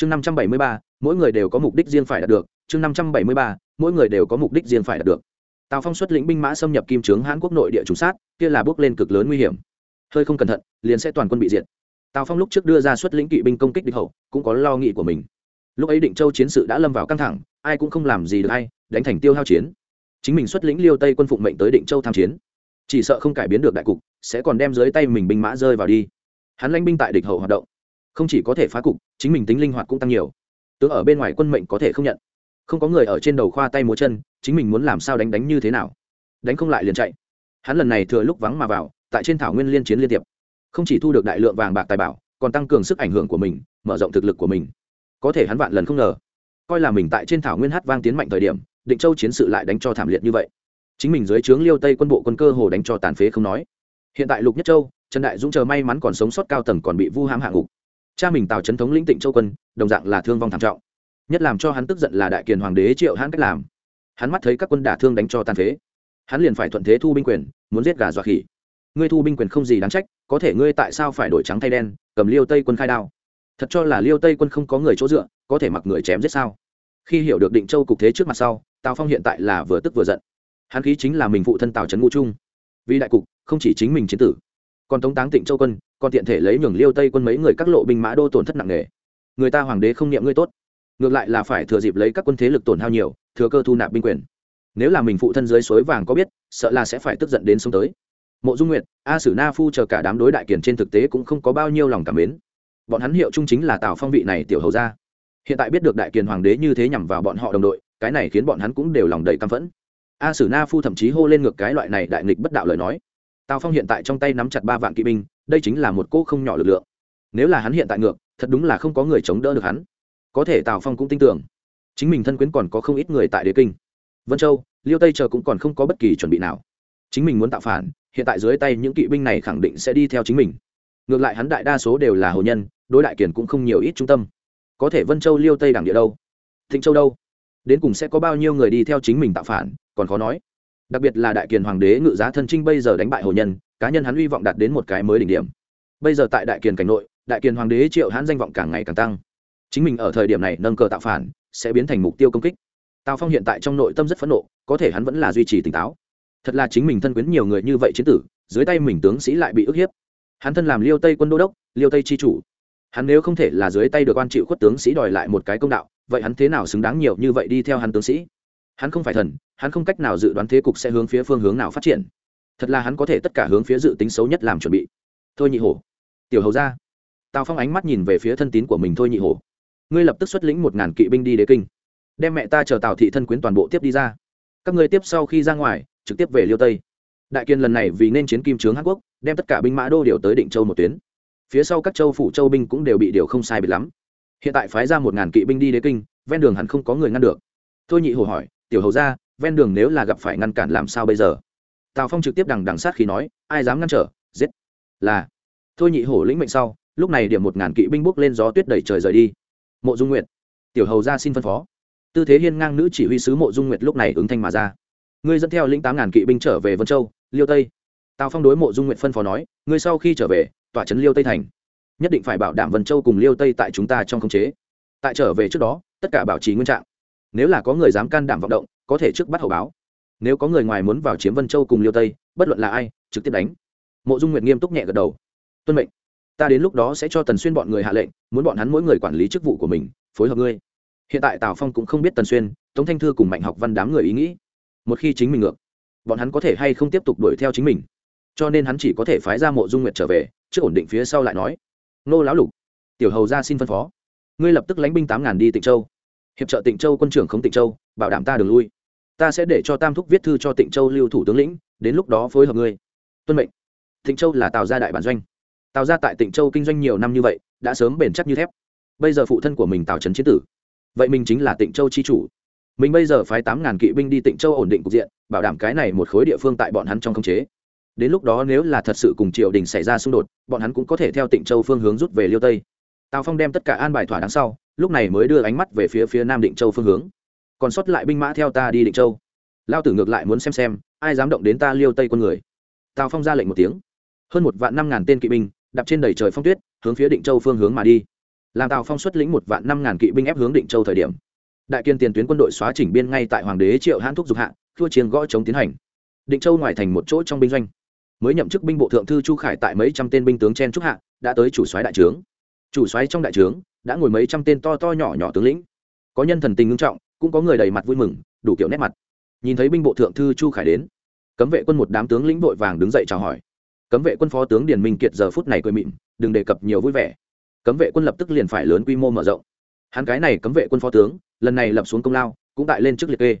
chương năm trăm bảy mươi ba, mỗi người đều có mục đích riêng phải đạt được. Chương năm trăm bảy mươi ba, mỗi người đều có mục đích riêng phải đạt được. Tào phong xuất lĩnh binh mã xâm nhập kim trướng hãn quốc nội địa trùng sát, kia là bước lên cực lớn nguy hiểm. Hơi không cẩn thận, liền sẽ toàn quân bị diệt. Tào phong lúc trước đưa ra xuất lĩnh kỵ binh công kích địch hậu, cũng có lo nghĩ của mình. Lúc ấy định châu chiến sự đã lâm vào căng thẳng, ai cũng không làm gì được hay đánh thành tiêu hao chiến. Chính mình xuất lĩnh liêu tây quân phụng mệnh tới định châu tham chiến. Chỉ sợ không cải biến được đại cục, sẽ còn đem dưới tay mình binh mã rơi vào đi. Hắn lãnh binh tại địch hậu hoạt động không chỉ có thể phá cục, chính mình tính linh hoạt cũng tăng nhiều. Tướng ở bên ngoài quân mệnh có thể không nhận. Không có người ở trên đầu khoa tay múa chân, chính mình muốn làm sao đánh đánh như thế nào? Đánh không lại liền chạy. Hắn lần này thừa lúc vắng mà vào, tại trên thảo nguyên liên chiến liên tiệp không chỉ thu được đại lượng vàng bạc tài bảo, còn tăng cường sức ảnh hưởng của mình, mở rộng thực lực của mình. Có thể hắn vạn lần không ngờ, coi là mình tại trên thảo nguyên hát vang tiến mạnh thời điểm, định châu chiến sự lại đánh cho thảm liệt như vậy. Chính mình dưới trướng liêu tây quân bộ quân cơ hồ đánh cho tàn phế không nói. Hiện tại lục nhất châu, trần đại dũng chờ may mắn còn sống sót cao tầng còn bị vu hãm hạ ngục cha mình tào trấn thống lĩnh tịnh châu quân, đồng dạng là thương vong thảm trọng. Nhất làm cho hắn tức giận là đại kiền hoàng đế triệu hãn cách làm. Hắn mắt thấy các quân đả thương đánh cho tàn phế. Hắn liền phải thuận thế thu binh quyền, muốn giết gà dọa khỉ. Ngươi thu binh quyền không gì đáng trách, có thể ngươi tại sao phải đổi trắng thay đen, cầm liêu tây quân khai đao? Thật cho là liêu tây quân không có người chỗ dựa, có thể mặc người chém giết sao? Khi hiểu được định châu cục thế trước mặt sau, tào phong hiện tại là vừa tức vừa giận. Hắn khí chính là mình phụ thân tào trấn ngũ trung. Vì đại cục, không chỉ chính mình chiến tử còn tống táng tịnh châu quân, còn tiện thể lấy nhường liêu tây quân mấy người các lộ binh mã đô tổn thất nặng nề. Người ta hoàng đế không niệm ngươi tốt. Ngược lại là phải thừa dịp lấy các quân thế lực tổn hao nhiều, thừa cơ thu nạp binh quyền. Nếu là mình phụ thân dưới suối vàng có biết, sợ là sẽ phải tức giận đến sống tới. Mộ dung nguyệt, a sử na phu chờ cả đám đối đại kiển trên thực tế cũng không có bao nhiêu lòng cảm mến. Bọn hắn hiệu trung chính là tào phong vị này tiểu hầu ra hiện tại biết được đại kiền hoàng đế như thế nhằm vào bọn họ đồng đội, cái này khiến bọn hắn cũng đều lòng đầy căm phẫn. A sử na phu thậm chí hô lên ngược cái loại này đại nghịch bất đạo lời nói tào phong hiện tại trong tay nắm chặt ba vạn kỵ binh, đây chính là một cỗ không nhỏ lực lượng. Nếu là hắn hiện tại ngược, thật đúng là không có người chống đỡ được hắn. Có thể tào phong cũng tin tưởng. Chính mình thân quyến còn có không ít người tại đế kinh. Vân châu, liêu tây chờ cũng còn không có bất kỳ chuẩn bị nào. Chính mình muốn tạo phản, hiện tại dưới tay những kỵ binh này khẳng định sẽ đi theo chính mình. Ngược lại hắn đại đa số đều là hồ nhân, đối đại kiển cũng không nhiều ít trung tâm. Có thể vân châu, liêu tây đảng địa đâu? Thịnh châu đâu? Đến cùng sẽ có bao nhiêu người đi theo chính mình tạo phản, còn khó nói đặc biệt là đại kiền hoàng đế ngự giá thân trinh bây giờ đánh bại hồ nhân, cá nhân hắn hy vọng đạt đến một cái mới đỉnh điểm. Bây giờ tại đại kiền cảnh nội, đại kiền hoàng đế triệu hãn danh vọng càng ngày càng tăng. Chính mình ở thời điểm này nâng cờ tạo phản, sẽ biến thành mục tiêu công kích. Tào phong hiện tại trong nội tâm rất phẫn nộ, có thể hắn vẫn là duy trì tỉnh táo. Thật là chính mình thân quyến nhiều người như vậy chiến tử, dưới tay mình tướng sĩ lại bị ức hiếp. Hắn thân làm liêu tây quân đô đốc, liêu tây tri chủ. Hắn nếu không thể là dưới tay được quan chịu khuất tướng sĩ đòi lại một cái công đạo, vậy hắn thế nào xứng đáng nhiều như vậy đi theo hắn tướng sĩ? Hắn không phải thần, hắn không cách nào dự đoán thế cục sẽ hướng phía phương hướng nào phát triển. Thật là hắn có thể tất cả hướng phía dự tính xấu nhất làm chuẩn bị. Thôi nhị hổ. Tiểu hầu ra. Tào phong ánh mắt nhìn về phía thân tín của mình thôi nhị hổ. Ngươi lập tức xuất lĩnh một ngàn kỵ binh đi đế kinh. Đem mẹ ta chờ tào thị thân quyến toàn bộ tiếp đi ra. Các ngươi tiếp sau khi ra ngoài, trực tiếp về liêu tây. Đại kiên lần này vì nên chiến kim trướng hàn quốc, đem tất cả binh mã đô điều tới định châu một tuyến. Phía sau các châu phủ châu binh cũng đều bị điều không sai biệt lắm. Hiện tại phái ra một ngàn kỵ binh đi đế kinh, ven đường hẳn không có người ngăn được. Thôi nhị hồ hỏi tiểu hầu ra, ven đường nếu là gặp phải ngăn cản làm sao bây giờ? Tào phong trực tiếp đằng đằng sát khi nói, ai dám ngăn trở, giết. Là, thôi nhị hổ lĩnh mệnh sau, lúc này điểm một ngàn kỵ binh bốc lên gió tuyết đẩy trời rời đi. Mộ dung nguyệt, tiểu hầu ra xin phân phó. Tư thế hiên ngang nữ chỉ huy sứ mộ dung nguyệt lúc này ứng thanh mà ra. Ngươi dẫn theo lĩnh tám ngàn kỵ binh trở về vân châu, liêu tây. Tào phong đối mộ dung nguyệt phân phó nói, ngươi sau khi trở về, tỏa trấn liêu tây thành. Nhất định phải bảo đảm vân châu cùng liêu tây tại chúng ta trong khống chế. Tại trở về trước đó, tất cả bảo trì nguyên trạng nếu là có người dám can đảm vọng động, có thể trước bắt hậu báo. Nếu có người ngoài muốn vào chiếm vân châu cùng liêu tây, bất luận là ai, trực tiếp đánh. Mộ dung nguyệt nghiêm túc nhẹ gật đầu. Tuân mệnh. Ta đến lúc đó sẽ cho tần xuyên bọn người hạ lệnh, muốn bọn hắn mỗi người quản lý chức vụ của mình, phối hợp ngươi. Hiện tại tào phong cũng không biết tần xuyên, tống thanh thư cùng mạnh học văn đám người ý nghĩ. Một khi chính mình ngược, bọn hắn có thể hay không tiếp tục đuổi theo chính mình? Cho nên hắn chỉ có thể phái ra mộ dung nguyệt trở về, trước ổn định phía sau lại nói. Nô lão lục, tiểu hầu ra xin phân phó. Ngươi lập tức lánh binh tám ngàn đi tịnh châu hiệp trợ tịnh châu quân trưởng không tịnh châu, bảo đảm ta đường lui. Ta sẽ để cho tam thúc viết thư cho tịnh châu lưu thủ tướng lĩnh, đến lúc đó phối hợp ngươi. Tuân mệnh. Tịnh châu là tào gia đại bản doanh. Tào gia tại tịnh châu kinh doanh nhiều năm như vậy, đã sớm bền chắc như thép. Bây giờ phụ thân của mình tào trấn chiến tử. Vậy mình chính là tịnh châu chi chủ. Mình bây giờ phái tám ngàn kỵ binh đi tịnh châu ổn định cục diện, bảo đảm cái này một khối địa phương tại bọn hắn trong khống chế. Đến lúc đó nếu là thật sự cùng triều đình xảy ra xung đột, bọn hắn cũng có thể theo tịnh châu phương hướng rút về liêu tây. Tào phong đem tất cả an bài thỏa đáng sau lúc này mới đưa ánh mắt về phía phía nam định châu phương hướng. Còn sót lại binh mã theo ta đi định châu. Lao tử ngược lại muốn xem xem, ai dám động đến ta liêu tây quân người. Tào phong ra lệnh một tiếng. Hơn một vạn năm ngàn tên kỵ binh, đạp trên đầy trời phong tuyết, hướng phía định châu phương hướng mà đi. Làm tào phong xuất lĩnh một vạn năm ngàn kỵ binh ép hướng định châu thời điểm, đại kiên tiền tuyến quân đội xóa chỉnh biên ngay tại hoàng đế triệu hãn thúc dục hạ, thua chiến gõ chống tiến hành. Định châu ngoài thành một chỗ trong binh doanh, mới nhậm chức binh bộ thượng thư chu khải tại mấy trăm tên binh tướng chen trúc hạ, đã tới chủ soái đại trướng chủ soái trong đại trướng đã ngồi mấy trăm tên to to nhỏ nhỏ tướng lĩnh. Có nhân thần tình ngưng trọng, cũng có người đầy mặt vui mừng, đủ kiểu nét mặt. Nhìn thấy binh bộ thượng thư chu khải đến, cấm vệ quân một đám tướng lĩnh vội vàng đứng dậy chào hỏi. Cấm vệ quân phó tướng điền minh kiệt giờ phút này cười mịn đừng đề cập nhiều vui vẻ. Cấm vệ quân lập tức liền phải lớn quy mô mở rộng. Hắn cái này cấm vệ quân phó tướng, lần này lập xuống công lao, cũng tại lên trước liệt kê.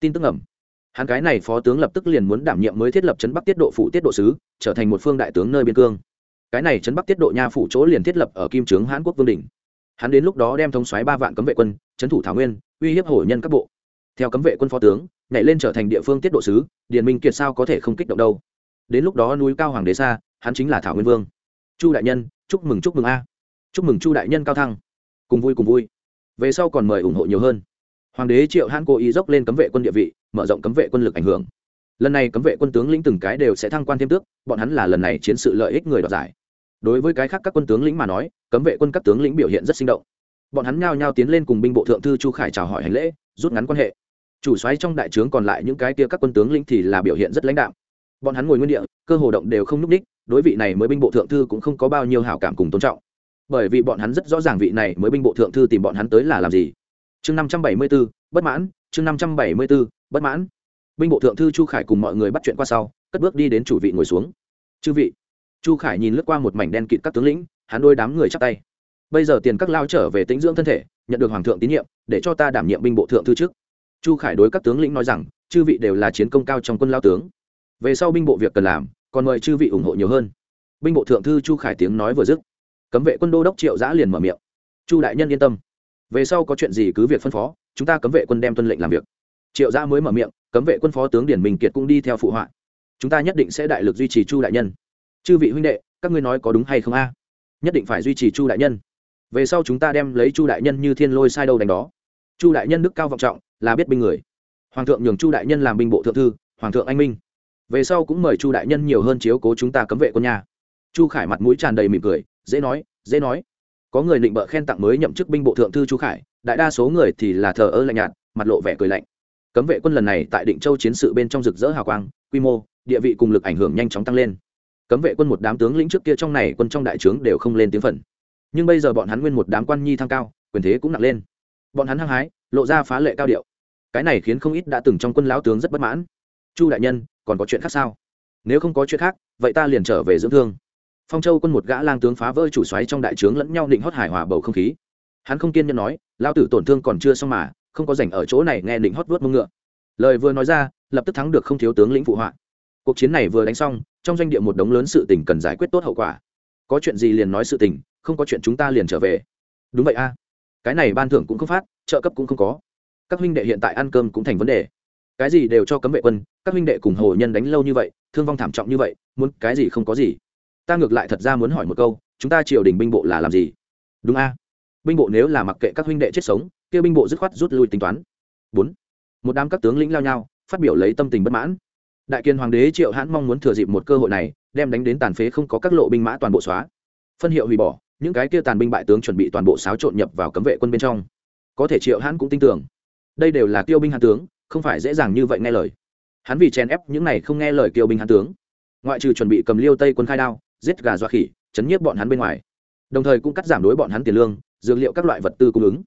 Tin tức ẩm hắn cái này phó tướng lập tức liền muốn đảm nhiệm mới thiết lập chấn bắc tiết độ phụ tiết độ sứ, trở thành một phương đại tướng nơi biên cương cái này chấn bắc tiết độ nha phủ chỗ liền thiết lập ở kim trướng hãn quốc vương đình hắn đến lúc đó đem thống xoáy ba vạn cấm vệ quân, trấn thủ thảo nguyên, uy hiếp hổ nhân các bộ. Theo cấm vệ quân phó tướng, nhảy lên trở thành địa phương tiết độ sứ, điền minh kiệt sao có thể không kích động đâu. Đến lúc đó núi cao hoàng đế xa, hắn chính là thảo nguyên vương. Chu đại nhân, chúc mừng chúc mừng a. Chúc mừng chu đại nhân cao thăng. Cùng vui cùng vui. Về sau còn mời ủng hộ nhiều hơn. Hoàng đế triệu hãn cố ý dốc lên cấm vệ quân địa vị, mở rộng cấm vệ quân lực ảnh hưởng. Lần này cấm vệ quân tướng lĩnh từng cái đều sẽ thăng quan thêm tước, bọn hắn là lần này chiến sự lợi ích người đoạt giải đối với cái khác các quân tướng lĩnh mà nói, cấm vệ quân các tướng lĩnh biểu hiện rất sinh động. Bọn hắn nhao nhao tiến lên cùng binh bộ thượng thư chu khải chào hỏi hành lễ, rút ngắn quan hệ. Chủ xoáy trong đại trướng còn lại những cái kia các quân tướng lĩnh thì là biểu hiện rất lãnh đạo bọn hắn ngồi nguyên địa, cơ hồ động đều không n ú c ních đối vị này mới binh bộ thượng thư cũng không có bao nhiêu hảo cảm cùng tôn trọng. Bởi vì bọn hắn rất rõ ràng vị này mới binh bộ thượng thư tìm bọn hắn tới là làm gì. Chương năm trăm bảy mươi b ố bất mãn, chương năm trăm bảy mươi b ố bất mãn. Binh bộ thượng thư chu khải cùng mọi người bắt chuyện qua sau, cất bước đi đến chủ vị ngồi xuống. Chư vị chu khải nhìn lướt qua một mảnh đen kịt các tướng lĩnh, hắn đôi đám người chắc tay. Bây giờ tiền các lao trở về tính dưỡng thân thể, nhận được hoàng thượng tín nhiệm, để cho ta đảm nhiệm binh bộ thượng thư trước. Chu khải đối các tướng lĩnh nói rằng, chư vị đều là chiến công cao trong quân lao tướng. Về sau binh bộ việc cần làm, còn mời chư vị ủng hộ nhiều hơn. Binh bộ thượng thư chu khải tiếng nói vừa dứt, cấm vệ quân đô đốc triệu giã liền mở miệng. Chu đại nhân yên tâm. Về sau có chuyện gì cứ việc phân phó, chúng ta cấm vệ quân đem tuân lệnh làm việc. Triệu giã mới mở miệng, cấm vệ quân phó tướng điển minh kiệt cũng đi theo phụ họa. Chúng ta nhất định sẽ đại lực duy trì chu đại nhân chư vị huynh đệ, các ngươi nói có đúng hay không a? Nhất định phải duy trì chu đại nhân. Về sau chúng ta đem lấy chu đại nhân như thiên lôi sai đâu đánh đó. Chu đại nhân đức cao vọng trọng, là biết binh người. Hoàng thượng nhường chu đại nhân làm binh bộ thượng thư, hoàng thượng anh minh. Về sau cũng mời chu đại nhân nhiều hơn chiếu cố chúng ta cấm vệ quân nhà. Chu khải mặt mũi tràn đầy mỉm cười, dễ nói dễ nói. Có người định bợ khen tặng mới nhậm chức binh bộ thượng thư chu khải, đại đa số người thì là thờ ơ lạnh nhạt, mặt lộ vẻ cười lạnh. Cấm vệ quân lần này tại định châu chiến sự bên trong rực rỡ hào quang, quy mô, địa vị cùng lực ảnh hưởng nhanh chóng tăng lên cấm vệ quân một đám tướng lĩnh trước kia trong này quân trong đại trướng đều không lên tiếng phần. Nhưng bây giờ bọn hắn nguyên một đám quan nhi thăng cao, quyền thế cũng nặng lên. Bọn hắn hăng hái, lộ ra phá lệ cao điệu. Cái này khiến không ít đã từng trong quân lão tướng rất bất mãn. Chu đại nhân, còn có chuyện khác sao? Nếu không có chuyện khác, vậy ta liền trở về dưỡng thương. Phong châu quân một gã lang tướng phá vỡ chủ xoáy trong đại trướng lẫn nhau định hót hài hòa bầu không khí. Hắn không kiên nhẫn nói lao tử tổn thương còn chưa xong mà, không có rảnh ở chỗ này nghe định hót vớt mông ngựa. Lời vừa nói ra, lập tức thắng được không thiếu tướng lĩnh phụ họa cuộc chiến này vừa đánh xong, trong doanh địa một đống lớn sự tình cần giải quyết tốt hậu quả. Có chuyện gì liền nói sự tình, không có chuyện chúng ta liền trở về. Đúng vậy a. Cái này ban thưởng cũng không phát, trợ cấp cũng không có. Các huynh đệ hiện tại ăn cơm cũng thành vấn đề. Cái gì đều cho cấm vệ quân, các huynh đệ cùng hồ nhân đánh lâu như vậy, thương vong thảm trọng như vậy, muốn cái gì không có gì. Ta ngược lại thật ra muốn hỏi một câu, chúng ta triều đình binh bộ là làm gì? Đúng a. Binh bộ nếu là mặc kệ các huynh đệ chết sống, kia binh bộ dứt khoát rút lui tính toán. Bốn. Một đám các tướng lĩnh lao nhau, phát biểu lấy tâm tình bất mãn đại kiên hoàng đế triệu hãn mong muốn thừa dịp một cơ hội này, đem đánh đến tàn phế không có các lộ binh mã toàn bộ xóa. Phân hiệu hủy bỏ, những cái kia tàn binh bại tướng chuẩn bị toàn bộ xáo trộn nhập vào cấm vệ quân bên trong. Có thể triệu hãn cũng tin tưởng, đây đều là tiêu binh hàn tướng, không phải dễ dàng như vậy nghe lời. Hắn vì chèn ép những này không nghe lời tiêu binh hàn tướng, ngoại trừ chuẩn bị cầm liêu tây quân khai đao, giết gà dọa khỉ, chấn nhiếp bọn hắn bên ngoài. Đồng thời cũng cắt giảm đối bọn hắn tiền lương, dược liệu các loại vật tư cung ứng.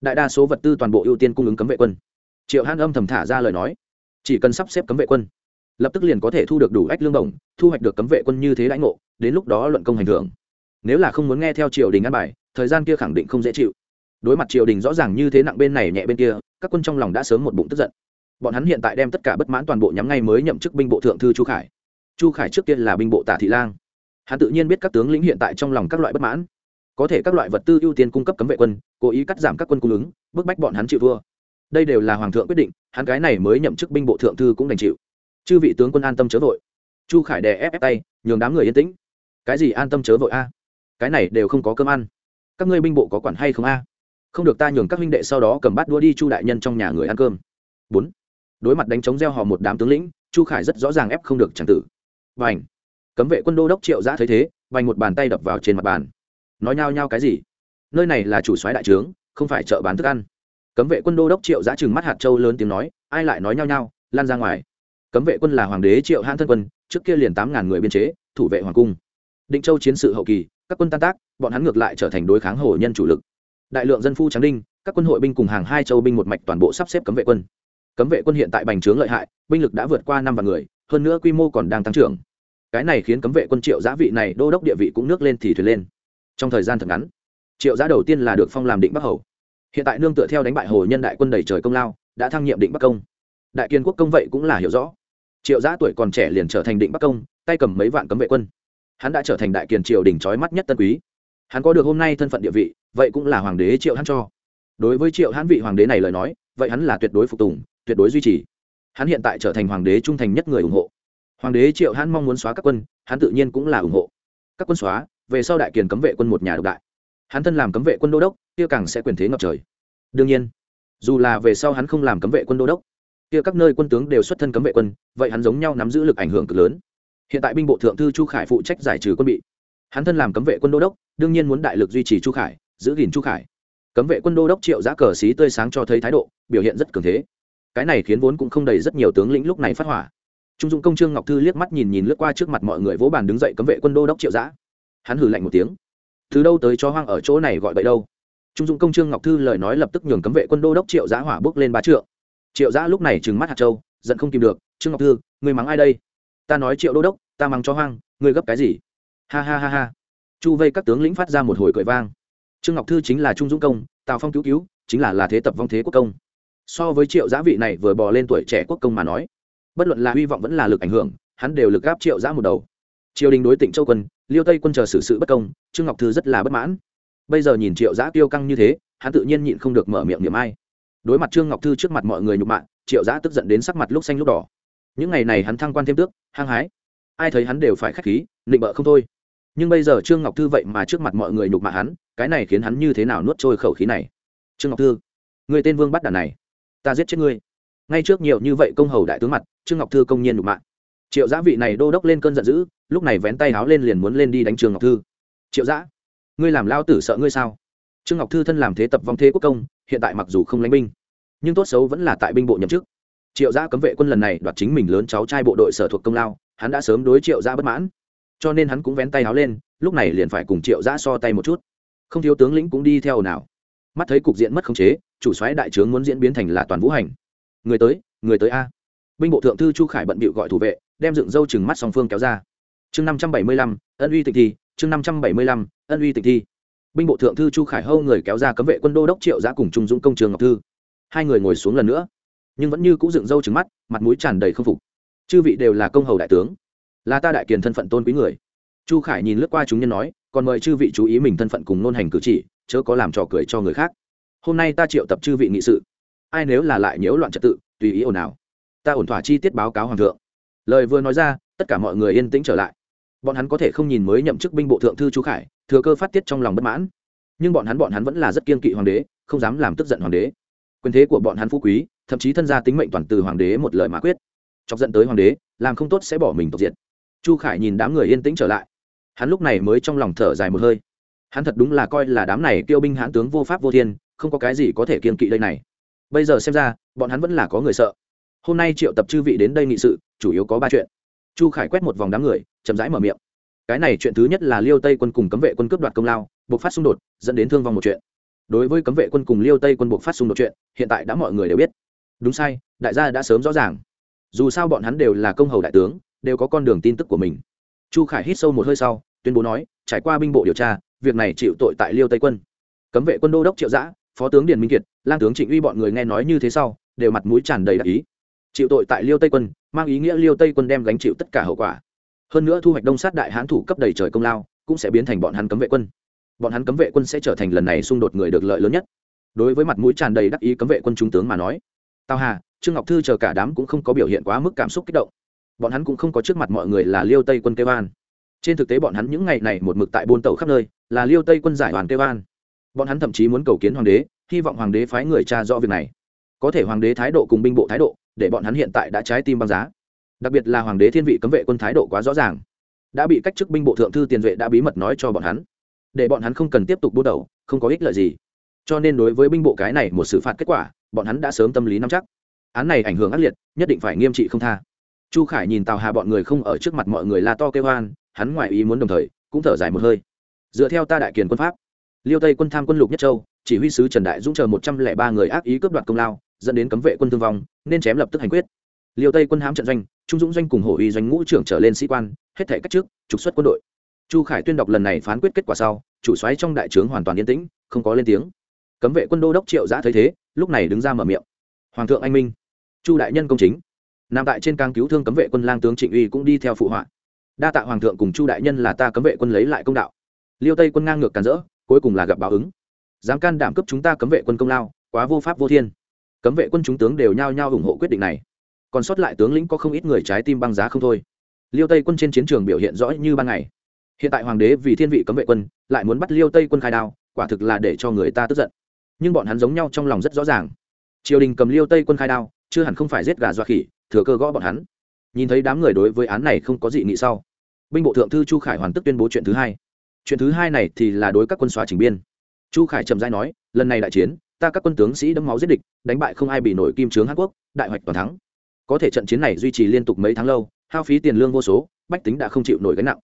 Đại đa số vật tư toàn bộ ưu tiên cung ứng cấm vệ quân. Triệu hãn âm thầm thả ra lời nói, chỉ cần sắp xếp cấm vệ quân lập tức liền có thể thu được đủ ách lương đồng, thu hoạch được cấm vệ quân như thế lãnh ngộ, đến lúc đó luận công hành thưởng. Nếu là không muốn nghe theo triều đình ăn bài, thời gian kia khẳng định không dễ chịu. Đối mặt triều đình rõ ràng như thế nặng bên này nhẹ bên kia, các quân trong lòng đã sớm một bụng tức giận. Bọn hắn hiện tại đem tất cả bất mãn toàn bộ nhắm ngay mới nhậm chức binh bộ thượng thư chu khải. Chu khải trước tiên là binh bộ tả thị lang. Hắn tự nhiên biết các tướng lĩnh hiện tại trong lòng các loại bất mãn. Có thể các loại vật tư ưu tiên cung cấp cấm vệ quân, cố ý cắt giảm các quân cung ứng, bức bách bọn hắn chịu vua. đây đều là hoàng thượng quyết định, hắn cái này mới nhậm chức binh bộ thượng thư cũng đành chịu chư vị tướng quân an tâm chớ vội. Chu khải đè ép ép tay nhường đám người yên tĩnh. Cái gì an tâm chớ vội a? Cái này đều không có cơm ăn. Các ngươi binh bộ có quản hay không a? Không được ta nhường các huynh đệ sau đó cầm bát đua đi chu đại nhân trong nhà người ăn cơm. Bốn. Đối mặt đánh chống gieo hò một đám tướng lĩnh chu khải rất rõ ràng ép không được tràng tử. Và cấm vệ quân đô đốc triệu giã thấy thế vành một bàn tay đập vào trên mặt bàn. Nói nhao nhao cái gì? Nơi này là chủ soái đại trướng không phải chợ bán thức ăn. Cấm vệ quân đô đốc triệu giã trừng mắt hạt châu lớn tiếng nói ai lại nói nhao nhao, lan ra ngoài cấm vệ quân là hoàng đế triệu hãn thân quân, trước kia liền tám ngàn người biên chế, thủ vệ hoàng cung. Định châu chiến sự hậu kỳ, các quân tan tác, bọn hắn ngược lại trở thành đối kháng hồ nhân chủ lực. Đại lượng dân phu trắng đinh, các quân hội binh cùng hàng hai châu binh một mạch toàn bộ sắp xếp cấm vệ quân. Cấm vệ quân hiện tại bành trướng lợi hại, binh lực đã vượt qua năm vạn người, hơn nữa quy mô còn đang tăng trưởng. Cái này khiến cấm vệ quân triệu giá vị này đô đốc địa vị cũng nước lên thì thuyền lên. Trong thời gian thật ngắn, triệu giá đầu tiên là được phong làm định bắc hầu. Hiện tại nương tựa theo đánh bại hồ nhân đại quân đầy trời công lao, đã thăng nhiệm định bắc công đại kiên quốc công vậy cũng là hiểu rõ. Triệu giã tuổi còn trẻ liền trở thành định bắc công, tay cầm mấy vạn cấm vệ quân. Hắn đã trở thành đại kiền triều đỉnh trói mắt nhất tân quý. Hắn có được hôm nay thân phận địa vị, vậy cũng là hoàng đế triệu hắn cho. Đối với triệu hắn vị hoàng đế này lời nói, vậy hắn là tuyệt đối phục tùng, tuyệt đối duy trì. Hắn hiện tại trở thành hoàng đế trung thành nhất người ủng hộ. Hoàng đế triệu hắn mong muốn xóa các quân, hắn tự nhiên cũng là ủng hộ. Các quân xóa, về sau đại kiền cấm vệ quân một nhà độc đại. Hắn thân làm cấm vệ quân đô đốc, kia càng sẽ quyền thế ngập trời. Đương nhiên, dù là về sau hắn không làm cấm vệ quân đô đốc kia các nơi quân tướng đều xuất thân cấm vệ quân, vậy hắn giống nhau nắm giữ lực ảnh hưởng cực lớn. Hiện tại binh bộ thượng thư chu khải phụ trách giải trừ quân bị. Hắn thân làm cấm vệ quân đô đốc, đương nhiên muốn đại lực duy trì chu khải, giữ gìn chu khải. Cấm vệ quân đô đốc triệu giã cờ xí tươi sáng cho thấy thái độ, biểu hiện rất cường thế. Cái này khiến vốn cũng không đầy rất nhiều tướng lĩnh lúc này phát hỏa. Trung dụng công trương ngọc thư liếc mắt nhìn nhìn lướt qua trước mặt mọi người vỗ bàn đứng dậy cấm vệ quân đô đốc triệu giã hắn hử lạnh một tiếng. Từ đâu tới cho hoang ở chỗ này gọi vậy đâu? Trung dụng công trương ngọc thư lời nói lập tức nhường cấm vệ quân đô đốc triệu giã hỏa bước lên ba trượng triệu giã lúc này trừng mắt hạt châu, giận không kìm được, trương ngọc thư người mắng ai đây? Ta nói triệu đô đốc, ta mắng cho hoang người gấp cái gì? Ha ha ha ha. Chu vây các tướng lĩnh phát ra một hồi cười vang. Trương ngọc thư chính là trung dũng công, tào phong cứu cứu, chính là là thế tập vong thế quốc công. So với triệu giã vị này vừa bò lên tuổi trẻ quốc công mà nói, bất luận là hy vọng vẫn là lực ảnh hưởng, hắn đều lực gáp triệu giã một đầu. Triều đình đối tỉnh châu quân, liêu tây quân chờ xử sự bất công, trương ngọc thư rất là bất mãn. Bây giờ nhìn triệu giã tiêu căng như thế, hắn tự nhiên nhịn không được mở miệng niệm ai đối mặt trương ngọc thư trước mặt mọi người nhục mạ, triệu giã tức giận đến sắc mặt lúc xanh lúc đỏ. Những ngày này hắn thăng quan thêm tước, hăng hái. Ai thấy hắn đều phải k h á c h khí, nịnh bợ không thôi. Nhưng bây giờ trương ngọc thư vậy mà trước mặt mọi người nhục mạ hắn, cái này khiến hắn như thế nào nuốt trôi khẩu khí này? Trương ngọc thư, người tên vương bắt đàn này, ta giết chết ngươi. Ngay trước nhiều như vậy công hầu đại tướng mặt, trương ngọc thư công nhiên nhục mạ. Triệu giã vị này đô đốc lên cơn giận dữ, lúc này vén tay háo lên liền muốn lên đi đánh trương ngọc thư. Triệu giã, ngươi làm lao tử sợ ngươi sao? Trương ngọc thư thân làm thế tập vong thế quốc công hiện tại mặc dù không lãnh binh, nhưng tốt xấu vẫn là tại binh bộ nhậm chức. Triệu gia cấm vệ quân lần này đoạt chính mình lớn cháu trai bộ đội sở thuộc công lao, hắn đã sớm đối triệu gia bất mãn. Cho nên hắn cũng vén tay háo lên, lúc này liền phải cùng triệu gia so tay một chút. Không thiếu tướng lĩnh cũng đi theo nào. Mắt thấy cục diện mất khống chế, chủ soái đại trướng muốn diễn biến thành là toàn vũ hành. Người tới người tới a. Binh bộ thượng thư chu khải bận bịu gọi thủ vệ, đem dựng dâu chừng mắt song phương kéo ra. Chương năm trăm bảy mươi lăm, ân uy tịch thi, chương năm trăm bảy mươi lăm, ân uy tịch thi binh bộ thượng thư chu khải hâu người kéo ra cấm vệ quân đô đốc triệu giã cùng trung dũng công trường ngọc thư. Hai người ngồi xuống lần nữa. Nhưng vẫn như c ũ dựng râu trứng mắt, mặt mũi tràn đầy không phục. Chư vị đều là công hầu đại tướng. Là ta đại kiền thân phận tôn quý người. Chu khải nhìn lướt qua chúng nhân nói, còn mời chư vị chú ý mình thân phận cùng nôn hành cử chỉ, chớ có làm trò cười cho người khác. Hôm nay ta triệu tập chư vị nghị sự. Ai nếu là lại nhiễu loạn trật tự, tùy ý ồn ào. Ta ổn thỏa chi tiết báo cáo hoàng thượng. Lời vừa nói ra, tất cả mọi người yên tĩnh trở lại. Bọn hắn có thể không nhìn mới nhậm chức binh bộ thượng thư chu khải thừa cơ phát tiết trong lòng bất mãn. Nhưng bọn hắn bọn hắn vẫn là rất kiên kỵ hoàng đế, không dám làm tức giận hoàng đế. Quyền thế của bọn hắn phú quý, thậm chí thân gia tính mệnh toàn từ hoàng đế một lời mà quyết. Chọc dẫn tới hoàng đế, làm không tốt sẽ bỏ mình tộc diệt. Chu khải nhìn đám người yên tĩnh trở lại. Hắn lúc này mới trong lòng thở dài một hơi. Hắn thật đúng là coi là đám này kêu binh hãn tướng vô pháp vô thiên, không có cái gì có thể kiên kỵ đây này. Bây giờ xem ra, bọn hắn vẫn là có người sợ. Hôm nay triệu tập chư vị đến đây nghị sự, chủ yếu có ba chuyện. Chu khải quét một vòng đám người, chậm rãi mở miệng cái này chuyện thứ nhất là liêu tây quân cùng cấm vệ quân cướp đoạt công lao buộc phát xung đột, dẫn đến thương vong một chuyện. Đối với cấm vệ quân cùng liêu tây quân buộc phát xung đột chuyện, hiện tại đã mọi người đều biết. Đúng sai, đại gia đã sớm rõ ràng. Dù sao bọn hắn đều là công hầu đại tướng, đều có con đường tin tức của mình. Chu khải hít sâu một hơi sau, tuyên bố nói, trải qua binh bộ điều tra, việc này chịu tội tại liêu tây quân. Cấm vệ quân đô đốc triệu giã, phó tướng điền minh kiệt, lang tướng trịnh uy bọn người nghe nói như thế sau, đều mặt mũi tràn đầy đặc ý. Chịu tội tại liêu tây quân, mang ý nghĩa liêu tây quân đem gánh chịu tất cả hậu quả hơn nữa thu hoạch đông sát đại hán thủ cấp đầy trời công lao, cũng sẽ biến thành bọn hắn cấm vệ quân. Bọn hắn cấm vệ quân sẽ trở thành lần này xung đột người được lợi lớn nhất. Đối với mặt mũi tràn đầy đắc ý cấm vệ quân trung tướng mà nói, tào hà, trương ngọc thư chờ cả đám cũng không có biểu hiện quá mức cảm xúc kích động. Bọn hắn cũng không có trước mặt mọi người là liêu tây quân kêu an. Trên thực tế bọn hắn những ngày này một mực tại buôn tàu khắp nơi, là liêu tây quân giải hoàn kêu an. Bọn hắn thậm chí muốn cầu kiến hoàng đế, hy vọng hoàng đế phái người tra rõ việc này. Có thể hoàng đế thái độ cùng binh bộ thái độ, để bọn hắn hiện tại đã trái tim băng giá đặc biệt là hoàng đế thiên vị cấm vệ quân thái độ quá rõ ràng. Đã bị cách chức binh bộ thượng thư tiền vệ đã bí mật nói cho bọn hắn. Để bọn hắn không cần tiếp tục bố đầu, không có ích lợi gì. Cho nên đối với binh bộ cái này một xử phạt kết quả, bọn hắn đã sớm tâm lý nắm chắc. Án này ảnh hưởng ác liệt, nhất định phải nghiêm trị không tha. Chu khải nhìn tào hà bọn người không ở trước mặt mọi người la to kêu hoan hắn ngoại ý muốn đồng thời, cũng thở dài một hơi. Dựa theo ta đại kiền quân pháp, liêu tây quân tham quân lục nhất châu, chỉ huy sứ trần đại dũng chờ một trăm lẻ ba người ác ý cướp đoạt công lao, dẫn đến cấm vệ quân thương vong, nên chém lập tức hành quyết liêu tây quân hám trận doanh, trung dũng doanh cùng hổ uy doanh ngũ trưởng trở lên sĩ quan, hết thể cách trước trục xuất quân đội. Chu khải tuyên đọc lần này phán quyết kết quả sau, chủ xoáy trong đại trướng hoàn toàn yên tĩnh, không có lên tiếng. Cấm vệ quân đô đốc triệu giã thấy thế, lúc này đứng ra mở miệng. Hoàng thượng anh minh, chu đại nhân công chính. Nằm tại trên càng cứu thương cấm vệ quân lang tướng trịnh uy cũng đi theo phụ họa. Đa tạ hoàng thượng cùng chu đại nhân là ta cấm vệ quân lấy lại công đạo. Liêu tây quân ngang ngược càn rỡ, cuối cùng là gặp báo ứng. Dám can đảm cấp chúng ta cấm vệ quân công lao, quá vô pháp vô thiên. Cấm vệ quân chúng tướng đều nhao nhao ủng hộ quyết định này còn sót lại tướng lĩnh có không ít người trái tim băng giá không thôi. Liêu tây quân trên chiến trường biểu hiện rõ như ban ngày. Hiện tại hoàng đế vì thiên vị cấm vệ quân, lại muốn bắt liêu tây quân khai đao, quả thực là để cho người ta tức giận. Nhưng bọn hắn giống nhau trong lòng rất rõ ràng. Triều đình cầm liêu tây quân khai đao, chưa hẳn không phải giết gà dọa khỉ, thừa cơ gõ bọn hắn. Nhìn thấy đám người đối với án này không có gì nghị sau, binh bộ thượng thư chu khải hoàn tức tuyên bố chuyện thứ hai. Chuyện thứ hai này thì là đối các quân xóa chỉnh biên. Chu khải trầm giai nói, lần này đại chiến, ta các quân tướng sĩ đấm máu giết địch, đánh bại không ai bị nổi kim trướng hàn quốc, đại hoạch toàn thắng có thể trận chiến này duy trì liên tục mấy tháng lâu, hao phí tiền lương vô số, bách tính đã không chịu nổi gánh nặng.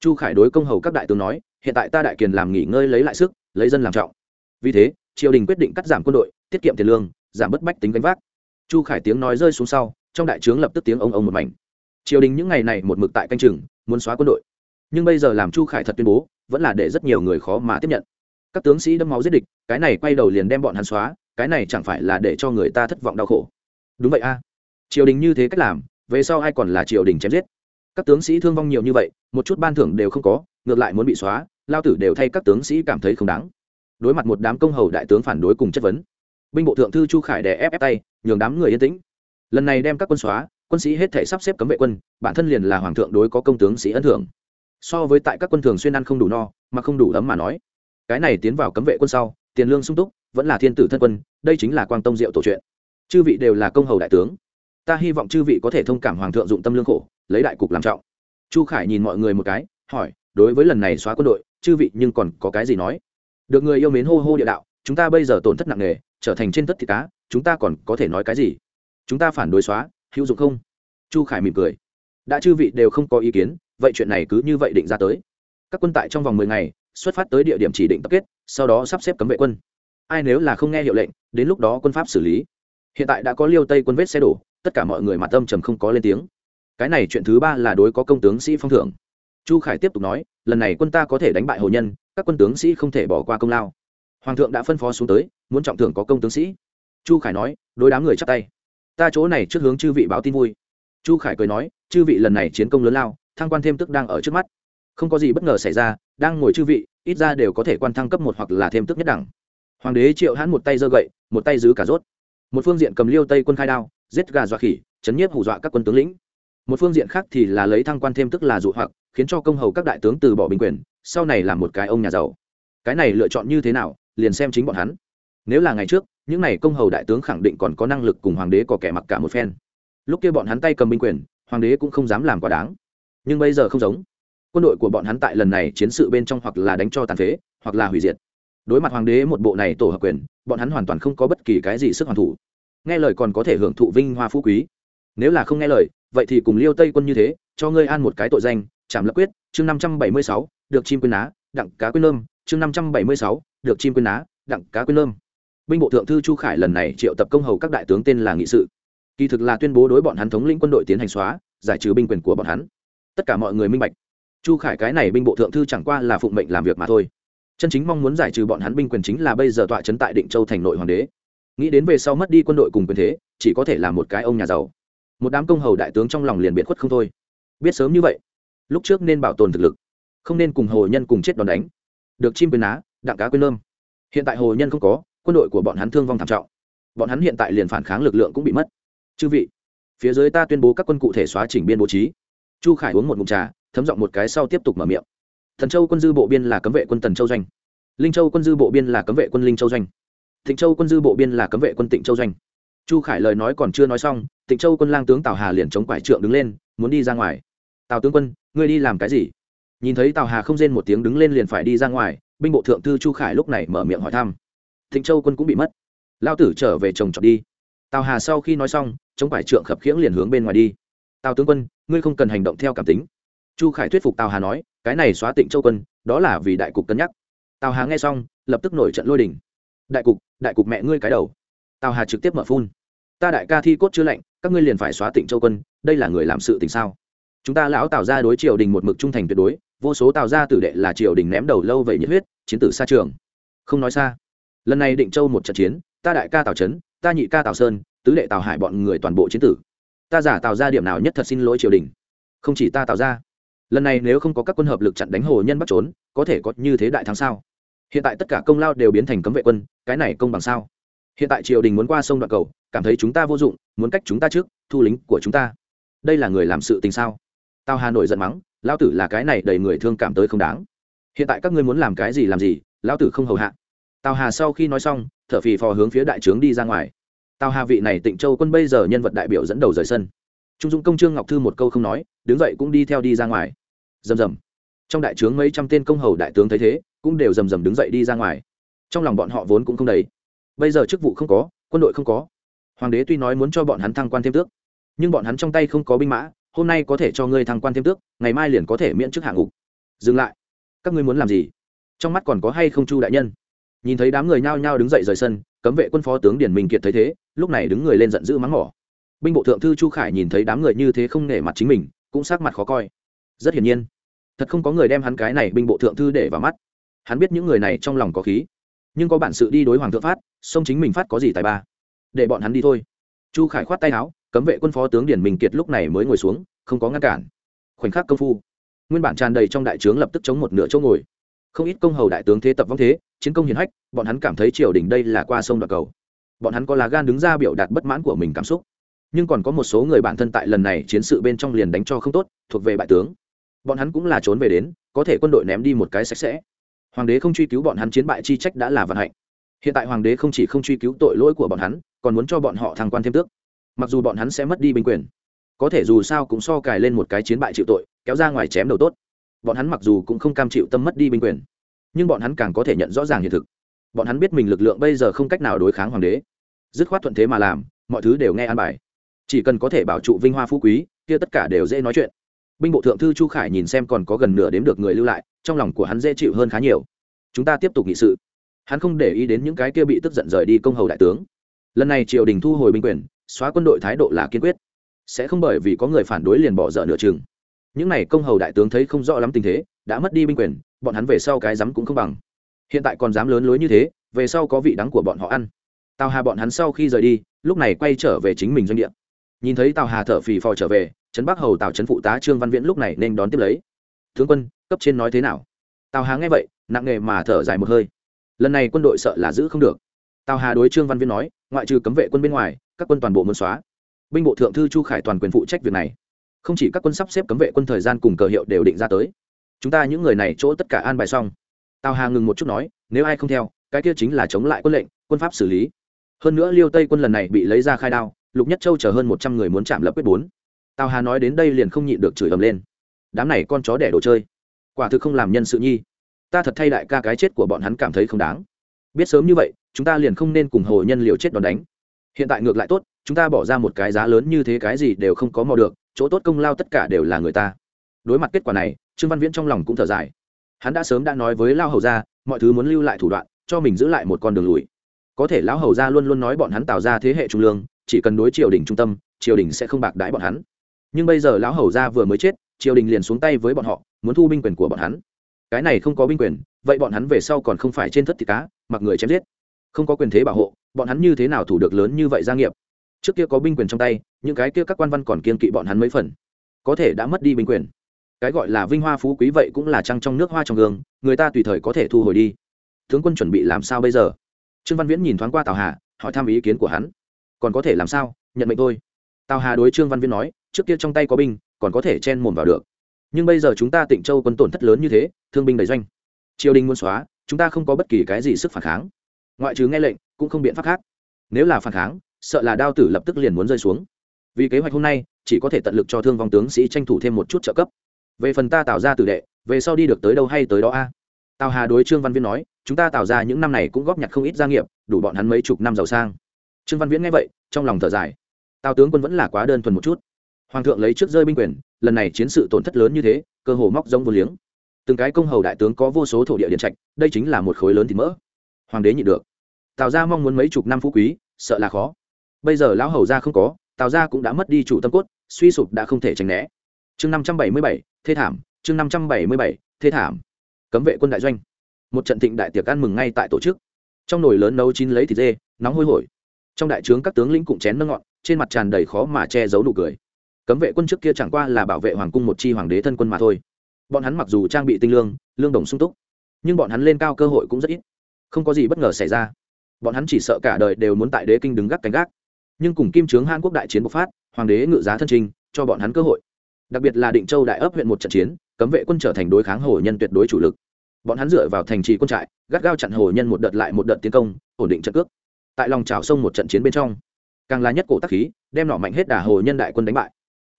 Chu khải đối công hầu các đại tướng nói, hiện tại ta đại kiền làm nghỉ ngơi lấy lại sức, lấy dân làm trọng. Vì thế, triều đình quyết định cắt giảm quân đội, tiết kiệm tiền lương, giảm bớt bách tính gánh vác. Chu khải tiếng nói rơi xuống sau, trong đại trướng lập tức tiếng ông ông một mảnh. Triều đình những ngày này một mực tại canh chừng, muốn xóa quân đội. Nhưng bây giờ làm chu khải thật tuyên bố, vẫn là để rất nhiều người khó mà tiếp nhận. Các tướng sĩ đâm máu giết địch, cái này quay đầu liền đem bọn hắn xóa, cái này chẳng phải là để cho người ta thất vọng đau khổ. Đúng vậy a triều đình như thế cách làm, về sau ai còn là triều đình chém giết? Các tướng sĩ thương vong nhiều như vậy, một chút ban thưởng đều không có, ngược lại muốn bị xóa, lao tử đều thay các tướng sĩ cảm thấy không đáng. Đối mặt một đám công hầu đại tướng phản đối cùng chất vấn, binh bộ thượng thư chu khải đè ép ép tay, nhường đám người yên tĩnh. Lần này đem các quân xóa, quân sĩ hết thể sắp xếp cấm vệ quân, bản thân liền là hoàng thượng đối có công tướng sĩ ấn thưởng. So với tại các quân thường xuyên ăn không đủ no, mà không đủ ấm mà nói. Cái này tiến vào cấm vệ quân sau, tiền lương sung túc, vẫn là thiên tử thân quân, đây chính là quang tông diệu tổ chuyện. Chư vị đều là công hầu đại tướng ta hy vọng chư vị có thể thông cảm hoàng thượng dụng tâm lương khổ, lấy đại cục làm trọng. Chu khải nhìn mọi người một cái, hỏi, đối với lần này xóa quân đội, chư vị nhưng còn có cái gì nói? Được người yêu mến hô hô địa đạo, chúng ta bây giờ tổn thất nặng nề, trở thành trên tất thịt cá, chúng ta còn có thể nói cái gì? Chúng ta phản đối xóa, hữu dụng không? Chu khải mỉm cười. Đã chư vị đều không có ý kiến, vậy chuyện này cứ như vậy định ra tới. Các quân tại trong vòng mười ngày, xuất phát tới địa điểm chỉ định tập kết, sau đó sắp xếp cấm vệ quân. Ai nếu là không nghe hiệu lệnh, đến lúc đó quân pháp xử lý. Hiện tại đã có liêu tây quân vết xe đổ tất cả mọi người mặt tâm trầm không có lên tiếng. Cái này chuyện thứ ba là đối có công tướng sĩ phong thưởng. Chu khải tiếp tục nói, lần này quân ta có thể đánh bại hồ nhân, các quân tướng sĩ không thể bỏ qua công lao. Hoàng thượng đã phân phó xuống tới, muốn trọng thưởng có công tướng sĩ. Chu khải nói, đối đám người chắp tay. Ta chỗ này trước hướng chư vị báo tin vui. Chu khải cười nói, chư vị lần này chiến công lớn lao, thăng quan thêm tức đang ở trước mắt. Không có gì bất ngờ xảy ra, đang ngồi chư vị, ít ra đều có thể quan thăng cấp một hoặc là thêm tức nhất đẳng. Hoàng đế triệu hãn một tay giơ gậy, một tay giữ cả rốt. Một phương diện cầm liêu tây quân khai đao giết gà dọa khỉ, chấn nhiếp hù dọa các quân tướng lĩnh. Một phương diện khác thì là lấy thăng quan thêm tức là dụ hoặc, khiến cho công hầu các đại tướng từ bỏ binh quyền, sau này làm một cái ông nhà giàu. Cái này lựa chọn như thế nào, liền xem chính bọn hắn. Nếu là ngày trước, những n à y công hầu đại tướng khẳng định còn có năng lực cùng hoàng đế có kẻ mặc cả một phen. Lúc kia bọn hắn tay cầm binh quyền, hoàng đế cũng không dám làm quá đáng. Nhưng bây giờ không giống. Quân đội của bọn hắn tại lần này chiến sự bên trong hoặc là đánh cho tàn phế, hoặc là hủy diệt. Đối mặt hoàng đế một bộ này tổ hợp quyền, bọn hắn hoàn toàn không có bất kỳ cái gì sức hoàn thủ nghe lời còn có thể hưởng thụ vinh hoa phú quý. Nếu là không nghe lời, vậy thì cùng liêu tây quân như thế, cho ngươi an một cái tội danh chạm lập quyết, chương năm trăm bảy mươi sáu, được chim quyên á đặng cá quyên lơm chương năm trăm bảy mươi sáu, được chim quyên á đặng cá quyên lơm binh bộ thượng thư chu khải lần này triệu tập công hầu các đại tướng tên là nghị sự. Kỳ thực là tuyên bố đối bọn hắn thống lĩnh quân đội tiến hành xóa, giải trừ binh quyền của bọn hắn. Tất cả mọi người minh bạch. Chu khải cái này binh bộ thượng thư chẳng qua là phụng mệnh làm việc mà thôi. Chân chính mong muốn giải trừ bọn hắn binh quyền chính là bây giờ tọa trấn tại định châu thành nội hoàng đế nghĩ đến về sau mất đi quân đội cùng quyền thế, chỉ có thể là một cái ông nhà giàu. Một đám công hầu đại tướng trong lòng liền biệt khuất không thôi. Biết sớm như vậy, lúc trước nên bảo tồn thực lực, không nên cùng hồ nhân cùng chết đòn đánh. Được chim quyền á đặng cá quyền lơm. Hiện tại hồ nhân không có, quân đội của bọn hắn thương vong thảm trọng. Bọn hắn hiện tại liền phản kháng lực lượng cũng bị mất. Chư vị, phía dưới ta tuyên bố các quân cụ thể xóa chỉnh biên bố trí. Chu khải uống một mụn trà, thấm giọng một cái sau tiếp tục mở miệng. Thần châu quân dư bộ biên là cấm vệ quân tần châu doanh. Linh châu quân dư bộ biên là cấm vệ quân linh châu doanh. Tịnh châu quân dư bộ biên là cấm vệ quân tịnh châu doanh. Chu khải lời nói còn chưa nói xong, tịnh châu quân lang tướng tào hà liền chống quải trượng đứng lên, muốn đi ra ngoài. Tào tướng quân, ngươi đi làm cái gì? Nhìn thấy tào hà không rên một tiếng đứng lên liền phải đi ra ngoài, binh bộ thượng thư chu khải lúc này mở miệng hỏi thăm. Tịnh châu quân cũng bị mất. Lao tử trở về chồng chọn đi. Tào hà sau khi nói xong, chống phải trượng khập khiễng liền hướng bên ngoài đi. Tào tướng quân, ngươi không cần hành động theo cảm tính. Chu khải thuyết phục tào hà nói, cái này xóa tịnh châu quân, đó là vì đại cục cân nhắc. Tào hà nghe xong, lập tức nổi trận lôi đình đại cục đại cục mẹ ngươi cái đầu. Tào hà trực tiếp mở phun. Ta đại ca thi cốt chưa lạnh, các ngươi liền phải xóa tịnh châu quân, đây là người làm sự tình sao? Chúng ta lão tào ra đối triều đình một mực trung thành tuyệt đối, vô số tào ra tử đệ là triều đình ném đầu lâu vậy nhiệt huyết, chiến tử xa trường. Không nói xa. Lần này định châu một trận chiến, ta đại ca tào trấn, ta nhị ca tào sơn, tứ đệ tào hải bọn người toàn bộ chiến tử. Ta giả tào ra điểm nào nhất thật xin lỗi triều đình. Không chỉ ta tào ra lần này nếu không có các quân hợp lực chặn đánh hồ nhân bắt trốn, có thể có như thế đại thắng sao? Hiện tại tất cả công lao đều biến thành cấm vệ quân, cái này công bằng sao? Hiện tại triều đình muốn qua sông đoạn cầu, cảm thấy chúng ta vô dụng, muốn cách chúng ta trước, thu lính của chúng ta. Đây là người làm sự tình sao? Tào hà nội giận mắng lao tử là cái này đầy người thương cảm tới không đáng. Hiện tại các ngươi muốn làm cái gì làm gì lao tử không hầu hạ. Tào hà sau khi nói xong, thở phì phò hướng phía đại trướng đi ra ngoài. Tào hà vị này tịnh châu quân bây giờ nhân vật đại biểu dẫn đầu rời sân. Trung dũng công trương ngọc thư một câu không nói, đứng dậy cũng đi theo đi ra ngoài. Rầm rầm. Trong đại trướng mấy trăm tên công hầu đại tướng thấy thế cũng đều rầm rầm đứng dậy đi ra ngoài. Trong lòng bọn họ vốn cũng không đầy. Bây giờ chức vụ không có, quân đội không có. Hoàng đế tuy nói muốn cho bọn hắn thăng quan thêm tước, nhưng bọn hắn trong tay không có binh mã, hôm nay có thể cho ngươi thăng quan thêm tước, ngày mai liền có thể miễn chức hạng ngục. Dừng lại. Các ngươi muốn làm gì? Trong mắt còn có hay không chu đại nhân? Nhìn thấy đám người nhao nhao đứng dậy rời sân, cấm vệ quân phó tướng điển minh kiệt thấy thế, lúc này đứng người lên giận dữ mắng mỏ. Binh bộ thượng thư chu khải nhìn thấy đám người như thế không nể mặt chính mình, cũng sắc mặt khó coi. Rất hiển nhiên, thật không có người đem hắn cái này binh bộ thượng thư để vào mắt hắn biết những người này trong lòng có khí. Nhưng có bản sự đi đối hoàng thượng phát, sông chính mình phát có gì tài ba? Để bọn hắn đi thôi. Chu khải khoát tay áo, cấm vệ quân phó tướng điển minh kiệt lúc này mới ngồi xuống, không có ngăn cản. Khoảnh khắc công phu, nguyên bản tràn đầy trong đại trướng lập tức chống một nửa chỗ ngồi. Không ít công hầu đại tướng thế tập vong thế, chiến công hiển hách, bọn hắn cảm thấy triều đình đây là qua sông đoạt cầu. Bọn hắn có lá gan đứng ra biểu đạt bất mãn của mình cảm xúc. Nhưng còn có một số người bản thân tại lần này chiến sự bên trong liền đánh cho không tốt, thuộc về bại tướng. Bọn hắn cũng là trốn về đến, có thể quân đội ném đi một cái sạch sẽ hoàng đế không truy cứu bọn hắn chiến bại chi trách đã là vận hạnh. Hiện tại hoàng đế không chỉ không truy cứu tội lỗi của bọn hắn, còn muốn cho bọn họ thăng quan thêm tước. Mặc dù bọn hắn sẽ mất đi binh quyền, có thể dù sao cũng so cài lên một cái chiến bại chịu tội, kéo ra ngoài chém đầu tốt. Bọn hắn mặc dù cũng không cam chịu tâm mất đi binh quyền, nhưng bọn hắn càng có thể nhận rõ ràng hiện thực. Bọn hắn biết mình lực lượng bây giờ không cách nào đối kháng hoàng đế. Dứt khoát thuận thế mà làm, mọi thứ đều nghe an bài. Chỉ cần có thể bảo trụ vinh hoa phú quý, kia tất cả đều dễ nói chuyện binh bộ thượng thư chu khải nhìn xem còn có gần nửa đếm được người lưu lại, trong lòng của hắn dễ chịu hơn khá nhiều. Chúng ta tiếp tục nghị sự. Hắn không để ý đến những cái kia bị tức giận rời đi công hầu đại tướng. Lần này triều đình thu hồi binh quyền, xóa quân đội thái độ là kiên quyết. Sẽ không bởi vì có người phản đối liền bỏ dở nửa chừng. Những n à y công hầu đại tướng thấy không rõ lắm tình thế, đã mất đi binh quyền, bọn hắn về sau cái dám cũng không bằng. Hiện tại còn dám lớn lối như thế, về sau có vị đắng của bọn họ ăn. Tào hà bọn hắn sau khi rời đi, lúc này quay trở về chính mình doanh địa. Nhìn thấy tào hà thở phì phò trở về trấn bắc hầu tào trấn phụ tá trương văn viễn lúc này nên đón tiếp lấy tướng quân cấp trên nói thế nào tào hà nghe vậy nặng nghề mà thở dài một hơi lần này quân đội sợ là giữ không được tào hà đối trương văn viễn nói ngoại trừ cấm vệ quân bên ngoài các quân toàn bộ muốn xóa binh bộ thượng thư chu khải toàn quyền phụ trách việc này không chỉ các quân sắp xếp cấm vệ quân thời gian cùng cờ hiệu đều định ra tới chúng ta những người này chỗ tất cả an bài xong tào hà ngừng một chút nói nếu ai không theo cái kia chính là chống lại quân lệnh quân pháp xử lý hơn nữa liêu tây quân lần này bị lấy ra khai đao lục nhất châu chở hơn một trăm người muốn chạm lập quyết bốn tào hà nói đến đây liền không nhịn được chửi ầm lên. Đám này con chó đẻ đồ chơi, quả thực không làm nhân sự nhi. Ta thật thay đại ca cái chết của bọn hắn cảm thấy không đáng. Biết sớm như vậy, chúng ta liền không nên cùng hồ nhân liều chết đòn đánh. Hiện tại ngược lại tốt, chúng ta bỏ ra một cái giá lớn như thế cái gì đều không có mò được, chỗ tốt công lao tất cả đều là người ta. Đối mặt kết quả này, trương văn viễn trong lòng cũng thở dài. Hắn đã sớm đã nói với lao hầu ra mọi thứ muốn lưu lại thủ đoạn, cho mình giữ lại một con đường lùi. Có thể lão hầu ra luôn luôn nói bọn hắn tạo ra thế hệ trung lương, chỉ cần đối triều đình trung tâm, triều đình sẽ không bạc đãi bọn hắn nhưng bây giờ lão hầu gia vừa mới chết, triều đình liền xuống tay với bọn họ, muốn thu binh quyền của bọn hắn. Cái này không có binh quyền, vậy bọn hắn về sau còn không phải trên thất thịt cá, mặc người chém giết. Không có quyền thế bảo hộ, bọn hắn như thế nào thủ được lớn như vậy gia nghiệp? Trước kia có binh quyền trong tay, những cái kia các quan văn còn kiên kỵ bọn hắn mấy phần. Có thể đã mất đi binh quyền. Cái gọi là vinh hoa phú quý vậy cũng là trăng trong nước hoa trong gương, người ta tùy thời có thể thu hồi đi. Tướng quân chuẩn bị làm sao bây giờ? Trương văn viễn nhìn thoáng qua tào hà, hỏi thăm ý kiến của hắn. Còn có thể làm sao? Nhận mệnh thôi. Tào hà đối trương văn viễn nói trước kia trong tay có binh, còn có thể chen mồm vào được. Nhưng bây giờ chúng ta tịnh châu quân tổn thất lớn như thế, thương binh đầy doanh. Triều đình muốn xóa, chúng ta không có bất kỳ cái gì sức phản kháng. Ngoại trừ nghe lệnh, cũng không biện pháp khác. Nếu là phản kháng, sợ là đao tử lập tức liền muốn rơi xuống. Vì kế hoạch hôm nay, chỉ có thể tận lực cho thương vong tướng sĩ tranh thủ thêm một chút trợ cấp. Về phần ta tạo ra tử đệ, về sau đi được tới đâu hay tới đó a? Tào hà đối trương văn viễn nói, chúng ta tạo ra những năm này cũng góp nhặt không ít gia nghiệp, đủ bọn hắn mấy chục năm giàu sang. Trương văn viễn nghe vậy, trong lòng thở dài. Tào tướng quân vẫn là quá đơn thuần một chút hoàng thượng lấy trước rơi binh quyền, lần này chiến sự tổn thất lớn như thế, cơ hồ móc rông vô liếng. Từng cái công hầu đại tướng có vô số thổ địa điện trạch, đây chính là một khối lớn thì mỡ. Hoàng đế nhịn được. Tào ra mong muốn mấy chục năm phú quý, sợ là khó. Bây giờ lão hầu ra không có, tào ra cũng đã mất đi chủ tâm cốt, suy sụp đã không thể tránh né. Chương năm trăm bảy mươi bảy thế thảm, chương năm trăm bảy mươi bảy thế thảm. Cấm vệ quân đại doanh. Một trận thịnh đại tiệc ăn mừng ngay tại tổ chức. Trong nồi lớn nấu chín lấy thịt dê, nóng hôi hổi. Trong đại trướng các tướng lĩnh cụm chén nâng ngọn trên mặt tràn đầy khó mà che giấu nụ cười cấm vệ quân trước kia chẳng qua là bảo vệ hoàng cung một chi hoàng đế thân quân mà thôi. Bọn hắn mặc dù trang bị tinh lương lương đồng sung túc, nhưng bọn hắn lên cao cơ hội cũng rất ít. Không có gì bất ngờ xảy ra. Bọn hắn chỉ sợ cả đời đều muốn tại đế kinh đứng gác cánh gác. Nhưng cùng kim trướng hàn quốc đại chiến bộc phát, hoàng đế ngự giá thân trình, cho bọn hắn cơ hội. Đặc biệt là định châu đại ấp huyện một trận chiến, cấm vệ quân trở thành đối kháng hồ nhân tuyệt đối chủ lực. Bọn hắn dựa vào thành trì quân trại, gắt gao chặn hồ nhân một đợt lại một đợt tiến công, ổn định trận cước. Tại lòng trào sông một trận chiến bên trong, càng là nhất cổ tắc khí, đem nọ mạnh hết đà hồ nhân đại quân đánh bại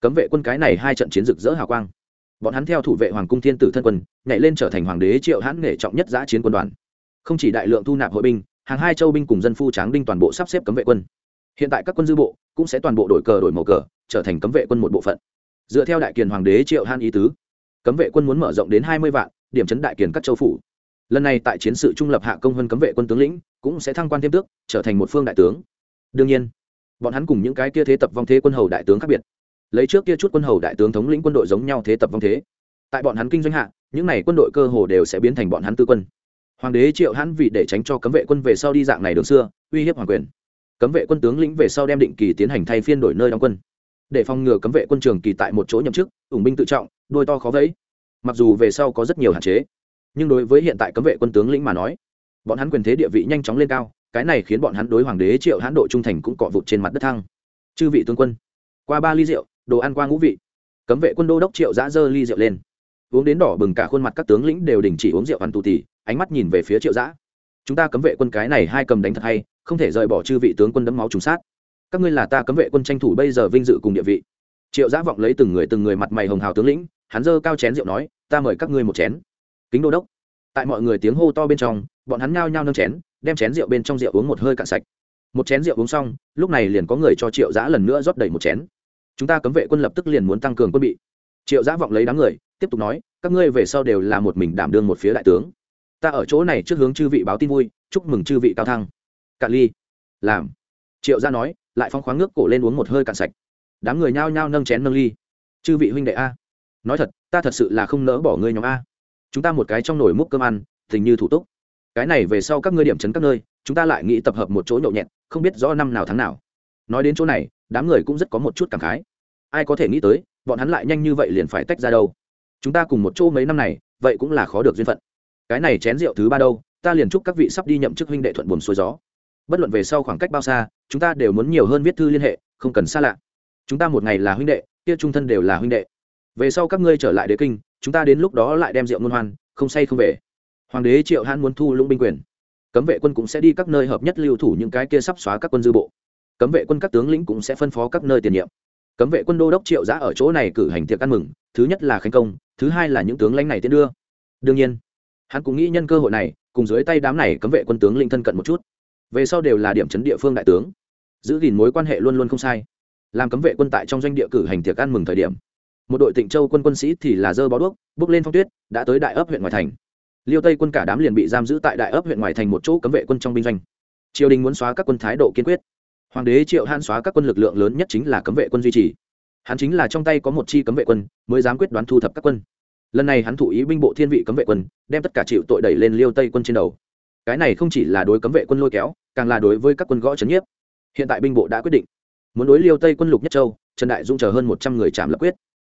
cấm vệ quân cái này hai trận chiến rực rỡ hào quang. Bọn hắn theo thủ vệ hoàng cung thiên tử thân quân, nhảy lên trở thành hoàng đế triệu hãn nghệ trọng nhất giã chiến quân đoàn. Không chỉ đại lượng thu nạp hội binh, hàng hai châu binh cùng dân phu tráng đinh toàn bộ sắp xếp cấm vệ quân. Hiện tại các quân dư bộ cũng sẽ toàn bộ đổi cờ đổi màu cờ, trở thành cấm vệ quân một bộ phận. Dựa theo đại kiền hoàng đế triệu han ý tứ, cấm vệ quân muốn mở rộng đến hai mươi vạn, điểm chấn đại kiền các châu phủ. Lần này tại chiến sự trung lập hạ công hơn cấm vệ quân tướng lĩnh, cũng sẽ thăng quan thêm tước, trở thành một phương đại tướng. Đương nhiên, bọn hắn cùng những cái kia thế tập vong thế quân hầu đại tướng khác biệt lấy trước kia chút quân hầu đại tướng thống lĩnh quân đội giống nhau thế tập vong thế. Tại bọn hắn kinh doanh hạ, những n à y quân đội cơ hồ đều sẽ biến thành bọn hắn tư quân. Hoàng đế triệu hắn vì để tránh cho cấm vệ quân về sau đi dạng này đường xưa, uy hiếp hoàng quyền. Cấm vệ quân tướng lĩnh về sau đem định kỳ tiến hành thay phiên đổi nơi đóng quân. Để phòng ngừa cấm vệ quân trường kỳ tại một chỗ nhậm chức, ủng binh tự trọng, đôi to khó vẫy. Mặc dù về sau có rất nhiều hạn chế, nhưng đối với hiện tại cấm vệ quân tướng lĩnh mà nói, bọn hắn quyền thế địa vị nhanh chóng lên cao, cái này khiến bọn hắn đối hoàng đế triệu hãn độ trung thành cũng cọ vụt trên mặt đất thăng. Chư vị tướng quân, qua ba ly rượu đồ ăn qua ngũ vị. Cấm vệ quân đô đốc triệu giã dơ ly rượu lên. Uống đến đỏ bừng cả khuôn mặt các tướng lĩnh đều đình chỉ uống rượu hoàn tù tì, ánh mắt nhìn về phía triệu giã. Chúng ta cấm vệ quân cái này hai cầm đánh thật hay, không thể rời bỏ chư vị tướng quân đấm máu trùng sát. Các ngươi là ta cấm vệ quân tranh thủ bây giờ vinh dự cùng địa vị. Triệu giã vọng lấy từng người từng người mặt mày hồng hào tướng lĩnh, hắn dơ cao chén rượu nói, ta mời các ngươi một chén. Kính đô đốc. Tại mọi người tiếng hô to bên trong, bọn hắn nhao nhao nâng chén, đem chén rượu bên trong rượu uống một hơi cạn sạch. Một chén rượu uống xong, lúc này liền có người cho triệu giã lần nữa rót đầy một chén chúng ta cấm vệ quân lập tức liền muốn tăng cường quân bị. Triệu giã vọng lấy đám người, tiếp tục nói, các ngươi về sau đều là một mình đảm đương một phía đại tướng. Ta ở chỗ này trước hướng chư vị báo tin vui, chúc mừng chư vị cao thăng. Cạn ly, làm. Triệu gia nói, lại phong khoáng nước cổ lên uống một hơi cạn sạch. Đám người nhao nhao nâng chén nâng ly. Chư vị huynh đệ a, nói thật, ta thật sự là không nỡ bỏ ngươi nhóm a. Chúng ta một cái trong nồi múc cơm ăn tình như thủ túc. Cái này về sau các ngươi điểm chấn các nơi, chúng ta lại nghĩ tập hợp một chỗ nhậu nhẹt, không biết rõ năm nào tháng nào. Nói đến chỗ này, đám người cũng rất có một chút cảm khái ai có thể nghĩ tới, bọn hắn lại nhanh như vậy liền phải tách ra đâu. Chúng ta cùng một chỗ mấy năm này, vậy cũng là khó được duyên phận. Cái này chén rượu thứ ba đâu, ta liền chúc các vị sắp đi nhậm chức huynh đệ thuận buồn xuôi gió. Bất luận về sau khoảng cách bao xa, chúng ta đều muốn nhiều hơn viết thư liên hệ, không cần xa lạ. Chúng ta một ngày là huynh đệ, kia trung thân đều là huynh đệ. Về sau các ngươi trở lại đế kinh, chúng ta đến lúc đó lại đem rượu ngôn hoan, không say không về. Hoàng đế triệu hãn muốn thu lũng binh quyền. Cấm vệ quân cũng sẽ đi các nơi hợp nhất lưu thủ những cái kia sắp xóa các quân dư bộ. Cấm vệ quân các tướng lĩnh cũng sẽ phân phó các nơi tiền nhiệm cấm vệ quân đô đốc triệu giã ở chỗ này cử hành tiệc ăn mừng, thứ nhất là khánh công, thứ hai là những tướng lãnh này tiến đưa. Đương nhiên, hắn cũng nghĩ nhân cơ hội này, cùng dưới tay đám này cấm vệ quân tướng linh thân cận một chút. Về sau đều là điểm chấn địa phương đại tướng. Giữ gìn mối quan hệ luôn luôn không sai. Làm cấm vệ quân tại trong doanh địa cử hành tiệc ăn mừng thời điểm, một đội tịnh châu quân quân sĩ thì là dơ bó đuốc, bước lên phong tuyết, đã tới đại ấp huyện ngoại thành. Liêu tây quân cả đám liền bị giam giữ tại đại ấp huyện ngoại thành một chỗ cấm vệ quân trong binh doanh. Triều đình muốn xóa các quân thái độ kiên quyết hoàng đế triệu hãn xóa các quân lực lượng lớn nhất chính là cấm vệ quân duy trì. Hắn chính là trong tay có một chi cấm vệ quân, mới dám quyết đoán thu thập các quân. Lần này hắn thụ ý binh bộ thiên vị cấm vệ quân, đem tất cả chịu tội đẩy lên liêu tây quân trên đầu. Cái này không chỉ là đối cấm vệ quân lôi kéo, càng là đối với các quân gõ trấn nhiếp. Hiện tại binh bộ đã quyết định, muốn đối liêu tây quân lục nhất châu, trần đại dung chờ hơn một trăm người chạm lập quyết.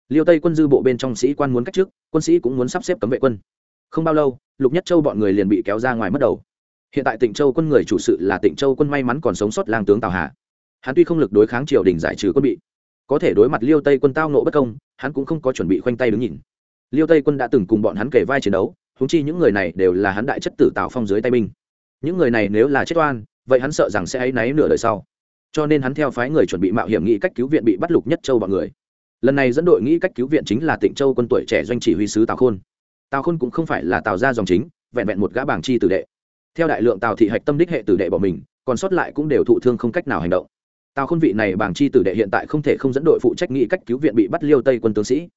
Liêu tây quân dư bộ bên trong sĩ quan muốn cách trước, quân sĩ cũng muốn sắp xếp cấm vệ quân. Không bao lâu, lục nhất châu bọn người liền bị kéo ra ngoài mất đầu hiện tại tịnh châu quân người chủ sự là tịnh châu quân may mắn còn sống sót lang tướng tào hà. Hắn tuy không lực đối kháng triều đình giải trừ quân bị, có thể đối mặt liêu tây quân tao nộ bất công, hắn cũng không có chuẩn bị khoanh tay đứng nhìn. Liêu tây quân đã từng cùng bọn hắn kể vai chiến đấu húng chi những người này đều là hắn đại chất tử tào phong dưới tay binh. Những người này nếu là chết oan, vậy hắn sợ rằng sẽ áy náy nửa đời sau. Cho nên hắn theo phái người chuẩn bị mạo hiểm nghĩ cách cứu viện bị bắt lục nhất châu bọn người. Lần này dẫn đội nghĩ cách cứu viện chính là tịnh châu quân tuổi trẻ doanh chỉ huy sứ tào khôn. Tào khôn cũng không phải là tào gia dòng chính, vẹn vẹn một gã bảng chi tử đệ theo đại lượng tào thị hạch tâm đích hệ tử đệ bỏ mình, còn sót lại cũng đều thụ thương không cách nào hành động. Tào khôn vị này bảng chi tử đệ hiện tại không thể không dẫn đội phụ trách nghĩ cách cứu viện bị bắt liêu tây quân tướng sĩ.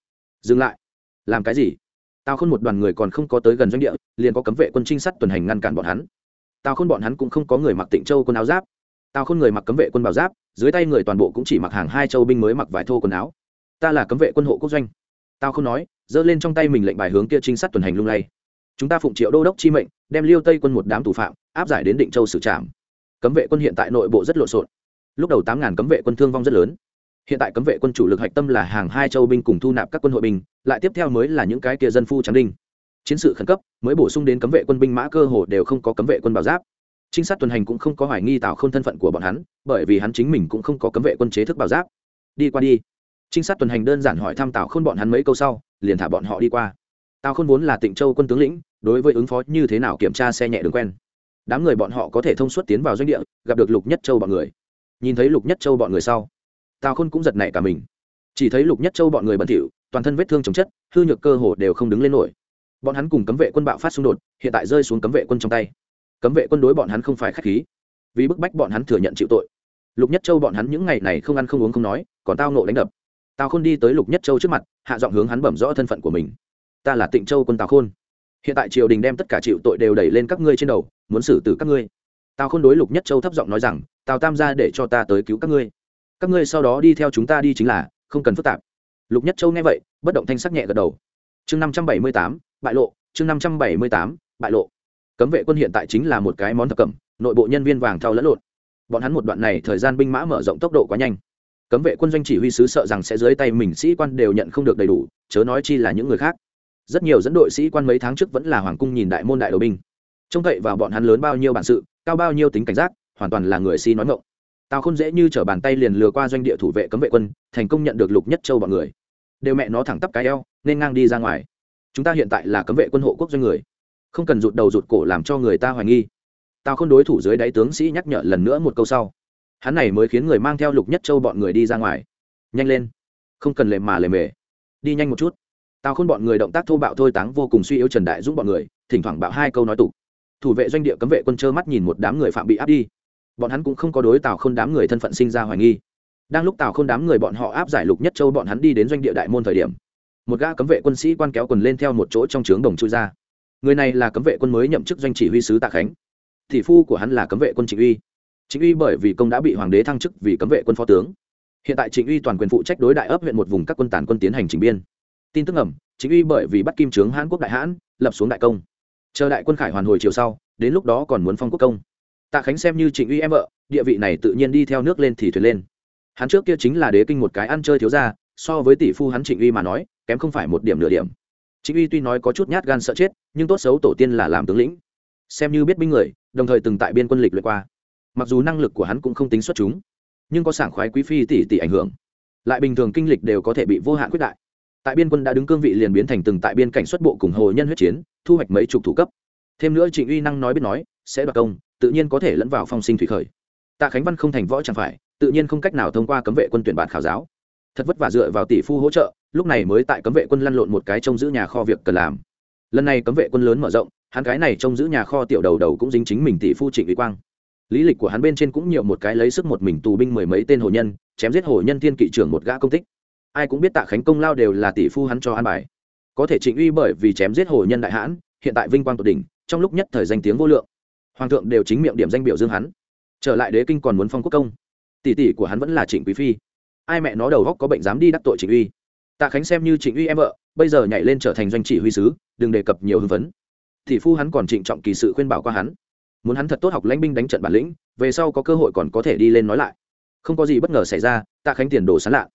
Dừng lại. Làm cái gì? Tào khôn một đoàn người còn không có tới gần doanh địa, liền có cấm vệ quân trinh sát tuần hành ngăn cản bọn hắn. Tào khôn bọn hắn cũng không có người mặc tịnh châu quân áo giáp. Tào khôn người mặc cấm vệ quân bảo giáp, dưới tay người toàn bộ cũng chỉ mặc hàng hai châu binh mới mặc vải thô quần áo. Ta là cấm vệ quân hộ quốc doanh. Tào khôn nói, giơ lên trong tay mình lệnh bài hướng kia trinh sát tuần hành lung lay chúng ta phụng triệu đô đốc chi mệnh, đem liêu tây quân một đám thủ phạm, áp giải đến định châu xử trảm. Cấm vệ quân hiện tại nội bộ rất lộn xộn. Lúc đầu tám ngàn cấm vệ quân thương vong rất lớn. Hiện tại cấm vệ quân chủ lực hạch tâm là hàng hai châu binh cùng thu nạp các quân hội binh, lại tiếp theo mới là những cái kia dân phu trắng đinh. Chiến sự khẩn cấp, mới bổ sung đến cấm vệ quân binh mã cơ hồ đều không có cấm vệ quân bảo giáp. Trinh sát tuần hành cũng không có hoài nghi tào không thân phận của bọn hắn, bởi vì hắn chính mình cũng không có cấm vệ quân chế thức bảo giáp. Đi qua đi. Trinh sát tuần hành đơn giản hỏi thăm tào khôn bọn hắn mấy câu sau, liền thả bọn họ đi qua tào khôn vốn là tịnh châu quân tướng lĩnh, đối với ứng phó như thế nào kiểm tra xe nhẹ đường quen. Đám người bọn họ có thể thông suốt tiến vào doanh địa, gặp được lục nhất châu bọn người. Nhìn thấy lục nhất châu bọn người sau, tào khôn cũng giật nảy cả mình. Chỉ thấy lục nhất châu bọn người bẩn thỉu, toàn thân vết thương chồng chất, hư nhược cơ hồ đều không đứng lên nổi. Bọn hắn cùng cấm vệ quân bạo phát xung đột, hiện tại rơi xuống cấm vệ quân trong tay. Cấm vệ quân đối bọn hắn không phải k h á c h khí, vì bức bách bọn hắn thừa nhận chịu tội. Lục nhất châu bọn hắn những ngày này không ăn không uống không nói, còn tao nộ đánh đập. Tào khôn đi tới lục nhất châu trước mặt, hạ giọng hướng hắn bẩm rõ thân phận của mình ta là tịnh châu quân tào khôn. Hiện tại triều đình đem tất cả chịu tội đều đẩy lên các ngươi trên đầu, muốn xử tử các ngươi. Tào khôn đối lục nhất châu thấp giọng nói rằng, tào tam ra để cho ta tới cứu các ngươi. Các ngươi sau đó đi theo chúng ta đi chính là, không cần phức tạp. Lục nhất châu nghe vậy, bất động thanh sắc nhẹ gật đầu. Chương năm trăm bảy mươi tám, bại lộ, chương năm trăm bảy mươi tám, bại lộ. Cấm vệ quân hiện tại chính là một cái món thập cẩm, nội bộ nhân viên vàng thao lẫn lộn. Bọn hắn một đoạn này thời gian binh mã mở rộng tốc độ quá nhanh. Cấm vệ quân doanh chỉ huy sứ sợ rằng sẽ dưới tay mình sĩ quan đều nhận không được đầy đủ, chớ nói chi là những người khác rất nhiều dẫn đội sĩ quan mấy tháng trước vẫn là hoàng cung nhìn đại môn đại đồ binh. Trông cậy vào bọn hắn lớn bao nhiêu bản sự, cao bao nhiêu tính cảnh giác, hoàn toàn là người si nói ngộng tao không dễ như t r ở bàn tay liền lừa qua doanh địa thủ vệ cấm vệ quân, thành công nhận được lục nhất châu bọn người. Đều mẹ nó thẳng tắp cái eo, nên ngang đi ra ngoài. Chúng ta hiện tại là cấm vệ quân hộ quốc doanh người. Không cần rụt đầu rụt cổ làm cho người ta hoài nghi. Tao không đối thủ dưới đáy tướng sĩ nhắc nhở lần nữa một câu sau. Hắn này mới khiến người mang theo lục nhất châu bọn người đi ra ngoài. Nhanh lên. Không cần lề mà lề mề. Đi nhanh một chút. Tào khôn bọn người động tác thô bạo thôi táng vô cùng suy yếu trần đại dũng bọn người, thỉnh thoảng bạo hai câu nói tục. Thủ vệ doanh địa cấm vệ quân trơ mắt nhìn một đám người phạm bị áp đi. Bọn hắn cũng không có đối tào k h ô n đám người thân phận sinh ra hoài nghi. Đang lúc tào k h ô n đám người bọn họ áp giải lục nhất châu bọn hắn đi đến doanh địa đại môn thời điểm, một gã cấm vệ quân sĩ quan kéo quần lên theo một chỗ trong trướng đồng chui ra. Người này là cấm vệ quân mới nhậm chức doanh chỉ huy sứ tạ khánh. Thị phu của hắn là cấm vệ quân trịnh uy. Trịnh uy bởi vì công đã bị hoàng đế thăng chức vì cấm vệ quân phó tướng. Hiện tại trịnh uy toàn quyền phụ trách đối đại ấp huyện một vùng các quân tàn quân tiến hành trình biên tin tức ngầm, trịnh uy bởi vì bắt kim trướng hãn quốc đại hãn lập xuống đại công. Chờ đại quân khải hoàn hồi chiều sau đến lúc đó còn muốn phong quốc công. Tạ khánh xem như trịnh uy em vợ địa vị này tự nhiên đi theo nước lên thì thuyền lên. Hắn trước kia chính là đế kinh một cái ăn chơi thiếu ra so với tỷ phu hắn trịnh uy mà nói kém không phải một điểm nửa điểm. Trịnh uy tuy nói có chút nhát gan sợ chết nhưng tốt xấu tổ tiên là làm tướng lĩnh. Xem như biết binh người đồng thời từng tại biên quân lịch luyện qua. Mặc dù năng lực của hắn cũng không tính xuất chúng nhưng có sảng khoái quý phi tỷ tỷ ảnh hưởng. Lại bình thường kinh lịch đều có thể bị vô hạn quyết đại tại biên quân đã đứng cương vị liền biến thành từng tại biên cảnh xuất bộ cùng hồ nhân huyết chiến, thu hoạch mấy chục thủ cấp. Thêm nữa trịnh uy năng nói biết nói, sẽ đoạt công, tự nhiên có thể lẫn vào phong sinh thủy khởi. Tạ khánh văn không thành võ chẳng phải, tự nhiên không cách nào thông qua cấm vệ quân tuyển bản khảo giáo. Thật vất vả dựa vào tỷ phu hỗ trợ, lúc này mới tại cấm vệ quân lăn lộn một cái trông giữ nhà kho việc cần làm. Lần này cấm vệ quân lớn mở rộng, hắn cái này trông giữ nhà kho tiểu đầu đầu cũng dính chính mình tỷ phu trịnh uy quang. Lý lịch của hắn bên trên cũng nhiều một cái lấy sức một mình tù binh mười mấy tên hồ nhân, chém giết hồ nhân thiên kỵ trưởng một gã công tích ai cũng biết tạ khánh công lao đều là tỷ phu hắn cho an bài. Có thể trịnh uy bởi vì chém giết hồ nhân đại hãn, hiện tại vinh quang tột đỉnh, trong lúc nhất thời danh tiếng vô lượng. Hoàng thượng đều chính miệng điểm danh biểu dương hắn. Trở lại đế kinh còn muốn phong quốc công. Tỷ tỷ của hắn vẫn là trịnh quý phi. Ai mẹ nó đầu góc có bệnh dám đi đắc tội trịnh uy. Tạ khánh xem như trịnh uy em vợ, bây giờ nhảy lên trở thành doanh chỉ huy sứ, đừng đề cập nhiều hưng vấn tỷ phu hắn còn trịnh trọng kỳ sự khuyên bảo qua hắn. Muốn hắn thật tốt học lãnh binh đánh trận bản lĩnh, về sau có cơ hội còn có thể đi lên nói lại. Không có gì bất ngờ xảy ra, tạ khánh tiền đồ sán lạ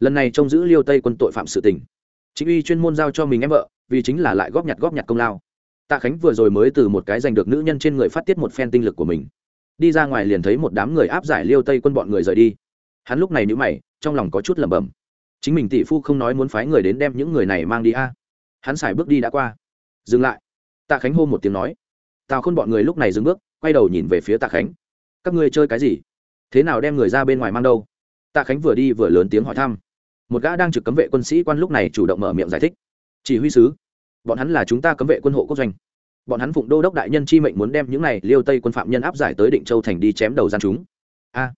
lần này trông giữ liêu tây quân tội phạm sự tình. Chính uy chuyên môn giao cho mình em vợ, vì chính là lại góp nhặt góp nhặt công lao. Tạ khánh vừa rồi mới từ một cái giành được nữ nhân trên người phát tiết một phen tinh lực của mình. Đi ra ngoài liền thấy một đám người áp giải liêu tây quân bọn người rời đi. Hắn lúc này nhữ mày, trong lòng có chút lẩm bẩm. Chính mình tỷ phu không nói muốn phái người đến đem những người này mang đi a. Hắn xài bước đi đã qua. Dừng lại. Tạ khánh hô một tiếng nói. Tào khôn bọn người lúc này dừng bước, quay đầu nhìn về phía tạ khánh. Các ngươi chơi cái gì? Thế nào đem người ra bên ngoài mang đâu? Tạ khánh vừa đi vừa lớn tiếng hỏi thăm một gã đang trực cấm vệ quân sĩ quan lúc này chủ động mở miệng giải thích. Chỉ huy sứ, bọn hắn là chúng ta cấm vệ quân hộ quốc doanh. Bọn hắn phụng đô đốc đại nhân chi mệnh muốn đem những này liêu tây quân phạm nhân áp giải tới định châu thành đi chém đầu gian chúng. A,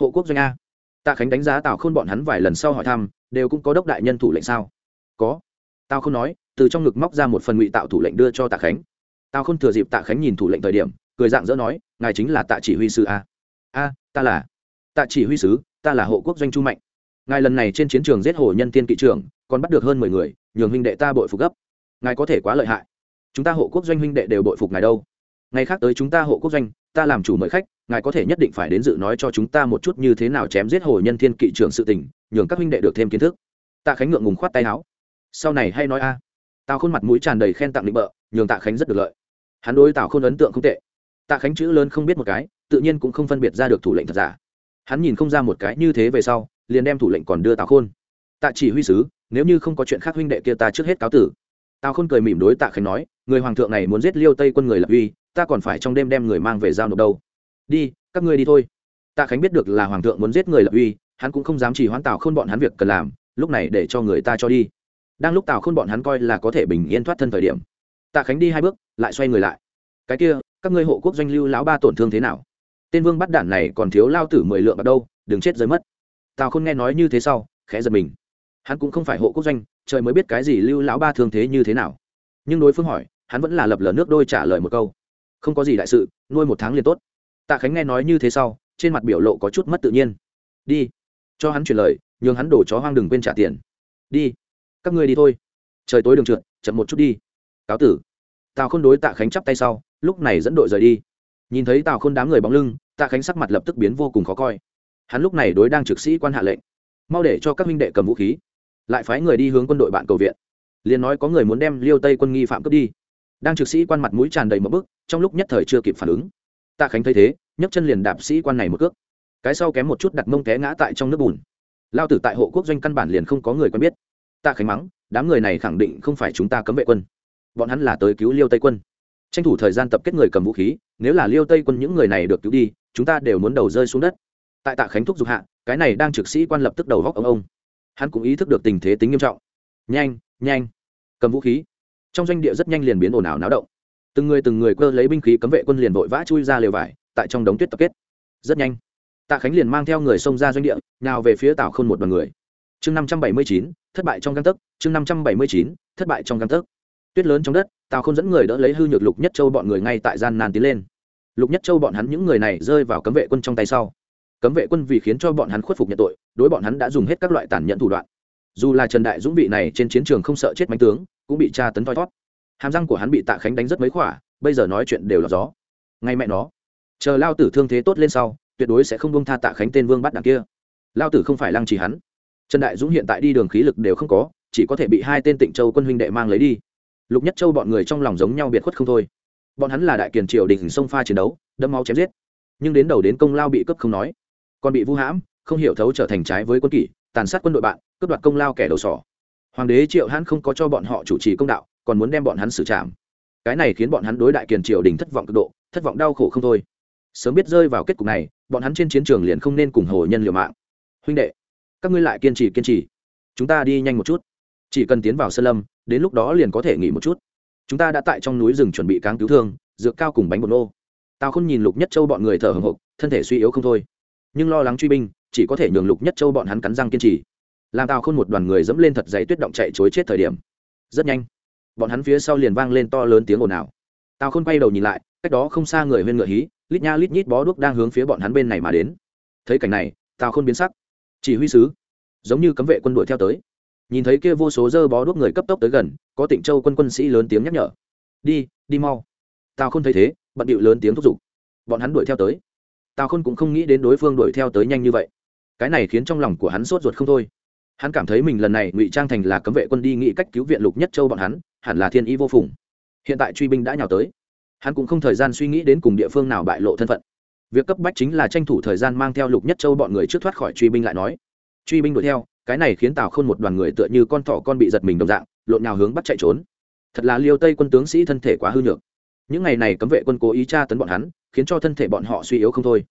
hộ quốc doanh a. Tạ khánh đánh giá tào khôn bọn hắn vài lần sau hỏi thăm, đều cũng có đốc đại nhân thủ lệnh sao? Có. Tào khôn nói, từ trong ngực móc ra một phần ngụy tạo thủ lệnh đưa cho tạ khánh. Tào khôn thừa dịp tạ khánh nhìn thủ lệnh thời điểm, cười dạng dỡ nói, ngài chính là tạ chỉ huy sứ a. A, ta là. Tạ chỉ huy sứ, ta là hộ quốc doanh chu mạnh ngài lần này trên chiến trường giết hồ nhân tiên kỵ trưởng, còn bắt được hơn mười người, nhường huynh đệ ta bội phục gấp. Ngài có thể quá lợi hại. Chúng ta hộ quốc doanh huynh đệ đều bội phục ngài đâu. Ngày khác tới chúng ta hộ quốc doanh, ta làm chủ mời khách, ngài có thể nhất định phải đến dự nói cho chúng ta một chút như thế nào chém giết hồ nhân thiên kỵ trưởng sự tình, nhường các huynh đệ được thêm kiến thức. Tạ khánh ngượng ngùng khoát tay áo. Sau này hay nói a. Tào khôn mặt mũi tràn đầy khen tặng định bợ, nhường tạ khánh rất được lợi. Hắn đối tào khôn ấn tượng không tệ. Tạ khánh chữ lớn không biết một cái, tự nhiên cũng không phân biệt ra được thủ lệnh thật giả. Hắn nhìn không ra một cái như thế về sau liền đem thủ lệnh còn đưa tào khôn. Tạ chỉ huy sứ, nếu như không có chuyện khác huynh đệ kia ta trước hết cáo tử. Tào khôn cười mỉm đối tạ khánh nói, người hoàng thượng này muốn giết liêu tây quân người lập uy, ta còn phải trong đêm đem người mang về giao nộp đâu. Đi, các ngươi đi thôi. Tạ khánh biết được là hoàng thượng muốn giết người lập uy, hắn cũng không dám chỉ hoãn tào khôn bọn hắn việc cần làm, lúc này để cho người ta cho đi. Đang lúc tào khôn bọn hắn coi là có thể bình yên thoát thân thời điểm, tạ khánh đi hai bước, lại xoay người lại. Cái kia, các ngươi hộ quốc doanh lưu lão ba tổn thương thế nào? Tên vương bắt đản này còn thiếu lao tử mười lượng ở đâu, đừng chết rơi mất tào khôn nghe nói như thế sau, khẽ giật mình. Hắn cũng không phải hộ quốc doanh, trời mới biết cái gì lưu lão ba thương thế như thế nào. Nhưng đối phương hỏi, hắn vẫn là lập lờ nước đôi trả lời một câu. Không có gì đại sự, nuôi một tháng liền tốt. Tạ khánh nghe nói như thế sau, trên mặt biểu lộ có chút mất tự nhiên. Đi, cho hắn chuyển lời, nhường hắn đổ chó hoang đừng quên trả tiền. Đi, các ngươi đi thôi. Trời tối đường trượt, chậm một chút đi. Cáo tử. Tào k h ô n đối tạ khánh chắp tay sau, lúc này dẫn đội rời đi. Nhìn thấy tào k h ô n đám người bóng lưng, tạ khánh sắc mặt lập tức biến vô cùng khó coi hắn lúc này đối đang trực sĩ quan hạ lệnh. Mau để cho các minh đệ cầm vũ khí. Lại phái người đi hướng quân đội bạn cầu viện. Liền nói có người muốn đem liêu tây quân nghi phạm cướp đi. Đang trực sĩ quan mặt mũi tràn đầy một bức, trong lúc nhất thời chưa kịp phản ứng. Tạ khánh thấy thế, nhấc chân liền đạp sĩ quan này một cước. Cái sau kém một chút đặt mông té ngã tại trong nước bùn. Lao tử tại hộ quốc doanh căn bản liền không có người quen biết. Tạ khánh mắng, đám người này khẳng định không phải chúng ta cấm vệ quân. Bọn hắn là tới cứu liêu tây quân. Tranh thủ thời gian tập kết người cầm vũ khí, nếu là liêu tây quân những người này được cứu đi, chúng ta đều muốn đầu rơi xuống đất tại tạ khánh thúc giục hạ, cái này đang trực sĩ quan lập tức đầu góc ông ông. Hắn cũng ý thức được tình thế tính nghiêm trọng. Nhanh nhanh. Cầm vũ khí. Trong doanh địa rất nhanh liền biến ồn ào náo động. Từng người từng người cơ lấy binh khí cấm vệ quân liền vội vã chui ra lều vải, tại trong đống tuyết tập kết. Rất nhanh, tạ khánh liền mang theo người xông ra doanh địa nào về phía tảo k h ô n một đ o n người. Chương năm trăm bảy mươi chín, thất bại trong găng tấc. Chương năm trăm bảy mươi chín, thất bại trong găng tấc. Tuyết lớn trong đất, tào khôn dẫn người đỡ lấy hư nhược lục nhất châu bọn người ngay tại gian nan tiến lên. Lục nhất châu bọn hắn những người này rơi vào cấm vệ quân trong tay sau cấm vệ quân vì khiến cho bọn hắn khuất phục nhận tội, đối bọn hắn đã dùng hết các loại tàn nhẫn thủ đoạn. Dù là trần đại dũng vị này trên chiến trường không sợ chết mánh tướng, cũng bị tra tấn thoi thót. Hàm răng của hắn bị tạ khánh đánh rất mấy khỏa, bây giờ nói chuyện đều là gió. Ngay mẹ nó. Chờ lao tử thương thế tốt lên sau, tuyệt đối sẽ không bông tha tạ khánh tên vương bắt đằng kia. Lao tử không phải lăng trì hắn. Trần đại dũng hiện tại đi đường khí lực đều không có, chỉ có thể bị hai tên tịnh châu quân huynh đệ mang lấy đi. Lục nhất châu bọn người trong lòng giống nhau biệt khuất không thôi. Bọn hắn là đại kiền triều đình sông pha chiến đấu đâm máu chém giết. Nhưng đến đầu đến công lao bị cướp không nói còn bị vu hãm không hiểu thấu trở thành trái với quân kỷ, tàn sát quân đội bạn, cướp đoạt công lao kẻ đầu sỏ. Hoàng đế triệu hãn không có cho bọn họ chủ trì công đạo, còn muốn đem bọn hắn xử trảm. Cái này khiến bọn hắn đối đại kiền triều đình thất vọng cực độ, thất vọng đau khổ không thôi. Sớm biết rơi vào kết cục này, bọn hắn trên chiến trường liền không nên cùng hồ nhân liều mạng. Huynh đệ, các ngươi lại kiên trì kiên trì. Chúng ta đi nhanh một chút. Chỉ cần tiến vào sơn lâm, đến lúc đó liền có thể nghỉ một chút. Chúng ta đã tại trong núi rừng chuẩn bị cáng cứu thương dựa cao cùng bánh bột nô. Tao không nhìn lục nhất châu bọn người thở hồng hộc, thân thể suy yếu không thôi nhưng lo lắng truy binh, chỉ có thể nhường lục nhất châu bọn hắn cắn răng kiên trì. Làm tao khôn một đoàn người dẫm lên thật dày tuyết động chạy chối chết thời điểm. Rất nhanh, bọn hắn phía sau liền vang lên to lớn tiếng ồn ào. Tao khôn quay đầu nhìn lại, cách đó không xa người huyên ngựa hí, lít nha lít nhít bó đuốc đang hướng phía bọn hắn bên này mà đến. Thấy cảnh này tao khôn biến sắc. Chỉ huy sứ, giống như cấm vệ quân đội theo tới. Nhìn thấy kia vô số dơ bó đuốc người cấp tốc tới gần, có tịnh châu quân quân sĩ lớn tiếng nhắc nhở. Đi đi mau. Tào k h ô n thấy thế, bận điệu lớn tiếng thúc giục. Bọn hắn đuổi theo tới tào khôn cũng không nghĩ đến đối phương đuổi theo tới nhanh như vậy. Cái này khiến trong lòng của hắn sốt ruột không thôi. Hắn cảm thấy mình lần này ngụy trang thành là cấm vệ quân đi nghĩ cách cứu viện lục nhất châu bọn hắn, hẳn là thiên ý vô phùng. Hiện tại truy binh đã nhào tới. Hắn cũng không thời gian suy nghĩ đến cùng địa phương nào bại lộ thân phận. Việc cấp bách chính là tranh thủ thời gian mang theo lục nhất châu bọn người trước thoát khỏi truy binh lại nói. Truy binh đuổi theo, cái này khiến tào khôn một đoàn người tựa như con thỏ con bị giật mình đồng dạng, lộn nhào hướng bắt chạy trốn. Thật là liêu tây quân tướng sĩ thân thể quá hư nhược. Những ngày này cấm vệ quân cố ý tra tấn bọn hắn khiến cho thân thể bọn họ suy yếu không thôi.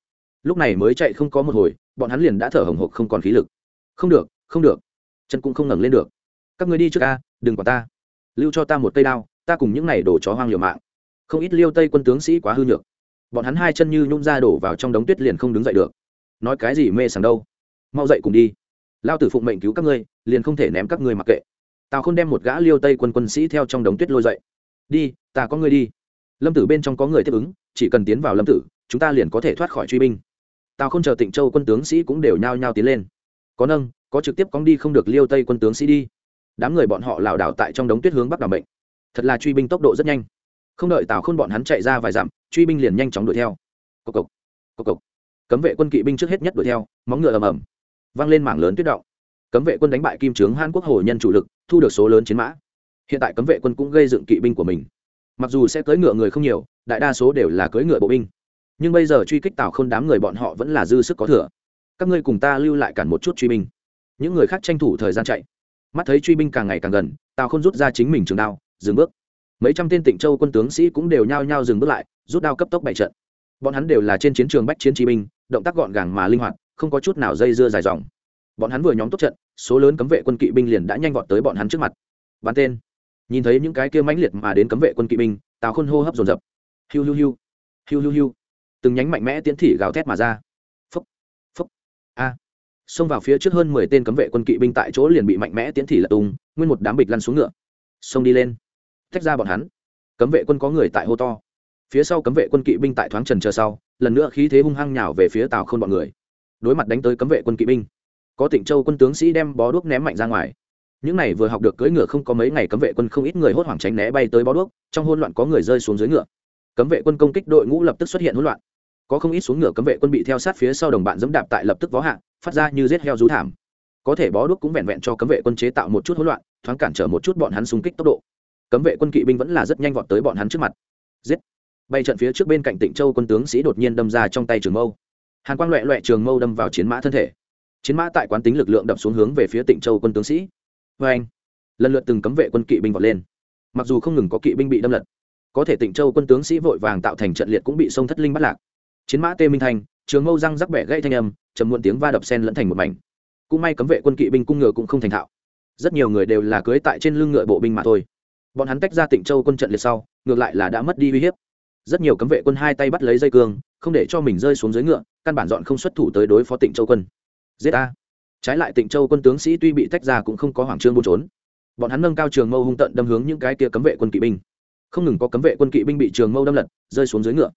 Lúc này mới chạy không có một hồi bọn hắn liền đã thở hồng hộc không còn khí lực. Không được không được. Chân cũng không ngẩng lên được. Các người đi trước ta, đừng quản ta. Lưu cho ta một cây đao ta cùng những này đổ chó hoang liều mạng. Không ít liêu tây quân tướng sĩ quá hư nhược. Bọn hắn hai chân như nhung ra đổ vào trong đống tuyết liền không đứng dậy được. Nói cái gì mê sảng đâu. Mau dậy cùng đi. Lao tử phụng mệnh cứu các ngươi liền không thể ném các ngươi mặc kệ. Tào không đem một gã liêu tây quân quân sĩ theo trong đống tuyết lôi dậy. Đi ta có ngươi đi lâm tử bên trong có người tiếp ứng, chỉ cần tiến vào lâm tử, chúng ta liền có thể thoát khỏi truy binh. Tào không chờ tịnh châu quân tướng sĩ cũng đều nhao nhao tiến lên. Có nâng, có trực tiếp cóng đi không được liêu tây quân tướng sĩ đi. Đám người bọn họ lảo đảo tại trong đống tuyết hướng bắc đảo bệnh. thật là truy binh tốc độ rất nhanh. Không đợi tào khôn bọn hắn chạy ra vài dặm, truy binh liền nhanh chóng đuổi theo. Cộc cộc cộc cộc. Cấm vệ quân kỵ binh trước hết nhất đuổi theo, móng ngựa ầm ầm văng lên mảng lớn tuyết động. Cấm vệ quân đánh bại kim trướng hàn quốc hồ nhân chủ lực, thu được số lớn chiến mã. Hiện tại cấm vệ quân cũng gây dựng kỵ binh của mình mặc dù sẽ cưỡi ngựa người không nhiều, đại đa số đều là cưỡi ngựa bộ binh. Nhưng bây giờ truy kích tào không đám người bọn họ vẫn là dư sức có thừa. Các ngươi cùng ta lưu lại cản một chút truy binh. Những người khác tranh thủ thời gian chạy. Mắt thấy truy binh càng ngày càng gần, tào không rút ra chính mình trường đao, dừng bước. Mấy trăm tên tịnh châu quân tướng sĩ cũng đều nhao nhao dừng bước lại, rút đao cấp tốc bày trận. Bọn hắn đều là trên chiến trường bách chiến chi binh, động tác gọn gàng mà linh hoạt, không có chút nào dây dưa dài dòng. Bọn hắn vừa nhóm tốt trận, số lớn cấm vệ quân kỵ binh liền đã nhanh vọt tới bọn hắn trước mặt. Bắn tên nhìn thấy những cái kia mãnh liệt mà đến cấm vệ quân kỵ binh, tào khôn hô hấp dồn dập. Hiu hiu hiu hiu hiu hiu, từng nhánh mạnh mẽ tiến thị gào thét mà ra. Phúc phúc, a. Xông vào phía trước hơn mười tên cấm vệ quân kỵ binh tại chỗ liền bị mạnh mẽ tiến thị lật tung, nguyên một đám bịch lăn xuống ngựa. Xông đi lên. Tách ra bọn hắn. Cấm vệ quân có người tại hô to. Phía sau cấm vệ quân kỵ binh tại thoáng trần chờ sau, lần nữa khí thế hung hăng nhào về phía tào khôn bọn người. Đối mặt đánh tới cấm vệ quân kỵ binh, có tịnh châu quân tướng sĩ đem bó đuốc ném mạnh ra ngoài những này vừa học được cưỡi ngựa không có mấy ngày cấm vệ quân không ít người hốt hoảng tránh né bay tới bó đuốc, trong hỗn loạn có người rơi xuống dưới ngựa. Cấm vệ quân công kích đội ngũ lập tức xuất hiện hỗn loạn. Có không ít xuống ngựa cấm vệ quân bị theo sát phía sau đồng bạn dẫm đạp tại lập tức vó hạ, phát ra như rết heo rú thảm. Có thể bó đuốc cũng vẹn vẹn cho cấm vệ quân chế tạo một chút hỗn loạn, thoáng cản trở một chút bọn hắn xung kích tốc độ. Cấm vệ quân kỵ binh vẫn là rất nhanh vọt tới bọn hắn trước mặt. Giết! Bay trận phía trước bên cạnh tịnh châu quân tướng sĩ đột nhiên đâm ra trong tay trường mâu. Hàn quang loẹ loẹ trường mâu đâm vào chiến mã thân thể. Chiến mã tại quán tính lực lượng đập xuống hướng về phía tịnh châu quân tướng sĩ vê anh. Lần lượt từng cấm vệ quân kỵ binh vọt lên. Mặc dù không ngừng có kỵ binh bị đâm lật, có thể tịnh châu quân tướng sĩ vội vàng tạo thành trận liệt cũng bị sông thất linh bắt lạc. Chiến mã tê minh thanh, trường mâu răng rắc bẻ gãy thanh âm chầm muộn tiếng va đập sen lẫn thành một mảnh. Cũng may cấm vệ quân kỵ binh cung ngựa cũng không thành thạo. Rất nhiều người đều là cưới tại trên lưng ngựa bộ binh mà thôi. Bọn hắn tách ra tịnh châu quân trận liệt sau, ngược lại là đã mất đi uy hiếp. Rất nhiều cấm vệ quân hai tay bắt lấy dây cương, không để cho mình rơi xuống dưới ngựa, căn bản dọn không xuất thủ tới đối phó tịnh châu quân. Giết a trái lại tịnh châu quân tướng sĩ tuy bị tách ra cũng không có hoàng trương buôn trốn. Bọn hắn nâng cao trường mâu hung tận đâm hướng những cái kia cấm vệ quân kỵ binh. Không ngừng có cấm vệ quân kỵ binh bị trường mâu đâm lật, rơi xuống dưới ngựa.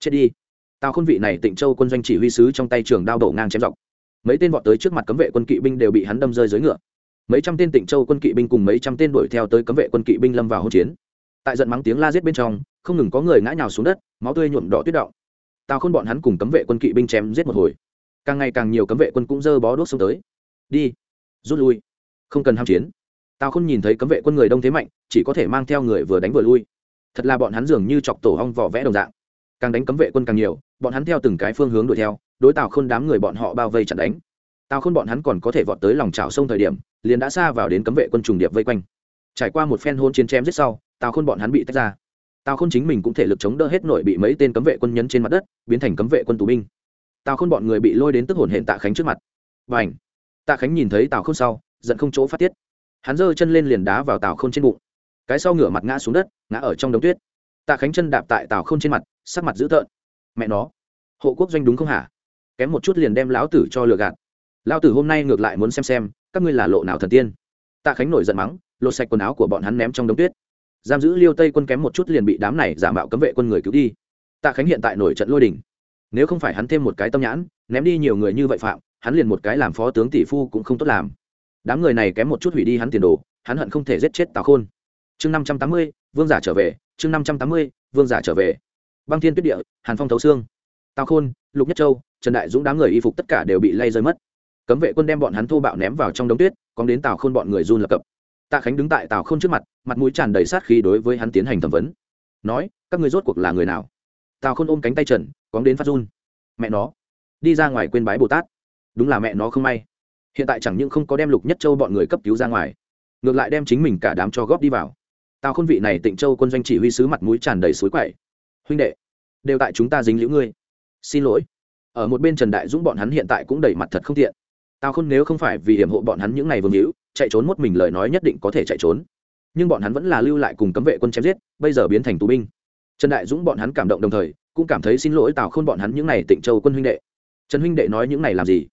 Chết đi. Tào khôn vị này tịnh châu quân doanh chỉ huy sứ trong tay trường đao đổ ngang chém dọc. Mấy tên vọt tới trước mặt cấm vệ quân kỵ binh đều bị hắn đâm rơi dưới ngựa. Mấy trăm tên tịnh châu quân kỵ binh cùng mấy trăm tên đuổi theo tới cấm vệ quân kỵ binh lâm vào hỗn chiến. Tại giận mắng tiếng la giết bên trong, không ngừng có người ngã nhào xuống đất, máu tươi nhuộm đỏ tuyết động tào khôn bọn hắn cùng cấm vệ quân kỵ binh chém giết một hồi càng ngày càng nhiều cấm vệ quân cũng dơ bó đuốc xông tới. Đi, rút lui. Không cần ham chiến. Tào khôn nhìn thấy cấm vệ quân người đông thế mạnh, chỉ có thể mang theo người vừa đánh vừa lui. Thật là bọn hắn dường như chọc tổ hong vỏ vẽ đồng dạng. Càng đánh cấm vệ quân càng nhiều, bọn hắn theo từng cái phương hướng đuổi theo, đối tào khôn đám người bọn họ bao vây chặn đánh. Tào khôn bọn hắn còn có thể vọt tới lòng trào sông thời điểm, liền đã xa vào đến cấm vệ quân trùng điệp vây quanh. Trải qua một phen hôn chiến chém giết sau, tào khôn bọn hắn bị tách ra. Tào khôn chính mình cũng thể lực chống đỡ hết nội bị mấy tên cấm vệ quân nhấn trên mặt đất, biến thành cấm vệ quân tù binh tào khôn bọn người bị lôi đến tức hồn hển tạ khánh trước mặt. Và ảnh tạ khánh nhìn thấy tào khôn sau, giận không chỗ phát tiết. Hắn giơ chân lên liền đá vào tào khôn trên bụng. Cái sau ngửa mặt ngã xuống đất, ngã ở trong đống tuyết. Tạ khánh chân đạp tại tào khôn trên mặt, sắc mặt dữ tợn. Mẹ nó! Hộ quốc doanh đúng không hả? Kém một chút liền đem lão tử cho lừa gạt. Lão tử hôm nay ngược lại muốn xem xem, các ngươi là lộ nào thần tiên. Tạ khánh nổi giận mắng, lột sạch quần áo của bọn hắn ném trong đống tuyết. Giam giữ liêu tây quân kém một chút liền bị đám này giả mạo cấm vệ quân người cứu đi. Tạ khánh hiện tại nổi trận lôi đình nếu không phải hắn thêm một cái tâm nhãn, ném đi nhiều người như vậy phạm, hắn liền một cái làm phó tướng tỷ phu cũng không tốt làm. Đám người này kém một chút hủy đi hắn tiền đồ, hắn hận không thể giết chết tào khôn. Chương năm trăm tám mươi, vương giả trở về, chương năm trăm tám mươi, vương giả trở về. Băng thiên tuyết địa, hàn phong thấu xương. Tào khôn, lục nhất châu, trần đại dũng đám người y phục tất cả đều bị lay rơi mất. Cấm vệ quân đem bọn hắn thô bạo ném vào trong đống tuyết, còn đến tào khôn bọn người run lập cập. Tạ khánh đứng tại tào khôn trước mặt mặt mũi tràn đầy sát khí đối với hắn tiến hành thẩm vấn. Nói, các người rốt cuộc là người nào? Tào khôn ôm cánh tay trần cóng đến phát run. Mẹ nó, đi ra ngoài quên bái bồ tát. Đúng là mẹ nó không may. Hiện tại chẳng những không có đem lục nhất châu bọn người cấp cứu ra ngoài, ngược lại đem chính mình cả đám cho góp đi vào. Tào khôn vị này tịnh châu quân doanh chỉ huy sứ mặt mũi tràn đầy suối quậy. Huynh đệ, đều tại chúng ta dính liễu ngươi. Xin lỗi. Ở một bên trần đại dũng bọn hắn hiện tại cũng đầy mặt thật không tiện. Tào khôn nếu không phải vì hiểm hộ bọn hắn những ngày vương hữu, chạy trốn một mình lời nói nhất định có thể chạy trốn. Nhưng bọn hắn vẫn là lưu lại cùng cấm vệ quân chém giết, bây giờ biến thành tù binh. Trần đại dũng bọn hắn cảm động đồng thời cũng cảm thấy xin lỗi tào khôn bọn hắn những n à y tịnh châu quân huynh đệ. Trần huynh đệ nói những này làm gì?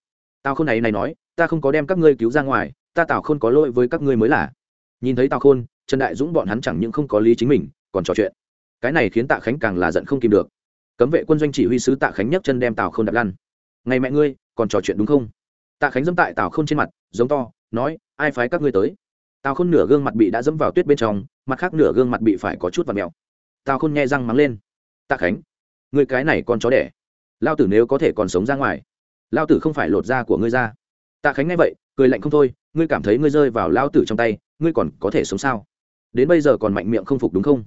Tào khôn này này nói, ta không có đem các ngươi cứu ra ngoài, ta tào khôn có lỗi với các ngươi mới là. Nhìn thấy tào khôn, trần đại dũng bọn hắn chẳng những không có lý chính mình, còn trò chuyện. Cái này khiến tạ khánh càng là giận không kìm được. Cấm vệ quân doanh chỉ huy sứ tạ khánh nhấc chân đem tào khôn đặt lăn. Ngày mẹ ngươi, còn trò chuyện đúng không? Tạ khánh dẫm tại tào khôn trên mặt, giống to, nói, ai phái các ngươi tới? Tào khôn nửa gương mặt bị đã dẫm vào tuyết bên trong, mặt khác nửa gương mặt bị phải có chút và mèo. Tào khôn nghe răng mắng lên, tạ khánh người cái này con chó đẻ. Lao tử nếu có thể còn sống ra ngoài, lao tử không phải lột da của ngươi ra. Tạ khánh nghe vậy, cười lạnh không thôi, ngươi cảm thấy ngươi rơi vào lao tử trong tay, ngươi còn có thể sống sao? Đến bây giờ còn mạnh miệng không phục đúng không?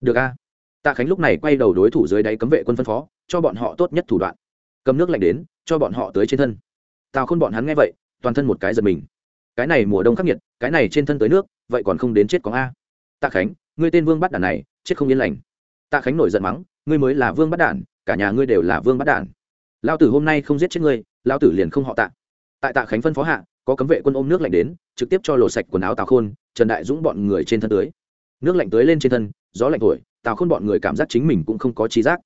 Được a. Tạ khánh lúc này quay đầu đối thủ dưới đáy cấm vệ quân phân phó, cho bọn họ tốt nhất thủ đoạn. Cầm nước lạnh đến, cho bọn họ tới trên thân. Tào khôn bọn hắn nghe vậy, toàn thân một cái giật mình. Cái này mùa đông khắc nghiệt, cái này trên thân tới nước, vậy còn không đến chết có a. Tạ khánh, ngươi tên vương bắt đàn này, chết không yên lành tạ khánh nổi giận mắng, ngươi mới là vương bắt đản, cả nhà ngươi đều là vương bắt đản. Lao tử hôm nay không giết chết ngươi lao tử liền không họ tạ. Tại tạ khánh phân phó hạ, có cấm vệ quân ôm nước lạnh đến, trực tiếp cho lột sạch quần áo tào khôn, trần đại dũng bọn người trên thân tưới nước lạnh tưới lên trên thân, gió lạnh thổi, tào khôn bọn người cảm giác chính mình cũng không có trí giác.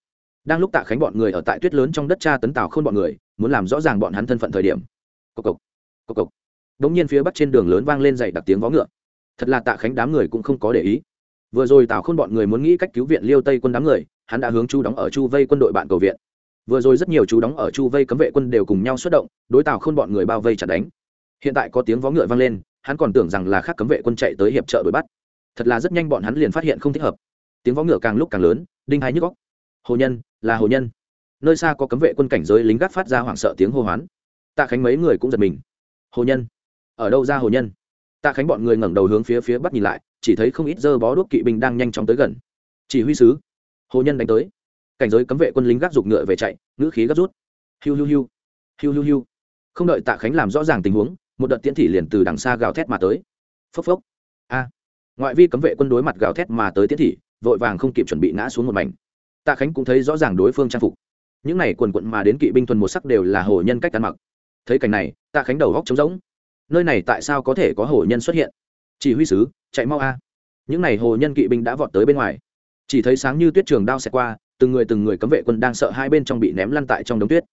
Đang lúc tạ khánh bọn người ở tại tuyết lớn trong đất cha tấn tào khôn bọn người, muốn làm rõ ràng bọn hắn thân phận thời điểm. Cộc cộc cộc cộc. Đống nhiên phía bắc trên đường lớn vang lên dậy đặc tiếng vó ngựa. Thật là tạ khánh đám người cũng không có để ý vừa rồi tào khôn bọn người muốn nghĩ cách cứu viện liêu tây quân đám người, hắn đã hướng chu đóng ở chu vây quân đội bạn cầu viện. Vừa rồi rất nhiều chú đóng ở chu vây cấm vệ quân đều cùng nhau xuất động, đối tào khôn bọn người bao vây chặt đánh. Hiện tại có tiếng vó ngựa vang lên, hắn còn tưởng rằng là khác cấm vệ quân chạy tới hiệp trợ đuổi bắt. Thật là rất nhanh bọn hắn liền phát hiện không thích hợp. Tiếng vó ngựa càng lúc càng lớn, đinh hai nhức góc hồ nhân, là hồ nhân. Nơi xa có cấm vệ quân cảnh giới lính gác phát ra hoảng sợ tiếng hô hoán. Tạ khánh mấy người cũng giật mình. Hồ nhân, ở đâu ra hồ nhân? Tạ khánh bọn người ngẩng đầu hướng phía phía bắc nhìn lại chỉ thấy không ít dơ bó đuốc kỵ binh đang nhanh chóng tới gần. Chỉ huy sứ, hồ nhân đánh tới. Cảnh giới cấm vệ quân lính gác giục ngựa về chạy, ngữ khí gấp rút. Hiu hiu hiu hiu hiu hiu. Không đợi tạ khánh làm rõ ràng tình huống, một đợt tiễn thị liền từ đằng xa gào thét mà tới. Phốc phốc. A. Ngoại vi cấm vệ quân đối mặt gào thét mà tới tiễn thị, vội vàng không kịp chuẩn bị ngã xuống một mảnh. Tạ khánh cũng thấy rõ ràng đối phương trang phục. Những này quần quận mà đến kỵ binh thuần một sắc đều là hồ nhân cách ăn mặc. Thấy cảnh này, tạ khánh đầu góc trống rỗng. Nơi này tại sao có thể có hồ nhân xuất hiện? Chỉ huy sứ, chạy mau a. Những này hồ nhân kỵ binh đã vọt tới bên ngoài. Chỉ thấy sáng như tuyết trường đao xẹt qua, từng người từng người cấm vệ quân đang sợ hai bên trong bị ném lăn tại trong đống tuyết.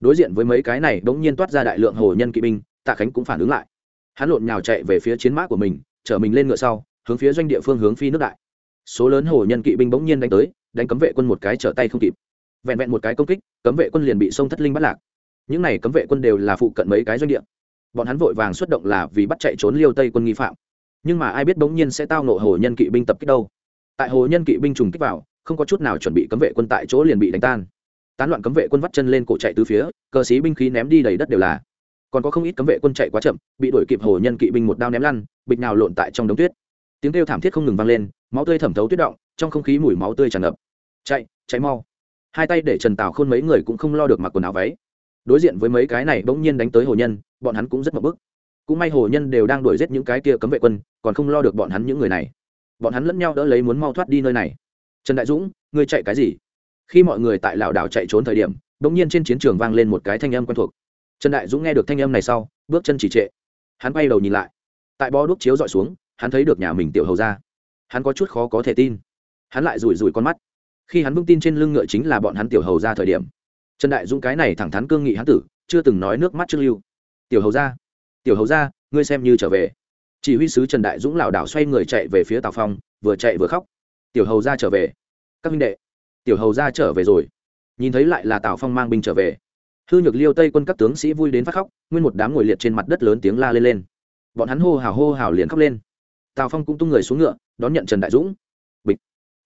Đối diện với mấy cái này bỗng nhiên toát ra đại lượng hồ nhân kỵ binh, tạ khánh cũng phản ứng lại. Hắn lộn nhào chạy về phía chiến mã của mình, chở mình lên ngựa sau, hướng phía doanh địa phương hướng phi nước đại. Số lớn hồ nhân kỵ binh bỗng nhiên đánh tới, đánh cấm vệ quân một cái trở tay không kịp. Vẹn vẹn một cái công kích, cấm vệ quân liền bị sông thất linh bắt lạc. Những này cấm vệ quân đều là phụ cận mấy cái doanh địa. Bọn hắn vội vàng xuất động là vì bắt chạy trốn liêu tây quân nghi phạm nhưng mà ai biết bỗng nhiên sẽ tao nộ hồ nhân kỵ binh tập kích đâu. Tại hồ nhân kỵ binh trùng kích vào, không có chút nào chuẩn bị cấm vệ quân tại chỗ liền bị đánh tan. Tán loạn cấm vệ quân vắt chân lên cổ chạy từ phía cờ xí binh khí ném đi đầy đất đều là. Còn có không ít cấm vệ quân chạy quá chậm, bị đuổi kịp hồ nhân kỵ binh một đao ném lăn, bịch nào lộn tại trong đống tuyết. Tiếng kêu thảm thiết không ngừng vang lên, máu tươi thẩm thấu tuyết động, trong không khí mùi máu tươi tràn ngập. Chạy chạy mau. Hai tay để trần tào khôn mấy người cũng không lo được mặc quần áo váy. Đối diện với mấy cái này bỗng nhiên đánh tới hồ nhân, bọn hắn cũng rất mập bức cũng may hồ nhân đều đang đuổi giết những cái kia cấm vệ quân, còn không lo được bọn hắn những người này. Bọn hắn lẫn nhau đỡ lấy muốn mau thoát đi nơi này. Trần đại dũng, ngươi chạy cái gì? Khi mọi người tại lảo đảo chạy trốn thời điểm đ ỗ n g nhiên trên chiến trường vang lên một cái thanh âm quen thuộc. Trần đại dũng nghe được thanh âm này sau, bước chân chỉ trệ. Hắn bay đầu nhìn lại. Tại bó đuốc chiếu dọi xuống, hắn thấy được nhà mình tiểu hầu ra hắn có chút khó có thể tin. Hắn lại rủi rủi con mắt. Khi hắn vững tin trên lưng ngựa chính là bọn hắn tiểu hầu ra thời điểm. Trần đại dũng cái này thẳng thắn cương nghị hắn tử, chưa từng nói nước mắt trước lưu. Tiểu hầu ra tiểu hầu ra, ngươi xem như trở về. Chỉ huy sứ trần đại dũng lảo đảo xoay người chạy về phía tào phong, vừa chạy vừa khóc. Tiểu hầu ra trở về. Các minh đệ, tiểu hầu ra trở về rồi. Nhìn thấy lại là tào phong mang binh trở về. Hư nhược liêu tây quân các tướng sĩ vui đến phát khóc, nguyên một đám ngồi liệt trên mặt đất lớn tiếng la lên lên. Bọn hắn hô hào hô hào liền khóc lên. Tào phong cũng tung người xuống ngựa, đón nhận trần đại dũng. Bịch.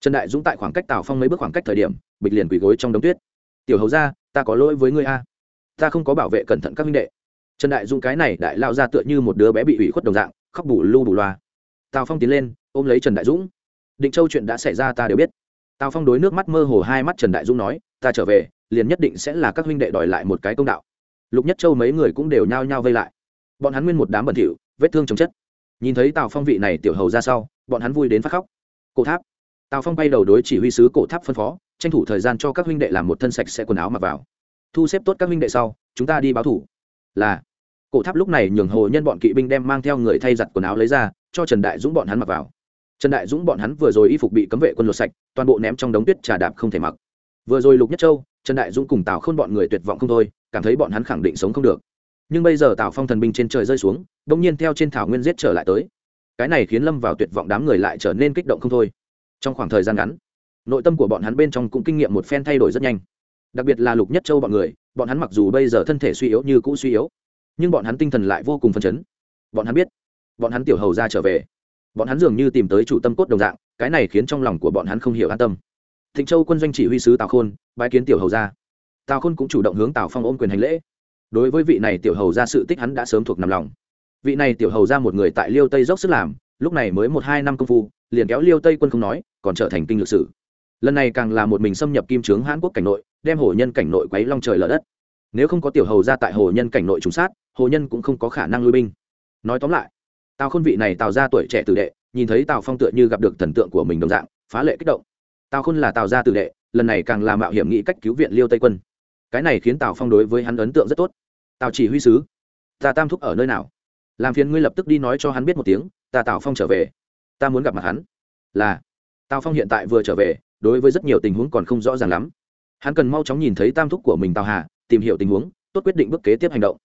Trần đại dũng tại khoảng cách tào phong mấy bước khoảng cách thời điểm, bịch liền quỳ gối trong đống tuyết. Tiểu hầu ra, ta có lỗi với ngươi a. Ta không có bảo vệ cẩn thận các minh đệ trần đại dũng cái này đại lao ra tựa như một đứa bé bị ủy khuất đồng dạng, khóc bù lu bù loa. Tào phong tiến lên, ôm lấy trần đại dũng. Định châu chuyện đã xảy ra ta đều biết. Tào phong đối nước mắt mơ hồ hai mắt trần đại dũng nói, ta trở về, liền nhất định sẽ là các huynh đệ đòi lại một cái công đạo. Lục nhất châu mấy người cũng đều nhao nhao vây lại. Bọn hắn nguyên một đám bẩn thỉu, vết thương chồng chất. Nhìn thấy tào phong vị này tiểu hầu ra sau, bọn hắn vui đến phát khóc. Cổ tháp. Tào phong bay đầu đối chỉ huy sứ cổ tháp phân phó, tranh thủ thời gian cho các huynh đệ làm một thân sạch sẽ quần áo mặc vào. Thu xếp tốt các huynh đệ sau, chúng ta đi báo thủ. Là cổ tháp lúc này nhường hồ nhân bọn kỵ binh đem mang theo người thay giặt quần áo lấy ra, cho trần đại dũng bọn hắn mặc vào. Trần đại dũng bọn hắn vừa rồi y phục bị cấm vệ quân lột sạch, toàn bộ ném trong đống tuyết trà đạp không thể mặc. Vừa rồi lục nhất châu, trần đại dũng cùng tào khôn bọn người tuyệt vọng không thôi, cảm thấy bọn hắn khẳng định sống không được. Nhưng bây giờ tào phong thần binh trên trời rơi xuống đ ỗ n g nhiên theo trên thảo nguyên giết trở lại tới. Cái này khiến lâm vào tuyệt vọng đám người lại trở nên kích động không thôi. Trong khoảng thời gian ngắn, nội tâm của bọn hắn bên trong cũng kinh nghiệm một phen thay đổi rất nhanh. Đặc biệt là lục nhất châu bọn người, bọn hắn mặc dù bây giờ thân thể suy yếu như cũ suy yếu nhưng bọn hắn tinh thần lại vô cùng phấn chấn. Bọn hắn biết, bọn hắn tiểu hầu ra trở về. Bọn hắn dường như tìm tới chủ tâm cốt đồng dạng, cái này khiến trong lòng của bọn hắn không hiểu an tâm. Thịnh châu quân doanh chỉ huy sứ tào khôn, bái kiến tiểu hầu ra. Tào khôn cũng chủ động hướng tào phong ôm quyền hành lễ. Đối với vị này tiểu hầu ra sự tích hắn đã sớm thuộc nằm lòng. Vị này tiểu hầu ra một người tại liêu tây dốc sức làm, lúc này mới một hai năm công phu, liền kéo liêu tây quân không nói, còn trở thành kinh lược sử. Lần này càng là một mình xâm nhập kim trướng hãn quốc cảnh nội, đem hổ nhân cảnh nội quấy long trời lở đất nếu không có tiểu hầu ra tại hồ nhân cảnh nội trùng sát, hồ nhân cũng không có khả năng lui binh. Nói tóm lại, tào khôn vị này tào ra tuổi trẻ tử đệ, nhìn thấy tào phong tựa như gặp được thần tượng của mình đồng dạng, phá lệ kích động. Tào khôn là tào gia tử đệ, lần này càng là mạo hiểm nghĩ cách cứu viện liêu tây quân. Cái này khiến tào phong đối với hắn ấn tượng rất tốt. Tào chỉ huy sứ, ta tam thúc ở nơi nào? Làm phiền ngươi lập tức đi nói cho hắn biết một tiếng, ta tào phong trở về. Ta muốn gặp mặt hắn. Là, tào phong hiện tại vừa trở về, đối với rất nhiều tình huống còn không rõ ràng lắm. Hắn cần mau chóng nhìn thấy tam thúc của mình tào hà tìm hiểu tình huống, tốt quyết định bước kế tiếp hành động.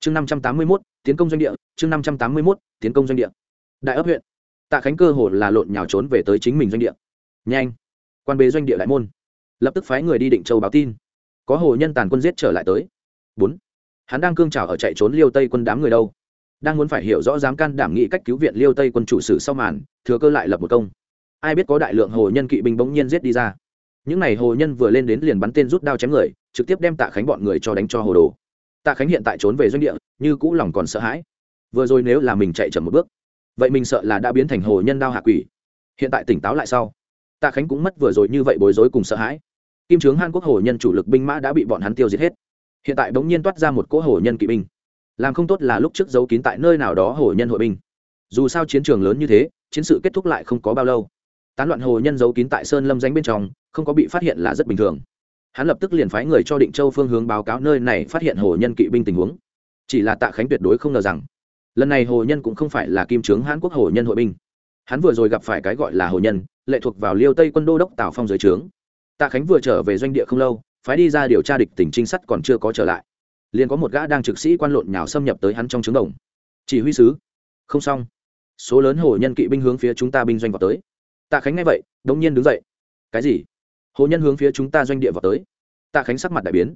Chương năm trăm tám mươi mốt, tiến công doanh địa, chương năm trăm tám mươi mốt, tiến công doanh địa. Đại ấp huyện. Tạ khánh cơ hồ là lộn nhào trốn về tới chính mình doanh địa. Nhanh. Quan bế doanh địa đại môn. Lập tức phái người đi định châu báo tin. Có hồ nhân tàn quân giết trở lại tới. Bốn. Hắn đang cương trào ở chạy trốn liêu tây quân đám người đâu? Đang muốn phải hiểu rõ dám can đảm nghị cách cứu viện liêu tây quân chủ sử sau màn, thừa cơ lại lập một công. Ai biết có đại lượng hồ nhân kỵ binh bỗng nhiên giết đi ra. Những n à y hồ nhân vừa lên đến liền bắn tên rút đao chém người trực tiếp đem tạ khánh bọn người cho đánh cho hồ đồ. Tạ khánh hiện tại trốn về doanh địa, như cũ lòng còn sợ hãi. Vừa rồi nếu là mình chạy chậm một bước, vậy mình sợ là đã biến thành hồ nhân đao hạ quỷ. Hiện tại tỉnh táo lại sau, tạ khánh cũng mất vừa rồi như vậy bối rối cùng sợ hãi. Kim trướng hàn quốc hồ nhân chủ lực binh mã đã bị bọn hắn tiêu diệt hết. Hiện tại bỗng nhiên toát ra một cỗ hồ nhân kỵ binh. Làm không tốt là lúc trước giấu kín tại nơi nào đó hồ nhân hội binh. Dù sao chiến trường lớn như thế, chiến sự kết thúc lại không có bao lâu. Tán loạn hồ nhân giấu kín tại sơn lâm danh bên trong, không có bị phát hiện là rất bình thường hắn lập tức liền phái người cho định châu phương hướng báo cáo nơi này phát hiện hồ nhân kỵ binh tình huống. Chỉ là tạ khánh tuyệt đối không ngờ rằng, lần này hồ nhân cũng không phải là kim trướng hãn quốc hồ nhân hội binh. Hắn vừa rồi gặp phải cái gọi là hồ nhân, lệ thuộc vào liêu tây quân đô đốc tào phong dưới trướng. Tạ khánh vừa trở về doanh địa không lâu, phái đi ra điều tra địch tỉnh trinh sát còn chưa có trở lại. Liền có một gã đang trực sĩ quan lộn nhào xâm nhập tới hắn trong trướng đồng. Chỉ huy sứ. Không xong. Số lớn hồ nhân kỵ binh hướng phía chúng ta binh doanh vào tới. Tạ khánh nghe vậy, đống nhiên đứng dậy. Cái gì? Hồ nhân hướng phía chúng ta doanh địa vào tới. Tạ khánh sắc mặt đại biến.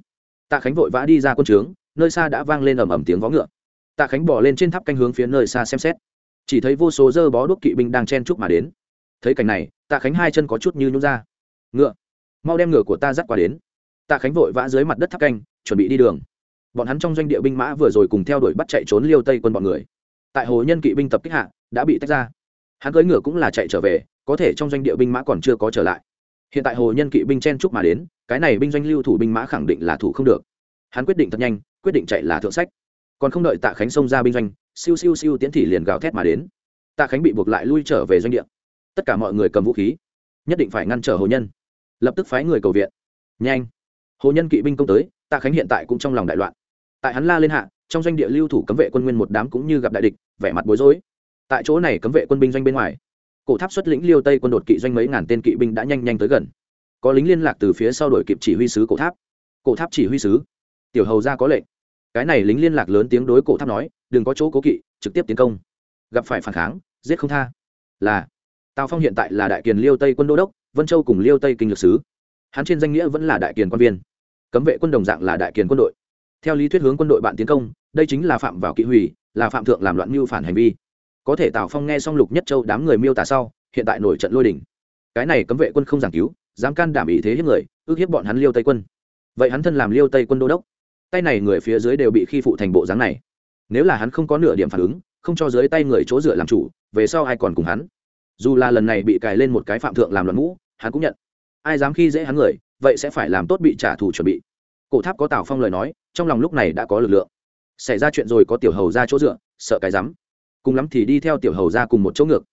Tạ khánh vội vã đi ra quân trướng, nơi xa đã vang lên ầm ầm tiếng vó ngựa. Tạ khánh bỏ lên trên tháp canh hướng phía nơi xa xem xét. Chỉ thấy vô số dơ bó đuốc kỵ binh đang chen chúc mà đến. Thấy cảnh này, tạ khánh hai chân có chút như nhún ra. Ngựa, mau đem ngựa của ta dắt qua đến. Tạ khánh vội vã dưới mặt đất tháp canh, chuẩn bị đi đường. Bọn hắn trong doanh địa binh mã vừa rồi cùng theo đuổi bắt chạy trốn liêu tây quân bọn người. Tại hồ nhân kỵ binh tập kích hạ, đã bị tách ra. Hắn cưỡi ngựa cũng là chạy trở về, có thể trong doanh địa binh mã còn chưa có trở lại hiện tại hồ nhân kỵ binh chen chúc mà đến, cái này binh doanh lưu thủ binh mã khẳng định là thủ không được. Hắn quyết định thật nhanh, quyết định chạy là thượng sách. Còn không đợi tạ khánh xông ra binh doanh, siêu siêu siêu tiến thị liền gào thét mà đến. Tạ khánh bị buộc lại lui trở về doanh địa. Tất cả mọi người cầm vũ khí, nhất định phải ngăn trở hồ nhân. Lập tức phái người cầu viện. Nhanh. Hồ nhân kỵ binh công tới, tạ khánh hiện tại cũng trong lòng đại loạn. Tại hắn la lên hạ, trong doanh địa lưu thủ cấm vệ quân nguyên một đám cũng như gặp đại địch, vẻ mặt bối rối. Tại chỗ này cấm vệ quân binh doanh bên ngoài cổ tháp xuất lĩnh liêu tây quân đột kỵ doanh mấy ngàn tên kỵ binh đã nhanh nhanh tới gần. Có lính liên lạc từ phía sau đội kịp chỉ huy sứ cổ tháp. Cổ tháp chỉ huy sứ, tiểu hầu ra có lệnh. Cái này lính liên lạc lớn tiếng đối cổ tháp nói, đừng có chỗ cố kỵ, trực tiếp tiến công. Gặp phải phản kháng, giết không tha. Là, tào phong hiện tại là đại kiền liêu tây quân đô đốc, vân châu cùng liêu tây kinh lược sứ. Hắn trên danh nghĩa vẫn là đại kiền quan viên. Cấm vệ quân đồng dạng là đại kiền quân đội. Theo lý thuyết hướng quân đội bạn tiến công, đây chính là phạm vào kỵ hủy, là phạm thượng làm loạn mưu phản hành vi có thể tào phong nghe xong lục nhất châu đám người miêu tả sau, hiện tại nổi trận lôi đỉnh cái này cấm vệ quân không giảng cứu, dám can đảm ý thế hiếp người, ước hiếp bọn hắn liêu tây quân. Vậy hắn thân làm liêu tây quân đô đốc, tay này người phía dưới đều bị khi phụ thành bộ dáng này. Nếu là hắn không có nửa điểm phản ứng, không cho dưới tay người chỗ dựa làm chủ, về sau ai còn cùng hắn? Dù là lần này bị cài lên một cái phạm thượng làm loạn mũ hắn cũng nhận. Ai dám khi dễ hắn người, vậy sẽ phải làm tốt bị trả thù chuẩn bị. Cổ tháp có tào phong lời nói, trong lòng lúc này đã có lực lượng. Xảy ra chuyện rồi có tiểu hầu ra chỗ dựa, sợ cái rắm cùng lắm thì đi theo tiểu hầu ra cùng một chỗ ngược.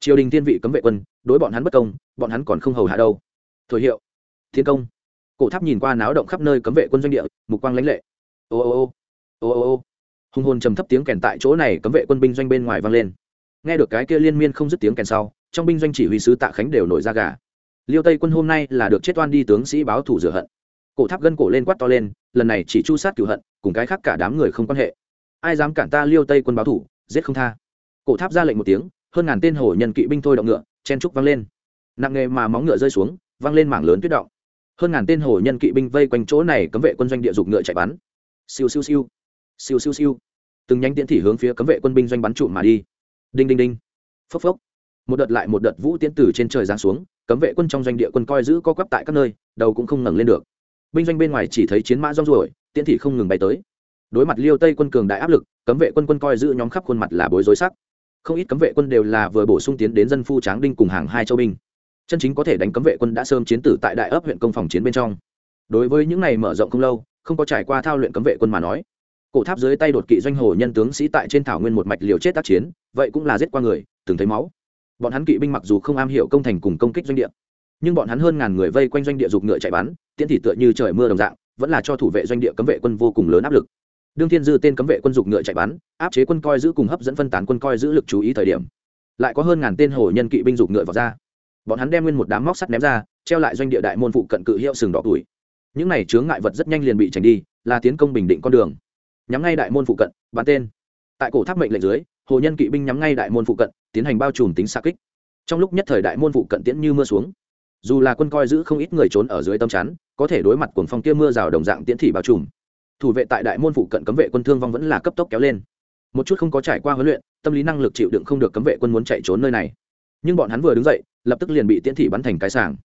Triều đình thiên vị cấm vệ quân, đối bọn hắn bất công, bọn hắn còn không hầu hạ đâu. Thổi hiệu, thiên công. Cổ tháp nhìn qua náo động khắp nơi cấm vệ quân doanh địa, mục quang lãnh lệ. Ô ô ô ô ô ô. Hùng hồn trầm thấp tiếng kèn tại chỗ này, cấm vệ quân binh doanh bên ngoài vang lên. Nghe được cái kia liên miên không dứt tiếng kèn sau, trong binh doanh chỉ huy sứ tạ khánh đều nổi ra gà. Liêu tây quân hôm nay là được chết oan đi tướng sĩ báo thủ rửa hận. Cổ tháp gân cổ lên quát to lên, lần này chỉ chu sát cửu hận, cùng cái khác cả đám người không quan hệ. Ai dám cản ta liêu tây quân báo thủ giết không tha cổ tháp ra lệnh một tiếng, hơn ngàn tên hổ nhân kỵ binh thôi động ngựa, chen trúc văng lên. Nặng nghề mà móng ngựa rơi xuống văng lên mảng lớn tuyết động. Hơn ngàn tên hổ nhân kỵ binh vây quanh chỗ này cấm vệ quân doanh địa dục ngựa chạy bắn. Siêu siêu siêu. Siêu siêu siêu. Từng nhánh tiễn thị hướng phía cấm vệ quân binh doanh bắn trụ mà đi. Đinh đinh đinh. Phốc phốc. Một đợt lại một đợt vũ tiễn tử trên trời giáng xuống, cấm vệ quân trong doanh địa quân coi giữ co quắp tại các nơi, đầu cũng không ngẩng lên được. Binh doanh bên ngoài chỉ thấy chiến mã rong ruổi, tiễn thị không ngừng bay tới. Đối mặt liêu tây quân cường đại áp lực, cấm vệ quân quân coi giữ nhóm khắp khuôn mặt là bối rối sắc không ít cấm vệ quân đều là vừa bổ sung tiến đến dân phu tráng đinh cùng hàng hai châu binh. Chân chính có thể đánh cấm vệ quân đã sớm chiến tử tại đại ấp huyện công phòng chiến bên trong. Đối với những này mở rộng không lâu, không có trải qua thao luyện cấm vệ quân mà nói. Cổ tháp dưới tay đột kỵ doanh hồ nhân tướng sĩ tại trên thảo nguyên một mạch liều chết tác chiến, vậy cũng là giết qua người, từng thấy máu. Bọn hắn kỵ binh mặc dù không am hiểu công thành cùng công kích doanh địa, nhưng bọn hắn hơn ngàn người vây quanh doanh địa dục ngựa chạy bắn, tiễn thị tựa như trời mưa đồng dạng, vẫn là cho thủ vệ doanh địa cấm vệ quân vô cùng lớn áp lực đương thiên dư tên cấm vệ quân dục ngựa chạy bắn, áp chế quân coi giữ cùng hấp dẫn phân tán quân coi giữ lực chú ý thời điểm. Lại có hơn ngàn tên hồ nhân kỵ binh dục ngựa vào ra. Bọn hắn đem nguyên một đám móc sắt ném ra, treo lại doanh địa đại môn phụ cận cự hiệu sừng đỏ tuổi. Những này chướng ngại vật rất nhanh liền bị tránh đi, là tiến công bình định con đường. Nhắm ngay đại môn phụ cận, bắn tên. Tại cổ tháp mệnh lệnh dưới, hồ nhân kỵ binh nhắm ngay đại môn phụ cận, tiến hành bao trùm tính xa kích. Trong lúc nhất thời đại môn phụ cận tiễn như mưa xuống. Dù là quân coi giữ không ít người trốn ở dưới tâm chắn, có thể đối mặt cuồng phong kia mưa rào đồng dạng tiễn thị bao trùm thủ vệ tại đại môn phụ cận cấm vệ quân thương vong vẫn là cấp tốc kéo lên. Một chút không có trải qua huấn luyện, tâm lý năng lực chịu đựng không được cấm vệ quân muốn chạy trốn nơi này. Nhưng bọn hắn vừa đứng dậy, lập tức liền bị tiễn thị bắn thành cái sàng.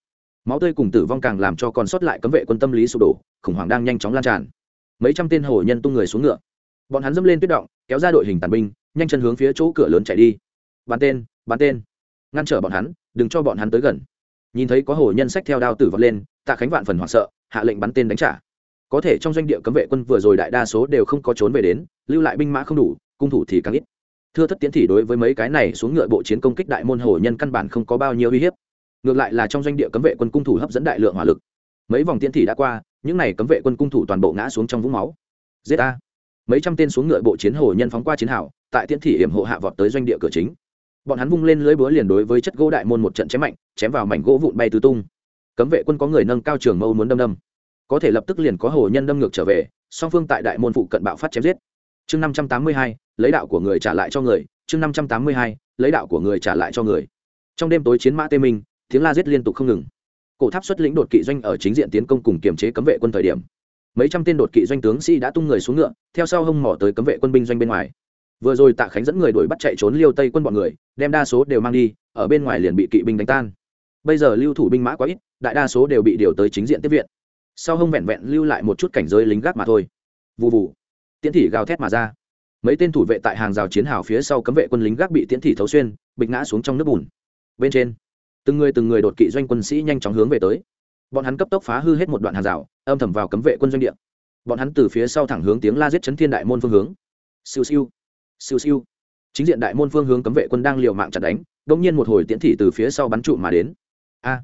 Máu tươi cùng tử vong càng làm cho còn sót lại cấm vệ quân tâm lý sụp đổ, khủng hoảng đang nhanh chóng lan tràn. Mấy trăm tên hồ nhân tung người xuống ngựa. Bọn hắn dâm lên tuyết động, kéo ra đội hình tàn binh, nhanh chân hướng phía chỗ cửa lớn chạy đi. Bắn tên bắn tên. Ngăn trở bọn hắn, đừng cho bọn hắn tới gần. Nhìn thấy có hồ nhân sách theo đao tử vọt lên, tạ khánh vạn phần hoảng sợ, hạ lệnh bắn tên đánh trả có thể trong doanh địa cấm vệ quân vừa rồi đại đa số đều không có trốn về đến, lưu lại binh mã không đủ, cung thủ thì càng ít. Thưa thất tiến thị đối với mấy cái này xuống ngựa bộ chiến công kích đại môn hồ nhân căn bản không có bao nhiêu uy hiếp. Ngược lại là trong doanh địa cấm vệ quân cung thủ hấp dẫn đại lượng hỏa lực. Mấy vòng tiến thị đã qua, những này cấm vệ quân cung thủ toàn bộ ngã xuống trong vũng máu. Giết a mấy trăm tên xuống ngựa bộ chiến hồ nhân phóng qua chiến hào, tại tiến thị hiểm hộ hạ vọt tới doanh địa cửa chính. Bọn hắn vung lên lưới búa liền đối với chất gỗ đại môn một trận chém mạnh, chém vào mảnh gỗ vụn bay tứ tung. Cấm vệ quân có người nâng cao trường mâu muốn đâm đâm có thể lập tức liền có hồ nhân đâm ngược trở về, song phương tại đại môn phụ cận bạo phát chém giết. Chương năm trăm tám mươi hai, lấy đạo của người trả lại cho người. Chương năm trăm tám mươi hai, lấy đạo của người trả lại cho người. Trong đêm tối chiến mã tê minh, tiếng la giết liên tục không ngừng. Cổ tháp xuất lĩnh đột kỵ doanh ở chính diện tiến công cùng kiềm chế cấm vệ quân thời điểm. Mấy trăm tên đột kỵ doanh tướng sĩ đã tung người xuống ngựa, theo sau hông mỏ tới cấm vệ quân binh doanh bên ngoài. Vừa rồi tạ khánh dẫn người đuổi bắt chạy trốn liêu tây quân bọn người, đem đa số đều mang đi, ở bên ngoài liền bị kỵ binh đánh tan. Bây giờ lưu thủ binh mã quá ít, đại đa số đều bị điều tới chính diện tiếp viện sau hông vẹn vẹn lưu lại một chút cảnh giới lính gác mà thôi. Vụ vụ tiễn thị gào thét mà ra. Mấy tên thủ vệ tại hàng rào chiến hào phía sau cấm vệ quân lính gác bị tiễn thị thấu xuyên, bịch ngã xuống trong nước bùn. Bên trên, từng người từng người đột kỵ doanh quân sĩ nhanh chóng hướng về tới. Bọn hắn cấp tốc phá hư hết một đoạn hàng rào, âm thầm vào cấm vệ quân doanh địa. Bọn hắn từ phía sau thẳng hướng tiếng la giết chấn thiên đại môn phương hướng. Siêu siêu. Siêu siêu. Chính diện đại môn phương hướng cấm vệ quân đang liều mạng chặt đánh đông nhiên một hồi tiễn thị từ phía sau bắn trụ mà đến. A.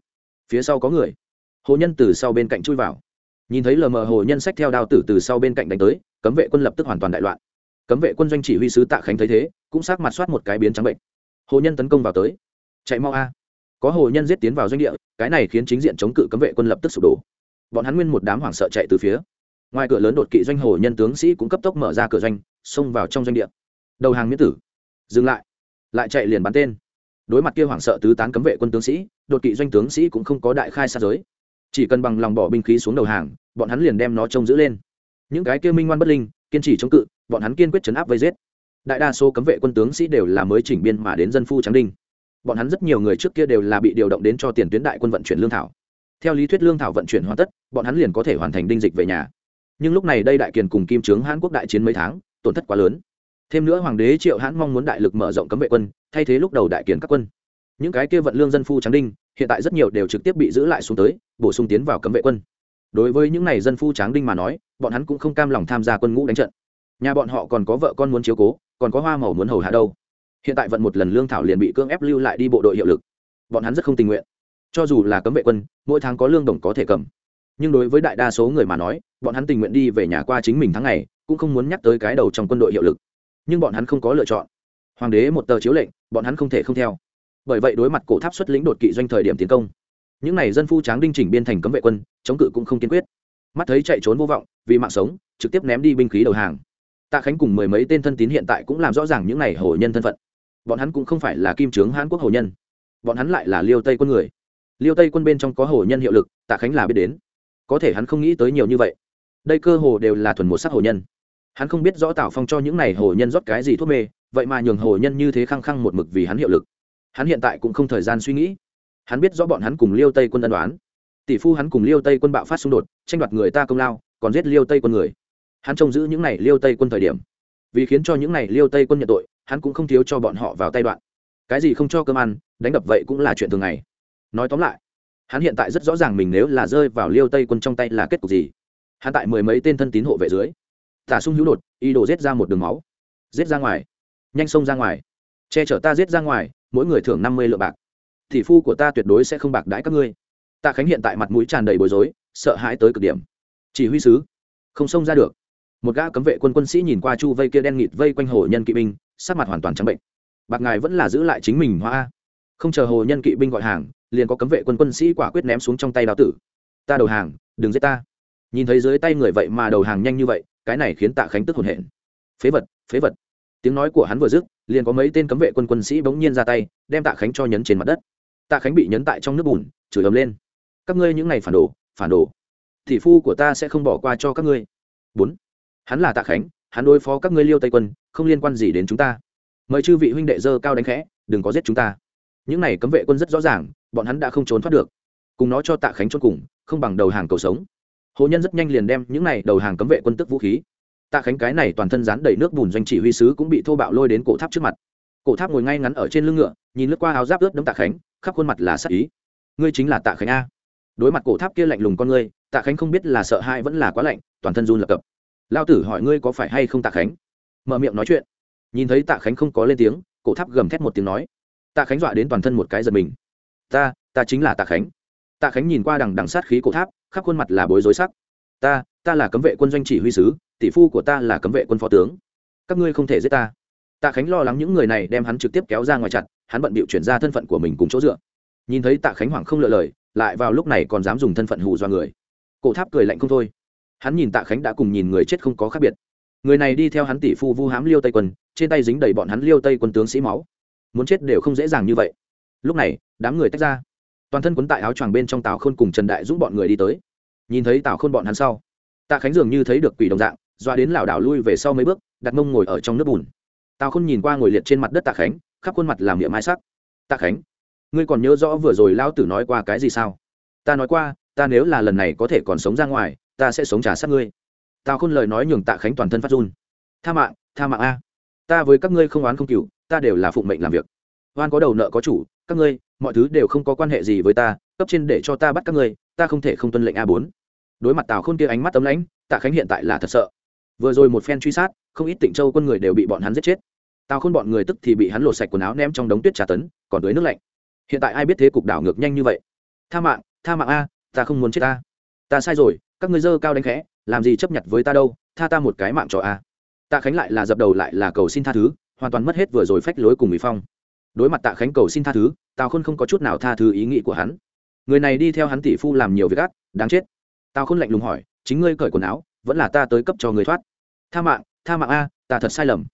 Phía sau có người hồ nhân từ sau bên cạnh chui vào. Nhìn thấy lờ mờ hồ nhân sách theo đao tử từ sau bên cạnh đánh tới, cấm vệ quân lập tức hoàn toàn đại loạn. Cấm vệ quân doanh chỉ huy sứ tạ khánh thấy thế, cũng sát mặt soát một cái biến trắng bệnh. Hồ nhân tấn công vào tới. Chạy mau a. Có hồ nhân giết tiến vào doanh địa, cái này khiến chính diện chống cự cấm vệ quân lập tức sụp đổ. Bọn hắn nguyên một đám hoảng sợ chạy từ phía. Ngoài cửa lớn đột kỵ doanh hồ nhân tướng sĩ cũng cấp tốc mở ra cửa doanh, xông vào trong doanh địa. Đầu hàng miễn tử. Dừng lại. Lại chạy liền bắn tên. Đối mặt kia hoảng sợ tứ tán cấm vệ quân tướng sĩ, đột kỵ doanh tướng sĩ cũng không có đại khai xa giới chỉ cần bằng lòng bỏ binh khí xuống đầu hàng, bọn hắn liền đem nó trông giữ lên. Những cái kia minh ngoan bất linh, kiên trì chống cự, bọn hắn kiên quyết chấn áp vây giết. Đại đa số cấm vệ quân tướng sĩ đều là mới chỉnh biên mà đến dân phu trắng đinh. Bọn hắn rất nhiều người trước kia đều là bị điều động đến cho tiền tuyến đại quân vận chuyển lương thảo. Theo lý thuyết lương thảo vận chuyển hoàn tất, bọn hắn liền có thể hoàn thành đinh dịch về nhà. Nhưng lúc này đây đại kiền cùng kim trướng hãn quốc đại chiến mấy tháng, tổn thất quá lớn. Thêm nữa hoàng đế triệu hãn mong muốn đại lực mở rộng cấm vệ quân, thay thế lúc đầu đại kiền các quân. Những cái kia vận lương dân phu trắng đinh hiện tại rất nhiều đều trực tiếp bị giữ lại xuống tới, bổ sung tiến vào cấm vệ quân. Đối với những này dân phu tráng đinh mà nói, bọn hắn cũng không cam lòng tham gia quân ngũ đánh trận. Nhà bọn họ còn có vợ con muốn chiếu cố, còn có hoa màu muốn hầu hạ đâu. Hiện tại vận một lần lương thảo liền bị cưỡng ép lưu lại đi bộ đội hiệu lực. Bọn hắn rất không tình nguyện. Cho dù là cấm vệ quân, mỗi tháng có lương đồng có thể cầm. Nhưng đối với đại đa số người mà nói, bọn hắn tình nguyện đi về nhà qua chính mình tháng ngày, cũng không muốn nhắc tới cái đầu trong quân đội hiệu lực. Nhưng bọn hắn không có lựa chọn. Hoàng đế một tờ chiếu lệnh, bọn hắn không thể không theo bởi vậy đối mặt cổ tháp xuất lĩnh đột kỵ doanh thời điểm tiến công. Những n à y dân phu tráng đinh chỉnh biên thành cấm vệ quân, chống cự cũng không kiên quyết. Mắt thấy chạy trốn vô vọng, vì mạng sống, trực tiếp ném đi binh khí đầu hàng. Tạ khánh cùng mười mấy tên thân tín hiện tại cũng làm rõ ràng những n à y hồ nhân thân phận. Bọn hắn cũng không phải là kim trướng hãn quốc hồ nhân. Bọn hắn lại là liêu tây quân người. Liêu tây quân bên trong có hồ nhân hiệu lực, tạ khánh là biết đến. Có thể hắn không nghĩ tới nhiều như vậy. Đây cơ hồ đều là thuần một sắc hồ nhân. Hắn không biết rõ tào phong cho những n à y hồ nhân rót cái gì thuốc mê, vậy mà nhường hồ nhân như thế khăng khăng một mực vì hắn hiệu lực hắn hiện tại cũng không thời gian suy nghĩ. Hắn biết rõ bọn hắn cùng liêu tây quân ân đoán tỷ phu hắn cùng liêu tây quân bạo phát xung đột, tranh đoạt người ta công lao, còn giết liêu tây quân người. Hắn trông giữ những n à y liêu tây quân thời điểm. Vì khiến cho những n à y liêu tây quân nhận tội, hắn cũng không thiếu cho bọn họ vào tay đoạn. Cái gì không cho cơm ăn, đánh đập vậy cũng là chuyện thường ngày. Nói tóm lại, hắn hiện tại rất rõ ràng mình nếu là rơi vào liêu tây quân trong tay là kết cục gì. Hắn tại mười mấy tên thân tín hộ vệ dưới tả sung hữu đột y đổ giết ra một đường máu, giết ra ngoài, nhanh xông ra ngoài. Che chở ta giết ra ngoài mỗi người thưởng năm mươi lượng bạc. Thị phu của ta tuyệt đối sẽ không bạc đãi các ngươi. Tạ khánh hiện tại mặt mũi tràn đầy bối rối, sợ hãi tới cực điểm. Chỉ huy sứ, không xông ra được. Một gã cấm vệ quân quân sĩ nhìn qua chu vây kia đen nghịt vây quanh hồ nhân kỵ binh, sắc mặt hoàn toàn trắng bệnh. Bạc ngài vẫn là giữ lại chính mình hoa không chờ hồ nhân kỵ binh gọi hàng, liền có cấm vệ quân quân sĩ quả quyết ném xuống trong tay đào tử. Ta đầu hàng, đừng giết ta. Nhìn thấy dưới tay người vậy mà đầu hàng nhanh như vậy, cái này khiến tạ khánh tức hồn hển. Phế vật phế vật tiếng nói của hắn vừa dứt, liền có mấy tên cấm vệ quân quân sĩ bỗng nhiên ra tay, đem tạ khánh cho nhấn trên mặt đất. Tạ khánh bị nhấn tại trong nước bùn, chửi ấm lên. Các ngươi những ngày phản đồ phản đồ. Thị phu của ta sẽ không bỏ qua cho các ngươi. Bốn. Hắn là tạ khánh, hắn đối phó các ngươi liêu tây quân, không liên quan gì đến chúng ta. Mời chư vị huynh đệ dơ cao đánh khẽ, đừng có giết chúng ta. Những này cấm vệ quân rất rõ ràng, bọn hắn đã không trốn thoát được. Cùng nó cho tạ khánh trốn cùng, không bằng đầu hàng cầu sống. Hồ nhân rất nhanh liền đem những này đầu hàng cấm vệ quân tức vũ khí tạ khánh cái này toàn thân dán đầy nước bùn doanh chỉ huy sứ cũng bị thô bạo lôi đến cổ tháp trước mặt. Cổ tháp ngồi ngay ngắn ở trên lưng ngựa, nhìn lướt qua áo giáp ướt đấm tạ khánh, khắp khuôn mặt là sắc ý. Ngươi chính là tạ khánh a. Đối mặt cổ tháp kia lạnh lùng con ngươi, tạ khánh không biết là sợ hãi vẫn là quá lạnh, toàn thân run lập cập. Lao tử hỏi ngươi có phải hay không tạ khánh? Mở miệng nói chuyện. Nhìn thấy tạ khánh không có lên tiếng, cổ tháp gầm thét một tiếng nói. Tạ khánh dọa đến toàn thân một cái giật mình. Ta ta chính là tạ khánh. Tạ khánh nhìn qua đằng đằng sát khí cổ tháp, khắp khuôn mặt là bối rối sắc. Ta ta là cấm vệ quân doanh chỉ huy sứ tỷ phu của ta là cấm vệ quân phó tướng. Các ngươi không thể giết ta. Tạ khánh lo lắng những người này đem hắn trực tiếp kéo ra ngoài chặt, hắn bận bịu chuyển ra thân phận của mình cùng chỗ dựa. Nhìn thấy tạ khánh hoảng không lựa lời, lại vào lúc này còn dám dùng thân phận hù do người. Cổ tháp cười lạnh không thôi. Hắn nhìn tạ khánh đã cùng nhìn người chết không có khác biệt. Người này đi theo hắn tỷ phu vu hám liêu tây quân, trên tay dính đầy bọn hắn liêu tây quân tướng sĩ máu. Muốn chết đều không dễ dàng như vậy. Lúc này, đám người tách ra. Toàn thân quấn tại áo choàng bên trong tàu khôn cùng trần đại dũng bọn người đi tới. Nhìn thấy tàu khôn bọn hắn sau, tạ khánh dường như thấy được quỷ đồng dạng doa đến lảo đảo lui về sau mấy bước, đặt mông ngồi ở trong nước bùn. Tào khôn nhìn qua ngồi liệt trên mặt đất tạ khánh, khắp khuôn mặt làm miệng mai sắc. Tạ khánh, ngươi còn nhớ rõ vừa rồi Lão tử nói qua cái gì sao? Ta nói qua, ta nếu là lần này có thể còn sống ra ngoài, ta sẽ sống trả sát ngươi. Tào khôn lời nói nhường tạ khánh toàn thân phát run. Tha mạng tha mạng a. Ta với các ngươi không oán không cựu ta đều là phụng mệnh làm việc. Oan có đầu nợ có chủ, các ngươi, mọi thứ đều không có quan hệ gì với ta, cấp trên để cho ta bắt các ngươi, ta không thể không tuân lệnh a bốn. Đối mặt tào khôn kia ánh mắt tấm lãnh, tạ khánh hiện tại là thật sợ vừa rồi một phen truy sát, không ít tịnh châu quân người đều bị bọn hắn giết chết. Tào khôn bọn người tức thì bị hắn lột sạch quần áo ném trong đống tuyết trà tấn, còn tới nước lạnh. Hiện tại ai biết thế cục đảo ngược nhanh như vậy? Tha mạng tha mạng a, ta không muốn chết ta. Ta sai rồi, các ngươi dơ cao đánh khẽ, làm gì chấp nhận với ta đâu, tha ta một cái mạng cho a. Tạ khánh lại là dập đầu lại là cầu xin tha thứ, hoàn toàn mất hết vừa rồi phách lối cùng mỹ phong. Đối mặt tạ khánh cầu xin tha thứ, tào khôn không có chút nào tha thứ ý nghĩ của hắn. Người này đi theo hắn tỷ phu làm nhiều việc ác, đáng chết. Tào khôn lạnh lùng hỏi, chính ngươi cởi quần áo vẫn là ta tới cấp cho người thoát. Tha mạng tha mạng a, ta thật sai lầm.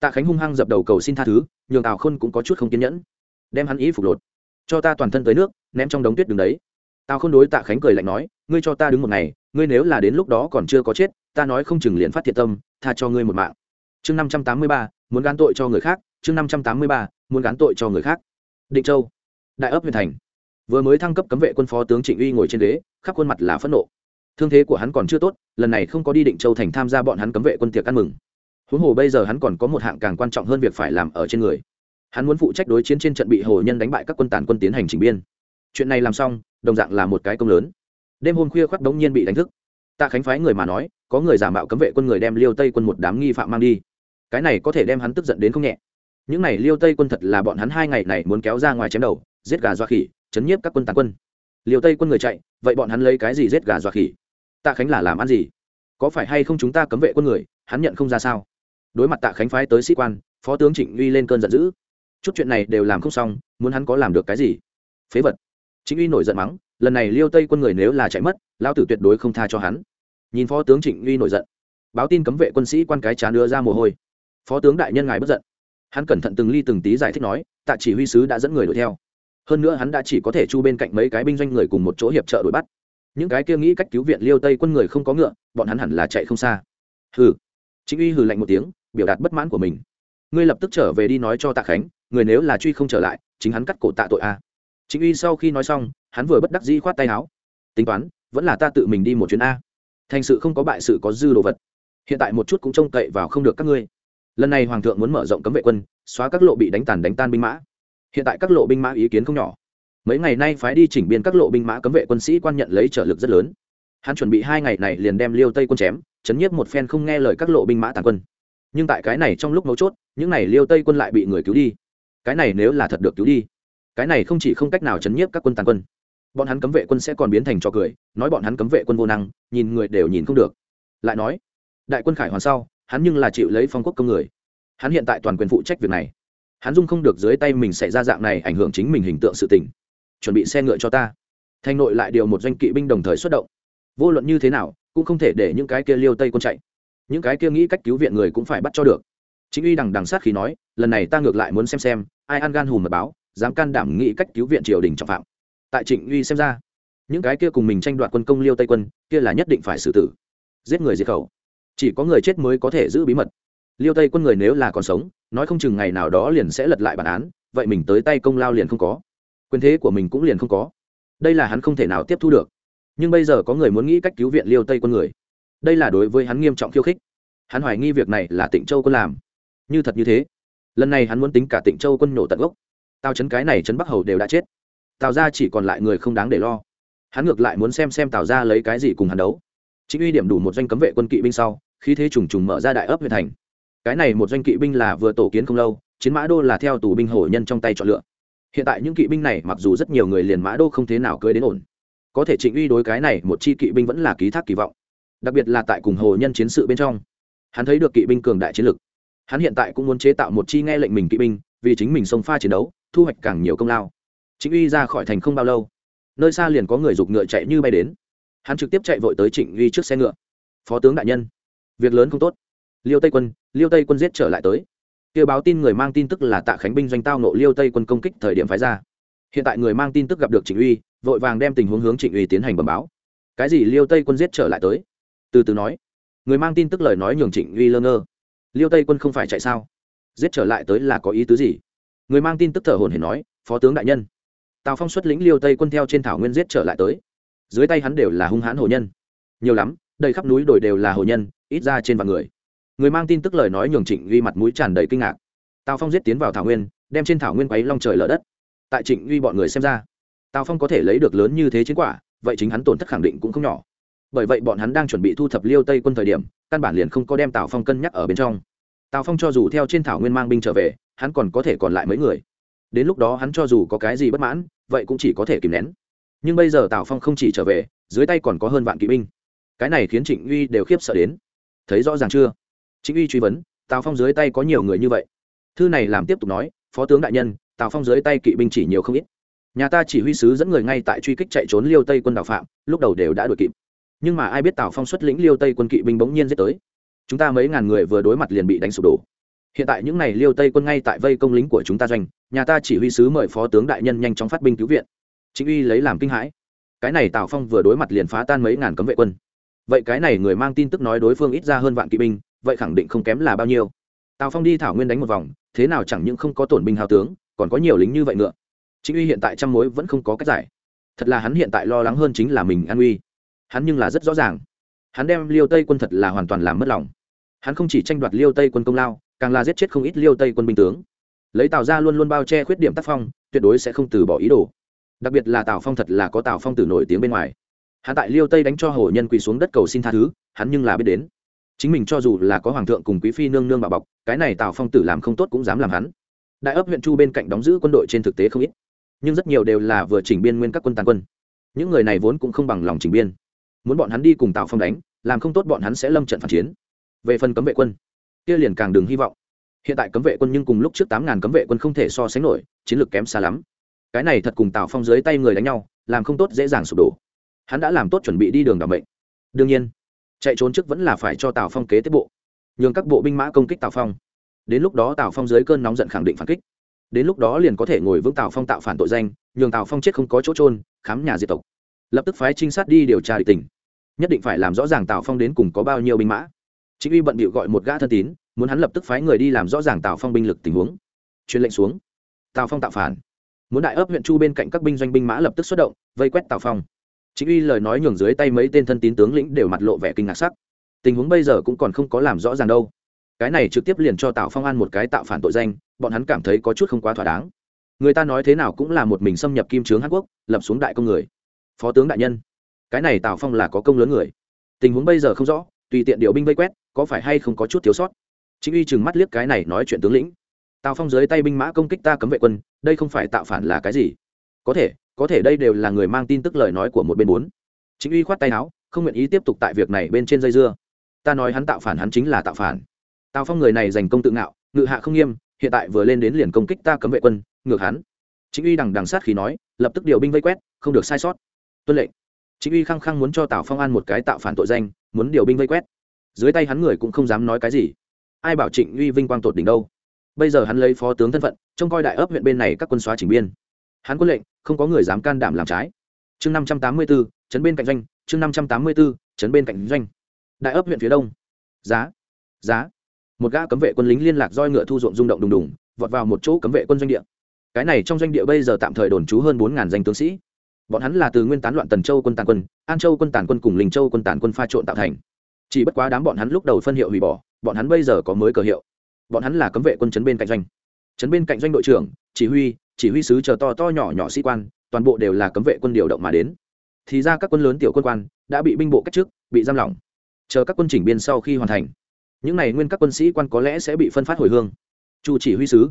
Tạ khánh hung hăng dập đầu cầu xin tha thứ, nhường tào khôn cũng có chút không kiên nhẫn. Đem hắn ý phục lột. Cho ta toàn thân tới nước, ném trong đống tuyết đường đấy. Tào khôn đối tạ khánh cười lạnh nói, ngươi cho ta đứng một ngày, ngươi nếu là đến lúc đó còn chưa có chết, ta nói không chừng liền phát thiệt tâm, tha cho ngươi một mạng. Chương năm trăm tám mươi ba, muốn gán tội cho người khác, chương năm trăm tám mươi ba, muốn gán tội cho người khác. Định châu, đại ấp huyện thành. Vừa mới thăng cấp cấm vệ quân phó tướng trịnh uy ngồi trên ghế, khắp khuôn mặt là phẫn nộ thương thế của hắn còn chưa tốt, lần này không có đi định châu thành tham gia bọn hắn cấm vệ quân tiệc ăn mừng. Huống hồ bây giờ hắn còn có một hạng càng quan trọng hơn việc phải làm ở trên người. Hắn muốn phụ trách đối chiến trên trận bị hồ nhân đánh bại các quân tàn quân tiến hành chỉnh biên. Chuyện này làm xong, đồng dạng là một cái công lớn. Đêm hôm khuya khoác đống nhiên bị đánh thức. Tạ khánh phái người mà nói, có người giả mạo cấm vệ quân người đem liêu tây quân một đám nghi phạm mang đi. Cái này có thể đem hắn tức giận đến không nhẹ. Những này liêu tây quân thật là bọn hắn hai ngày này muốn kéo ra ngoài chém đầu, giết gà dọa khỉ, chấn nhiếp các quân tàn quân. Liêu tây quân người chạy, vậy bọn hắn lấy cái gì giết gà dọa khỉ? Tạ khánh là làm ăn gì? Có phải hay không chúng ta cấm vệ quân người, hắn nhận không ra sao? Đối mặt tạ khánh phái tới sĩ quan, phó tướng trịnh uy lên cơn giận dữ. Chút chuyện này đều làm không xong, muốn hắn có làm được cái gì? Phế vật. Chính uy nổi giận mắng, lần này liêu tây quân người nếu là chạy mất lao tử tuyệt đối không tha cho hắn. Nhìn phó tướng trịnh uy nổi giận, báo tin cấm vệ quân sĩ quan cái chán đưa ra mồ hôi. Phó tướng đại nhân ngài bất giận. Hắn cẩn thận từng ly từng tí giải thích nói, tạ chỉ huy sứ đã dẫn người đuổi theo. Hơn nữa hắn đã chỉ có thể chu bên cạnh mấy cái binh doanh người cùng một chỗ hiệp trợ đuổi bắt những cái kia nghĩ cách cứu viện liêu tây quân người không có ngựa, bọn hắn hẳn là chạy không xa. Hừ. Chính uy hừ lạnh một tiếng, biểu đạt bất mãn của mình. Ngươi lập tức trở về đi nói cho tạ khánh, người nếu là truy không trở lại, chính hắn cắt cổ tạ tội a. Chính uy sau khi nói xong, hắn vừa bất đắc dĩ khoát tay áo. Tính toán, vẫn là ta tự mình đi một chuyến a. Thành sự không có bại sự có dư đồ vật. Hiện tại một chút cũng trông cậy vào không được các ngươi. Lần này hoàng thượng muốn mở rộng cấm vệ quân, xóa các lộ bị đánh tàn đánh tan binh mã. Hiện tại các lộ binh mã ý kiến không nhỏ mấy ngày nay phái đi chỉnh biên các lộ binh mã cấm vệ quân sĩ quan nhận lấy trở lực rất lớn. Hắn chuẩn bị hai ngày này liền đem liêu tây quân chém, chấn nhiếp một phen không nghe lời các lộ binh mã tàn quân. Nhưng tại cái này trong lúc mấu chốt, những này liêu tây quân lại bị người cứu đi. Cái này nếu là thật được cứu đi, cái này không chỉ không cách nào chấn nhiếp các quân tàn quân. Bọn hắn cấm vệ quân sẽ còn biến thành trò cười, nói bọn hắn cấm vệ quân vô năng, nhìn người đều nhìn không được. Lại nói, đại quân khải hoàn sau, hắn nhưng là chịu lấy phong quốc công người. Hắn hiện tại toàn quyền phụ trách việc này. Hắn dung không được dưới tay mình xảy ra dạng này ảnh hưởng chính mình hình tượng sự tình chuẩn bị xe ngựa cho ta. Thanh nội lại điều một doanh kỵ binh đồng thời xuất động. Vô luận như thế nào, cũng không thể để những cái kia liêu tây quân chạy. Những cái kia nghĩ cách cứu viện người cũng phải bắt cho được. Chính uy đằng đằng sát khí nói, lần này ta ngược lại muốn xem xem, ai ăn gan hùm mật báo, dám can đảm nghĩ cách cứu viện triều đình trọng phạm. Tại trịnh uy xem ra, những cái kia cùng mình tranh đoạt quân công liêu tây quân, kia là nhất định phải xử tử. Giết người diệt khẩu. Chỉ có người chết mới có thể giữ bí mật. Liêu tây quân người nếu là còn sống, nói không chừng ngày nào đó liền sẽ lật lại bản án, vậy mình tới tay công lao liền không có quyền thế của mình cũng liền không có. Đây là hắn không thể nào tiếp thu được. Nhưng bây giờ có người muốn nghĩ cách cứu viện liêu tây quân người. Đây là đối với hắn nghiêm trọng khiêu khích. Hắn hoài nghi việc này là tịnh châu quân làm. Như thật như thế, lần này hắn muốn tính cả tịnh châu quân nổ tận gốc. Tào Trấn cái này Trấn bắc hầu đều đã chết. Tào ra chỉ còn lại người không đáng để lo. Hắn ngược lại muốn xem xem tào ra lấy cái gì cùng hắn đấu. Chính uy điểm đủ một doanh cấm vệ quân kỵ binh sau khi thế trùng trùng mở ra đại ấp huyện thành. Cái này một doanh kỵ binh là vừa tổ kiến không lâu, chiến mã đô là theo tù binh hổ nhân trong tay chọn lựa hiện tại những kỵ binh này mặc dù rất nhiều người liền mã đô không thế nào cưới đến ổn. Có thể trịnh uy đối cái này một chi kỵ binh vẫn là ký thác kỳ vọng. Đặc biệt là tại cùng hồ nhân chiến sự bên trong, hắn thấy được kỵ binh cường đại chiến lực. Hắn hiện tại cũng muốn chế tạo một chi nghe lệnh mình kỵ binh, vì chính mình xông pha chiến đấu, thu hoạch càng nhiều công lao. Trịnh uy ra khỏi thành không bao lâu, nơi xa liền có người giục ngựa chạy như bay đến. Hắn trực tiếp chạy vội tới trịnh uy trước xe ngựa. Phó tướng đại nhân, việc lớn không tốt. Liêu tây quân, liêu tây quân giết trở lại tới kêu báo tin người mang tin tức là tạ khánh binh doanh tao nộ liêu tây quân công kích thời điểm phái ra. Hiện tại người mang tin tức gặp được trịnh uy, vội vàng đem tình huống hướng trịnh uy tiến hành bẩm báo. Cái gì liêu tây quân giết trở lại tới? Từ từ nói. Người mang tin tức lời nói nhường trịnh uy lơ ngơ. Liêu tây quân không phải chạy sao? Giết trở lại tới là có ý tứ gì? Người mang tin tức thở hồn hển nói, phó tướng đại nhân. Tào phong xuất lĩnh liêu tây quân theo trên thảo nguyên giết trở lại tới. Dưới tay hắn đều là hung hãn hồ nhân. Nhiều lắm, đầy khắp núi đồi đều là hồ nhân, ít ra trên vạn người người mang tin tức lời nói nhường trịnh uy mặt mũi tràn đầy kinh ngạc. Tào phong giết tiến vào thảo nguyên, đem trên thảo nguyên quấy long trời lở đất. Tại trịnh uy bọn người xem ra, tào phong có thể lấy được lớn như thế chiến quả, vậy chính hắn tổn thất khẳng định cũng không nhỏ. Bởi vậy bọn hắn đang chuẩn bị thu thập liêu tây quân thời điểm, căn bản liền không có đem tào phong cân nhắc ở bên trong. Tào phong cho dù theo trên thảo nguyên mang binh trở về, hắn còn có thể còn lại mấy người. Đến lúc đó hắn cho dù có cái gì bất mãn, vậy cũng chỉ có thể kìm nén. Nhưng bây giờ tào phong không chỉ trở về, dưới tay còn có hơn vạn kỵ binh. Cái này khiến trịnh uy đều khiếp sợ đến. Thấy rõ ràng chưa? Chính uy truy vấn, tào phong dưới tay có nhiều người như vậy. Thư này làm tiếp tục nói, phó tướng đại nhân, tào phong dưới tay kỵ binh chỉ nhiều không ít. Nhà ta chỉ huy sứ dẫn người ngay tại truy kích chạy trốn liêu tây quân đào phạm, lúc đầu đều đã đuổi kịp. Nhưng mà ai biết tào phong xuất lĩnh liêu tây quân kỵ binh bỗng nhiên giết tới. Chúng ta mấy ngàn người vừa đối mặt liền bị đánh sụp đổ. Hiện tại những n à y liêu tây quân ngay tại vây công lính của chúng ta doanh, nhà ta chỉ huy sứ mời phó tướng đại nhân nhanh chóng phát binh cứu viện. Chính uy lấy làm kinh hãi. Cái này tào phong vừa đối mặt liền phá tan mấy ngàn cấm vệ quân. Vậy cái này người mang tin tức nói đối phương ít ra hơn vạn kỵ binh vậy khẳng định không kém là bao nhiêu. Tào phong đi thảo nguyên đánh một vòng, thế nào chẳng những không có tổn binh hào tướng, còn có nhiều lính như vậy nữa chính uy hiện tại trăm mối vẫn không có cách giải. Thật là hắn hiện tại lo lắng hơn chính là mình an uy. Hắn nhưng là rất rõ ràng. Hắn đem liêu tây quân thật là hoàn toàn làm mất lòng. Hắn không chỉ tranh đoạt liêu tây quân công lao, càng là giết chết không ít liêu tây quân binh tướng. Lấy tào ra luôn luôn bao che khuyết điểm tác phong, tuyệt đối sẽ không từ bỏ ý đồ. Đặc biệt là tào phong thật là có tào phong tử nổi tiếng bên ngoài. Hắn tại liêu tây đánh cho hồ nhân quỳ xuống đất cầu xin tha thứ, hắn nhưng là biết đến chính mình cho dù là có hoàng thượng cùng quý phi nương nương bà bọc, cái này tào phong tử làm không tốt cũng dám làm hắn. Đại ấp huyện chu bên cạnh đóng giữ quân đội trên thực tế không ít, nhưng rất nhiều đều là vừa chỉnh biên nguyên các quân tàn quân. Những người này vốn cũng không bằng lòng chỉnh biên. Muốn bọn hắn đi cùng tào phong đánh, làm không tốt bọn hắn sẽ lâm trận phản chiến. Về phần cấm vệ quân, kia liền càng đừng hy vọng. Hiện tại cấm vệ quân nhưng cùng lúc trước tám ngàn cấm vệ quân không thể so sánh nổi, chiến lược kém xa lắm. Cái này thật cùng tào phong dưới tay người đánh nhau, làm không tốt dễ dàng sụp đổ. Hắn đã làm tốt chuẩn bị đi đường đảm bệnh đương nhiên chạy trốn trước vẫn là phải cho tào phong kế tiếp bộ. Nhường các bộ binh mã công kích tào phong. Đến lúc đó tào phong dưới cơn nóng giận khẳng định phản kích. Đến lúc đó liền có thể ngồi vững tào phong tạo phản tội danh, nhường tào phong chết không có chỗ trôn khám nhà diệt tộc. Lập tức phái trinh sát đi điều tra địch tình. Nhất định phải làm rõ ràng tào phong đến cùng có bao nhiêu binh mã. Chính uy bận bịu gọi một gã thân tín, muốn hắn lập tức phái người đi làm rõ ràng tào phong binh lực tình huống. Truyền lệnh xuống. Tào phong tạo phản. Muốn đại ấp huyện chu bên cạnh các binh doanh binh mã lập tức xuất động, vây quét tào phong chính uy lời nói nhường dưới tay mấy tên thân tín tướng lĩnh đều mặt lộ vẻ kinh ngạc sắc. Tình huống bây giờ cũng còn không có làm rõ ràng đâu. Cái này trực tiếp liền cho tào phong an một cái tạo phản tội danh, bọn hắn cảm thấy có chút không quá thỏa đáng. Người ta nói thế nào cũng là một mình xâm nhập kim trướng hàn quốc, lập xuống đại công người. Phó tướng đại nhân, cái này tào phong là có công lớn người. Tình huống bây giờ không rõ, tùy tiện điều binh vây quét, có phải hay không có chút thiếu sót? Chính uy chừng mắt liếc cái này nói chuyện tướng lĩnh. Tào phong dưới tay binh mã công kích ta cấm vệ quân, đây không phải tạo phản là cái gì? Có thể có thể đây đều là người mang tin tức lời nói của một bên bốn. Chính uy khoát tay áo, không nguyện ý tiếp tục tại việc này bên trên dây dưa. Ta nói hắn tạo phản hắn chính là tạo phản. Tào phong người này giành công tự ngạo, ngự hạ không nghiêm, hiện tại vừa lên đến liền công kích ta cấm vệ quân, ngược hắn. Chính uy đằng đằng sát khí nói, lập tức điều binh vây quét, không được sai sót. Tuân lệnh. Chính uy khăng khăng muốn cho tào phong an một cái tạo phản tội danh, muốn điều binh vây quét. Dưới tay hắn người cũng không dám nói cái gì. Ai bảo trịnh uy vinh quang tột đỉnh đâu? Bây giờ hắn lấy phó tướng thân phận, trông coi đại ấp huyện bên này các quân xóa chỉnh biên hắn quân lệnh, không có người dám can đảm làm trái. Chương năm trăm tám mươi bốn chấn bên cạnh doanh. Chương năm trăm tám mươi bốn chấn bên cạnh doanh. Đại ấp huyện phía đông. Giá. Giá. Một gã cấm vệ quân lính liên lạc roi ngựa thu ruộng rung động đùng đùng, vọt vào một chỗ cấm vệ quân doanh địa. Cái này trong doanh địa bây giờ tạm thời đồn trú hơn bốn ngàn danh tướng sĩ. Bọn hắn là từ nguyên tán loạn tần châu quân tàn quân, an châu quân tàn quân cùng linh châu quân tàn quân pha trộn tạo thành. Chỉ bất quá đám bọn hắn lúc đầu phân hiệu hủy bỏ, bọn hắn bây giờ có mới cờ hiệu. Bọn hắn là cấm vệ quân chấn bên cạnh doanh. Chấn bên cạnh doanh đội trưởng, chỉ huy chỉ huy sứ chờ to to nhỏ nhỏ sĩ quan, toàn bộ đều là cấm vệ quân điều động mà đến. Thì ra các quân lớn tiểu quân quan đã bị binh bộ cách chức, bị giam lỏng. Chờ các quân chỉnh biên sau khi hoàn thành, những này nguyên các quân sĩ quan có lẽ sẽ bị phân phát hồi hương. Chu chỉ huy sứ,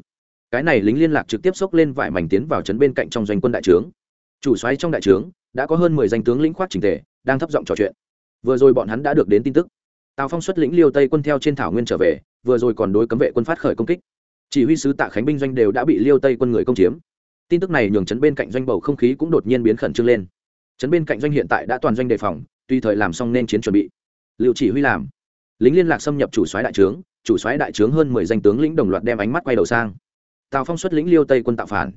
cái này lính liên lạc trực tiếp xốc lên vải mảnh tiến vào trấn bên cạnh trong doanh quân đại trướng. Chủ xoáy trong đại trướng đã có hơn mười danh tướng lĩnh khoát trình tề, đang thấp giọng trò chuyện. Vừa rồi bọn hắn đã được đến tin tức. Tào phong xuất lĩnh liêu tây quân theo trên thảo nguyên trở về, vừa rồi còn đối cấm vệ quân phát khởi công kích chỉ huy sứ tạ khánh binh doanh đều đã bị liêu tây quân người công chiếm. Tin tức này nhường chấn bên cạnh doanh bầu không khí cũng đột nhiên biến khẩn trương lên. Chấn bên cạnh doanh hiện tại đã toàn doanh đề phòng tùy thời làm xong nên chiến chuẩn bị. Liệu chỉ huy làm. Lính liên lạc xâm nhập chủ soái đại trướng, chủ soái đại trướng hơn mười danh tướng lĩnh đồng loạt đem ánh mắt quay đầu sang. Tào phong xuất lĩnh liêu tây quân tạo phản.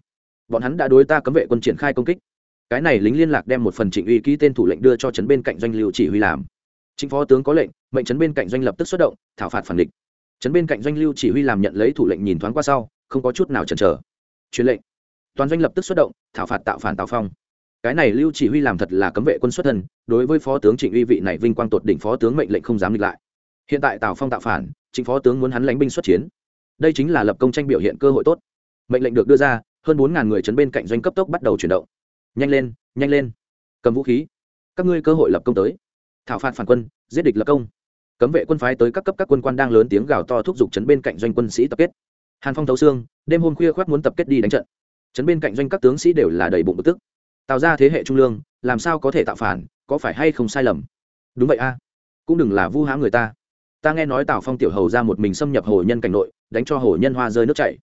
Bọn hắn đã đối ta cấm vệ quân triển khai công kích. Cái này lính liên lạc đem một phần trịnh uy ký tên thủ lệnh đưa cho trấn bên cạnh doanh liệu chỉ huy làm. Chính phó tướng có lệnh, mệnh trấn bên cạnh doanh lập tức xuất động, thảo phạt phản địch trấn bên cạnh doanh lưu chỉ huy làm nhận lấy thủ lệnh nhìn thoáng qua sau, không có chút nào chần chờ. Truyền lệnh. Toàn doanh lập tức xuất động, thảo phạt tạo phản tào phong. Cái này lưu chỉ huy làm thật là cấm vệ quân xuất thân, đối với phó tướng trịnh uy vị này vinh quang tột đỉnh phó tướng mệnh lệnh không dám nghịch lại. Hiện tại tào phong tạo phản chính phó tướng muốn hắn lánh binh xuất chiến. Đây chính là lập công tranh biểu hiện cơ hội tốt. Mệnh lệnh được đưa ra, hơn bốn ngàn người chấn bên cạnh doanh cấp tốc bắt đầu chuyển động. Nhanh lên nhanh lên. Cầm vũ khí. Các ngươi cơ hội lập công tới. Thảo phạt phản quân, giết địch lập công cấm vệ quân phái tới các cấp các quân quan đang lớn tiếng gào to thúc giục chấn bên cạnh doanh quân sĩ tập kết. Hàn phong thấu xương, đêm hôm khuya khoác muốn tập kết đi đánh trận. Chấn bên cạnh doanh các tướng sĩ đều là đầy bụng bực tức. Tạo ra thế hệ trung lương, làm sao có thể tạo phản, có phải hay không sai lầm? Đúng vậy a, cũng đừng là vu hãm người ta. Ta nghe nói tào phong tiểu hầu ra một mình xâm nhập hồ nhân cảnh nội, đánh cho hồ nhân hoa rơi nước chảy.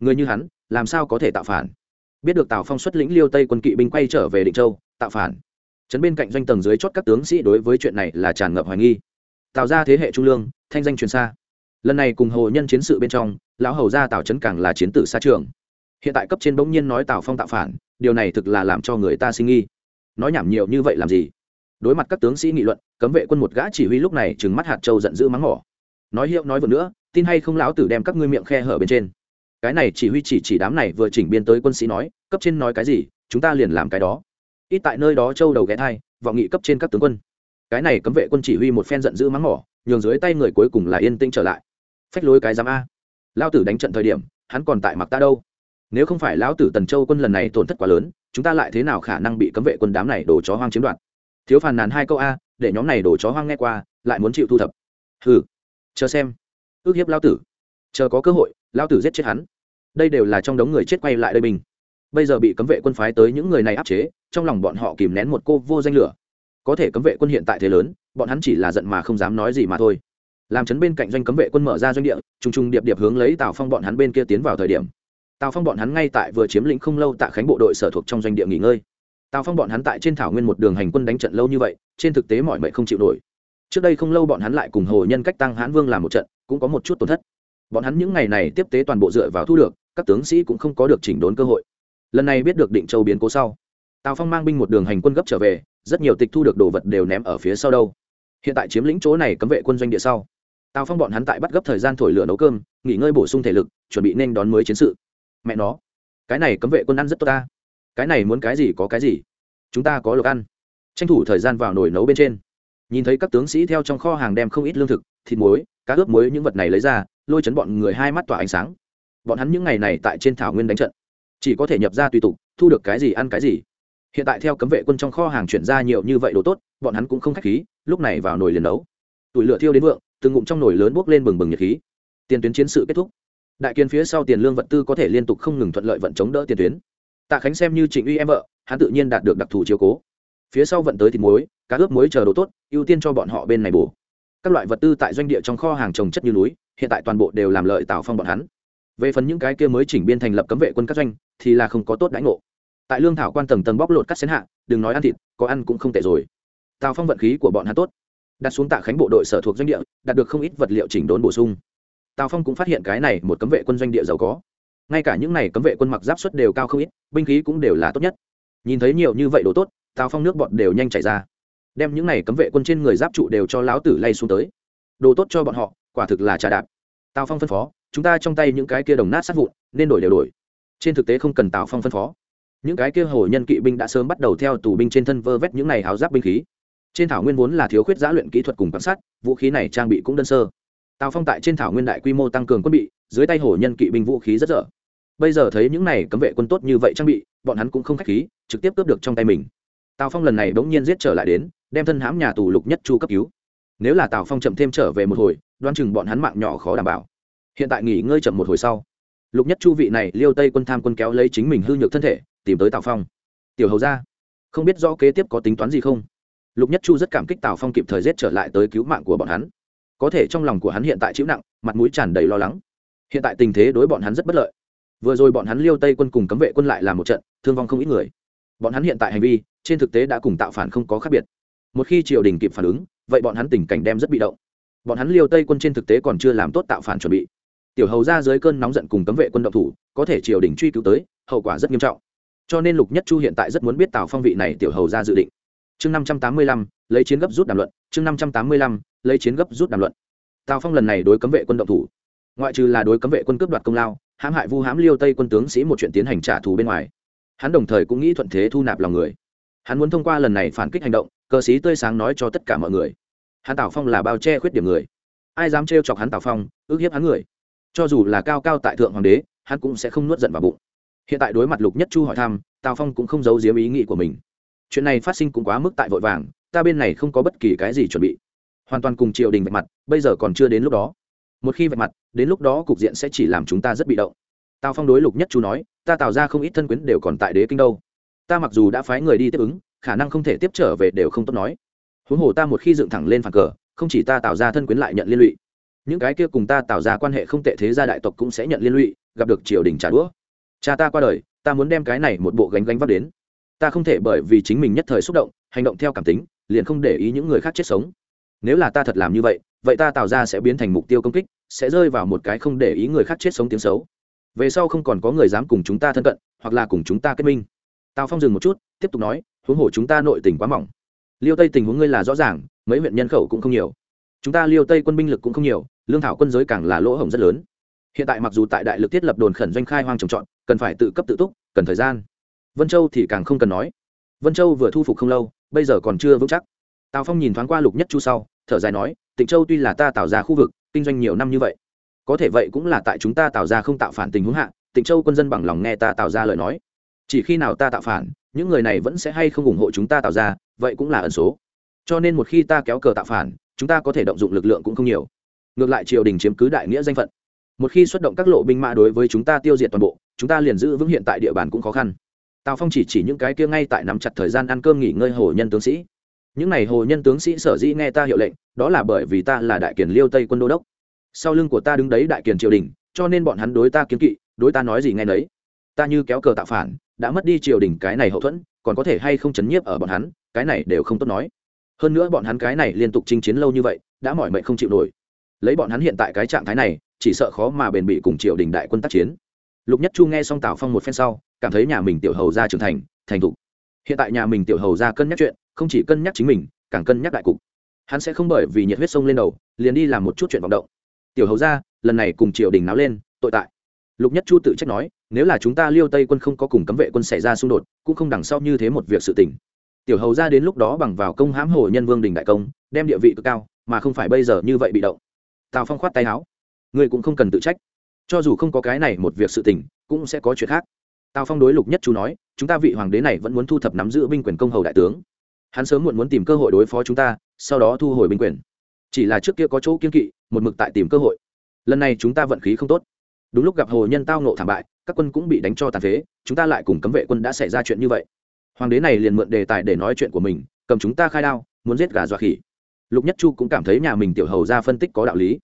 Người như hắn, làm sao có thể tạo phản? Biết được tào phong xuất lĩnh liêu tây quân kỵ binh quay trở về định châu, tạo phản. Chấn bên cạnh doanh tầng dưới chót các tướng sĩ đối với chuyện này là tràn ngập hoài nghi tạo ra thế hệ trung lương, thanh danh truyền xa. Lần này cùng hồ nhân chiến sự bên trong, lão hầu ra tào trấn càng là chiến tử xa trường. Hiện tại cấp trên bỗng nhiên nói tào phong tạo phản, điều này thực là làm cho người ta sinh nghi. Nói nhảm nhiều như vậy làm gì? Đối mặt các tướng sĩ nghị luận, cấm vệ quân một gã chỉ huy lúc này trừng mắt hạt châu giận dữ mắng mỏ. Nói hiệu nói vừa nữa, tin hay không lão tử đem các ngươi miệng khe hở bên trên. Cái này chỉ huy chỉ chỉ đám này vừa chỉnh biên tới quân sĩ nói, cấp trên nói cái gì, chúng ta liền làm cái đó. Ít tại nơi đó châu đầu ghé thai, vọng nghị cấp trên các tướng quân cái này cấm vệ quân chỉ huy một phen giận dữ mắng mỏ, nhường dưới tay người cuối cùng là yên tĩnh trở lại. Phách lối cái giám a. Lao tử đánh trận thời điểm, hắn còn tại mặc ta đâu? Nếu không phải lão tử tần châu quân lần này tổn thất quá lớn, chúng ta lại thế nào khả năng bị cấm vệ quân đám này đổ chó hoang chiếm đoạt? Thiếu phàn nàn hai câu a, để nhóm này đổ chó hoang nghe qua, lại muốn chịu thu thập. Hừ, chờ xem. Ước hiếp lão tử. Chờ có cơ hội, lão tử giết chết hắn. Đây đều là trong đống người chết quay lại đây mình bây giờ bị cấm vệ quân phái tới những người này áp chế, trong lòng bọn họ kìm nén một cô vô danh lửa có thể cấm vệ quân hiện tại thế lớn, bọn hắn chỉ là giận mà không dám nói gì mà thôi. Làm chấn bên cạnh doanh cấm vệ quân mở ra doanh địa, trùng trùng điệp điệp hướng lấy tào phong bọn hắn bên kia tiến vào thời điểm. Tào phong bọn hắn ngay tại vừa chiếm lĩnh không lâu tạ khánh bộ đội sở thuộc trong doanh địa nghỉ ngơi. Tào phong bọn hắn tại trên thảo nguyên một đường hành quân đánh trận lâu như vậy, trên thực tế mọi mệnh không chịu nổi. Trước đây không lâu bọn hắn lại cùng hồ nhân cách tăng hãn vương làm một trận, cũng có một chút tổn thất. Bọn hắn những ngày này tiếp tế toàn bộ dựa vào thu được, các tướng sĩ cũng không có được chỉnh đốn cơ hội. Lần này biết được định châu biến cố sau, tào phong mang binh một đường hành quân gấp trở về rất nhiều tịch thu được đồ vật đều ném ở phía sau đâu. Hiện tại chiếm lĩnh chỗ này cấm vệ quân doanh địa sau. Tào phong bọn hắn tại bắt gấp thời gian thổi lửa nấu cơm, nghỉ ngơi bổ sung thể lực, chuẩn bị nên đón mới chiến sự. Mẹ nó, cái này cấm vệ quân ăn rất tốt ta. Cái này muốn cái gì có cái gì. Chúng ta có lộc ăn. Tranh thủ thời gian vào nồi nấu bên trên. Nhìn thấy các tướng sĩ theo trong kho hàng đem không ít lương thực, thịt muối, cá ướp muối những vật này lấy ra, lôi chấn bọn người hai mắt tỏa ánh sáng. Bọn hắn những ngày này tại trên thảo nguyên đánh trận. Chỉ có thể nhập ra tùy tục, thu được cái gì ăn cái gì hiện tại theo cấm vệ quân trong kho hàng chuyển ra nhiều như vậy đồ tốt, bọn hắn cũng không k h á c h khí, lúc này vào nồi liền nấu. Tủi lửa thiêu đến vượng, từng ngụm trong nồi lớn bốc lên bừng bừng nhiệt khí. Tiền tuyến chiến sự kết thúc. Đại kiến phía sau tiền lương vật tư có thể liên tục không ngừng thuận lợi vận chống đỡ tiền tuyến. Tạ khánh xem như trịnh uy em vợ, hắn tự nhiên đạt được đặc thù chiếu cố. Phía sau vận tới thịt muối, cá ướp muối chờ đồ tốt, ưu tiên cho bọn họ bên này bổ. Các loại vật tư tại doanh địa trong kho hàng trồng chất như núi, hiện tại toàn bộ đều làm lợi tạo phong bọn hắn. Về phần những cái kia mới chỉnh biên thành lập cấm vệ quân các doanh, thì là không có tốt đãi ngộ tại lương thảo quan tầng tầng bóc lột cắt xén hạ, đừng nói ăn thịt, có ăn cũng không tệ rồi. Tào phong vận khí của bọn hắn tốt. Đặt xuống tạ khánh bộ đội sở thuộc doanh địa, đạt được không ít vật liệu chỉnh đốn bổ sung. Tào phong cũng phát hiện cái này một cấm vệ quân doanh địa giàu có. Ngay cả những này cấm vệ quân mặc giáp suất đều cao không ít, binh khí cũng đều là tốt nhất. Nhìn thấy nhiều như vậy đồ tốt, tào phong nước bọn đều nhanh chảy ra. Đem những này cấm vệ quân trên người giáp trụ đều cho láo tử lay xuống tới. Đồ tốt cho bọn họ, quả thực là trà đạp. Tào phong phân phó, chúng ta trong tay những cái kia đồng nát sát vụn, nên đổi đều đổi. Trên thực tế không cần tào phong phân phó những cái kia hồ nhân kỵ binh đã sớm bắt đầu theo tù binh trên thân vơ vét những này áo giáp binh khí. Trên thảo nguyên vốn là thiếu khuyết giã luyện kỹ thuật cùng quan sát, vũ khí này trang bị cũng đơn sơ. Tào phong tại trên thảo nguyên đại quy mô tăng cường quân bị, dưới tay hồ nhân kỵ binh vũ khí rất dở. Bây giờ thấy những này cấm vệ quân tốt như vậy trang bị, bọn hắn cũng không k h á c h khí, trực tiếp cướp được trong tay mình. Tào phong lần này bỗng nhiên giết trở lại đến, đem thân hãm nhà tù lục nhất chu cấp cứu. Nếu là tào phong chậm thêm trở về một hồi đoan chừng bọn hắn mạng nhỏ khó đảm bảo. Hiện tại nghỉ ngơi chậm một hồi sau. Lục nhất chu vị này liêu tây quân tham quân kéo lấy chính mình hư nhược thân thể tìm tới tào phong. Tiểu hầu ra, không biết rõ kế tiếp có tính toán gì không? Lục nhất chu rất cảm kích tào phong kịp thời giết trở lại tới cứu mạng của bọn hắn. Có thể trong lòng của hắn hiện tại chịu nặng, mặt mũi tràn đầy lo lắng. Hiện tại tình thế đối bọn hắn rất bất lợi. Vừa rồi bọn hắn liêu tây quân cùng cấm vệ quân lại làm một trận, thương vong không ít người. Bọn hắn hiện tại hành vi, trên thực tế đã cùng tạo phản không có khác biệt. Một khi triều đình kịp phản ứng, vậy bọn hắn tình cảnh đem rất bị động. Bọn hắn liêu tây quân trên thực tế còn chưa làm tốt tạo phản chuẩn bị. Tiểu hầu ra dưới cơn nóng giận cùng cấm vệ quân động thủ, có thể triều đình truy cứu tới, hậu quả rất nghiêm trọng cho nên lục nhất chu hiện tại rất muốn biết tào phong vị này tiểu hầu ra dự định. Chương năm trăm tám mươi lăm, lấy chiến gấp rút đàm luận. Chương năm trăm tám mươi lăm, lấy chiến gấp rút đàm luận. Tào phong lần này đối cấm vệ quân động thủ. Ngoại trừ là đối cấm vệ quân cướp đoạt công lao, hãm hại vu hãm liêu tây quân tướng sĩ một chuyện tiến hành trả thù bên ngoài. Hắn đồng thời cũng nghĩ thuận thế thu nạp lòng người. Hắn muốn thông qua lần này phản kích hành động, cờ sĩ tươi sáng nói cho tất cả mọi người. Hắn tào phong là bao che khuyết điểm người. Ai dám trêu chọc hắn tào phong ước hiếp hắn người. Cho dù là cao cao tại thượng hoàng đế, hắn cũng sẽ không nuốt giận vào bụng hiện tại đối mặt lục nhất chu hỏi thăm, tào phong cũng không giấu giếm ý nghĩ của mình. Chuyện này phát sinh cũng quá mức tại vội vàng, ta bên này không có bất kỳ cái gì chuẩn bị. Hoàn toàn cùng triều đình vạch mặt, bây giờ còn chưa đến lúc đó. Một khi vạch mặt, đến lúc đó cục diện sẽ chỉ làm chúng ta rất bị động. Tào phong đối lục nhất chu nói, ta tạo ra không ít thân quyến đều còn tại đế kinh đâu. Ta mặc dù đã phái người đi tiếp ứng, khả năng không thể tiếp trở về đều không tốt nói. Huống hồ ta một khi dựng thẳng lên phản cờ, không chỉ ta tạo ra thân quyến lại nhận liên lụy, những cái kia cùng ta tạo ra quan hệ không tệ thế gia đại tộc cũng sẽ nhận liên lụy, gặp được triều đình trả đũa cha ta qua đời, ta muốn đem cái này một bộ gánh gánh vác đến. Ta không thể bởi vì chính mình nhất thời xúc động, hành động theo cảm tính, liền không để ý những người khác chết sống. Nếu là ta thật làm như vậy vậy ta tạo ra sẽ biến thành mục tiêu công kích, sẽ rơi vào một cái không để ý người khác chết sống tiếng xấu. Về sau không còn có người dám cùng chúng ta thân cận, hoặc là cùng chúng ta kết minh. Tào phong dừng một chút, tiếp tục nói, huống hồ chúng ta nội tình quá mỏng. Liêu tây tình huống ngươi là rõ ràng, mấy huyện nhân khẩu cũng không nhiều. Chúng ta liêu tây quân binh lực cũng không nhiều, lương thảo quân giới càng là lỗ hổng rất lớn. Hiện tại mặc dù tại đại lực thiết lập đồn khẩn doanh khai hoang trồng trọt cần phải tự cấp tự túc, cần thời gian. Vân châu thì càng không cần nói. Vân châu vừa thu phục không lâu, bây giờ còn chưa vững chắc. Tào phong nhìn thoáng qua lục nhất chu sau, thở dài nói, tịnh châu tuy là ta tạo ra khu vực, kinh doanh nhiều năm như vậy, có thể vậy cũng là tại chúng ta tạo ra không tạo phản tình huống hạ, tịnh châu quân dân bằng lòng nghe ta tạo ra lời nói. Chỉ khi nào ta tạo phản, những người này vẫn sẽ hay không ủng hộ chúng ta tạo ra, vậy cũng là ẩn số. Cho nên một khi ta kéo cờ tạo phản, chúng ta có thể động dụng lực lượng cũng không nhiều. Ngược lại triều đình chiếm cứ đại nghĩa danh phận một khi xuất động các lộ binh mã đối với chúng ta tiêu diệt toàn bộ, chúng ta liền giữ vững hiện tại địa bàn cũng khó khăn. Tào phong chỉ chỉ những cái kia ngay tại nắm chặt thời gian ăn cơm nghỉ ngơi hồ nhân tướng sĩ. Những n à y hồ nhân tướng sĩ sở dĩ nghe ta hiệu lệnh, đó là bởi vì ta là đại kiền liêu tây quân đô đốc. Sau lưng của ta đứng đấy đại kiền triều đình, cho nên bọn hắn đối ta kiến kỵ, đối ta nói gì nghe đấy ta như kéo cờ tạo phản, đã mất đi triều đình cái này hậu thuẫn, còn có thể hay không chấn nhiếp ở bọn hắn, cái này đều không tốt nói. Hơn nữa bọn hắn cái này liên tục chinh chiến lâu như vậy, đã mỏi mệnh không chịu nổi. Lấy bọn hắn hiện tại cái trạng thái này chỉ sợ khó mà bền bị cùng triều đình đại quân tác chiến. Lục nhất chu nghe xong tào phong một phen sau, cảm thấy nhà mình tiểu hầu ra trưởng thành thành thục. Hiện tại nhà mình tiểu hầu ra cân nhắc chuyện, không chỉ cân nhắc chính mình, càng cân nhắc đại cục. Hắn sẽ không bởi vì nhiệt huyết sông lên đầu, liền đi làm một chút chuyện vọng động. Tiểu hầu ra lần này cùng triều đình náo lên, tội tại. Lục nhất chu tự trách nói, nếu là chúng ta liêu tây quân không có cùng cấm vệ quân xảy ra xung đột, cũng không đằng sau như thế một việc sự tình. Tiểu hầu ra đến lúc đó bằng vào công hãm hồ nhân vương đình đại công, đem địa vị cực cao, mà không phải bây giờ như vậy bị động. Tào phong khoát tay áo ngươi cũng không cần tự trách. Cho dù không có cái này một việc sự tình, cũng sẽ có chuyện khác. Tào phong đối lục nhất chú nói, chúng ta vị hoàng đế này vẫn muốn thu thập nắm giữ binh quyền công hầu đại tướng. Hắn sớm muộn muốn tìm cơ hội đối phó chúng ta, sau đó thu hồi binh quyền. Chỉ là trước kia có chỗ kiên kỵ, một mực tại tìm cơ hội. Lần này chúng ta vận khí không tốt. Đúng lúc gặp hồ nhân tao nộ thảm bại, các quân cũng bị đánh cho tàn phế, chúng ta lại cùng cấm vệ quân đã xảy ra chuyện như vậy. Hoàng đế này liền mượn đề tài để nói chuyện của mình, cầm chúng ta khai đao, muốn giết gà dọa khỉ. Lục nhất chu cũng cảm thấy nhà mình tiểu hầu ra phân tích có đạo lý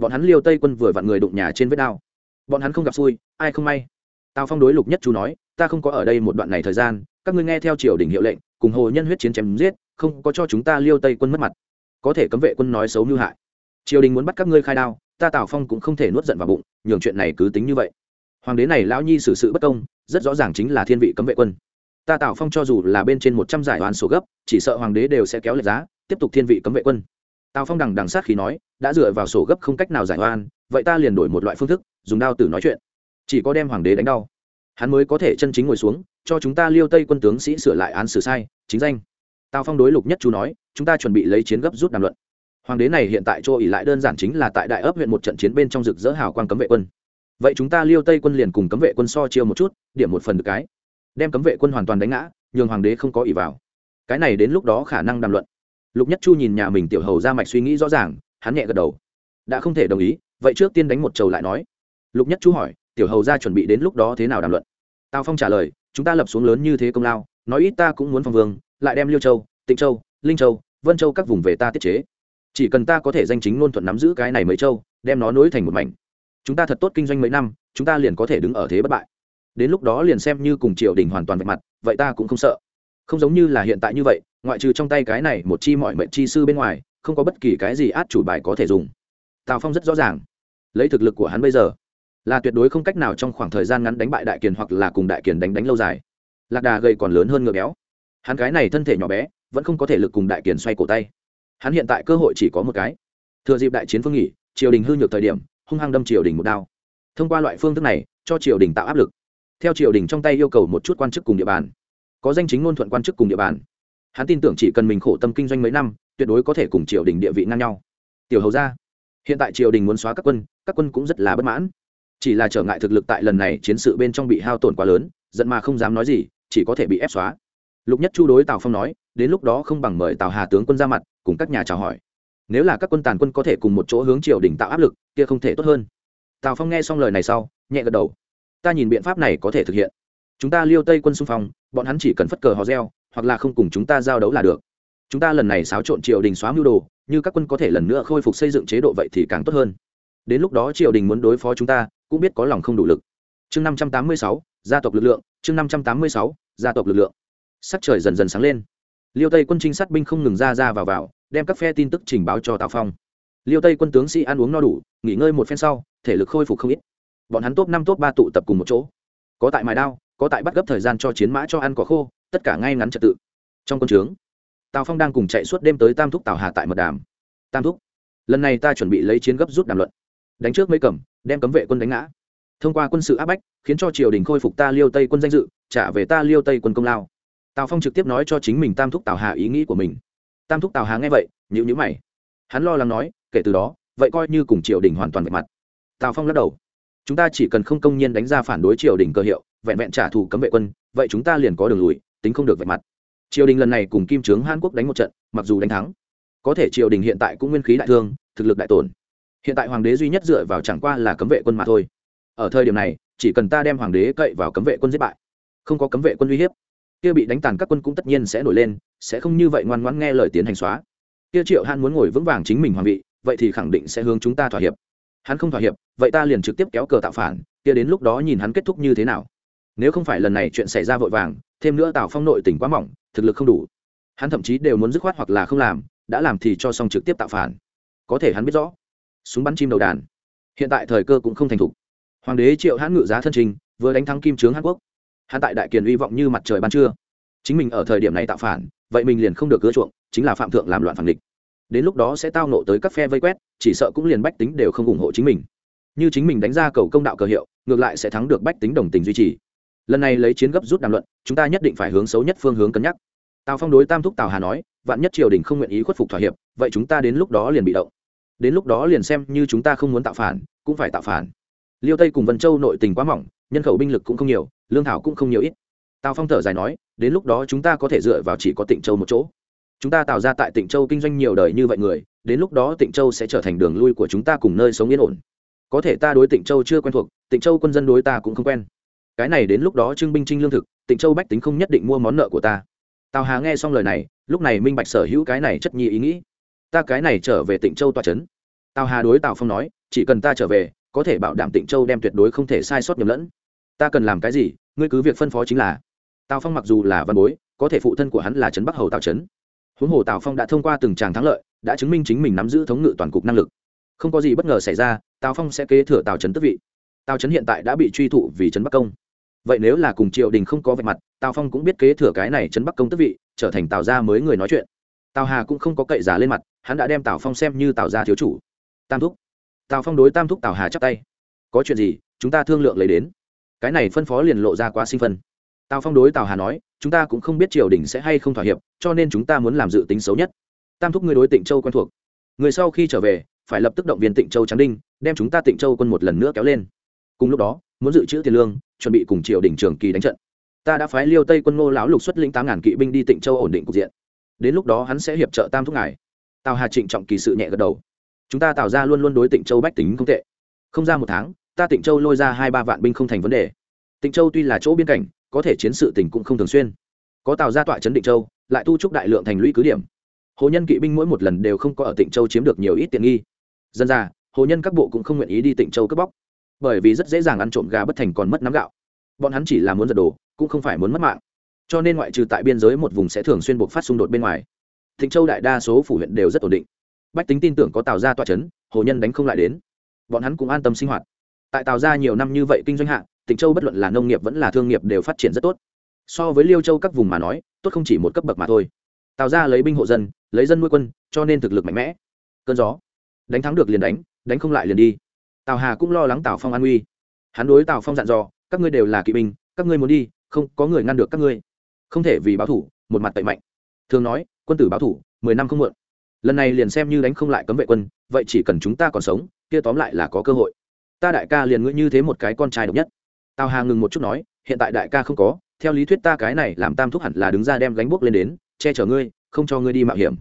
bọn hắn liêu tây quân vừa vặn người đụng nhà trên vết đao bọn hắn không gặp xui ai không may tào phong đối lục nhất chu nói ta không có ở đây một đoạn này thời gian các ngươi nghe theo triều đình hiệu lệnh cùng hồ nhân huyết chiến chém giết không có cho chúng ta liêu tây quân mất mặt có thể cấm vệ quân nói xấu như hại triều đình muốn bắt các ngươi khai đao ta tào phong cũng không thể nuốt giận vào bụng nhường chuyện này cứ tính như vậy hoàng đế này lão nhi xử sự bất công rất rõ ràng chính là thiên vị cấm vệ quân ta tào phong cho dù là bên trên một trăm giải đoàn sổ gấp chỉ sợ hoàng đế đều sẽ kéo lệch giá tiếp tục thiên vị cấm vệ quân tào phong đằng đằng sát khí nói, đã dựa vào sổ gấp không cách nào giải oan, vậy ta liền đổi một loại phương thức, dùng đao tử nói chuyện. Chỉ có đem hoàng đế đánh đau, hắn mới có thể chân chính ngồi xuống, cho chúng ta liêu tây quân tướng sĩ sửa lại án xử sai, chính danh. Tào phong đối lục nhất chú nói, chúng ta chuẩn bị lấy chiến gấp rút đàm luận. Hoàng đế này hiện tại chỗ ỉ lại đơn giản chính là tại đại ấp huyện một trận chiến bên trong rực dỡ hào quang cấm vệ quân. Vậy chúng ta liêu tây quân liền cùng cấm vệ quân so chiêu một chút, điểm một phần được cái. Đem cấm vệ quân hoàn toàn đánh ngã, nhường hoàng đế không có ỉ vào. Cái này đến lúc đó khả năng đàm luận lục nhất chu nhìn nhà mình tiểu hầu ra mạch suy nghĩ rõ ràng, hắn nhẹ gật đầu. Đã không thể đồng ý, vậy trước tiên đánh một trầu lại nói. Lục nhất chu hỏi, tiểu hầu ra chuẩn bị đến lúc đó thế nào đàm luận? Tào phong trả lời, chúng ta lập xuống lớn như thế công lao, nói ít ta cũng muốn phong vương, lại đem liêu châu, tịnh châu, linh châu, vân châu các vùng về ta tiết chế. Chỉ cần ta có thể danh chính ngôn thuận nắm giữ cái này mấy châu, đem nó nối thành một mảnh. Chúng ta thật tốt kinh doanh mấy năm, chúng ta liền có thể đứng ở thế bất bại. Đến lúc đó liền xem như cùng triều đình hoàn toàn vạch mặt, vậy ta cũng không sợ. Không giống như là hiện tại như vậy ngoại trừ trong tay cái này một chi mọi mệnh chi sư bên ngoài, không có bất kỳ cái gì át chủ bài có thể dùng. Tào phong rất rõ ràng. Lấy thực lực của hắn bây giờ, là tuyệt đối không cách nào trong khoảng thời gian ngắn đánh bại đại kiền hoặc là cùng đại kiền đánh đánh lâu dài. Lạc đà gầy còn lớn hơn ngựa béo. Hắn cái này thân thể nhỏ bé, vẫn không có thể lực cùng đại kiền xoay cổ tay. Hắn hiện tại cơ hội chỉ có một cái. Thừa dịp đại chiến phương nghỉ, triều đình hư nhược thời điểm, hung hăng đâm triều đình một đao. Thông qua loại phương thức này, cho triều đình tạo áp lực. Theo triều đình trong tay yêu cầu một chút quan chức cùng địa bàn. Có danh chính ngôn thuận quan chức cùng địa bàn hắn tin tưởng chỉ cần mình khổ tâm kinh doanh mấy năm, tuyệt đối có thể cùng triều đình địa vị ngang nhau. Tiểu hầu ra hiện tại triều đình muốn xóa các quân các quân cũng rất là bất mãn. Chỉ là trở ngại thực lực tại lần này chiến sự bên trong bị hao tổn quá lớn, giận mà không dám nói gì, chỉ có thể bị ép xóa. Lục nhất chu đối tào phong nói, đến lúc đó không bằng mời tào hà tướng quân ra mặt, cùng các nhà chào hỏi. Nếu là các quân tàn quân có thể cùng một chỗ hướng triều đình tạo áp lực, kia không thể tốt hơn. Tào phong nghe xong lời này sau, nhẹ gật đầu. Ta nhìn biện pháp này có thể thực hiện. Chúng ta liêu tây quân xung phong, bọn hắn chỉ cần phất cờ hò reo hoặc là không cùng chúng ta giao đấu là được. Chúng ta lần này xáo trộn triều đình xóa mưu đồ, như các quân có thể lần nữa khôi phục xây dựng chế độ vậy thì càng tốt hơn. Đến lúc đó triều đình muốn đối phó chúng ta, cũng biết có lòng không đủ lực. Chương năm trăm tám mươi sáu, gia tộc lực lượng, chương năm trăm tám mươi sáu, gia tộc lực lượng. Sắc trời dần dần sáng lên. Liêu tây quân trinh sát binh không ngừng ra ra vào vào, đem các phe tin tức trình báo cho tào phong. Liêu tây quân tướng sĩ ăn uống no đủ, nghỉ ngơi một phen sau, thể lực khôi phục không ít. Bọn hắn top năm, top ba tụ tập cùng một chỗ. Có tại mài đao, có tại bắt gấp thời gian cho chiến mã cho ăn cỏ khô tất cả ngay ngắn trật tự. Trong quân trướng, tào phong đang cùng chạy suốt đêm tới tam thúc tào hà tại mật đàm. Tam thúc, lần này ta chuẩn bị lấy chiến gấp rút đàm luận. Đánh trước mấy cầm, đem cấm vệ quân đánh ngã. Thông qua quân sự áp bách, khiến cho triều đình khôi phục ta liêu tây quân danh dự, trả về ta liêu tây quân công lao. Tào phong trực tiếp nói cho chính mình tam thúc tào hà ý nghĩ của mình. Tam thúc tào hà nghe vậy nhữ nhữ mày. Hắn lo lắng nói, kể từ đó, vậy coi như cùng triều đình hoàn toàn vạch mặt. Tào phong lắc đầu. Chúng ta chỉ cần không công nhiên đánh ra phản đối triều đình cơ hiệu, vẹn vẹn trả thù cấm vệ quân, vậy chúng ta liền có đường lùi tính không được vạch mặt. Triều đình lần này cùng kim trướng hàn quốc đánh một trận, mặc dù đánh thắng, có thể triều đình hiện tại cũng nguyên khí đại thương, thực lực đại tổn. Hiện tại hoàng đế duy nhất dựa vào chẳng qua là cấm vệ quân mà thôi. Ở thời điểm này, chỉ cần ta đem hoàng đế cậy vào cấm vệ quân giết bại, không có cấm vệ quân uy hiếp, kia bị đánh tàn các quân cũng tất nhiên sẽ nổi lên, sẽ không như vậy ngoan ngoãn nghe lời tiến hành xóa. Kia triệu hàn muốn ngồi vững vàng chính mình hoàng vị, vậy thì khẳng định sẽ hướng chúng ta thỏa hiệp. Hắn không thỏa hiệp, vậy ta liền trực tiếp kéo cờ tạo phản, kia đến lúc đó nhìn hắn kết thúc như thế nào. Nếu không phải lần này chuyện xảy ra vội vàng thêm nữa tào phong nội tỉnh quá mỏng thực lực không đủ hắn thậm chí đều muốn dứt khoát hoặc là không làm đã làm thì cho xong trực tiếp tạo phản có thể hắn biết rõ súng bắn chim đầu đàn hiện tại thời cơ cũng không thành thục hoàng đế triệu hãn ngự giá thân trình vừa đánh thắng kim trướng hàn quốc hắn tại đại kiền hy vọng như mặt trời ban trưa chính mình ở thời điểm này tạo phản vậy mình liền không được cưa chuộng chính là phạm thượng làm loạn phản địch đến lúc đó sẽ tao nộ tới các phe vây quét chỉ sợ cũng liền bách tính đều không ủng hộ chính mình như chính mình đánh ra cầu công đạo cờ hiệu ngược lại sẽ thắng được bách tính đồng tình duy trì lần này lấy chiến gấp rút đàm luận, chúng ta nhất định phải hướng xấu nhất phương hướng cân nhắc. Tào phong đối tam thúc tào hà nói, vạn nhất triều đình không nguyện ý khuất phục thỏa hiệp, vậy chúng ta đến lúc đó liền bị động. Đến lúc đó liền xem như chúng ta không muốn tạo phản, cũng phải tạo phản. Liêu tây cùng vân châu nội tình quá mỏng, nhân khẩu binh lực cũng không nhiều, lương thảo cũng không nhiều ít. Tào phong thở dài nói, đến lúc đó chúng ta có thể dựa vào chỉ có tịnh châu một chỗ. Chúng ta tạo ra tại tịnh châu kinh doanh nhiều đời như vậy người, đến lúc đó tịnh châu sẽ trở thành đường lui của chúng ta cùng nơi sống yên ổn. Có thể ta đối tịnh châu chưa quen thuộc, tịnh châu quân dân đối ta cũng không quen cái này đến lúc đó trưng binh trinh lương thực, tịnh châu bách tính không nhất định mua món nợ của ta. Tào hà nghe xong lời này, lúc này minh bạch sở hữu cái này chất nhi ý nghĩ. Ta cái này trở về tịnh châu tòa trấn tào hà đối tào phong nói, chỉ cần ta trở về, có thể bảo đảm tịnh châu đem tuyệt đối không thể sai sót nhầm lẫn. Ta cần làm cái gì, ngươi cứ việc phân phó chính là. Tào phong mặc dù là văn bối, có thể phụ thân của hắn là trấn bắc hầu tào trấn huống hồ tào phong đã thông qua từng tràng thắng lợi, đã chứng minh chính mình nắm giữ thống ngự toàn cục năng lực. Không có gì bất ngờ xảy ra, tào phong sẽ kế thừa tào trấn tức vị. Tào trấn hiện tại đã bị truy thụ vì trấn bắc công vậy nếu là cùng triều đình không có vạch mặt, tào phong cũng biết kế thừa cái này chấn bắc công tức vị, trở thành tào gia mới người nói chuyện. Tào hà cũng không có cậy giả lên mặt, hắn đã đem tào phong xem như tào gia thiếu chủ. Tam thúc. Tào phong đối tam thúc tào hà chắp tay. Có chuyện gì, chúng ta thương lượng lấy đến. Cái này phân phó liền lộ ra quá sinh phân. Tào phong đối tào hà nói, chúng ta cũng không biết triều đình sẽ hay không thỏa hiệp, cho nên chúng ta muốn làm dự tính xấu nhất. Tam thúc người đối tịnh châu quen thuộc. Người sau khi trở về, phải lập tức động viên tịnh châu tráng đinh, đem chúng ta tịnh châu quân một lần nữa kéo lên. Cùng lúc đó muốn dự trữ tiền lương, chuẩn bị cùng triều đình trường kỳ đánh trận. Ta đã phái liêu tây quân ngô lão lục xuất lĩnh tám ngàn kỵ binh đi tịnh châu ổn định cục diện. Đến lúc đó hắn sẽ hiệp trợ tam thúc ngài. Tào hà trịnh trọng kỳ sự nhẹ gật đầu. Chúng ta tạo ra luôn luôn đối tịnh châu bách tính không tệ. Không ra một tháng, ta tịnh châu lôi ra hai ba vạn binh không thành vấn đề. Tịnh châu tuy là chỗ biên cảnh, có thể chiến sự tỉnh cũng không thường xuyên. Có tàu ra tọa trấn định châu, lại tu trúc đại lượng thành lũy cứ điểm. Hồ nhân kỵ binh mỗi một lần đều không có ở tịnh châu chiếm được nhiều ít tiện nghi. Dân ra hồ nhân các bộ cũng không nguyện ý đi tịnh châu cướp bóc bởi vì rất dễ dàng ăn trộm gà bất thành còn mất nắm gạo. Bọn hắn chỉ là muốn giật đồ, cũng không phải muốn mất mạng. Cho nên ngoại trừ tại biên giới một vùng sẽ thường xuyên buộc phát xung đột bên ngoài. Thịnh châu đại đa số phủ huyện đều rất ổn định. Bách tính tin tưởng có tàu ra tọa trấn hồ nhân đánh không lại đến. Bọn hắn cũng an tâm sinh hoạt. Tại tàu ra nhiều năm như vậy kinh doanh hạng tỉnh châu bất luận là nông nghiệp vẫn là thương nghiệp đều phát triển rất tốt. So với liêu châu các vùng mà nói, tốt không chỉ một cấp bậc mà thôi. Tào ra lấy binh hộ dân, lấy dân nuôi quân, cho nên thực lực mạnh mẽ. Cơn gió. Đánh thắng được liền đánh đánh không lại liền đi tào hà cũng lo lắng tào phong an uy hắn đối tào phong dặn dò, các ngươi đều là kỵ binh, các ngươi muốn đi, không, có người ngăn được các ngươi. Không thể vì báo thủ, một mặt tẩy mạnh. Thường nói, quân tử báo thủ, mười năm không muộn. Lần này liền xem như đánh không lại cấm vệ quân, vậy chỉ cần chúng ta còn sống, kia tóm lại là có cơ hội. Ta đại ca liền ngươi như thế một cái con trai độc nhất. Tào hà ngừng một chút nói, hiện tại đại ca không có, theo lý thuyết ta cái này làm tam thúc hẳn là đứng ra đem gánh buộc lên đến, che chở ngươi, không cho ngươi đi mạo hiểm.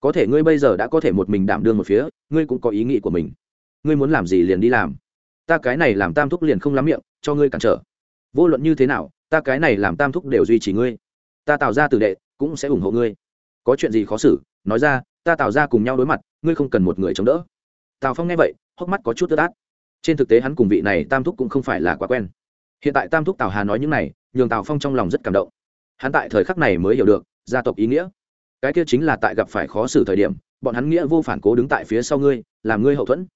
Có thể ngươi bây giờ đã có thể một mình đảm đương một phía, ngươi cũng có ý nghĩ của mình ngươi muốn làm gì liền đi làm. Ta cái này làm tam thúc liền không lắm miệng, cho ngươi cản trở. Vô luận như thế nào, ta cái này làm tam thúc đều duy trì ngươi. Ta tạo ra tử đệ, cũng sẽ ủng hộ ngươi. Có chuyện gì khó xử, nói ra, ta tạo ra cùng nhau đối mặt, ngươi không cần một người chống đỡ. Tào phong nghe vậy, hốc mắt có chút tơ át trên thực tế hắn cùng vị này tam thúc cũng không phải là quá quen. Hiện tại tam thúc tào hà nói những này, nhường tào phong trong lòng rất cảm động. Hắn tại thời khắc này mới hiểu được, gia tộc ý nghĩa. Cái kia chính là tại gặp phải khó xử thời điểm, bọn hắn nghĩa vô phản cố đứng tại phía sau ngươi, làm ngươi hậu thuẫn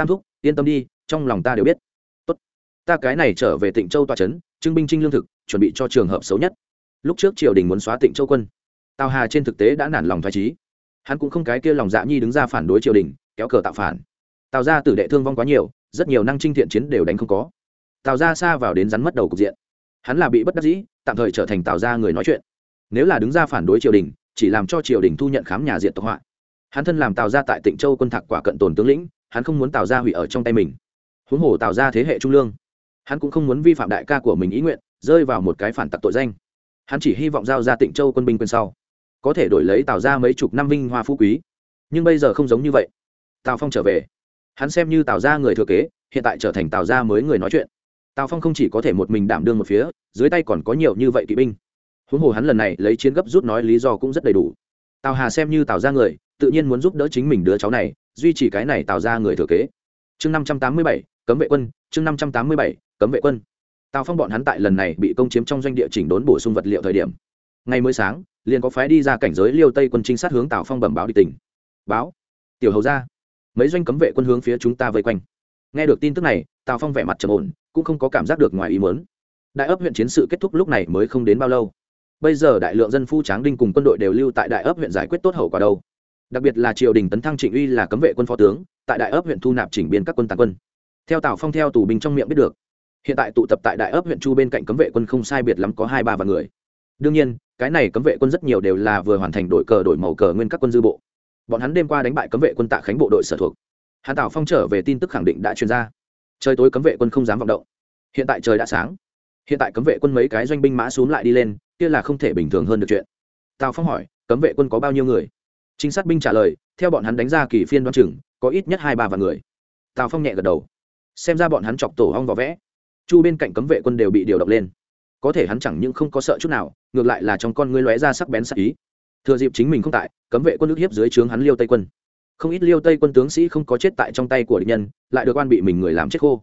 tam thúc, yên tâm đi, trong lòng ta đều biết. Tốt. Ta cái này trở về tịnh châu tòa trấn, trưng binh trinh lương thực, chuẩn bị cho trường hợp xấu nhất. Lúc trước triều đình muốn xóa tịnh châu quân. Tào hà trên thực tế đã nản lòng thoái trí hắn cũng không cái kia lòng dạ nhi đứng ra phản đối triều đình, kéo cờ tạo phản. Tào ra tử đệ thương vong quá nhiều, rất nhiều năng trinh thiện chiến đều đánh không có. Tào ra xa vào đến rắn mất đầu cục diện. Hắn là bị bất đắc dĩ, tạm thời trở thành tào ra người nói chuyện. Nếu là đứng ra phản đối triều đình, chỉ làm cho triều đình thu nhận khám nhà diện tộc họa. Hắn thân làm tào ra tại tịnh châu quân thạc quả cận tồn tướng lĩnh hắn không muốn tào ra hủy ở trong tay mình. Huống hồ tào ra thế hệ trung lương, hắn cũng không muốn vi phạm đại ca của mình ý nguyện, rơi vào một cái phản tặc tội danh. Hắn chỉ hy vọng giao ra tịnh châu quân binh quyền sau, có thể đổi lấy tào ra mấy chục năm vinh hoa phú quý. Nhưng bây giờ không giống như vậy. Tào phong trở về, hắn xem như tào ra người thừa kế, hiện tại trở thành tào ra mới người nói chuyện. Tào phong không chỉ có thể một mình đảm đương một phía, dưới tay còn có nhiều như vậy kỵ binh. Huống hồ hắn lần này lấy chiến gấp rút nói lý do cũng rất đầy đủ. Tào hà xem như tào ra người, tự nhiên muốn giúp đỡ chính mình đứa cháu này duy trì cái này tạo ra người thừa kế. Chương năm trăm tám mươi bảy, cấm vệ quân, chương năm trăm tám mươi bảy, cấm vệ quân. Tào phong bọn hắn tại lần này bị công chiếm trong doanh địa chỉnh đốn bổ sung vật liệu thời điểm. Ngày mới sáng, liền có phái đi ra cảnh giới liêu tây quân trinh sát hướng tào phong bẩm báo đi tỉnh báo, tiểu hầu ra mấy doanh cấm vệ quân hướng phía chúng ta vây quanh. Nghe được tin tức này, tào phong vẻ mặt trầm ổn, cũng không có cảm giác được ngoài ý mớn đại ấp huyện chiến sự kết thúc lúc này mới không đến bao lâu. Bây giờ đại lượng dân phu tráng đinh cùng quân đội đều lưu tại đại ấp huyện giải quyết tốt hậu quả đâu đặc biệt là triều đình tấn thăng trịnh uy là cấm vệ quân phó tướng, tại đại ấp huyện thu nạp chỉnh biên các quân tàn quân. Theo tào phong theo tù binh trong miệng biết được, hiện tại tụ tập tại đại ấp huyện chu bên cạnh cấm vệ quân không sai biệt lắm có hai ba vạn người. Đương nhiên, cái này cấm vệ quân rất nhiều đều là vừa hoàn thành đội cờ đổi màu cờ nguyên các quân dư bộ. Bọn hắn đêm qua đánh bại cấm vệ quân tạ khánh bộ đội sở thuộc. Hàn tào phong trở về tin tức khẳng định đã truyền ra. Trời tối cấm vệ quân không dám vọng động. Hiện tại trời đã sáng. Hiện tại cấm vệ quân mấy cái doanh binh mã xuống lại đi lên, kia là không thể bình thường hơn được chuyện. Tào phong hỏi, cấm vệ quân có bao nhiêu người? Trinh sát binh trả lời, theo bọn hắn đánh ra kỳ phiên đoan chừng, có ít nhất hai ba vạn người. Tào phong nhẹ gật đầu. Xem ra bọn hắn chọc tổ hong vỏ vẽ. Chu bên cạnh cấm vệ quân đều bị điều động lên. Có thể hắn chẳng những không có sợ chút nào, ngược lại là trong con ngươi lóe ra sắc bén sắc ý. Thừa dịp chính mình không tại, cấm vệ quân nước hiếp dưới trướng hắn liêu tây quân. Không ít liêu tây quân tướng sĩ không có chết tại trong tay của địch nhân, lại được quan bị mình người làm chết khô.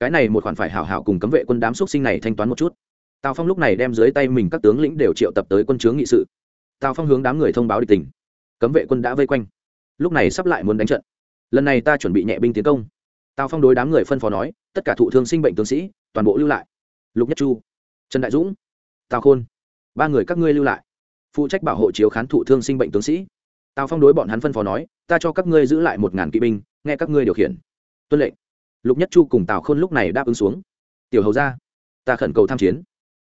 Cái này một khoản phải hảo hảo cùng cấm vệ quân đám xúc sinh này thanh toán một chút. Tào phong lúc này đem dưới tay mình các tướng lĩnh đều triệu tập tới quân chướng nghị sự. Tào phong hướng đám người thông báo địch tình cấm vệ quân đã vây quanh. Lúc này sắp lại muốn đánh trận. Lần này ta chuẩn bị nhẹ binh tiến công. Tào phong đối đám người phân phó nói, tất cả thụ thương sinh bệnh tướng sĩ, toàn bộ lưu lại. Lục nhất chu, trần đại dũng, tào khôn, ba người các ngươi lưu lại. Phụ trách bảo hộ chiếu khán thụ thương sinh bệnh tướng sĩ. Tào phong đối bọn hắn phân phó nói, ta cho các ngươi giữ lại một ngàn kỵ binh, nghe các ngươi điều khiển. Tuân lệnh. Lục nhất chu cùng tào khôn lúc này đáp ứng xuống. Tiểu hầu ra ta khẩn cầu tham chiến.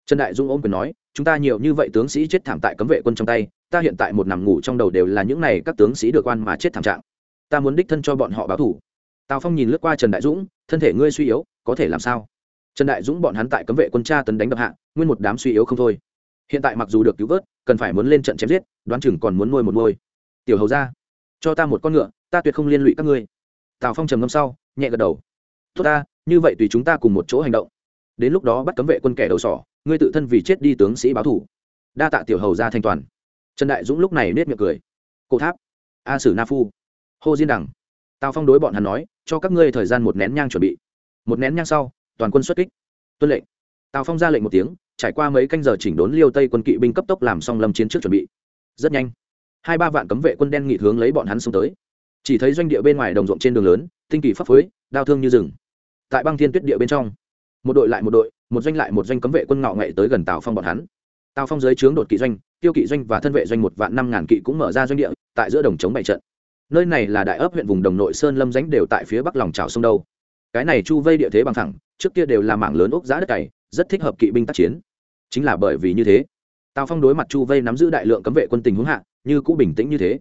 Trần đại dung ôm quyền nói, chúng ta nhiều như vậy tướng sĩ chết thảm tại cấm vệ quân trong tay ta hiện tại một nằm ngủ trong đầu đều là những này các tướng sĩ được quan mà chết thảm trạng. Ta muốn đích thân cho bọn họ báo thủ tào phong nhìn lướt qua trần đại dũng, thân thể ngươi suy yếu, có thể làm sao? Trần đại dũng bọn hắn tại cấm vệ quân tra tấn đánh đập hạ, nguyên một đám suy yếu không thôi. Hiện tại mặc dù được cứu vớt, cần phải muốn lên trận chém giết, đoán chừng còn muốn nuôi một nuôi. Tiểu hầu ra cho ta một con ngựa, ta tuyệt không liên lụy các ngươi. Tào phong trầm ngâm sau, nhẹ gật đầu. Tốt ta, như vậy tùy chúng ta cùng một chỗ hành động. Đến lúc đó bắt cấm vệ quân kẻ đầu sỏ, ngươi tự thân vì chết đi tướng sĩ báo thủ đa tạ tiểu hầu ra thanh toàn trần đại dũng lúc này nết miệng cười. Cổ tháp, a sử na phu. Hô diên đằng. Tào phong đối bọn hắn nói, cho các ngươi thời gian một nén nhang chuẩn bị. Một nén nhang sau, toàn quân xuất kích. Tuân lệnh. Tào phong ra lệnh một tiếng, trải qua mấy canh giờ chỉnh đốn liêu tây quân kỵ binh cấp tốc làm xong lâm chiến trước chuẩn bị. Rất nhanh, hai ba vạn cấm vệ quân đen nghị hướng lấy bọn hắn xông tới. Chỉ thấy doanh địa bên ngoài đồng ruộng trên đường lớn, tinh kỳ phấp phới, đau thương như rừng. Tại băng thiên tuyết địa bên trong, một đội lại một đội, một doanh lại một doanh cấm vệ quân ngạo nghệ tới gần tào phong bọn hắn tào phong dưới trướng đột kỵ doanh, tiêu kỵ doanh và thân vệ doanh một vạn năm ngàn kỵ cũng mở ra doanh địa, tại giữa đồng chống bảy trận. Nơi này là đại ấp huyện vùng đồng nội sơn lâm ránh đều tại phía bắc lòng trào sông đâu. Cái này chu vây địa thế bằng thẳng trước kia đều là mảng lớn ốc giã đất cày, rất thích hợp kỵ binh tác chiến. Chính là bởi vì như thế, tào phong đối mặt chu vây nắm giữ đại lượng cấm vệ quân tình hướng hạ, như cũ bình tĩnh như thế.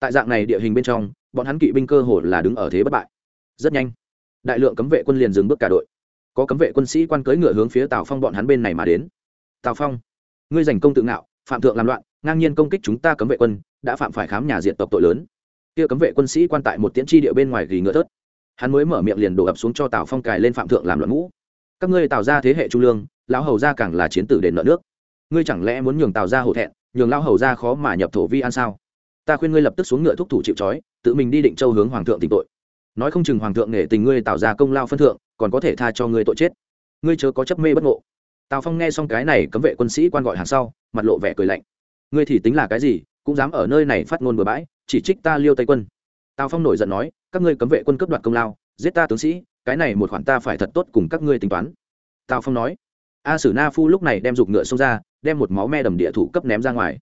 Tại dạng này địa hình bên trong, bọn hắn kỵ binh cơ hồ là đứng ở thế bất bại. Rất nhanh, đại lượng cấm vệ quân liền dừng bước cả đội. Có cấm vệ quân sĩ quan cưỡi ngựa hướng phía tào phong bọn hắn bên này mà đến. Tào phong ngươi giành công tự ngạo, phạm thượng làm loạn, ngang nhiên công kích chúng ta cấm vệ quân, đã phạm phải khám nhà diện tộc tội lớn. Kia cấm vệ quân sĩ quan tại một tiễn tri địa bên ngoài ghi ngựa tớt hắn mới mở miệng liền đổ ập xuống cho tào phong cài lên phạm thượng làm loạn ngũ. Các ngươi tạo ra thế hệ trung lương, lão hầu ra càng là chiến tử đền nợ nước. Ngươi chẳng lẽ muốn nhường tào ra hổ thẹn, nhường lão hầu ra khó mà nhập thổ vi an sao? Ta khuyên ngươi lập tức xuống ngựa thúc thủ chịu trói, tự mình đi định châu hướng hoàng thượng tỉnh tội. Nói không chừng hoàng thượng nể tình ngươi tạo ra công lao phân thượng, còn có thể tha cho ngươi tội chết. Ngươi chớ có chấp mê bất ngộ tào phong nghe xong cái này, cấm vệ quân sĩ quan gọi hàng sau, mặt lộ vẻ cười lạnh. Ngươi thì tính là cái gì, cũng dám ở nơi này phát ngôn bừa bãi, chỉ trích ta liêu tây quân. Tào phong nổi giận nói, các ngươi cấm vệ quân cấp đoạt công lao, giết ta tướng sĩ, cái này một khoản ta phải thật tốt cùng các ngươi tính toán. Tào phong nói, a sử na phu lúc này đem giục ngựa xông ra, đem một máu me đầm địa thủ cấp ném ra ngoài.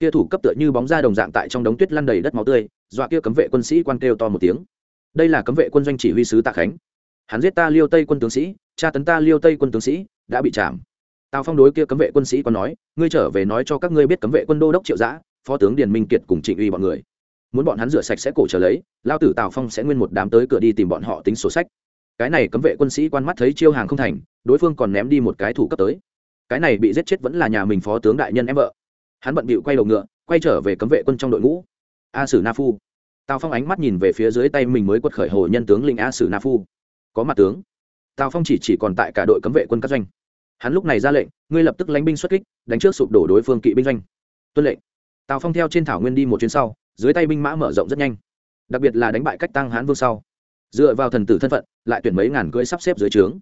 Kia thủ cấp tựa như bóng ra đồng dạng tại trong đống tuyết lăn đầy đất máu tươi, dọa kia cấm vệ quân sĩ quan kêu to một tiếng. Đây là cấm vệ quân doanh chỉ huy sứ tạ khánh. Hắn giết ta liêu tây quân tướng sĩ, tra tấn ta liêu tây quân tướng sĩ đã bị chạm. Tào phong đối kia cấm vệ quân sĩ còn nói, ngươi trở về nói cho các ngươi biết cấm vệ quân đô đốc triệu giã, phó tướng điền minh kiệt cùng trịnh uy bọn người. Muốn bọn hắn rửa sạch sẽ cổ trở lấy, lao tử tào phong sẽ nguyên một đám tới cửa đi tìm bọn họ tính sổ sách. Cái này cấm vệ quân sĩ quan mắt thấy chiêu hàng không thành, đối phương còn ném đi một cái thủ cấp tới. Cái này bị giết chết vẫn là nhà mình phó tướng đại nhân em vợ. Hắn bận bịu quay đầu ngựa, quay trở về cấm vệ quân trong đội ngũ. A sử na phu. Tào phong ánh mắt nhìn về phía dưới tay mình mới quật khởi hồ nhân tướng linh a sử na phu. Có mặt tướng tào phong chỉ chỉ còn tại cả đội cấm vệ quân các doanh. Hắn lúc này ra lệnh, ngươi lập tức lánh binh xuất kích, đánh trước sụp đổ đối phương kỵ binh doanh. Tuân lệnh. Tào phong theo trên thảo nguyên đi một chuyến sau, dưới tay binh mã mở rộng rất nhanh. Đặc biệt là đánh bại cách tăng hán vương sau. Dựa vào thần tử thân phận, lại tuyển mấy ngàn cưỡi sắp xếp dưới trướng.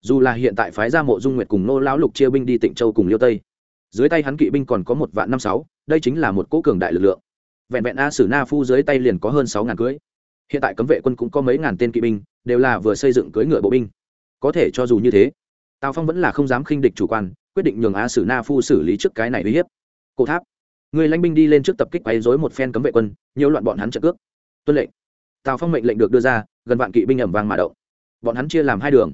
Dù là hiện tại phái ra mộ dung nguyệt cùng nô lão lục chia binh đi tịnh châu cùng liêu tây, dưới tay hắn kỵ binh còn có một vạn năm sáu, đây chính là một cỗ cường đại lực lượng. Vẹn vẹn a sử na phu dưới tay liền có hơn sáu ngàn cưỡi. Hiện tại cấm vệ quân cũng có mấy ngàn tên kỵ binh, đều là vừa xây dựng cưỡi ngựa bộ binh có thể cho dù như thế, tào phong vẫn là không dám khinh địch chủ quan, quyết định nhường a sử na phu xử lý trước cái này uy hiếp. Cổ tháp, người lãnh binh đi lên trước tập kích quấy dối một phen cấm vệ quân, nhiều loạn bọn hắn trợ cước. Tuân lệnh. Tào phong mệnh lệnh được đưa ra, gần vạn kỵ binh ẩm vang mà động. Bọn hắn chia làm hai đường.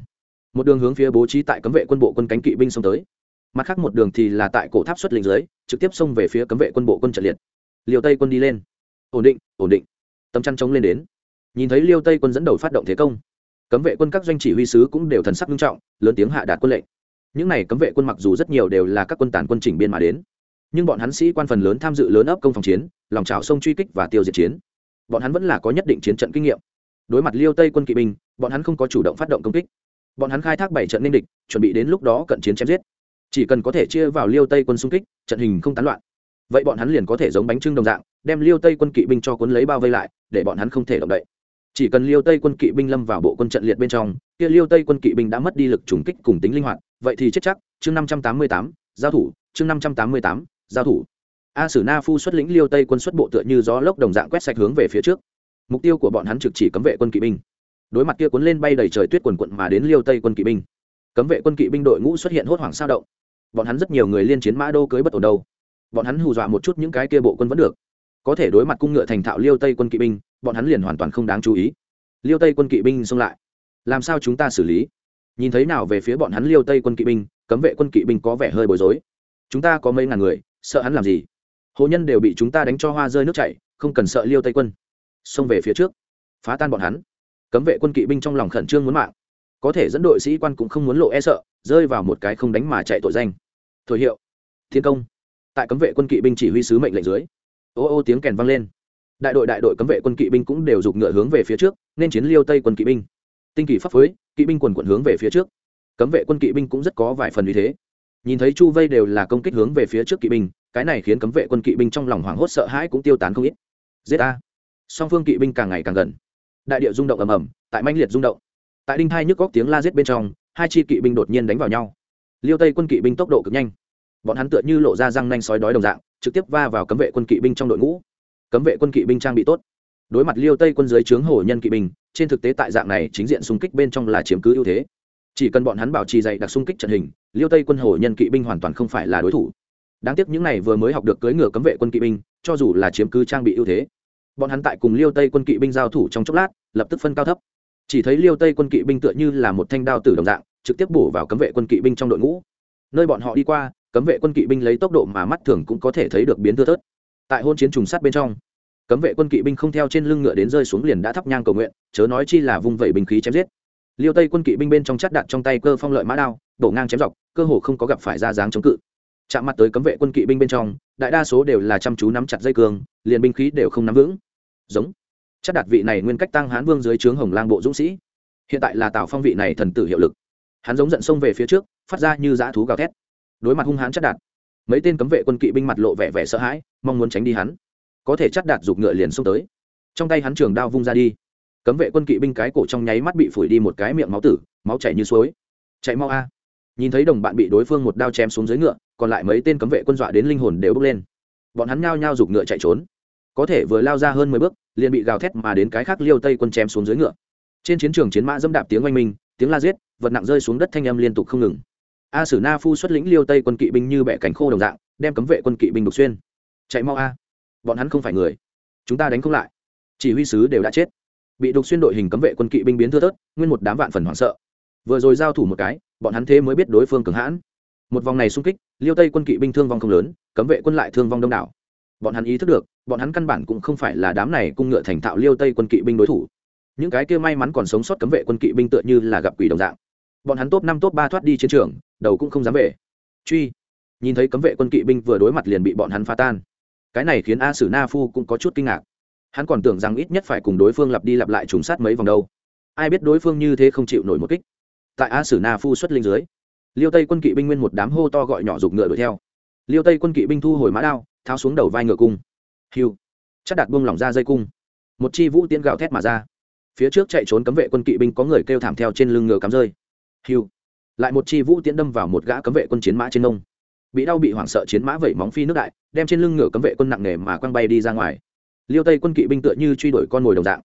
Một đường hướng phía bố trí tại cấm vệ quân bộ quân cánh kỵ binh xông tới. Mặt khác một đường thì là tại cổ tháp xuất lĩnh dưới, trực tiếp xông về phía cấm vệ quân bộ quân trận liệt. Liều tây quân đi lên. Ổn định ổn định. Tấm chăn chống lên đến. Nhìn thấy liêu tây quân dẫn đầu phát động thế công cấm vệ quân các doanh chỉ huy sứ cũng đều thần sắc nghiêm trọng, lớn tiếng hạ đạt quân lệnh. Những này cấm vệ quân mặc dù rất nhiều đều là các quân tàn quân chỉnh biên mà đến, nhưng bọn hắn sĩ quan phần lớn tham dự lớn ấp công phòng chiến, lòng trào sông truy kích và tiêu diệt chiến. Bọn hắn vẫn là có nhất định chiến trận kinh nghiệm. Đối mặt liêu tây quân kỵ binh, bọn hắn không có chủ động phát động công kích. Bọn hắn khai thác bảy trận ninh địch, chuẩn bị đến lúc đó cận chiến chém giết. Chỉ cần có thể chia vào liêu tây quân xung kích, trận hình không tán loạn. Vậy bọn hắn liền có thể giống bánh trưng đồng dạng, đem liêu tây quân kỵ binh cho cuốn lấy bao vây lại, để bọn hắn không thể động đậy chỉ cần liêu tây quân kỵ binh lâm vào bộ quân trận liệt bên trong, kia liêu tây quân kỵ binh đã mất đi lực trùng kích cùng tính linh hoạt, vậy thì chết chắc. Chương năm trăm tám mươi tám, giao thủ. Chương năm trăm tám mươi tám, giao thủ. A sử na phu xuất lĩnh liêu tây quân xuất bộ tựa như gió lốc đồng dạng quét sạch hướng về phía trước. Mục tiêu của bọn hắn trực chỉ cấm vệ quân kỵ binh. Đối mặt kia cuốn lên bay đầy trời tuyết quần quận mà đến liêu tây quân kỵ binh. Cấm vệ quân kỵ binh đội ngũ xuất hiện hốt hoảng sao động. Bọn hắn rất nhiều người liên chiến mã đô cưới bất ổn đâu. Bọn hắn hù dọa một chút những cái kia bộ quân vẫn được. Có thể đối mặt cung ngựa thành thạo liêu tây quân kỵ binh bọn hắn liền hoàn toàn không đáng chú ý. Liêu tây quân kỵ binh xông lại. Làm sao chúng ta xử lý? Nhìn thấy nào về phía bọn hắn liêu tây quân kỵ binh, cấm vệ quân kỵ binh có vẻ hơi bối rối. Chúng ta có mấy ngàn người, sợ hắn làm gì? Hồ nhân đều bị chúng ta đánh cho hoa rơi nước chảy, không cần sợ liêu tây quân. Xông về phía trước. Phá tan bọn hắn. Cấm vệ quân kỵ binh trong lòng khẩn trương muốn mạng. Có thể dẫn đội sĩ quan cũng không muốn lộ e sợ, rơi vào một cái không đánh mà chạy tội danh. Thổi hiệu. Thiên công. Tại cấm vệ quân kỵ binh chỉ huy sứ mệnh lệnh dưới. Ô ô tiếng kèn vang lên đại đội đại đội cấm vệ quân kỵ binh cũng đều giục ngựa hướng về phía trước, nên chiến liêu tây quân kỵ binh. Tinh kỳ pháp phối, kỵ binh quần quận hướng về phía trước. Cấm vệ quân kỵ binh cũng rất có vài phần vì thế. Nhìn thấy chu vây đều là công kích hướng về phía trước kỵ binh, cái này khiến cấm vệ quân kỵ binh trong lòng hoảng hốt sợ hãi cũng tiêu tán không ít. Giết a song phương kỵ binh càng ngày càng gần. Đại địa rung động ầm ầm, tại manh liệt rung động. Tại đinh thai nhức góc tiếng la giết bên trong, hai chi kỵ binh đột nhiên đánh vào nhau. Liêu tây quân kỵ binh tốc độ cực nhanh. Bọn hắn tựa như lộ ra răng nanh sói đói đồng dạng, trực tiếp va vào cấm vệ quân kỵ binh trong đội ngũ cấm vệ quân kỵ binh trang bị tốt. Đối mặt liêu tây quân dưới trướng hổ nhân kỵ binh, trên thực tế tại dạng này chính diện xung kích bên trong là chiếm cứ ưu thế. Chỉ cần bọn hắn bảo trì dạy đặc xung kích trận hình, liêu tây quân hổ nhân kỵ binh hoàn toàn không phải là đối thủ. Đáng tiếc những này vừa mới học được cưỡi ngựa cấm vệ quân kỵ binh, cho dù là chiếm cứ trang bị ưu thế, bọn hắn tại cùng liêu tây quân kỵ binh giao thủ trong chốc lát, lập tức phân cao thấp. Chỉ thấy liêu tây quân kỵ binh tựa như là một thanh đao tử đồng dạng, trực tiếp bổ vào cấm vệ quân kỵ binh trong đội ngũ. Nơi bọn họ đi qua, cấm vệ quân kỵ binh lấy tốc độ mà mắt thường cũng có thể thấy được biến thưa thớt tại hôn chiến trùng sát bên trong. Cấm vệ quân kỵ binh không theo trên lưng ngựa đến rơi xuống liền đã thắp nhang cầu nguyện chớ nói chi là vung vẩy binh khí chém giết. Liêu tây quân kỵ binh bên trong chắt đạn trong tay cơ phong lợi mã đao đổ ngang chém dọc cơ hồ không có gặp phải ra dáng chống cự. Chạm mặt tới cấm vệ quân kỵ binh bên trong đại đa số đều là chăm chú nắm chặt dây cường, liền binh khí đều không nắm vững. Giống. Chắc đạt vị này nguyên cách tăng hán vương dưới trướng hồng lang bộ dũng sĩ. Hiện tại là tào phong vị này thần tử hiệu lực. Hắn giống giận xông về phía trước phát ra như dã thú gào thét. Đối mặt hung hãn chắc đạt mấy tên cấm vệ quân kỵ binh mặt lộ vẻ vẻ sợ hãi, mong muốn tránh đi hắn. Có thể chắc đạt giục ngựa liền xông tới. Trong tay hắn trường đao vung ra đi. Cấm vệ quân kỵ binh cái cổ trong nháy mắt bị phủi đi một cái miệng máu tử, máu chảy như suối. Chạy mau a. Nhìn thấy đồng bạn bị đối phương một đao chém xuống dưới ngựa, còn lại mấy tên cấm vệ quân dọa đến linh hồn đều bước lên. Bọn hắn nhao nhao giục ngựa chạy trốn. Có thể vừa lao ra hơn mười bước, liền bị gào thét mà đến cái khác liêu tây quân chém xuống dưới ngựa. Trên chiến trường chiến mã dẫm đạp tiếng oanh minh, tiếng la giết, vật nặng rơi xuống đất thanh âm liên tục không ngừng a sử na phu xuất lĩnh liêu tây quân kỵ binh như bẻ cánh khô đồng dạng, đem cấm vệ quân kỵ binh đục xuyên. Chạy mau a. Bọn hắn không phải người. Chúng ta đánh không lại. Chỉ huy sứ đều đã chết. Bị đục xuyên đội hình cấm vệ quân kỵ binh biến thưa thớt, nguyên một đám vạn phần hoảng sợ. Vừa rồi giao thủ một cái, bọn hắn thế mới biết đối phương cường hãn. Một vòng này xung kích, liêu tây quân kỵ binh thương vong không lớn, cấm vệ quân lại thương vong đông đảo. Bọn hắn ý thức được, bọn hắn căn bản cũng không phải là đám này cung ngựa thành thạo liêu tây quân kỵ binh đối thủ. Những cái kia may mắn còn sống sót cấm vệ quân kỵ binh tựa như là gặp quỷ đồng dạng. Bọn hắn top năm, top ba thoát đi chiến trường đầu cũng không dám về. Truy. Nhìn thấy cấm vệ quân kỵ binh vừa đối mặt liền bị bọn hắn phá tan. Cái này khiến a sử na phu cũng có chút kinh ngạc. Hắn còn tưởng rằng ít nhất phải cùng đối phương lặp đi lặp lại trùng sát mấy vòng đâu. Ai biết đối phương như thế không chịu nổi một kích. Tại a sử na phu xuất linh dưới, liêu tây quân kỵ binh nguyên một đám hô to gọi nhỏ giục ngựa đuổi theo. Liêu tây quân kỵ binh thu hồi mã đao, tháo xuống đầu vai ngựa cung. Hiu. Chắc đặt buông lỏng ra dây cung. Một chi vũ tiễn gạo thét mà ra. Phía trước chạy trốn cấm vệ quân kỵ binh có người kêu thảm theo trên lưng ngựa cắm rơi. Hiu lại một chi vũ tiễn đâm vào một gã cấm vệ quân chiến mã trên nông bị đau bị hoảng sợ chiến mã vẩy móng phi nước đại, đem trên lưng ngựa cấm vệ quân nặng nề mà quăng bay đi ra ngoài. Liêu tây quân kỵ binh tựa như truy đuổi con mồi đồng dạng.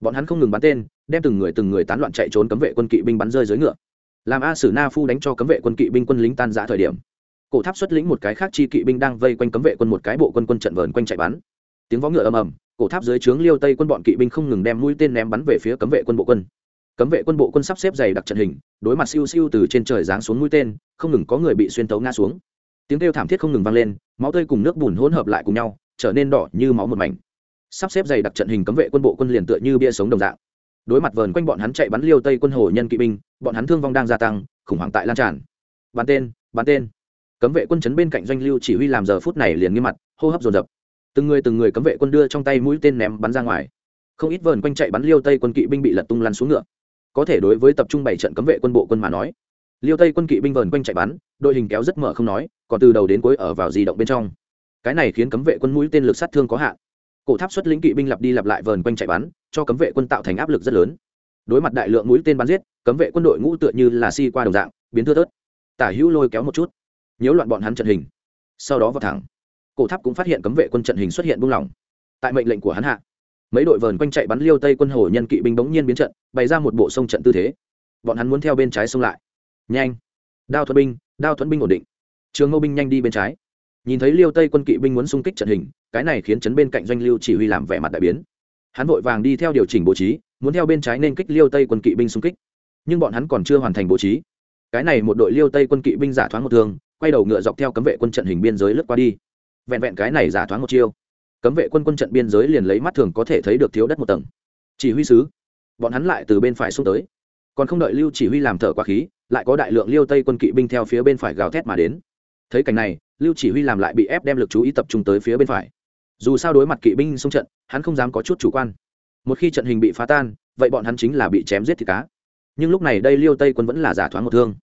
Bọn hắn không ngừng bắn tên, đem từng người từng người tán loạn chạy trốn cấm vệ quân kỵ binh bắn rơi dưới ngựa. Làm a sử na phu đánh cho cấm vệ quân kỵ binh quân lính tan giã thời điểm. Cổ tháp xuất lĩnh một cái khác chi kỵ binh đang vây quanh cấm vệ quân một cái bộ quân quân trận vờn quanh chạy bắn. Tiếng vó ngựa ầm ầm, cổ tháp dưới trướng liêu tây quân bọn kỵ binh không ngừng đem mũi tên ném bắn về phía cấm vệ quân bộ quân cấm vệ quân bộ quân sắp xếp dày đặc trận hình, đối mặt siêu siêu từ trên trời giáng xuống mũi tên, không ngừng có người bị xuyên tấu ngã xuống. Tiếng kêu thảm thiết không ngừng vang lên, máu tươi cùng nước bùn hỗn hợp lại cùng nhau, trở nên đỏ như máu một mảnh. Sắp xếp dày đặc trận hình cấm vệ quân bộ quân liền tựa như bia sống đồng dạng. Đối mặt vờn quanh bọn hắn chạy bắn liêu tây quân hồ nhân kỵ binh, bọn hắn thương vong đang gia tăng, khủng hoảng tại lan tràn. Bắn tên bắn tên. Cấm vệ quân chấn bên cạnh doanh lưu chỉ huy làm giờ phút này liền nghiêm mặt, hô hấp dồn dập. Từng người từng người cấm vệ quân đưa trong tay mũi tên ném bắn ra ngoài. Không ít vờn quanh chạy bắn liêu tây quân kỵ binh bị lật tung lăn xuống ngựa có thể đối với tập trung bảy trận cấm vệ quân bộ quân mà nói. Liêu tây quân kỵ binh vờn quanh chạy bắn, đội hình kéo rất mở không nói, còn từ đầu đến cuối ở vào di động bên trong. Cái này khiến cấm vệ quân mũi tên lực sát thương có hạn. Cổ tháp xuất lĩnh kỵ binh lặp đi lặp lại vờn quanh chạy bắn, cho cấm vệ quân tạo thành áp lực rất lớn. Đối mặt đại lượng mũi tên bắn giết, cấm vệ quân đội ngũ tựa như là si qua đồng dạng, biến thưa thớt. Tả hữu lôi kéo một chút. Nhiễu loạn bọn hắn trận hình. Sau đó vào thẳng. Cổ tháp cũng phát hiện cấm vệ quân trận hình xuất hiện buông lỏng. Tại mệnh lệnh của hắn hạ mấy đội vờn quanh chạy bắn liêu tây quân hồ nhân kỵ binh bỗng nhiên biến trận, bày ra một bộ sông trận tư thế. Bọn hắn muốn theo bên trái sông lại. Nhanh! Đao thuận binh, đao thuận binh ổn định. Trường ngô binh nhanh đi bên trái. Nhìn thấy liêu tây quân kỵ binh muốn xung kích trận hình, cái này khiến chấn bên cạnh doanh lưu chỉ huy làm vẻ mặt đại biến. Hắn vội vàng đi theo điều chỉnh bố trí, muốn theo bên trái nên kích liêu tây quân kỵ binh xung kích. Nhưng bọn hắn còn chưa hoàn thành bố trí. Cái này một đội liêu tây quân kỵ binh giả thoáng một thương, quay đầu ngựa dọc theo cấm vệ quân trận hình biên giới lướt qua đi. Vẹn vẹn cái này giả thoáng một chiêu cấm vệ quân quân trận biên giới liền lấy mắt thường có thể thấy được thiếu đất một tầng. Chỉ huy sứ, bọn hắn lại từ bên phải xuống tới. Còn không đợi lưu chỉ huy làm thở qua khí, lại có đại lượng liêu tây quân kỵ binh theo phía bên phải gào thét mà đến. Thấy cảnh này, lưu chỉ huy làm lại bị ép đem lực chú ý tập trung tới phía bên phải. Dù sao đối mặt kỵ binh xung trận, hắn không dám có chút chủ quan. Một khi trận hình bị phá tan, vậy bọn hắn chính là bị chém giết thì cá. Nhưng lúc này đây liêu tây quân vẫn là giả thoáng một thương.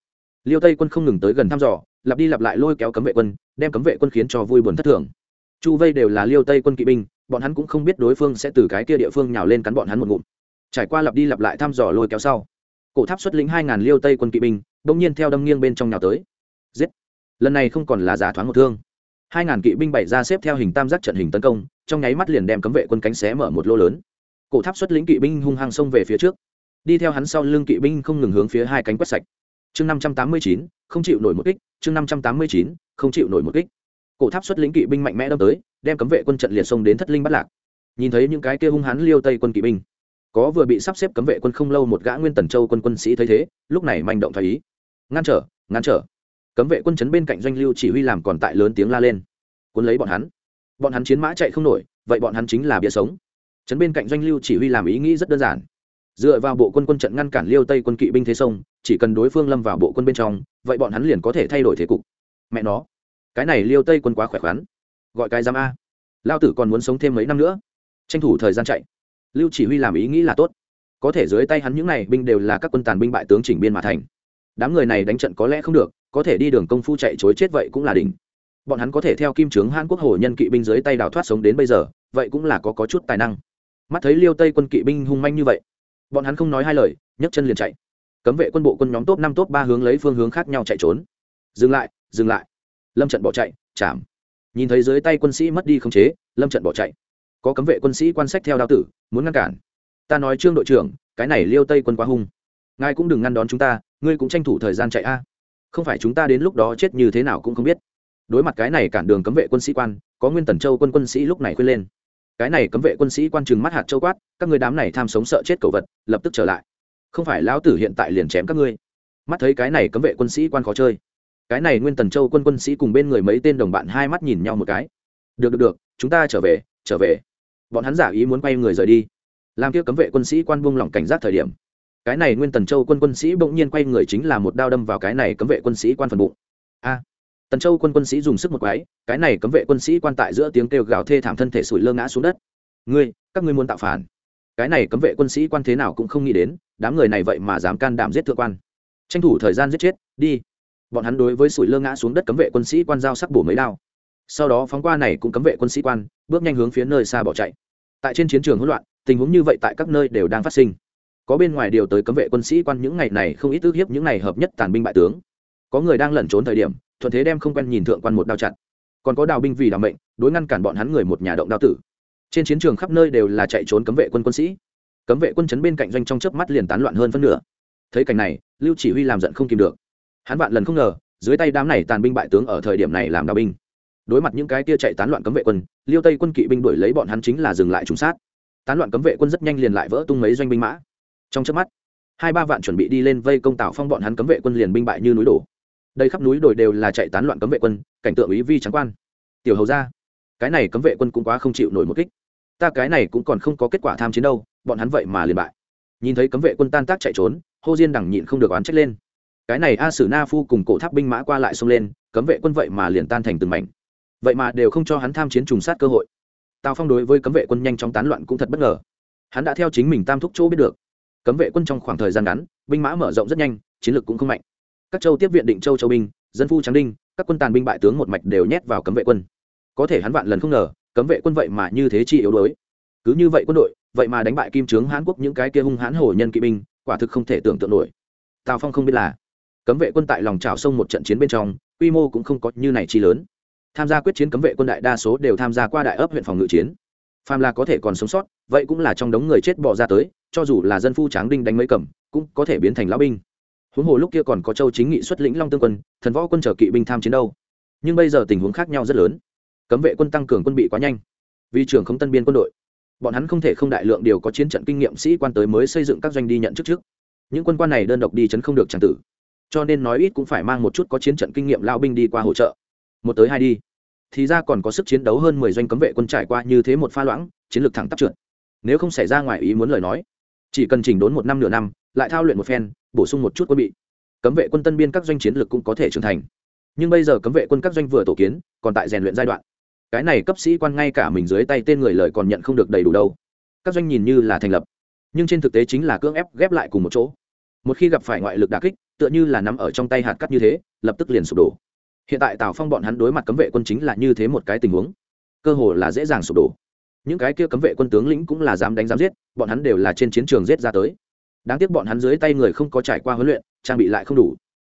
Liêu tây quân không ngừng tới gần thăm dò, lặp đi lặp lại lôi kéo cấm vệ quân, đem cấm vệ quân khiến cho vui buồn thất thường chu vây đều là liêu tây quân kỵ binh, bọn hắn cũng không biết đối phương sẽ từ cái kia địa phương nhào lên cắn bọn hắn một ngụm. Trải qua lặp đi lặp lại thăm dò lôi kéo sau, cổ tháp xuất lĩnh hai ngàn liêu tây quân kỵ binh, bỗng nhiên theo đâm nghiêng bên trong nhào tới. Giết! Lần này không còn là giả thoáng một thương. Hai ngàn kỵ binh bày ra xếp theo hình tam giác trận hình tấn công, trong nháy mắt liền đem cấm vệ quân cánh xé mở một lô lớn. Cổ tháp xuất lĩnh kỵ binh hung hăng xông về phía trước. Đi theo hắn sau lưng kỵ binh không ngừng hướng phía hai cánh quét sạch. Chương năm trăm tám mươi chín, không chịu nổi một kích. Chương năm trăm tám mươi chín, không chịu nổi một kích cổ tháp xuất lĩnh kỵ binh mạnh mẽ đâm tới, đem cấm vệ quân trận liệt xông đến thất linh bắt lạc. Nhìn thấy những cái kia hung hãn liêu tây quân kỵ binh, có vừa bị sắp xếp cấm vệ quân không lâu một gã nguyên tần châu quân quân sĩ thấy thế, lúc này manh động thái ý. Ngăn trở ngăn trở. Cấm vệ quân chấn bên cạnh doanh lưu chỉ huy làm còn tại lớn tiếng la lên. Cuốn lấy bọn hắn. Bọn hắn chiến mã chạy không nổi, vậy bọn hắn chính là bia sống. Chấn bên cạnh doanh lưu chỉ huy làm ý nghĩ rất đơn giản. Dựa vào bộ quân quân trận ngăn cản liêu tây quân kỵ binh thế sông, chỉ cần đối phương lâm vào bộ quân bên trong, vậy bọn hắn liền có thể thay đổi thế cục. Mẹ nó cái này liêu tây quân quá khỏe khoắn. Gọi cái giam a. Lao tử còn muốn sống thêm mấy năm nữa. Tranh thủ thời gian chạy. Lưu chỉ huy làm ý nghĩ là tốt. Có thể dưới tay hắn những n à y binh đều là các quân tàn binh bại tướng chỉnh biên mà thành. Đám người này đánh trận có lẽ không được có thể đi đường công phu chạy chối chết vậy cũng là đỉnh. Bọn hắn có thể theo kim trướng hàn quốc hồ nhân kỵ binh dưới tay đào thoát sống đến bây giờ vậy cũng là có, có chút tài năng. Mắt thấy liêu tây quân kỵ binh hung manh như vậy bọn hắn không nói hai lời nhấc chân liền chạy. Cấm vệ quân bộ quân nhóm top năm top ba hướng lấy phương hướng khác nhau chạy trốn. Dừng lại dừng lại lâm trận bỏ chạy chạm nhìn thấy dưới tay quân sĩ mất đi khống chế, lâm trận bỏ chạy. Có cấm vệ quân sĩ quan sách theo đao tử, muốn ngăn cản. Ta nói trương đội trưởng, cái này liêu tây quân quá hung. Ngài cũng đừng ngăn đón chúng ta, ngươi cũng tranh thủ thời gian chạy a. Không phải chúng ta đến lúc đó chết như thế nào cũng không biết. Đối mặt cái này cản đường cấm vệ quân sĩ quan, có nguyên tần châu quân quân sĩ lúc này khuyên lên. Cái này cấm vệ quân sĩ quan trừng mắt hạt châu quát, các người đám này tham sống sợ chết cầu vật, lập tức trở lại. Không phải lão tử hiện tại liền chém các ngươi. Mắt thấy cái này cấm vệ quân sĩ quan khó chơi cái này nguyên tần châu quân quân sĩ cùng bên người mấy tên đồng bạn hai mắt nhìn nhau một cái. Được được được, chúng ta trở về trở về. Bọn hắn giả ý muốn quay người rời đi. Làm kia cấm vệ quân sĩ quan buông lỏng cảnh giác thời điểm. Cái này nguyên tần châu quân quân sĩ bỗng nhiên quay người chính là một đao đâm vào cái này cấm vệ quân sĩ quan phần bụng. A! Tần châu quân quân sĩ dùng sức một quái, cái này cấm vệ quân sĩ quan tại giữa tiếng kêu gào thê thảm thân thể sủi lơ ngã xuống đất. Ngươi, các ngươi muốn tạo phản. Cái này cấm vệ quân sĩ quan thế nào cũng không nghĩ đến, đám người này vậy mà dám can đảm giết thượng quan. Tranh thủ thời gian giết chết, đi bọn hắn đối với sủi lơ ngã xuống đất cấm vệ quân sĩ quan giao sắc bổ mấy đao. Sau đó phóng qua này cũng cấm vệ quân sĩ quan, bước nhanh hướng phía nơi xa bỏ chạy. Tại trên chiến trường hỗn loạn, tình huống như vậy tại các nơi đều đang phát sinh. Có bên ngoài điều tới cấm vệ quân sĩ quan những ngày này không ít ước hiếp những ngày hợp nhất tàn binh bại tướng. Có người đang lẩn trốn thời điểm, thuận thế đem không quen nhìn thượng quan một đao chặt. Còn có đào binh vì đào mệnh, đối ngăn cản bọn hắn người một nhà động đao tử. Trên chiến trường khắp nơi đều là chạy trốn cấm vệ quân quân sĩ. Cấm vệ quân chấn bên cạnh doanh trong chớp mắt liền tán loạn hơn phân nửa. Thấy cảnh này, lưu chỉ huy làm giận không kìm được hắn vạn lần không ngờ, dưới tay đám này tàn binh bại tướng ở thời điểm này làm đào binh. Đối mặt những cái kia chạy tán loạn cấm vệ quân, liêu tây quân kỵ binh đuổi lấy bọn hắn chính là dừng lại trùng sát. Tán loạn cấm vệ quân rất nhanh liền lại vỡ tung mấy doanh binh mã. Trong chớp mắt, hai ba vạn chuẩn bị đi lên vây công tạo phong bọn hắn cấm vệ quân liền binh bại như núi đổ. Đây khắp núi đồi đều là chạy tán loạn cấm vệ quân, cảnh tượng ý vi trắng quan. Tiểu hầu ra cái này cấm vệ quân cũng quá không chịu nổi một kích. Ta cái này cũng còn không có kết quả tham chiến đâu, bọn hắn vậy mà liền bại. Nhìn thấy cấm vệ quân tan tác chạy trốn, hô diên đằng nhịn không được oán trách lên cái này a sử na phu cùng cổ tháp binh mã qua lại xông lên, cấm vệ quân vậy mà liền tan thành từng mảnh. Vậy mà đều không cho hắn tham chiến trùng sát cơ hội. Tào phong đối với cấm vệ quân nhanh chóng tán loạn cũng thật bất ngờ. Hắn đã theo chính mình tam thúc chỗ biết được. Cấm vệ quân trong khoảng thời gian ngắn, binh mã mở rộng rất nhanh, chiến lược cũng không mạnh. Các châu tiếp viện định châu châu binh, dân phu tráng đinh, các quân tàn binh bại tướng một mạch đều nhét vào cấm vệ quân. Có thể hắn vạn lần không ngờ, cấm vệ quân vậy mà như thế chi yếu đuối. Cứ như vậy quân đội, vậy mà đánh bại kim trướng hán quốc những cái kia hung hãn hổ nhân kỵ binh, quả thực không thể tưởng tượng nổi. Tào phong không biết là cấm vệ quân tại lòng trào sông một trận chiến bên trong, quy mô cũng không có như này chi lớn. Tham gia quyết chiến cấm vệ quân đại đa số đều tham gia qua đại ấp huyện phòng ngự chiến. Phàm là có thể còn sống sót, vậy cũng là trong đống người chết bỏ ra tới, cho dù là dân phu tráng đinh đánh mấy cầm, cũng có thể biến thành lão binh. Huống hồ lúc kia còn có châu chính nghị xuất lĩnh long tương quân, thần võ quân trở kỵ binh tham chiến đâu. Nhưng bây giờ tình huống khác nhau rất lớn. Cấm vệ quân tăng cường quân bị quá nhanh. Vì trưởng không tân biên quân đội. Bọn hắn không thể không đại lượng điều có chiến trận kinh nghiệm sĩ quan tới mới xây dựng các doanh đi nhận chức trước. Những quân quan này đơn độc đi chấn không được tràng tử cho nên nói ít cũng phải mang một chút có chiến trận kinh nghiệm lao binh đi qua hỗ trợ. Một tới hai đi. Thì ra còn có sức chiến đấu hơn mười doanh cấm vệ quân trải qua như thế một pha loãng, chiến lược thẳng tắp trượt. Nếu không xảy ra ngoài ý muốn lời nói, chỉ cần chỉnh đốn một năm nửa năm, lại thao luyện một phen, bổ sung một chút quân bị, cấm vệ quân tân biên các doanh chiến lược cũng có thể trưởng thành. Nhưng bây giờ cấm vệ quân các doanh vừa tổ kiến, còn tại rèn luyện giai đoạn. Cái này cấp sĩ quan ngay cả mình dưới tay tên người lời còn nhận không được đầy đủ đâu. Các doanh nhìn như là thành lập, nhưng trên thực tế chính là cưỡng ép ghép lại cùng một chỗ một khi gặp phải ngoại lực đà kích, tựa như là nắm ở trong tay hạt cắt như thế, lập tức liền sụp đổ. Hiện tại tào phong bọn hắn đối mặt cấm vệ quân chính là như thế một cái tình huống. Cơ hồ là dễ dàng sụp đổ. Những cái kia cấm vệ quân tướng lĩnh cũng là dám đánh dám giết, bọn hắn đều là trên chiến trường giết ra tới. Đáng tiếc bọn hắn dưới tay người không có trải qua huấn luyện, trang bị lại không đủ.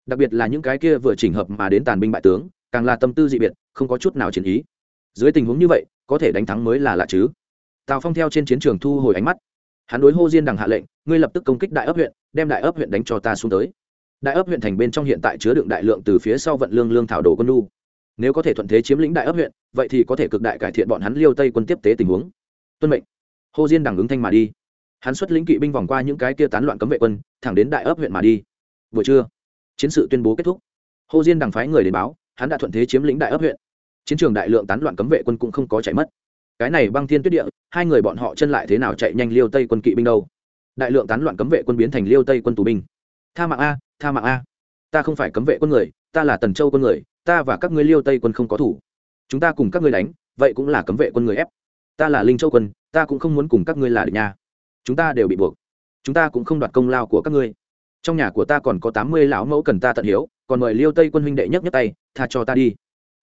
Đặc biệt là những cái kia vừa chỉnh hợp mà đến tàn binh bại tướng, càng là tâm tư dị biệt, không có chút nào chiến ý. Dưới tình huống như vậy, có thể đánh thắng mới là lạ chứ. Tào phong theo trên chiến trường thu hồi ánh mắt. Hắn đối hô diên đằng hạ lệnh ngươi lập tức công kích đại ấp huyện, đem đại ấp huyện đánh cho ta xuống tới. Đại ấp huyện thành bên trong hiện tại chứa đựng đại lượng từ phía sau vận lương lương thảo đồ quân lu nếu có thể thuận thế chiếm lĩnh đại ấp huyện, vậy thì có thể cực đại cải thiện bọn hắn liêu tây quân tiếp tế tình huống. Tuân mệnh. Hồ diên đằng ứng thanh mà đi. Hắn xuất lĩnh kỵ binh vòng qua những cái kia tán loạn cấm vệ quân, thẳng đến đại ấp huyện mà đi. Vừa trưa, chiến sự tuyên bố kết thúc. Hồ diên đằng phái người đến báo, hắn đã thuận thế chiếm lĩnh đại ấp huyện. Chiến trường đại lượng tán loạn cấm vệ quân cũng không có chạy mất. Cái này băng thiên tuyết địa, hai người bọn họ chân lại thế nào chạy nhanh liêu tây quân kỵ binh đâu? Đại lượng tán loạn cấm vệ quân biến thành liêu tây quân tù binh. Tha mạng a, tha mạng a. Ta không phải cấm vệ quân người, ta là tần châu quân người, ta và các ngươi liêu tây quân không có thủ. Chúng ta cùng các ngươi đánh, vậy cũng là cấm vệ quân người ép. Ta là linh châu quân, ta cũng không muốn cùng các ngươi là địch nha. Chúng ta đều bị buộc. Chúng ta cũng không đoạt công lao của các ngươi. Trong nhà của ta còn có tám mươi lão mẫu cần ta tận hiếu, còn mời liêu tây quân huynh đệ nhất nhất tay, tha cho ta đi.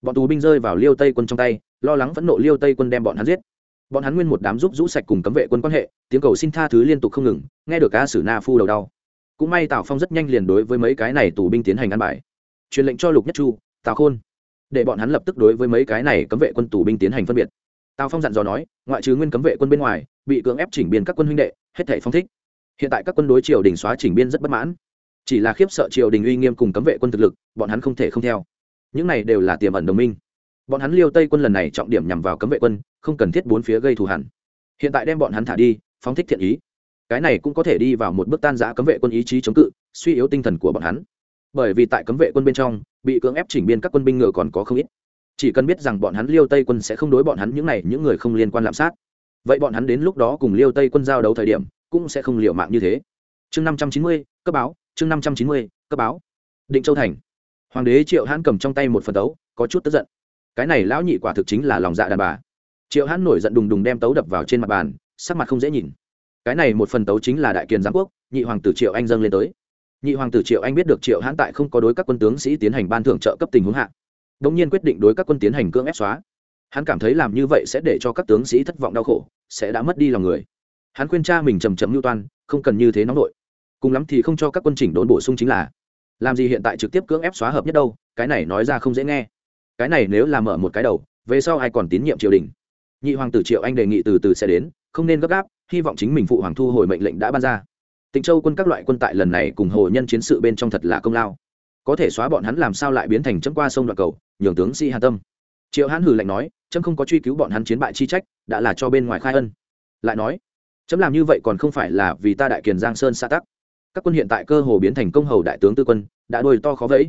Bọn tù binh rơi vào liêu tây quân trong tay, lo lắng phẫn nộ liêu tây quân đem bọn hắn giết bọn hắn nguyên một đám giúp rũ sạch cùng cấm vệ quân quan hệ, tiếng cầu xin tha thứ liên tục không ngừng, nghe được ca sử na phu đầu đau. Cũng may tào phong rất nhanh liền đối với mấy cái này tù binh tiến hành ăn bài. Truyền lệnh cho lục nhất chu, tào khôn. Để bọn hắn lập tức đối với mấy cái này cấm vệ quân tù binh tiến hành phân biệt. Tào phong dặn dò nói, ngoại trừ nguyên cấm vệ quân bên ngoài, bị cưỡng ép chỉnh biên các quân huynh đệ, hết thể phong thích. Hiện tại các quân đối triều đình xóa chỉnh biên rất bất mãn. Chỉ là khiếp sợ triều đình uy nghiêm cùng cấm vệ quân thực lực, bọn hắn không thể không theo. Những này đều là tiềm ẩn đồng minh bọn hắn liêu tây quân lần này trọng điểm nhằm vào cấm vệ quân, không cần thiết bốn phía gây thù hẳn hiện tại đem bọn hắn thả đi, phóng thích thiện ý. Cái này cũng có thể đi vào một bước tan giã cấm vệ quân ý chí chống cự, suy yếu tinh thần của bọn hắn. Bởi vì tại cấm vệ quân bên trong, bị cưỡng ép chỉnh biên các quân binh ngựa còn có không ít. Chỉ cần biết rằng bọn hắn liêu tây quân sẽ không đối bọn hắn những này những người không liên quan lạm sát. Vậy bọn hắn đến lúc đó cùng liêu tây quân giao đấu thời điểm, cũng sẽ không liều mạng như thế. Chương năm trăm chín mươi, cấp báo, chương năm trăm chín mươi, cấp báo. Định châu thành. Hoàng đế triệu hãn cầm trong tay một phần tấu có chút tức giận cái này lão nhị quả thực chính là lòng dạ đàn bà. Triệu hãn nổi giận đùng đùng đem tấu đập vào trên mặt bàn, sắc mặt không dễ nhìn. Cái này một phần tấu chính là đại kiền giám quốc, nhị hoàng tử triệu anh dâng lên tới. Nhị hoàng tử triệu anh biết được triệu hãn tại không có đối các quân tướng sĩ tiến hành ban thưởng trợ cấp tình huống hạ, đống nhiên quyết định đối các quân tiến hành cưỡng ép xóa. Hắn cảm thấy làm như vậy sẽ để cho các tướng sĩ thất vọng đau khổ, sẽ đã mất đi lòng người. Hắn khuyên cha mình trầm chậm mưu toan, không cần như thế nóng nội. Cùng lắm thì không cho các quân chỉnh đốn bổ sung chính là, làm gì hiện tại trực tiếp cưỡng ép xóa hợp nhất đâu, cái này nói ra không dễ nghe cái này nếu là mở một cái đầu, về sau ai còn tín nhiệm triều đình? Nhị hoàng tử triệu anh đề nghị từ từ sẽ đến, không nên gấp gáp, hy vọng chính mình phụ hoàng thu hồi mệnh lệnh đã ban ra. Tịnh châu quân các loại quân tại lần này cùng hồ nhân chiến sự bên trong thật là công lao. Có thể xóa bọn hắn làm sao lại biến thành chấm qua sông đoạn cầu, nhường tướng sĩ hà tâm. Triệu hãn hử lạnh nói, chấm không có truy cứu bọn hắn chiến bại chi trách, đã là cho bên ngoài khai ân. Lại nói, chấm làm như vậy còn không phải là vì ta đại kiền giang sơn xa tắc. Các quân hiện tại cơ hồ biến thành công hầu đại tướng tư quân, đã đôi to khó vẫy.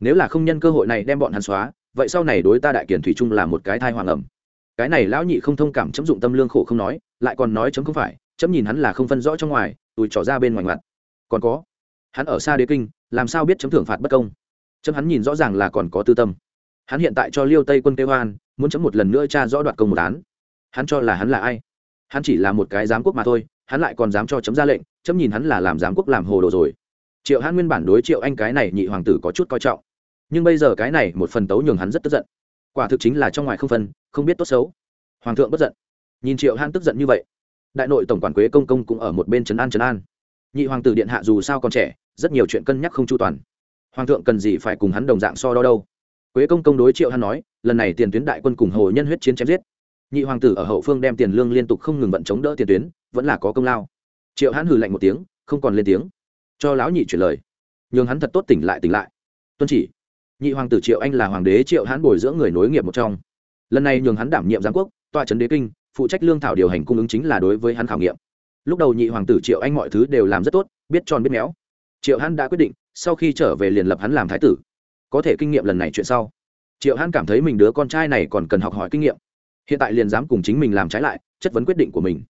Nếu là không nhân cơ hội này đem bọn hắn xóa vậy sau này đối ta đại kiền thủy trung là một cái thai hoàng ẩm. Cái này lão nhị không thông cảm chấm dụng tâm lương khổ không nói, lại còn nói chấm không phải, chấm nhìn hắn là không phân rõ trong ngoài, tùi trỏ ra bên ngoài mặt còn có, hắn ở xa đế kinh, làm sao biết chấm thưởng phạt bất công? Chấm hắn nhìn rõ ràng là còn có tư tâm. Hắn hiện tại cho liêu tây quân tây hoan muốn chấm một lần nữa tra rõ đoạt công một án. Hắn cho là hắn là ai? Hắn chỉ là một cái giám quốc mà thôi, hắn lại còn dám cho chấm ra lệnh, chấm nhìn hắn là làm giám quốc làm hồ đồ rồi. Triệu hắn nguyên bản đối triệu anh cái này nhị hoàng tử có chút coi trọng nhưng bây giờ cái này một phần tấu nhường hắn rất tức giận. Quả thực chính là trong ngoài không phân, không biết tốt xấu. Hoàng thượng bất giận. Nhìn triệu han tức giận như vậy, đại nội tổng quản quế công công cũng ở một bên trấn an trấn an. Nhị hoàng tử điện hạ dù sao còn trẻ, rất nhiều chuyện cân nhắc không chu toàn. Hoàng thượng cần gì phải cùng hắn đồng dạng so đo đâu? Quế công công đối triệu hắn nói, lần này tiền tuyến đại quân cùng hồ nhân huyết chiến chém giết. Nhị hoàng tử ở hậu phương đem tiền lương liên tục không ngừng vận chống đỡ tiền tuyến, vẫn là có công lao. Triệu hắn hừ lạnh một tiếng, không còn lên tiếng. Cho lão nhị chuyển lời. Nhường hắn thật tốt tỉnh lại tỉnh lại. Tuân chỉ nhị hoàng tử triệu anh là hoàng đế triệu hãn bồi dưỡng người nối nghiệp một trong. Lần này nhường hắn đảm nhiệm giám quốc, tòa trấn đế kinh, phụ trách lương thảo điều hành cung ứng chính là đối với hắn khảo nghiệm. Lúc đầu nhị hoàng tử triệu anh mọi thứ đều làm rất tốt, biết tròn biết méo. Triệu hãn đã quyết định, sau khi trở về liền lập hắn làm thái tử. Có thể kinh nghiệm lần này chuyện sau. Triệu hãn cảm thấy mình đứa con trai này còn cần học hỏi kinh nghiệm. Hiện tại liền dám cùng chính mình làm trái lại, chất vấn quyết định của mình.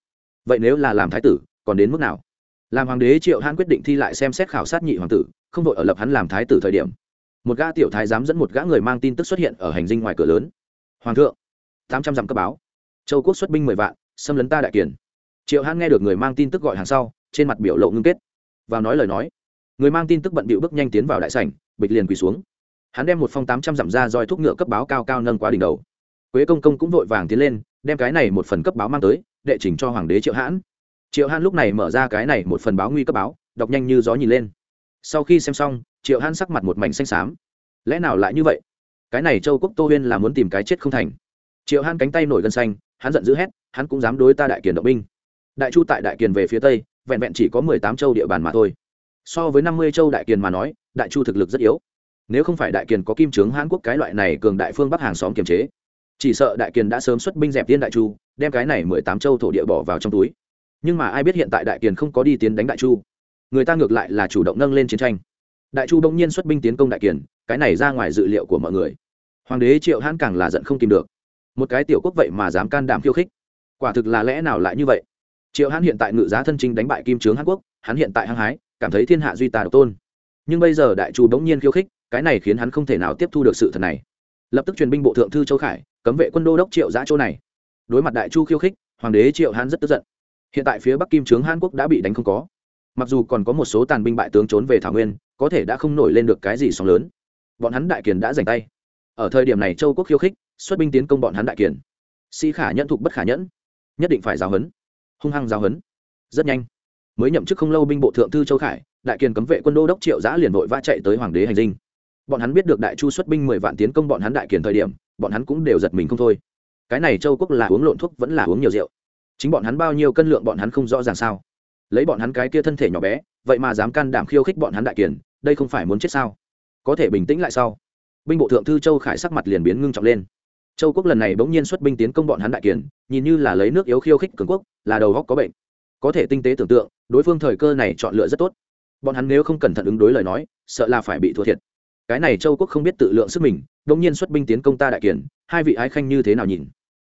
Vậy nếu là làm thái tử, còn đến mức nào? Làm hoàng đế triệu hãn quyết định thi lại xem xét khảo sát nhị hoàng tử, không đội ở lập hắn làm thái tử thời điểm một gã tiểu thái dám dẫn một gã người mang tin tức xuất hiện ở hành dinh ngoài cửa lớn. Hoàng thượng, tám trăm dặm cấp báo. Châu quốc xuất binh mười vạn, xâm lấn ta đại kiền. Triệu hãn nghe được người mang tin tức gọi hàng sau, trên mặt biểu lộ ngưng kết. Và nói lời nói, người mang tin tức bận bịu bước nhanh tiến vào đại sảnh, bịch liền quỳ xuống. Hắn đem một phong tám trăm dặm ra roi thuốc ngựa cấp báo cao cao nâng qua đỉnh đầu. Quế công công cũng vội vàng tiến lên, đem cái này một phần cấp báo mang tới, đệ trình cho hoàng đế triệu hãn triệu hãn lúc này mở ra cái này một phần báo nguy cấp báo, đọc nhanh như gió nhìn lên sau khi xem xong, triệu hãn sắc mặt một mảnh xanh xám. Lẽ nào lại như vậy? Cái này châu quốc tô huyên là muốn tìm cái chết không thành. Triệu hãn cánh tay nổi gân xanh, hắn giận dữ hét, hắn cũng dám đối ta đại kiền động binh. Đại chu tại đại kiền về phía tây, vẹn vẹn chỉ có mười tám châu địa bàn mà thôi. So với năm mươi châu đại kiền mà nói, đại chu thực lực rất yếu. Nếu không phải đại kiền có kim trướng hãn quốc cái loại này cường đại phương bắc hàng xóm kiềm chế, chỉ sợ đại kiền đã sớm xuất binh dẹp tiên đại chu, đem cái này mười tám châu thổ địa bỏ vào trong túi. Nhưng mà ai biết hiện tại đại kiền không có đi tiến đánh đại chu người ta ngược lại là chủ động nâng lên chiến tranh. Đại chu bỗng nhiên xuất binh tiến công đại kiền cái này ra ngoài dự liệu của mọi người. Hoàng đế triệu hãn càng là giận không tìm được. Một cái tiểu quốc vậy mà dám can đảm khiêu khích. Quả thực là lẽ nào lại như vậy? Triệu hãn hiện tại ngự giá thân trinh đánh bại kim trướng hàn quốc, hắn hiện tại hăng hái, cảm thấy thiên hạ duy tà độc tôn. Nhưng bây giờ đại chu bỗng nhiên khiêu khích, cái này khiến hắn không thể nào tiếp thu được sự thật này. Lập tức truyền binh bộ thượng thư châu khải, cấm vệ quân đô đốc triệu giã chỗ này. Đối mặt đại chu khiêu khích, hoàng đế triệu hãn rất tức giận. Hiện tại phía bắc kim trướng hàn quốc đã bị đánh không có mặc dù còn có một số tàn binh bại tướng trốn về thảo nguyên, có thể đã không nổi lên được cái gì sóng lớn. Bọn hắn đại kiền đã giành tay. Ở thời điểm này châu quốc khiêu khích, xuất binh tiến công bọn hắn đại kiền. Sĩ khả nhẫn thục bất khả nhẫn, nhất định phải giáo huấn. Hung hăng giáo huấn. Rất nhanh. Mới nhậm chức không lâu binh bộ thượng thư châu khải, đại kiền cấm vệ quân đô đốc triệu giã liền vội vã chạy tới hoàng đế hành dinh. Bọn hắn biết được đại chu xuất binh mười vạn tiến công bọn hắn đại kiền thời điểm, bọn hắn cũng đều giật mình không thôi. Cái này châu quốc là uống lộn thuốc vẫn là uống nhiều rượu. Chính bọn hắn bao nhiêu cân lượng bọn hắn không rõ ràng sao lấy bọn hắn cái kia thân thể nhỏ bé, vậy mà dám can đảm khiêu khích bọn hắn đại kiền, đây không phải muốn chết sao? Có thể bình tĩnh lại sau. Binh bộ thượng thư châu khải sắc mặt liền biến ngưng trọng lên. Châu quốc lần này bỗng nhiên xuất binh tiến công bọn hắn đại kiền, nhìn như là lấy nước yếu khiêu khích cường quốc, là đầu góc có bệnh. Có thể tinh tế tưởng tượng, đối phương thời cơ này chọn lựa rất tốt. Bọn hắn nếu không cẩn thận ứng đối lời nói, sợ là phải bị thua thiệt. Cái này châu quốc không biết tự lượng sức mình, bỗng nhiên xuất binh tiến công ta đại kiền, hai vị ái khanh như thế nào nhìn?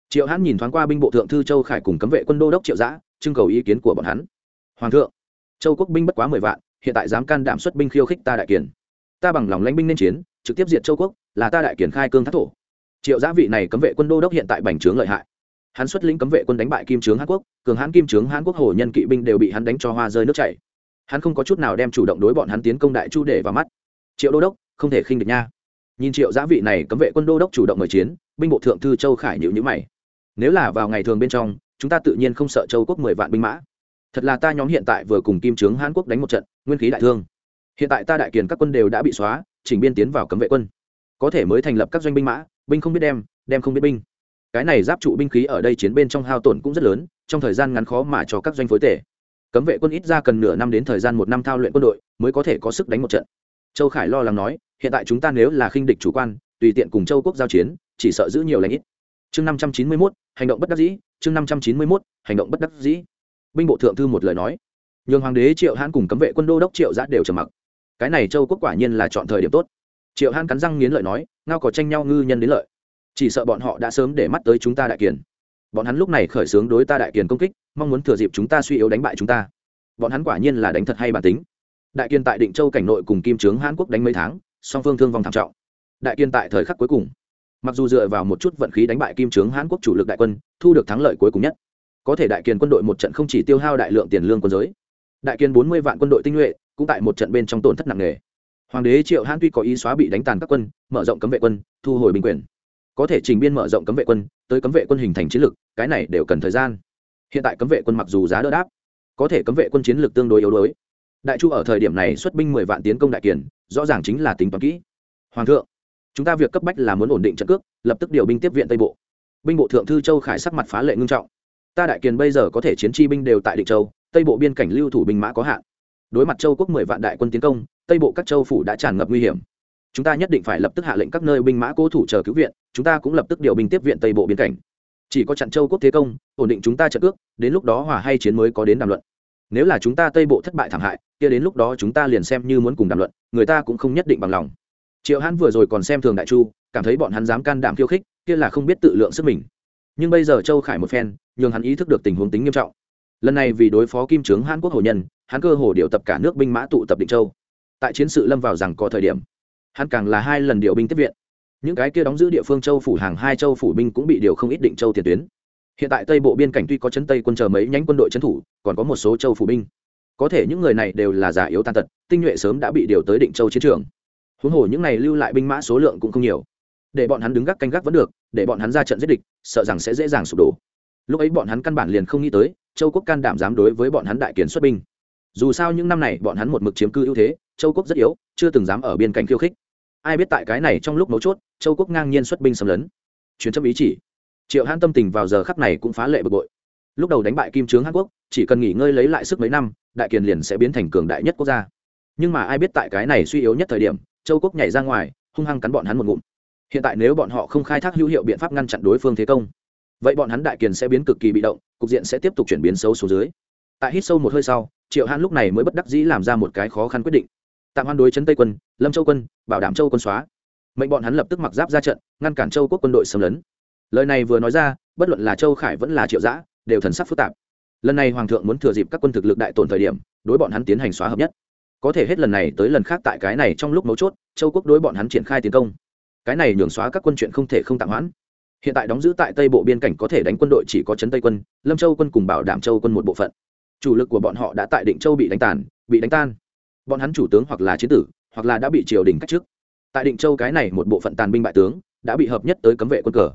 Triệu hãn nhìn thoáng qua binh bộ thượng thư châu khải cùng cấm vệ quân đô đốc triệu giã, trưng cầu ý kiến của bọn hắn hoàng thượng, châu quốc binh bất quá mười vạn, hiện tại dám can đảm xuất binh khiêu khích ta đại kiền. Ta bằng lòng lãnh binh nên chiến, trực tiếp diệt châu quốc, là ta đại kiển khai cương thác thổ. Triệu giã vị này cấm vệ quân đô đốc hiện tại bành trướng lợi hại. Hắn xuất lĩnh cấm vệ quân đánh bại kim trướng hàn quốc, cường hãn kim trướng hàn quốc hồ nhân kỵ binh đều bị hắn đánh cho hoa rơi nước chảy. Hắn không có chút nào đem chủ động đối bọn hắn tiến công đại chu để vào mắt. Triệu đô đốc, không thể khinh được nha. Nhìn triệu giá vị này cấm vệ quân đô đốc chủ động mời chiến, binh bộ thượng thư châu khải nhữ nhữ mày. Nếu là vào ngày thường bên trong, chúng ta tự nhiên không sợ châu quốc mười vạn binh mã thật là ta nhóm hiện tại vừa cùng kim trướng hàn quốc đánh một trận, nguyên khí đại thương. Hiện tại ta đại kiền các quân đều đã bị xóa, chỉnh biên tiến vào cấm vệ quân. Có thể mới thành lập các doanh binh mã, binh không biết đem đem không biết binh. Cái này giáp trụ binh khí ở đây chiến bên trong hao tổn cũng rất lớn, trong thời gian ngắn khó mà cho các doanh phối tể. Cấm vệ quân ít ra cần nửa năm đến thời gian một năm thao luyện quân đội, mới có thể có sức đánh một trận. Châu khải lo lắng nói, hiện tại chúng ta nếu là khinh địch chủ quan, tùy tiện cùng châu quốc giao chiến, chỉ sợ giữ nhiều lãnh ít. Chương năm trăm chín mươi mốt, hành động bất đắc dĩ, chương năm trăm chín mươi mốt, hành động bất đắc dĩ binh bộ thượng thư một lời nói. Nhường hoàng đế triệu hãn cùng cấm vệ quân đô đốc triệu giã đều trầm mặc. Cái này châu quốc quả nhiên là chọn thời điểm tốt. Triệu hãn cắn răng nghiến lợi nói, ngao có tranh nhau ngư nhân đến lợi. Chỉ sợ bọn họ đã sớm để mắt tới chúng ta đại kiền. Bọn hắn lúc này khởi xướng đối ta đại kiền công kích, mong muốn thừa dịp chúng ta suy yếu đánh bại chúng ta. Bọn hắn quả nhiên là đánh thật hay bản tính. Đại kiên tại định châu cảnh nội cùng kim trướng hàn quốc đánh mấy tháng, song phương thương vong thảm trọng. Đại kiên tại thời khắc cuối cùng, mặc dù dựa vào một chút vận khí đánh bại kim trướng hàn quốc chủ lực đại quân, thu được thắng lợi cuối cùng nhất có thể đại kiên quân đội một trận không chỉ tiêu hao đại lượng tiền lương quân giới, đại kiên bốn mươi vạn quân đội tinh nhuệ cũng tại một trận bên trong tổn thất nặng nề. Hoàng đế triệu hãn tuy có ý xóa bị đánh tàn các quân, mở rộng cấm vệ quân, thu hồi binh quyền, có thể trình biên mở rộng cấm vệ quân, tới cấm vệ quân hình thành chiến lược, cái này đều cần thời gian. Hiện tại cấm vệ quân mặc dù giá đỡ đáp, có thể cấm vệ quân chiến lược tương đối yếu đuối. Đại chu ở thời điểm này xuất binh mười vạn tiến công đại kiền, rõ ràng chính là tính toán kỹ. Hoàng thượng, chúng ta việc cấp bách là muốn ổn định trận cước, lập tức điều binh tiếp viện tây bộ. Binh bộ thượng thư châu khải sắc mặt phá lệ ngưng trọng ta đại kiền bây giờ có thể chiến chi binh đều tại định châu, tây bộ biên cảnh lưu thủ binh mã có hạn. Đối mặt châu quốc mười vạn đại quân tiến công, tây bộ các châu phủ đã tràn ngập nguy hiểm. Chúng ta nhất định phải lập tức hạ lệnh các nơi binh mã cố thủ chờ cứu viện, chúng ta cũng lập tức điều binh tiếp viện tây bộ biên cảnh. Chỉ có chặn châu quốc thế công, ổn định chúng ta trận ước, đến lúc đó hòa hay chiến mới có đến đàm luận. Nếu là chúng ta tây bộ thất bại thảm hại, kia đến lúc đó chúng ta liền xem như muốn cùng đàm luận, người ta cũng không nhất định bằng lòng. Triệu hãn vừa rồi còn xem thường đại chu, cảm thấy bọn hắn dám can đảm khiêu khích, kia là không biết tự lượng sức mình nhưng bây giờ châu khải một phen, nhường hắn ý thức được tình huống tính nghiêm trọng. Lần này vì đối phó kim trướng hàn quốc hồ nhân, hắn cơ hồ điều tập cả nước binh mã tụ tập định châu. Tại chiến sự lâm vào rằng có thời điểm, hắn càng là hai lần điều binh tiếp viện. Những cái kia đóng giữ địa phương châu phủ hàng hai châu phủ binh cũng bị điều không ít định châu tiền tuyến. Hiện tại tây bộ biên cảnh tuy có chấn tây quân chờ mấy nhánh quân đội trấn thủ, còn có một số châu phủ binh. Có thể những người này đều là giả yếu tàn tật, tinh nhuệ sớm đã bị điều tới định châu chiến trường. Huống hồ những này lưu lại binh mã số lượng cũng không nhiều. Để bọn hắn đứng gác canh gác vẫn được để bọn hắn ra trận giết địch, sợ rằng sẽ dễ dàng sụp đổ. Lúc ấy bọn hắn căn bản liền không nghĩ tới, châu quốc can đảm dám đối với bọn hắn đại kiến xuất binh. Dù sao những năm này bọn hắn một mực chiếm cư ưu thế, châu quốc rất yếu, chưa từng dám ở biên cảnh khiêu khích. Ai biết tại cái này trong lúc mấu chốt, châu quốc ngang nhiên xuất binh xâm lấn. Chuyến chấp ý chỉ. Triệu hãn tâm tình vào giờ khắc này cũng phá lệ bực bội. Lúc đầu đánh bại kim trướng hàn quốc, chỉ cần nghỉ ngơi lấy lại sức mấy năm, đại kiền liền sẽ biến thành cường đại nhất quốc gia. Nhưng mà ai biết tại cái này suy yếu nhất thời điểm, châu quốc nhảy ra ngoài, hung hăng cắn bọn hắn một ngụm hiện tại nếu bọn họ không khai thác hữu hiệu biện pháp ngăn chặn đối phương thế công, vậy bọn hắn đại kiền sẽ biến cực kỳ bị động, cục diện sẽ tiếp tục chuyển biến xấu xuống dưới. Tại hít sâu một hơi sau, triệu hãn lúc này mới bất đắc dĩ làm ra một cái khó khăn quyết định. Tạm hoan đối chấn tây quân, lâm châu quân, bảo đảm châu quân xóa. Mệnh bọn hắn lập tức mặc giáp ra trận, ngăn cản châu quốc quân đội xâm lấn. Lời này vừa nói ra, bất luận là châu khải vẫn là triệu giã, đều thần sắc phức tạp. Lần này hoàng thượng muốn thừa dịp các quân thực lực đại tổn thời điểm, đối bọn hắn tiến hành xóa hợp nhất. Có thể hết lần này tới lần khác tại cái này trong lúc mấu chốt, châu quốc đối bọn hắn triển khai tiến công cái này nhường xóa các quân chuyện không thể không tạm hoãn. Hiện tại đóng giữ tại tây bộ biên cảnh có thể đánh quân đội chỉ có trấn tây quân, lâm châu quân cùng bảo đảm châu quân một bộ phận. Chủ lực của bọn họ đã tại định châu bị đánh tàn, bị đánh tan. Bọn hắn chủ tướng hoặc là chế tử, hoặc là đã bị triều đình cách chức. Tại định châu cái này một bộ phận tàn binh bại tướng, đã bị hợp nhất tới cấm vệ quân cờ.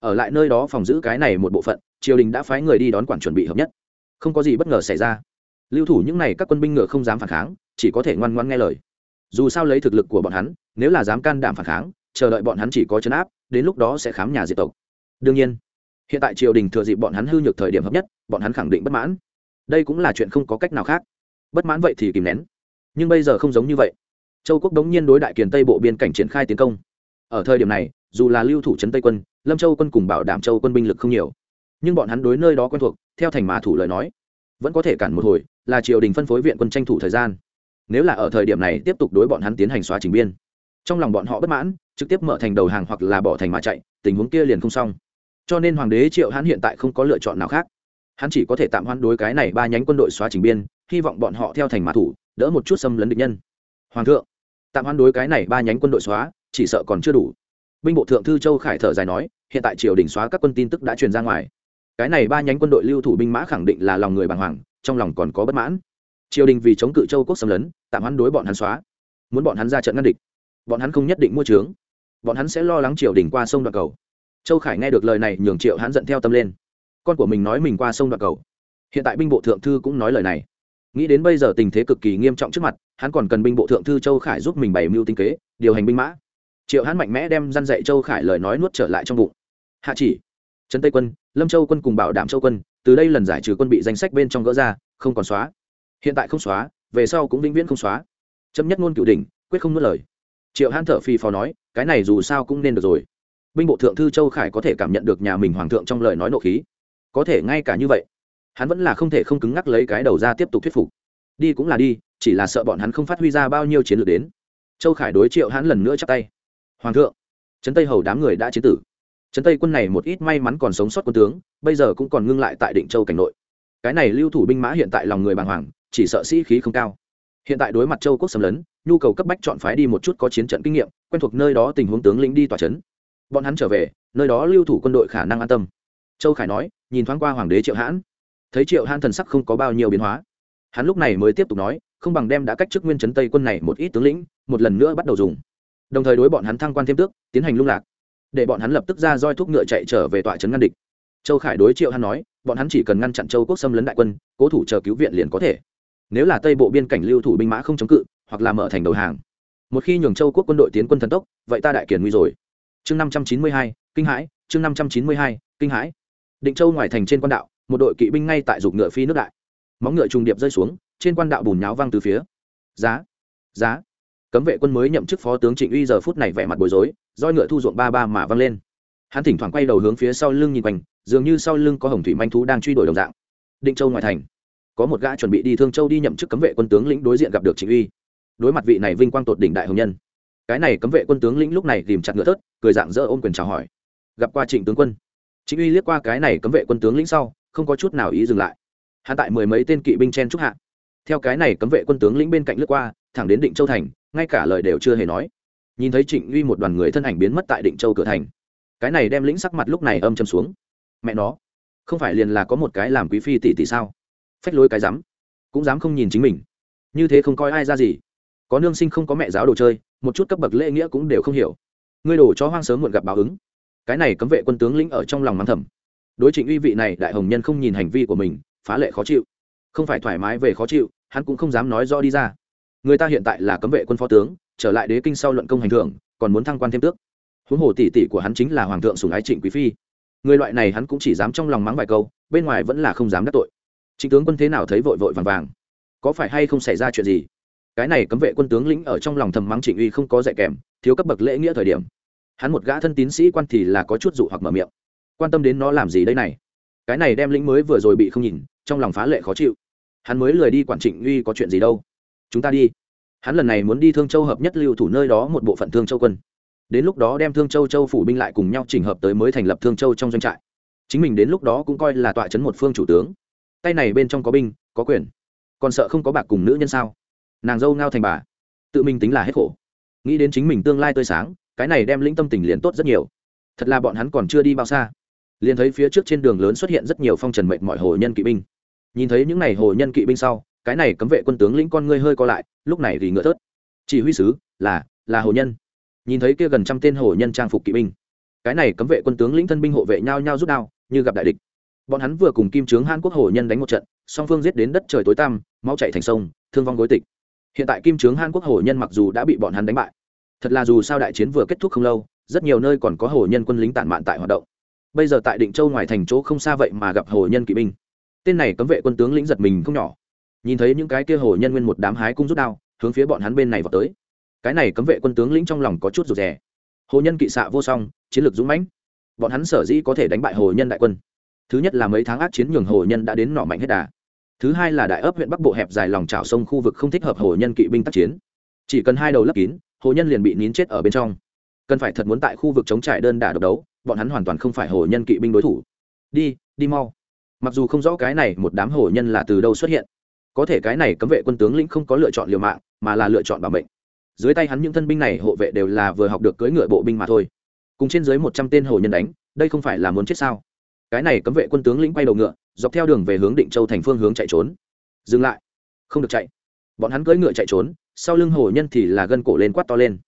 Ở lại nơi đó phòng giữ cái này một bộ phận, triều đình đã phái người đi đón quản chuẩn bị hợp nhất. Không có gì bất ngờ xảy ra. Lưu thủ những n à y các quân binh ngựa không dám phản kháng, chỉ có thể ngoan ngoan nghe lời. Dù sao lấy thực lực của bọn hắn, nếu là dám can đảm phản kháng chờ đợi bọn hắn chỉ có chấn áp, đến lúc đó sẽ khám nhà diệt tộc. Đương nhiên, hiện tại triều đình thừa dịp bọn hắn hư nhược thời điểm hợp nhất, bọn hắn khẳng định bất mãn. Đây cũng là chuyện không có cách nào khác. Bất mãn vậy thì kìm nén. Nhưng bây giờ không giống như vậy. Châu quốc đống nhiên đối đại kiền tây bộ biên cảnh triển khai tiến công. Ở thời điểm này, dù là lưu thủ trấn tây quân, lâm châu quân cùng bảo đảm châu quân binh lực không nhiều. Nhưng bọn hắn đối nơi đó quen thuộc, theo thành mã thủ lời nói, vẫn có thể cản một hồi, là triều đình phân phối viện quân tranh thủ thời gian. Nếu là ở thời điểm này tiếp tục đối bọn hắn tiến hành xóa trình biên, trong lòng bọn họ bất mãn trực tiếp mở thành đầu hàng hoặc là bỏ thành mà chạy, tình huống kia liền không xong. Cho nên hoàng đế triệu hắn hiện tại không có lựa chọn nào khác. Hắn chỉ có thể tạm hoãn đối cái này ba nhánh quân đội xóa trình biên, hy vọng bọn họ theo thành mã thủ, đỡ một chút xâm lấn địch nhân. Hoàng thượng, tạm hoãn đối cái này ba nhánh quân đội xóa, chỉ sợ còn chưa đủ. Binh bộ thượng thư châu khải thở dài nói, hiện tại triều đình xóa các quân tin tức đã truyền ra ngoài. Cái này ba nhánh quân đội lưu thủ binh mã khẳng định là lòng người bàng hoàng, trong lòng còn có bất mãn. Triều đình vì chống cự châu quốc xâm lấn, tạm hoãn đối bọn hắn xóa. Muốn bọn hắn ra trận ngăn địch, bọn hắn không nhất định mua trướng bọn hắn sẽ lo lắng triều đình qua sông đoạn cầu. Châu khải nghe được lời này, nhường triệu hắn giận theo tâm lên. Con của mình nói mình qua sông đoạn cầu. Hiện tại binh bộ thượng thư cũng nói lời này. Nghĩ đến bây giờ tình thế cực kỳ nghiêm trọng trước mặt, hắn còn cần binh bộ thượng thư châu khải giúp mình bày mưu tinh kế, điều hành binh mã. Triệu hắn mạnh mẽ đem răn dạy châu khải lời nói nuốt trở lại trong bụng. Hạ chỉ, trấn tây quân, lâm châu quân cùng bảo đảm châu quân, từ đây lần giải trừ quân bị danh sách bên trong gỡ ra, không còn xóa. Hiện tại không xóa, về sau cũng vĩnh viễn không xóa. Chấm nhất ngôn cựu đỉnh, quyết không nuốt lời triệu hãn thở phi phò nói, cái này dù sao cũng nên được rồi. Binh bộ thượng thư châu khải có thể cảm nhận được nhà mình hoàng thượng trong lời nói nộ khí. Có thể ngay cả như vậy, hắn vẫn là không thể không cứng ngắc lấy cái đầu ra tiếp tục thuyết phục. Đi cũng là đi, chỉ là sợ bọn hắn không phát huy ra bao nhiêu chiến lược đến. Châu khải đối triệu hắn lần nữa chắp tay. Hoàng thượng, trấn tây hầu đám người đã chiến tử. Trấn tây quân này một ít may mắn còn sống sót quân tướng, bây giờ cũng còn ngưng lại tại định châu cảnh nội. Cái này lưu thủ binh mã hiện tại lòng người bàng hoàng, chỉ sợ sĩ khí không cao. Hiện tại đối mặt châu quốc xâm lấn nhu cầu cấp bách chọn phái đi một chút có chiến trận kinh nghiệm, quen thuộc nơi đó tình huống tướng lĩnh đi tòa trấn bọn hắn trở về, nơi đó lưu thủ quân đội khả năng an tâm. Châu khải nói, nhìn thoáng qua hoàng đế triệu hãn, thấy triệu hãn thần sắc không có bao nhiêu biến hóa. Hắn lúc này mới tiếp tục nói, không bằng đem đã cách chức nguyên chấn tây quân này một ít tướng lĩnh, một lần nữa bắt đầu dùng. Đồng thời đối bọn hắn thăng quan thêm tước, tiến hành lung lạc. Để bọn hắn lập tức ra roi thúc ngựa chạy trở về tọa trấn ngăn địch. Châu khải đối triệu hắn nói, bọn hắn chỉ cần ngăn chặn châu quốc xâm lấn đại quân, cố thủ chờ cứu viện liền có thể. Nếu là tây bộ biên cảnh lưu thủ binh mã không chống cự hoặc là mở thành đầu hàng. Một khi nhường châu quốc quân đội tiến quân thần tốc, vậy ta đại kiển nguy rồi. Chương năm trăm chín mươi hai, kinh hãi, chương năm trăm chín mươi hai, kinh hãi. Định châu ngoài thành trên quan đạo, một đội kỵ binh ngay tại dục ngựa phi nước đại. Móng ngựa trùng điệp rơi xuống, trên quan đạo bùn nháo văng từ phía. Giá giá. Cấm vệ quân mới nhậm chức phó tướng trịnh uy giờ phút này vẻ mặt bối rối, roi ngựa thu ruộng ba ba mà văng lên. Hắn thỉnh thoảng quay đầu hướng phía sau lưng nhìn quanh, dường như sau lưng có hồng thủy manh thú đang truy đuổi đồng dạng. Định châu ngoại thành. Có một gã chuẩn bị đi thương châu đi nhậm chức cấm vệ quân tướng lĩnh đối diện gặp được trịnh uy đối mặt vị này vinh quang tột đỉnh đại hồng nhân. Cái này cấm vệ quân tướng lĩnh lúc này tìm chặt ngựa thớt, cười dạng dỡ ôm quyền chào hỏi. Gặp qua trịnh tướng quân. Trịnh uy liếc qua cái này cấm vệ quân tướng lĩnh sau, không có chút nào ý dừng lại. Hạ tại mười mấy tên kỵ binh chen trúc hạ. Theo cái này cấm vệ quân tướng lĩnh bên cạnh lướt qua, thẳng đến định châu thành, ngay cả lời đều chưa hề nói. Nhìn thấy trịnh uy một đoàn người thân ảnh biến mất tại định châu cửa thành. Cái này đem lĩnh sắc mặt lúc này âm châm xuống. Mẹ nó, không phải liền là có một cái làm quý phi tỷ tỷ sao? Phách lối cái dám, cũng dám không nhìn chính mình. Như thế không coi ai ra gì có nương sinh không có mẹ giáo đồ chơi, một chút cấp bậc lễ nghĩa cũng đều không hiểu. Ngươi đổ cho hoang sớm muộn gặp báo ứng. Cái này cấm vệ quân tướng lĩnh ở trong lòng mắng thầm. Đối trịnh uy vị này, đại hồng nhân không nhìn hành vi của mình, phá lệ khó chịu. Không phải thoải mái về khó chịu, hắn cũng không dám nói rõ đi ra. Người ta hiện tại là cấm vệ quân phó tướng, trở lại đế kinh sau luận công hành thưởng, còn muốn thăng quan thêm tước. Huống hồ tỷ tỷ của hắn chính là hoàng thượng sùng ái trịnh quý phi. Người loại này hắn cũng chỉ dám trong lòng mắng vài câu, bên ngoài vẫn là không dám đắc tội. Trịnh tướng quân thế nào thấy vội vội vàng vàng? Có phải hay không xảy ra chuyện gì? Cái này cấm vệ quân tướng lĩnh ở trong lòng thầm mắng trịnh uy không có dạy kèm, thiếu cấp bậc lễ nghĩa thời điểm. Hắn một gã thân tín sĩ quan thì là có chút dụ hoặc mở miệng. Quan tâm đến nó làm gì đây này? Cái này đem lĩnh mới vừa rồi bị không nhìn, trong lòng phá lệ khó chịu. Hắn mới lười đi quản trịnh uy có chuyện gì đâu. Chúng ta đi. Hắn lần này muốn đi thương châu hợp nhất lưu thủ nơi đó một bộ phận thương châu quân. Đến lúc đó đem thương châu châu phủ binh lại cùng nhau chỉnh hợp tới mới thành lập thương châu trong doanh trại. Chính mình đến lúc đó cũng coi là tọa chấn một phương chủ tướng. Tay này bên trong có binh, có quyền. Còn sợ không có bạc cùng nữ nhân sao? Nàng dâu ngao thành bà. Tự mình tính là hết khổ. Nghĩ đến chính mình tương lai tươi sáng, cái này đem lĩnh tâm tình liền tốt rất nhiều. Thật là bọn hắn còn chưa đi bao xa. Liền thấy phía trước trên đường lớn xuất hiện rất nhiều phong trần mệnh mọi hồ nhân kỵ binh. Nhìn thấy những n à y hồ nhân kỵ binh sau, cái này cấm vệ quân tướng lĩnh con ngươi hơi co lại, lúc này thì ngựa thớt. Chỉ huy sứ, là là hồ nhân. Nhìn thấy kia gần trăm tên hồ nhân trang phục kỵ binh. Cái này cấm vệ quân tướng lĩnh thân binh hộ vệ nhau nhau rút đao, như gặp đại địch. Bọn hắn vừa cùng kim trướng hàn quốc hồ nhân đánh một trận, song phương giết đến đất trời tối tăm, máu chạy thành sông, thương vong gối tịch hiện tại kim trướng hàn quốc hồ nhân mặc dù đã bị bọn hắn đánh bại, thật là dù sao đại chiến vừa kết thúc không lâu, rất nhiều nơi còn có hồ nhân quân lính tản mạn tại hoạt động. Bây giờ tại định châu ngoài thành chỗ không xa vậy mà gặp hồ nhân kỵ binh. Tên này cấm vệ quân tướng lĩnh giật mình không nhỏ. Nhìn thấy những cái kia hồ nhân nguyên một đám hái cung rút đao, hướng phía bọn hắn bên này vào tới. Cái này cấm vệ quân tướng lĩnh trong lòng có chút rụt rè. Hồ nhân kỵ xạ vô song, chiến lược dũng mãnh. Bọn hắn sở dĩ có thể đánh bại hồ nhân đại quân. Thứ nhất là mấy tháng ác chiến nhường hồ nhân đã đến nọ mạnh hết đà thứ hai là đại ấp huyện bắc bộ hẹp dài lòng trào sông khu vực không thích hợp hồ nhân kỵ binh tác chiến. Chỉ cần hai đầu lấp kín, hồ nhân liền bị nín chết ở bên trong. Cần phải thật muốn tại khu vực chống trải đơn đả độc đấu, bọn hắn hoàn toàn không phải hồ nhân kỵ binh đối thủ. Đi đi mau. Mặc dù không rõ cái này một đám hồ nhân là từ đâu xuất hiện, có thể cái này cấm vệ quân tướng lĩnh không có lựa chọn liều mạng, mà là lựa chọn bảo mệnh. Dưới tay hắn những thân binh này hộ vệ đều là vừa học được cưỡi ngựa bộ binh mà thôi. Cùng trên dưới một trăm tên hồ nhân đánh, đây không phải là muốn chết sao? Cái này cấm vệ quân tướng lĩnh quay đầu ngựa, dọc theo đường về hướng định châu thành phương hướng chạy trốn. Dừng lại. Không được chạy. Bọn hắn cưỡi ngựa chạy trốn, sau lưng hồ nhân thì là gân cổ lên quát to lên.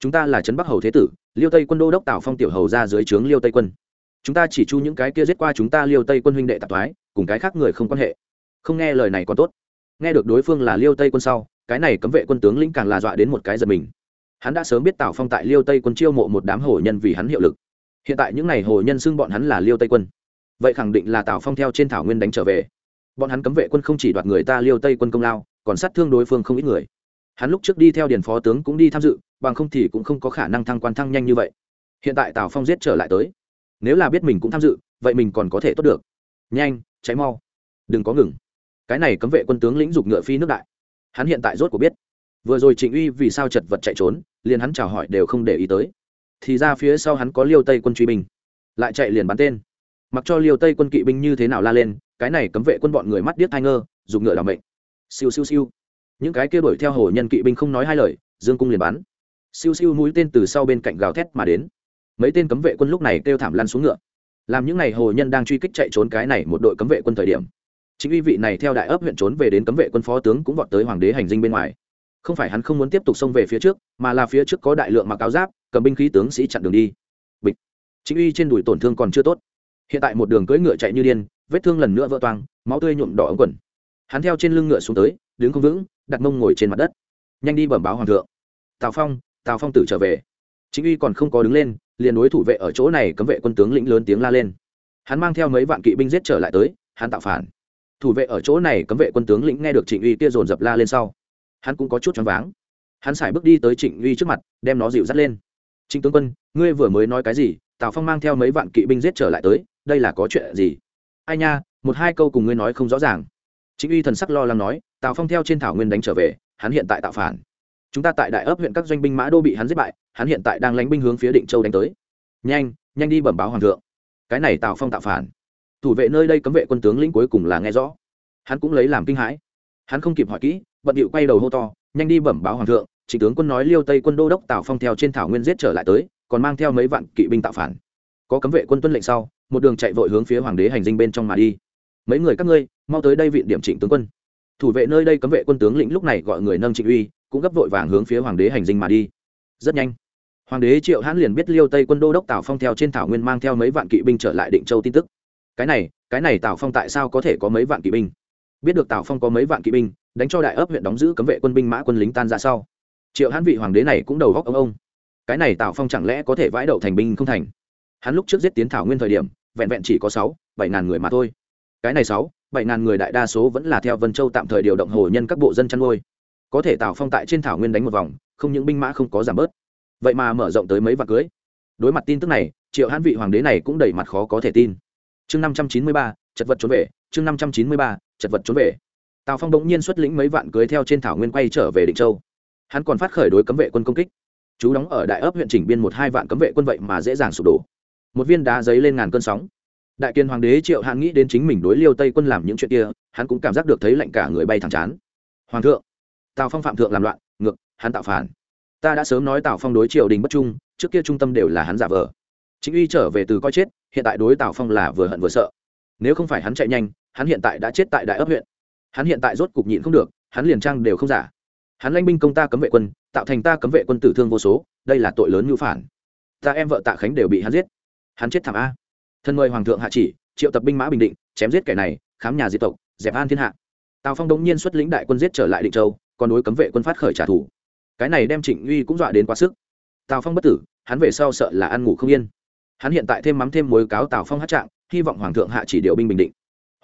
Chúng ta là trấn bắc hầu thế tử, liêu tây quân đô đốc tào phong tiểu hầu ra dưới trướng liêu tây quân. Chúng ta chỉ chu những cái kia giết qua chúng ta liêu tây quân huynh đệ tạp thoái, cùng cái khác người không quan hệ. Không nghe lời này còn tốt. Nghe được đối phương là liêu tây quân sau, cái này cấm vệ quân tướng lĩnh càng là dọa đến một cái giật mình. Hắn đã sớm biết tào phong tại liêu tây quân chiêu mộ một đám hồ nhân vì hắn hiệu lực. Hiện tại những n à y hồ nhân xưng bọn hắn là liêu tây quân vậy khẳng định là tào phong theo trên thảo nguyên đánh trở về bọn hắn cấm vệ quân không chỉ đoạt người ta liêu tây quân công lao còn sát thương đối phương không ít người hắn lúc trước đi theo điền phó tướng cũng đi tham dự bằng không thì cũng không có khả năng thăng quan thăng nhanh như vậy hiện tại tào phong giết trở lại tới nếu là biết mình cũng tham dự vậy mình còn có thể tốt được nhanh cháy mau đừng có ngừng cái này cấm vệ quân tướng lĩnh dục ngựa phi nước đại hắn hiện tại rốt cuộc biết vừa rồi trịnh uy vì sao chật vật chạy trốn liền hắn chào hỏi đều không để ý tới thì ra phía sau hắn có liêu tây quân truy binh lại chạy liền bắn tên mặc cho liều tây quân kỵ binh như thế nào la lên, cái này cấm vệ quân bọn người mắt điếc thai ngơ, dùng ngựa làm mệnh. Siêu siêu siêu. Những cái kia đuổi theo hồ nhân kỵ binh không nói hai lời, dương cung liền bắn. Siêu siêu mũi tên từ sau bên cạnh gào thét mà đến. Mấy tên cấm vệ quân lúc này kêu thảm lăn xuống ngựa. Làm những n à y hồ nhân đang truy kích chạy trốn cái này một đội cấm vệ quân thời điểm, chính uy vị này theo đại ấp huyện trốn về đến cấm vệ quân phó tướng cũng vọt tới hoàng đế hành dinh bên ngoài. Không phải hắn không muốn tiếp tục xông về phía trước, mà là phía trước có đại lượng mặc áo giáp, cầm binh khí tướng sĩ chặn đường đi. Bịch. Chính uy trên đùi tổn thương còn chưa tốt hiện tại một đường cưỡi ngựa chạy như điên, vết thương lần nữa vỡ toang, máu tươi nhuộm đỏ ống quần. Hắn theo trên lưng ngựa xuống tới, đứng không vững, đặt mông ngồi trên mặt đất. Nhanh đi bẩm báo hoàng thượng. Tào phong tào phong tử trở về. Chính uy còn không có đứng lên, liền đối thủ vệ ở chỗ này cấm vệ quân tướng lĩnh lớn tiếng la lên. Hắn mang theo mấy vạn kỵ binh giết trở lại tới, hắn tạo phản. Thủ vệ ở chỗ này cấm vệ quân tướng lĩnh nghe được trịnh uy kia dồn dập la lên sau, hắn cũng có chút choáng váng. Hắn xài bước đi tới trịnh uy trước mặt, đem nó dịu dắt lên. Trịnh tướng quân, ngươi vừa mới nói cái gì? Tào phong mang theo mấy vạn kỵ binh giết trở lại tới đây là có chuyện gì? Ai nha, một hai câu cùng ngươi nói không rõ ràng. Chính uy thần sắc lo lắng nói, tào phong theo trên thảo nguyên đánh trở về, hắn hiện tại tạo phản. Chúng ta tại đại ấp huyện các doanh binh mã đô bị hắn giết bại, hắn hiện tại đang lánh binh hướng phía định châu đánh tới. Nhanh nhanh đi bẩm báo hoàng thượng. Cái này tào phong tạo phản. Thủ vệ nơi đây cấm vệ quân tướng lĩnh cuối cùng là nghe rõ. Hắn cũng lấy làm kinh hãi. Hắn không kịp hỏi kỹ, bận điệu quay đầu hô to, nhanh đi bẩm báo hoàng thượng. Chỉ tướng quân nói liêu tây quân đô đốc tào phong theo trên thảo nguyên giết trở lại tới, còn mang theo mấy vạn kỵ binh tạo phản. Có cấm vệ quân tuân lệnh sau một đường chạy vội hướng phía hoàng đế hành dinh bên trong mà đi. Mấy người các ngươi, mau tới đây viện điểm trịnh tướng quân. Thủ vệ nơi đây cấm vệ quân tướng lĩnh lúc này gọi người nâng trịnh uy, cũng gấp vội vàng hướng phía hoàng đế hành dinh mà đi. Rất nhanh, hoàng đế triệu hãn liền biết liêu tây quân đô đốc tào phong theo trên thảo nguyên mang theo mấy vạn kỵ binh trở lại định châu tin tức. Cái này cái này tào phong tại sao có thể có mấy vạn kỵ binh? Biết được tào phong có mấy vạn kỵ binh, đánh cho đại ấp huyện đóng giữ cấm vệ quân binh mã quân lính tan ra sau. Triệu hãn vị hoàng đế này cũng đầu góc ông ông. Cái này tào phong chẳng lẽ có thể vãi đậu thành binh không thành? Hắn lúc trước giết tiến thảo nguyên thời điểm, vẹn vẹn chỉ có sáu, bảy ngàn người mà thôi. Cái này sáu, bảy ngàn người đại đa số vẫn là theo vân châu tạm thời điều động hồ nhân các bộ dân chăn nuôi. Có thể tào phong tại trên thảo nguyên đánh một vòng, không những binh mã không có giảm bớt. Vậy mà mở rộng tới mấy vạn cưới. Đối mặt tin tức này, triệu hãn vị hoàng đế này cũng đầy mặt khó có thể tin. Chương năm trăm chín mươi ba, chật vật trốn về. Chương năm trăm chín mươi ba, chật vật trốn về. Tào phong bỗng nhiên xuất lĩnh mấy vạn cưới theo trên thảo nguyên quay trở về định châu. Hắn còn phát khởi đối cấm vệ quân công kích. Chú đóng ở đại ấp huyện chỉnh biên một hai vạn cấm vệ quân vậy mà dễ dàng sụp đổ một viên đá giấy lên ngàn cơn sóng. Đại kiên hoàng đế triệu hãn nghĩ đến chính mình đối liêu tây quân làm những chuyện kia, hắn cũng cảm giác được thấy lạnh cả người bay thẳng chán. Hoàng thượng, tào phong phạm thượng làm loạn, ngược, hắn tạo phản. Ta đã sớm nói tào phong đối triều đình bất trung, trước kia trung tâm đều là hắn giả vờ. Chính uy trở về từ coi chết, hiện tại đối tào phong là vừa hận vừa sợ. Nếu không phải hắn chạy nhanh, hắn hiện tại đã chết tại đại ấp huyện. Hắn hiện tại rốt cục nhịn không được, hắn liền trang đều không giả. Hắn lanh binh công ta cấm vệ quân, tạo thành ta cấm vệ quân tử thương vô số, đây là tội lớn ngữ phản. Ta em vợ tạ khánh đều bị hắn giết hắn chết thảm a. Thân mời hoàng thượng hạ chỉ, triệu tập binh mã bình định, chém giết kẻ này, khám nhà diệt tộc, dẹp an thiên hạ. Tào phong đống nhiên xuất lĩnh đại quân giết trở lại định châu, còn đối cấm vệ quân phát khởi trả thù. Cái này đem trịnh uy cũng dọa đến quá sức. Tào phong bất tử, hắn về sau sợ là ăn ngủ không yên. Hắn hiện tại thêm mắm thêm mối cáo tào phong hát trạng, hy vọng hoàng thượng hạ chỉ điều binh bình định.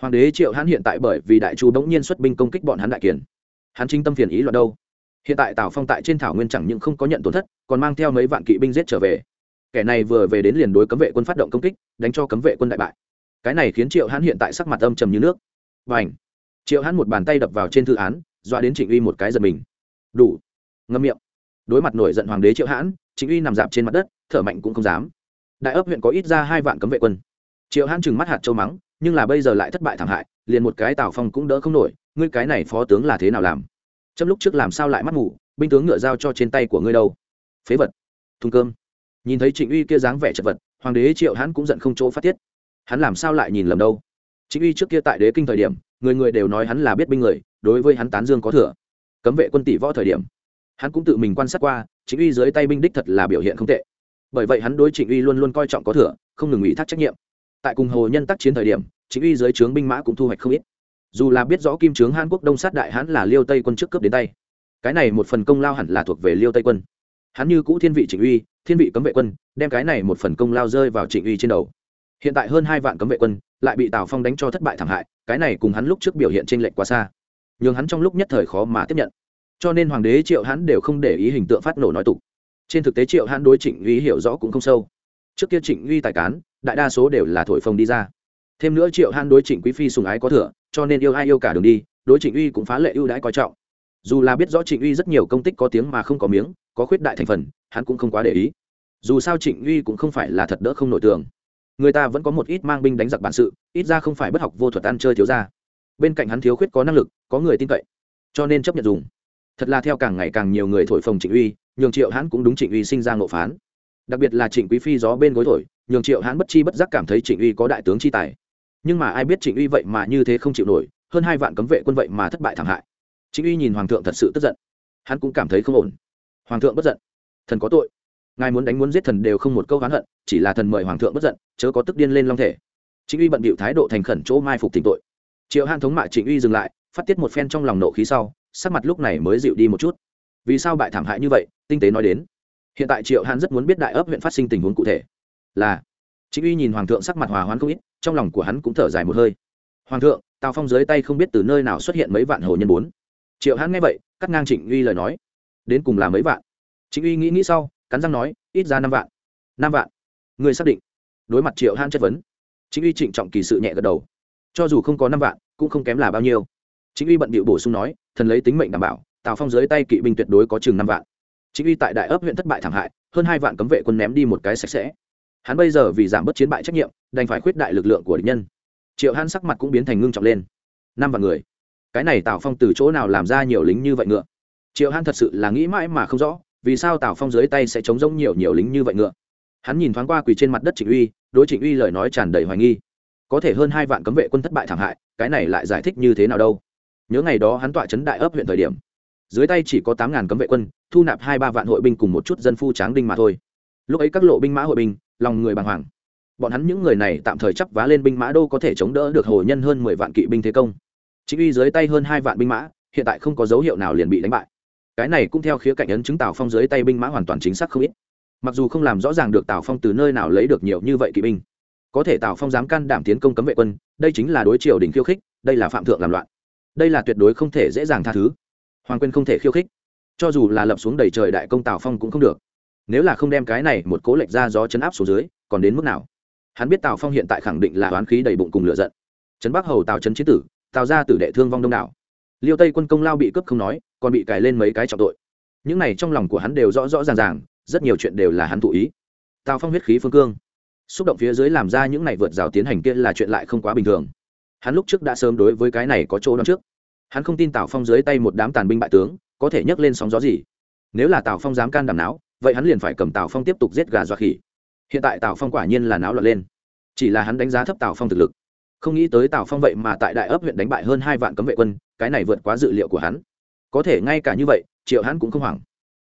Hoàng đế triệu hắn hiện tại bởi vì đại chu bỗng nhiên xuất binh công kích bọn hắn đại kiền. Hắn chính tâm phiền ý loạn đâu. Hiện tại tào phong tại trên thảo nguyên chẳng những không có nhận tổn thất, còn mang theo mấy vạn kỵ binh giết trở về kẻ này vừa về đến liền đối cấm vệ quân phát động công kích, đánh cho cấm vệ quân đại bại. Cái này khiến triệu hãn hiện tại sắc mặt âm trầm như nước. Và ảnh triệu hãn một bàn tay đập vào trên thư án, dọa đến trịnh uy một cái giật mình. Đủ! Ngâm miệng. Đối mặt nổi giận hoàng đế triệu hãn, trịnh uy nằm dạp trên mặt đất, thở mạnh cũng không dám. Đại ấp huyện có ít ra hai vạn cấm vệ quân. Triệu hãn trừng mắt hạt châu mắng, nhưng là bây giờ lại thất bại thảm hại, liền một cái tào phong cũng đỡ không nổi, ngươi cái này phó tướng là thế nào làm? Trong lúc trước làm sao lại mắt ngủ binh tướng ngựa dao cho trên tay của ngươi đâu? Phế vật. Thùng cơm nhìn thấy trịnh uy kia dáng vẻ chật vật, hoàng đế triệu hãn cũng giận không chỗ phát tiết. Hắn làm sao lại nhìn lầm đâu? Trịnh uy trước kia tại đế kinh thời điểm, người người đều nói hắn là biết binh người, đối với hắn tán dương có thừa. Cấm vệ quân tỷ võ thời điểm, hắn cũng tự mình quan sát qua, Trịnh uy dưới tay binh đích thật là biểu hiện không tệ. Bởi vậy hắn đối trịnh uy luôn luôn coi trọng có thừa, không ngừng ủy thác trách nhiệm. Tại cùng hồ nhân tác chiến thời điểm, Trịnh uy dưới trướng binh mã cũng thu hoạch không ít. Dù là biết rõ kim trướng hàn quốc đông sát đại hãn là liêu tây quân trước cướp đến tay, cái này một phần công lao hẳn là thuộc về liêu tây quân. Hắn như cũ thiên vị trịnh uy thiên vị cấm vệ quân, đem cái này một phần công lao rơi vào trịnh uy trên đầu. Hiện tại hơn hai vạn cấm vệ quân lại bị tào phong đánh cho thất bại thảm hại, cái này cùng hắn lúc trước biểu hiện t r ê n lệch quá xa. Nhường hắn trong lúc nhất thời khó mà tiếp nhận. Cho nên hoàng đế triệu hắn đều không để ý hình tượng phát nổ nói tục. Trên thực tế triệu hắn đối trịnh uy hiểu rõ cũng không sâu. Trước kia trịnh uy tài cán, đại đa số đều là thổi phồng đi ra. Thêm nữa triệu hắn đối trịnh quý phi sùng ái có thừa, cho nên yêu ai yêu cả đường đi, đối trịnh uy cũng phá lệ ưu đãi coi trọng. Dù là biết rõ trịnh uy rất nhiều công tích có tiếng mà không có miếng, có khuyết đại thành phần hắn cũng không quá để ý. Dù sao trịnh uy cũng không phải là thật đỡ không nổi tường. Người ta vẫn có một ít mang binh đánh giặc bản sự, ít ra không phải bất học vô thuật ăn chơi thiếu ra bên cạnh hắn thiếu khuyết có năng lực, có người tin cậy. Cho nên chấp nhận dùng. Thật là theo càng ngày càng nhiều người thổi phồng trịnh uy, nhường triệu hắn cũng đúng trịnh uy sinh ra ngộ phán. Đặc biệt là trịnh quý phi gió bên gối thổi, nhường triệu hắn bất chi bất giác cảm thấy trịnh uy có đại tướng chi tài. Nhưng mà ai biết trịnh uy vậy mà như thế không chịu nổi, hơn hai vạn cấm vệ quân vậy mà thất bại thảm hại. Trịnh uy nhìn hoàng thượng thật sự tức giận. Hắn cũng cảm thấy không ổn. Hoàng thượng bất giận thần có tội. Ngài muốn đánh muốn giết thần đều không một câu oán hận, chỉ là thần mời hoàng thượng bất giận, chớ có tức điên lên long thể. Trịnh uy bận bịu thái độ thành khẩn chỗ mai phục tỉnh tội. Triệu han thống mạ trịnh uy dừng lại, phát tiết một phen trong lòng nộ khí sau, sắc mặt lúc này mới dịu đi một chút. Vì sao bại thảm hại như vậy, tinh tế nói đến. Hiện tại triệu hàn rất muốn biết đại ấp huyện phát sinh tình huống cụ thể. Là chính uy nhìn hoàng thượng sắc mặt hòa hoãn không ít, trong lòng của hắn cũng thở dài một hơi. Hoàng thượng, tào phong dưới tay không biết từ nơi nào xuất hiện mấy vạn hồ nhân bốn. Triệu hãn nghe vậy, cắt ngang trịnh uy lời nói. Đến cùng là mấy vạn? Chính uy nghĩ nghĩ sau, cắn răng nói, ít ra năm vạn. Năm vạn? Người xác định? Đối mặt triệu hãn chất vấn. Chính uy trịnh trọng kỳ sự nhẹ gật đầu. Cho dù không có năm vạn, cũng không kém là bao nhiêu. Chính uy bận bịu bổ sung nói, thần lấy tính mệnh đảm bảo, tào phong dưới tay kỵ binh tuyệt đối có chừng năm vạn. Chính uy tại đại ấp huyện thất bại thảm hại, hơn hai vạn cấm vệ quân ném đi một cái sạch sẽ. Hắn bây giờ vì giảm bớt chiến bại trách nhiệm, đành phải khuyết đại lực lượng của địch nhân. Triệu hắn sắc mặt cũng biến thành ngưng trọng lên. Năm vạn người. Cái này tào phong từ chỗ nào làm ra nhiều lính như vậy ngựa? Triệu hắn thật sự là nghĩ mãi mà không rõ vì sao tào phong dưới tay sẽ chống rông nhiều nhiều lính như vậy ngựa? Hắn nhìn thoáng qua quỳ trên mặt đất trịnh uy, đối trịnh uy lời nói tràn đầy hoài nghi. Có thể hơn hai vạn cấm vệ quân thất bại thảm hại, cái này lại giải thích như thế nào đâu? Nhớ ngày đó hắn tọa chấn đại ấp huyện thời điểm, dưới tay chỉ có tám ngàn cấm vệ quân, thu nạp hai ba vạn hội binh cùng một chút dân phu tráng đinh mà thôi. Lúc ấy các lộ binh mã hội binh, lòng người bàng hoàng. Bọn hắn những người này tạm thời chấp vá lên binh mã đô có thể chống đỡ được hồ nhân hơn mười vạn kỵ binh thế công. Chính uy dưới tay hơn hai vạn binh mã, hiện tại không có dấu hiệu nào liền bị đánh bại cái này cũng theo khía cạnh ấn chứng tào phong dưới tay binh mã hoàn toàn chính xác không ít. Mặc dù không làm rõ ràng được tào phong từ nơi nào lấy được nhiều như vậy kỵ binh. Có thể tào phong dám can đảm tiến công cấm vệ quân, đây chính là đối triều đình khiêu khích, đây là phạm thượng làm loạn. Đây là tuyệt đối không thể dễ dàng tha thứ. Hoàng Quyên không thể khiêu khích. Cho dù là lập xuống đầy trời đại công tào phong cũng không được. Nếu là không đem cái này một cố lệch ra gió chấn áp xuống dưới, còn đến mức nào? Hắn biết tào phong hiện tại khẳng định là oán khí đầy bụng cùng lửa giận. Trấn bắc hầu tào trấn chế tử, tào ra tử đệ thương vong đông đảo. Liêu tây quân công lao bị cướp không nói còn bị cài lên mấy cái trọng tội. Những này trong lòng của hắn đều rõ rõ ràng ràng, rất nhiều chuyện đều là hắn thụ ý. Tào phong huyết khí phương cương. Xúc động phía dưới làm ra những này vượt rào tiến hành kia là chuyện lại không quá bình thường. Hắn lúc trước đã sớm đối với cái này có chỗ đón trước. Hắn không tin tào phong dưới tay một đám tàn binh bại tướng, có thể nhấc lên sóng gió gì. Nếu là tào phong dám can đảm não vậy hắn liền phải cầm tào phong tiếp tục giết gà dọa khỉ. Hiện tại tào phong quả nhiên là náo loạn lên. Chỉ là hắn đánh giá thấp tào phong thực lực. Không nghĩ tới tào phong vậy mà tại đại ấp huyện đánh bại hơn hai vạn cấm vệ quân, cái này vượt quá dự liệu của hắn có thể ngay cả như vậy, triệu hãn cũng không hoảng.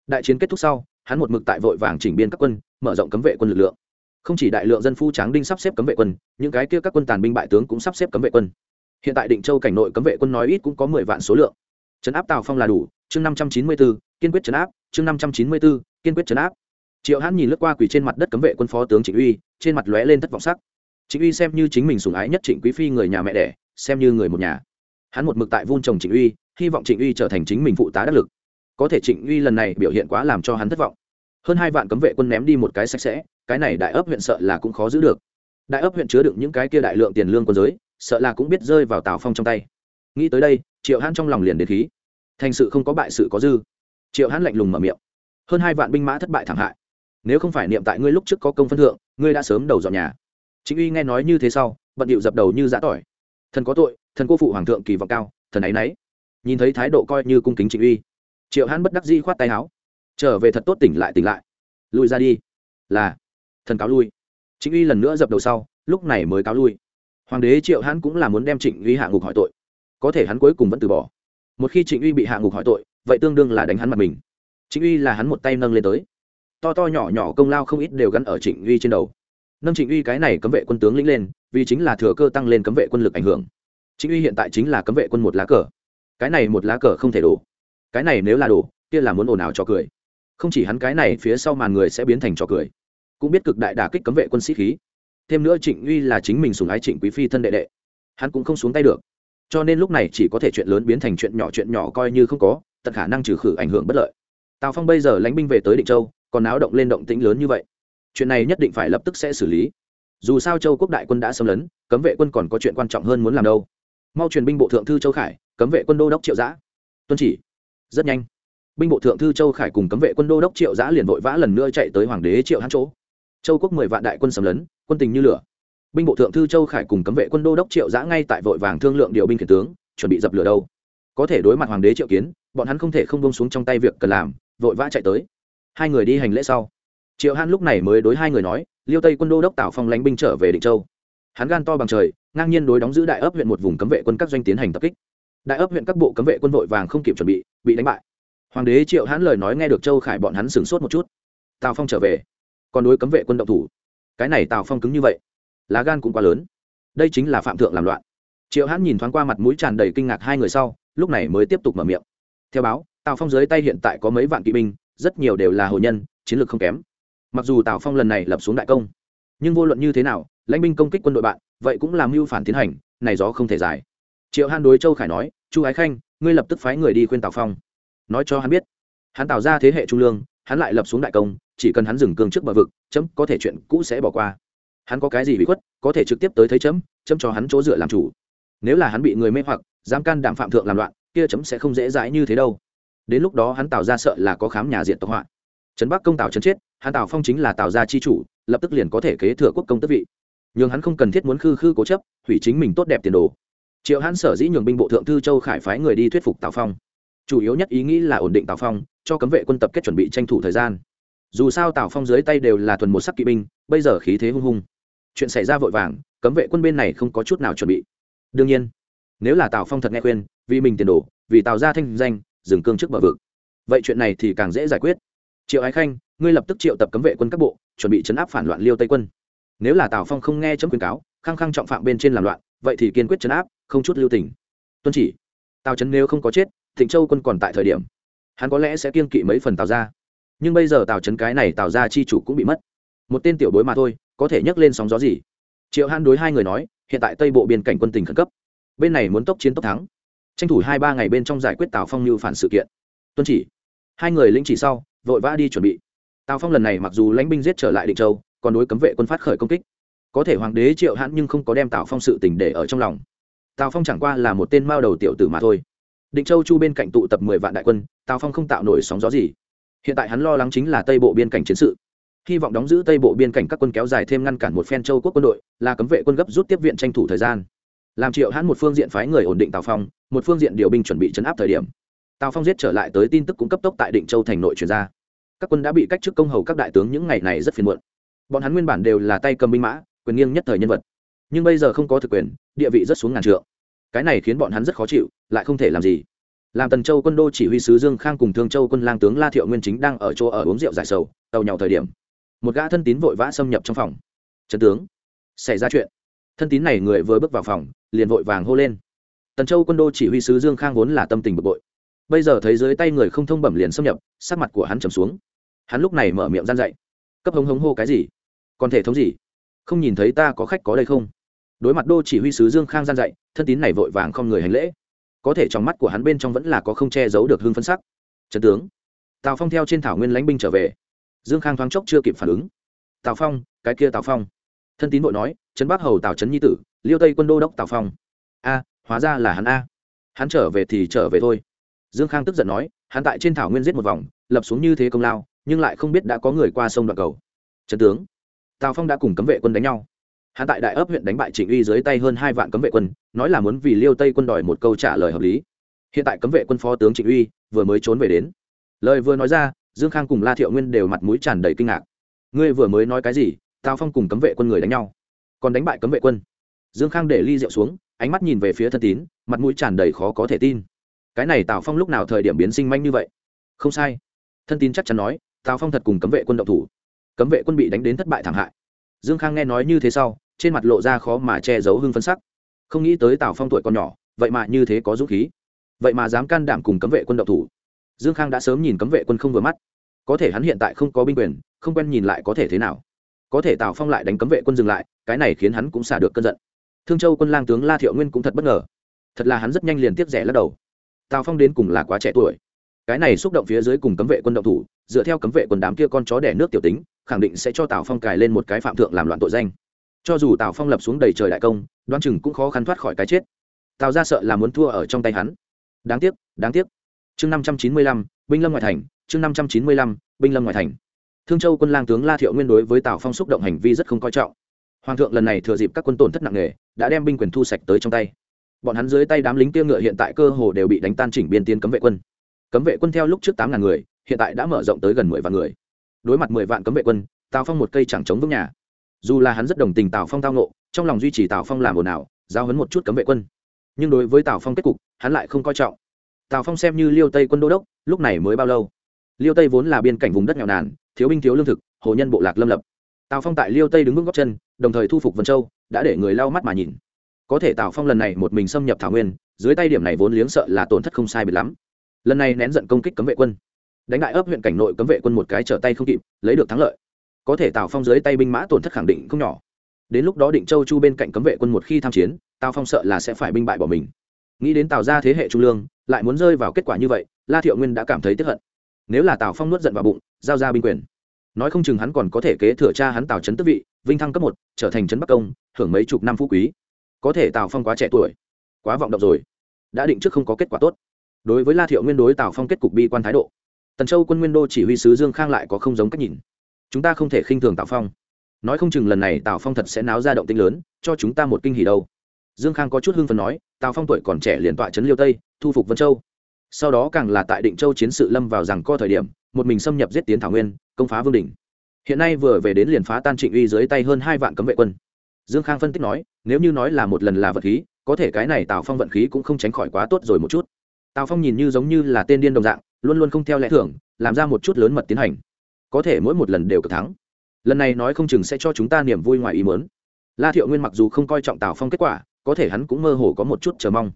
Đại chiến kết thúc sau, hắn một mực tại vội vàng chỉnh biên các quân, mở rộng cấm vệ quân lực lượng. Không chỉ đại lượng dân phu tráng đinh sắp xếp cấm vệ quân, những cái kia các quân tàn binh bại tướng cũng sắp xếp cấm vệ quân. Hiện tại định châu cảnh nội cấm vệ quân nói ít cũng có mười vạn số lượng. Trấn áp tào phong là đủ, chương năm trăm chín mươi bốn kiên quyết trấn áp, chương năm trăm chín mươi bốn kiên quyết trấn áp. Triệu hãn nhìn lướt qua quỷ trên mặt đất cấm vệ quân phó tướng trịnh uy, trên mặt lóe lên thất vọng sắc. Trịnh uy xem như chính mình sủng ái nhất trịnh quý phi người nhà mẹ đẻ, xem như người một nhà hắn một mực tại vun trồng trịnh uy, hy vọng trịnh uy trở thành chính mình phụ tá đắc lực. Có thể trịnh uy lần này biểu hiện quá làm cho hắn thất vọng. Hơn hai vạn cấm vệ quân ném đi một cái sạch sẽ, cái này đại ấp huyện sợ là cũng khó giữ được. Đại ấp huyện chứa đựng những cái kia đại lượng tiền lương quân giới, sợ là cũng biết rơi vào tào phong trong tay. Nghĩ tới đây, triệu hãn trong lòng liền đến khí. Thành sự không có bại sự có dư. Triệu hãn lạnh lùng mở miệng. Hơn hai vạn binh mã thất bại thảm hại. Nếu không phải niệm tại ngươi lúc trước có công phân thượng, ngươi đã sớm đầu dọn nhà. Chính uy nghe nói như thế sau, bận điệu dập đầu như giã tỏi. Thần có tội thần cô phụ hoàng thượng kỳ vọng cao, thần ấy nấy. Nhìn thấy thái độ coi như cung kính trịnh uy, triệu hãn bất đắc di khoát tay áo. Trở về thật tốt tỉnh lại tỉnh lại. Lui ra đi. Là, thần cáo lui. Trịnh uy lần nữa dập đầu sau, lúc này mới cáo lui. Hoàng đế triệu hãn cũng là muốn đem trịnh uy hạ ngục hỏi tội. Có thể hắn cuối cùng vẫn từ bỏ. Một khi trịnh uy bị hạ ngục hỏi tội, vậy tương đương là đánh hắn mặt mình. Trịnh uy là hắn một tay nâng lên tới. To to nhỏ nhỏ công lao không ít đều gắn ở trịnh uy trên đầu. Nâng trịnh uy cái này cấm vệ quân tướng lĩnh lên, vì chính là thừa cơ tăng lên cấm vệ quân lực ảnh hưởng. Chính uy hiện tại chính là cấm vệ quân một lá cờ. Cái này một lá cờ không thể đổ. Cái này nếu là đổ, kia là muốn ồn ào cho cười. Không chỉ hắn cái này, phía sau màn người sẽ biến thành trò cười. Cũng biết cực đại đả kích cấm vệ quân sĩ khí. Thêm nữa trịnh uy là chính mình sùng ái trịnh quý phi thân đệ đệ. Hắn cũng không xuống tay được. Cho nên lúc này chỉ có thể chuyện lớn biến thành chuyện nhỏ chuyện nhỏ coi như không có, tận khả năng trừ khử ảnh hưởng bất lợi. Tào phong bây giờ lánh binh về tới định châu, còn náo động lên động tĩnh lớn như vậy. Chuyện này nhất định phải lập tức sẽ xử lý. Dù sao châu quốc đại quân đã xâm lấn, cấm vệ quân còn có chuyện quan trọng hơn muốn làm đâu mau truyền binh bộ thượng thư châu khải, cấm vệ quân đô đốc triệu giã. Tuân chỉ. Rất nhanh. Binh bộ thượng thư châu khải cùng cấm vệ quân đô đốc triệu giã liền vội vã lần nữa chạy tới hoàng đế triệu hán chỗ. Châu quốc mười vạn đại quân sầm lấn, quân tình như lửa. Binh bộ thượng thư châu khải cùng cấm vệ quân đô đốc triệu giã ngay tại vội vàng thương lượng điều binh khiển tướng, chuẩn bị dập lửa đâu. Có thể đối mặt hoàng đế triệu kiến, bọn hắn không thể không bông xuống trong tay việc cần làm, vội vã chạy tới. Hai người đi hành lễ sau. Triệu hán lúc này mới đối hai người nói, liêu tây quân đô đốc tào phong lánh binh trở về định châu hắn gan to bằng trời, ngang nhiên đối đóng giữ đại ấp huyện một vùng cấm vệ quân các doanh tiến hành tập kích. Đại ấp huyện các bộ cấm vệ quân vội vàng không kịp chuẩn bị bị đánh bại. Hoàng đế triệu hãn lời nói nghe được châu khải bọn hắn sửng sốt một chút. Tào phong trở về, còn đối cấm vệ quân động thủ. Cái này tào phong cứng như vậy, lá gan cũng quá lớn. Đây chính là phạm thượng làm loạn. Triệu hãn nhìn thoáng qua mặt mũi tràn đầy kinh ngạc hai người sau, lúc này mới tiếp tục mở miệng. Theo báo, tào phong dưới tay hiện tại có mấy vạn kỵ binh, rất nhiều đều là hồ nhân, chiến lược không kém. Mặc dù tào phong lần này lập xuống đại công nhưng vô luận như thế nào, lãnh binh công kích quân đội bạn, vậy cũng làm mưu phản tiến hành, này gió không thể dài. Triệu han đối châu khải nói, chu ái khanh, ngươi lập tức phái người đi khuyên tào phong. Nói cho hắn biết, hắn tạo ra thế hệ trung lương, hắn lại lập xuống đại công, chỉ cần hắn dừng cương trước bờ vực, chấm có thể chuyện cũ sẽ bỏ qua. Hắn có cái gì bị khuất, có thể trực tiếp tới thấy chấm chấm cho hắn chỗ dựa làm chủ. Nếu là hắn bị người mê hoặc, dám can đảm phạm thượng làm loạn, kia chấm sẽ không dễ dãi như thế đâu. Đến lúc đó hắn tạo ra sợ là có khám nhà diện tộc họa trấn bắc công tào trấn chết, hắn tào phong chính là tào gia chi chủ, lập tức liền có thể kế thừa quốc công tức vị. Nhưng hắn không cần thiết muốn khư khư cố chấp, hủy chính mình tốt đẹp tiền đồ. Triệu hắn sở dĩ nhường binh bộ thượng thư châu khải phái người đi thuyết phục tào phong. Chủ yếu nhất ý nghĩ là ổn định tào phong, cho cấm vệ quân tập kết chuẩn bị tranh thủ thời gian. Dù sao tào phong dưới tay đều là thuần một sắc kỵ binh, bây giờ khí thế hung hung. Chuyện xảy ra vội vàng, cấm vệ quân bên này không có chút nào chuẩn bị. Đương nhiên, nếu là tào phong thật nghe khuyên, vì mình tiền đồ, vì tào ra thanh danh, dừng cương trước bờ vực. Vậy chuyện này thì càng dễ giải quyết triệu ái khanh, ngươi lập tức triệu tập cấm vệ quân các bộ, chuẩn bị chấn áp phản loạn liêu tây quân. Nếu là tào phong không nghe chấm khuyên cáo khăng khăng trọng phạm bên trên làm loạn, vậy thì kiên quyết chấn áp, không chút lưu tình. Tuân chỉ, tào trấn nếu không có chết, thịnh châu quân còn tại thời điểm. Hắn có lẽ sẽ kiên kỵ mấy phần tào ra nhưng bây giờ tào trấn cái này tào ra chi chủ cũng bị mất. Một tên tiểu bối mà thôi, có thể nhấc lên sóng gió gì? Triệu hãn đối hai người nói, hiện tại tây bộ biên cảnh quân tình khẩn cấp. Bên này muốn tốc chiến tốc thắng. Tranh thủ hai ba ngày bên trong giải quyết tào phong như phản sự kiện. Tuân chỉ, hai người lĩnh chỉ sau vội vã đi chuẩn bị. Tào phong lần này mặc dù lãnh binh giết trở lại định châu, còn đối cấm vệ quân phát khởi công kích. Có thể hoàng đế triệu hãn nhưng không có đem tào phong sự tình để ở trong lòng. Tào phong chẳng qua là một tên mao đầu tiểu tử mà thôi. Định châu chu bên cạnh tụ tập mười vạn đại quân, tào phong không tạo nổi sóng gió gì. Hiện tại hắn lo lắng chính là tây bộ biên cảnh chiến sự. Hy vọng đóng giữ tây bộ biên cảnh các quân kéo dài thêm ngăn cản một phen châu quốc quân đội, là cấm vệ quân gấp rút tiếp viện tranh thủ thời gian. Làm triệu hãn một phương diện phái người ổn định tào phong, một phương diện điều binh chuẩn bị chấn áp thời điểm tào phong giết trở lại tới tin tức cũng cấp tốc tại định châu thành nội truyền ra. Các quân đã bị cách chức công hầu các đại tướng những ngày này rất phiền muộn. Bọn hắn nguyên bản đều là tay cầm binh mã, quyền nghiêng nhất thời nhân vật. Nhưng bây giờ không có thực quyền, địa vị rất xuống ngàn trượng. Cái này khiến bọn hắn rất khó chịu, lại không thể làm gì. Làm tần châu quân đô chỉ huy sứ dương khang cùng thương châu quân lang tướng la thiệu nguyên chính đang ở chỗ ở uống rượu giải sầu, tàu nhau thời điểm. Một gã thân tín vội vã xâm nhập trong phòng. Trần tướng, xảy ra chuyện. Thân tín này người vừa bước vào phòng, liền vội vàng hô lên. Tần châu quân đô chỉ huy sứ dương khang vốn là tâm tình bực bội bây giờ thấy dưới tay người không thông bẩm liền xâm nhập, sắc mặt của hắn trầm xuống. Hắn lúc này mở miệng gian dậy cấp hống hống hô cái gì? Còn thể thống gì? Không nhìn thấy ta có khách có đây không? Đối mặt đô chỉ huy sứ dương khang gian dậy thân tín này vội vàng không người hành lễ. Có thể trong mắt của hắn bên trong vẫn là có không che giấu được hương phân sắc. Trần tướng, tào phong theo trên thảo nguyên lãnh binh trở về. Dương khang thoáng chốc chưa kịp phản ứng. Tào phong, cái kia tào phong. Thân tín vội nói, trấn bắc hầu tào trấn nhi tử, liêu tây quân đô đốc tào phong. A, hóa ra là hắn a. Hắn trở về thì trở về thôi dương khang tức giận nói, hắn tại trên thảo nguyên giết một vòng, lập xuống như thế công lao, nhưng lại không biết đã có người qua sông đoạn cầu. Trấn tướng, tào phong đã cùng cấm vệ quân đánh nhau. Hắn tại đại ấp huyện đánh bại trịnh uy dưới tay hơn hai vạn cấm vệ quân, nói là muốn vì liêu tây quân đòi một câu trả lời hợp lý. Hiện tại cấm vệ quân phó tướng trịnh uy vừa mới trốn về đến. Lời vừa nói ra, dương khang cùng la thiệu nguyên đều mặt mũi tràn đầy kinh ngạc. Ngươi vừa mới nói cái gì? Tào phong cùng cấm vệ quân người đánh nhau. Còn đánh bại cấm vệ quân. Dương khang để ly rượu xuống, ánh mắt nhìn về phía thân tín, mặt mũi tràn đầy khó có thể tin cái này tào phong lúc nào thời điểm biến sinh manh như vậy không sai thân tin chắc chắn nói tào phong thật cùng cấm vệ quân động thủ cấm vệ quân bị đánh đến thất bại thảm hại dương khang nghe nói như thế sau trên mặt lộ ra khó mà che giấu hưng phân sắc không nghĩ tới tào phong tuổi còn nhỏ vậy mà như thế có dũng khí vậy mà dám can đảm cùng cấm vệ quân động thủ dương khang đã sớm nhìn cấm vệ quân không vừa mắt có thể hắn hiện tại không có binh quyền không quen nhìn lại có thể thế nào có thể tào phong lại đánh cấm vệ quân dừng lại cái này khiến hắn cũng xả được cơn giận thương châu quân lang tướng la thiệu nguyên cũng thật bất ngờ thật là hắn rất nhanh liền tiếp rẻ lắc đầu tào phong đến cùng là quá trẻ tuổi. Cái này xúc động phía dưới cùng cấm vệ quân động thủ, dựa theo cấm vệ quân đám kia con chó đẻ nước tiểu tính, khẳng định sẽ cho tào phong cài lên một cái phạm thượng làm loạn tội danh. Cho dù tào phong lập xuống đầy trời đại công đoan chừng cũng khó khăn thoát khỏi cái chết. Tào ra sợ là muốn thua ở trong tay hắn. Đáng tiếc đáng tiếc. Chương năm trăm chín mươi lăm, binh lâm ngoại thành, chương năm trăm chín mươi lăm, binh lâm ngoại thành. Thương châu quân lang tướng la thiệu nguyên đối với tào phong xúc động hành vi rất không coi trọng. Hoàng thượng lần này thừa dịp các quân tổn thất nặng nề, đã đem binh quyền thu sạch tới trong tay bọn hắn dưới tay đám lính tiêu ngựa hiện tại cơ hồ đều bị đánh tan chỉnh biên tiên cấm vệ quân. Cấm vệ quân theo lúc trước tám ngàn người, hiện tại đã mở rộng tới gần mười vạn người. Đối mặt mười vạn cấm vệ quân, tào phong một cây chẳng chống vững nhà. Dù là hắn rất đồng tình tào phong tao nộ trong lòng duy trì tào phong làm ồn ào, giao hấn một chút cấm vệ quân. Nhưng đối với tào phong kết cục, hắn lại không coi trọng. Tào phong xem như liêu tây quân đô đốc, lúc này mới bao lâu? Liêu tây vốn là biên cảnh vùng đất nghèo nàn, thiếu binh thiếu lương thực, hồ nhân bộ lạc lâm lập. Tào phong tại liêu tây đứng vững góc chân, đồng thời thu phục vân châu, đã để người lau mắt mà nhìn có thể tào phong lần này một mình xâm nhập thảo nguyên, dưới tay điểm này vốn liếng sợ là tổn thất không sai biệt lắm. Lần này nén giận công kích cấm vệ quân. Đánh đại ấp huyện cảnh nội cấm vệ quân một cái trở tay không kịp, lấy được thắng lợi. Có thể tào phong dưới tay binh mã tổn thất khẳng định không nhỏ. Đến lúc đó định châu chu bên cạnh cấm vệ quân một khi tham chiến, tào phong sợ là sẽ phải binh bại bỏ mình. Nghĩ đến tào ra thế hệ trung lương, lại muốn rơi vào kết quả như vậy, la thiệu nguyên đã cảm thấy tiếp hận. Nếu là tào phong nuốt giận vào bụng, giao ra binh quyền. Nói không chừng hắn còn có thể kế thừa cha hắn tào trấn tức vị, vinh thăng cấp một, trở thành trấn bắc công, hưởng mấy chục năm phú quý có thể tào phong quá trẻ tuổi, quá vọng động rồi, đã định trước không có kết quả tốt. Đối với la thiệu nguyên đối tào phong kết cục bi quan thái độ, tần châu quân nguyên đô chỉ huy sứ dương khang lại có không giống cách nhìn. Chúng ta không thể khinh thường tào phong. Nói không chừng lần này tào phong thật sẽ náo ra động tinh lớn, cho chúng ta một kinh hỉ đâu. Dương khang có chút hưng phần nói, tào phong tuổi còn trẻ liền tọa trấn liêu tây, thu phục vân châu. Sau đó càng là tại định châu chiến sự lâm vào rằng co thời điểm, một mình xâm nhập giết tiến thảo nguyên, công phá vương đình. Hiện nay vừa về đến liền phá tan trịnh uy dưới tay hơn hai vạn cấm vệ quân. Dương khang phân tích nói nếu như nói là một lần là vật khí, có thể cái này tào phong vận khí cũng không tránh khỏi quá tốt rồi một chút. Tào phong nhìn như giống như là tên điên đồng dạng, luôn luôn không theo lẽ thưởng làm ra một chút lớn mật tiến hành. Có thể mỗi một lần đều cực thắng. Lần này nói không chừng sẽ cho chúng ta niềm vui ngoài ý mớn la thiệu nguyên mặc dù không coi trọng tào phong kết quả, có thể hắn cũng mơ hồ có một chút chờ mong.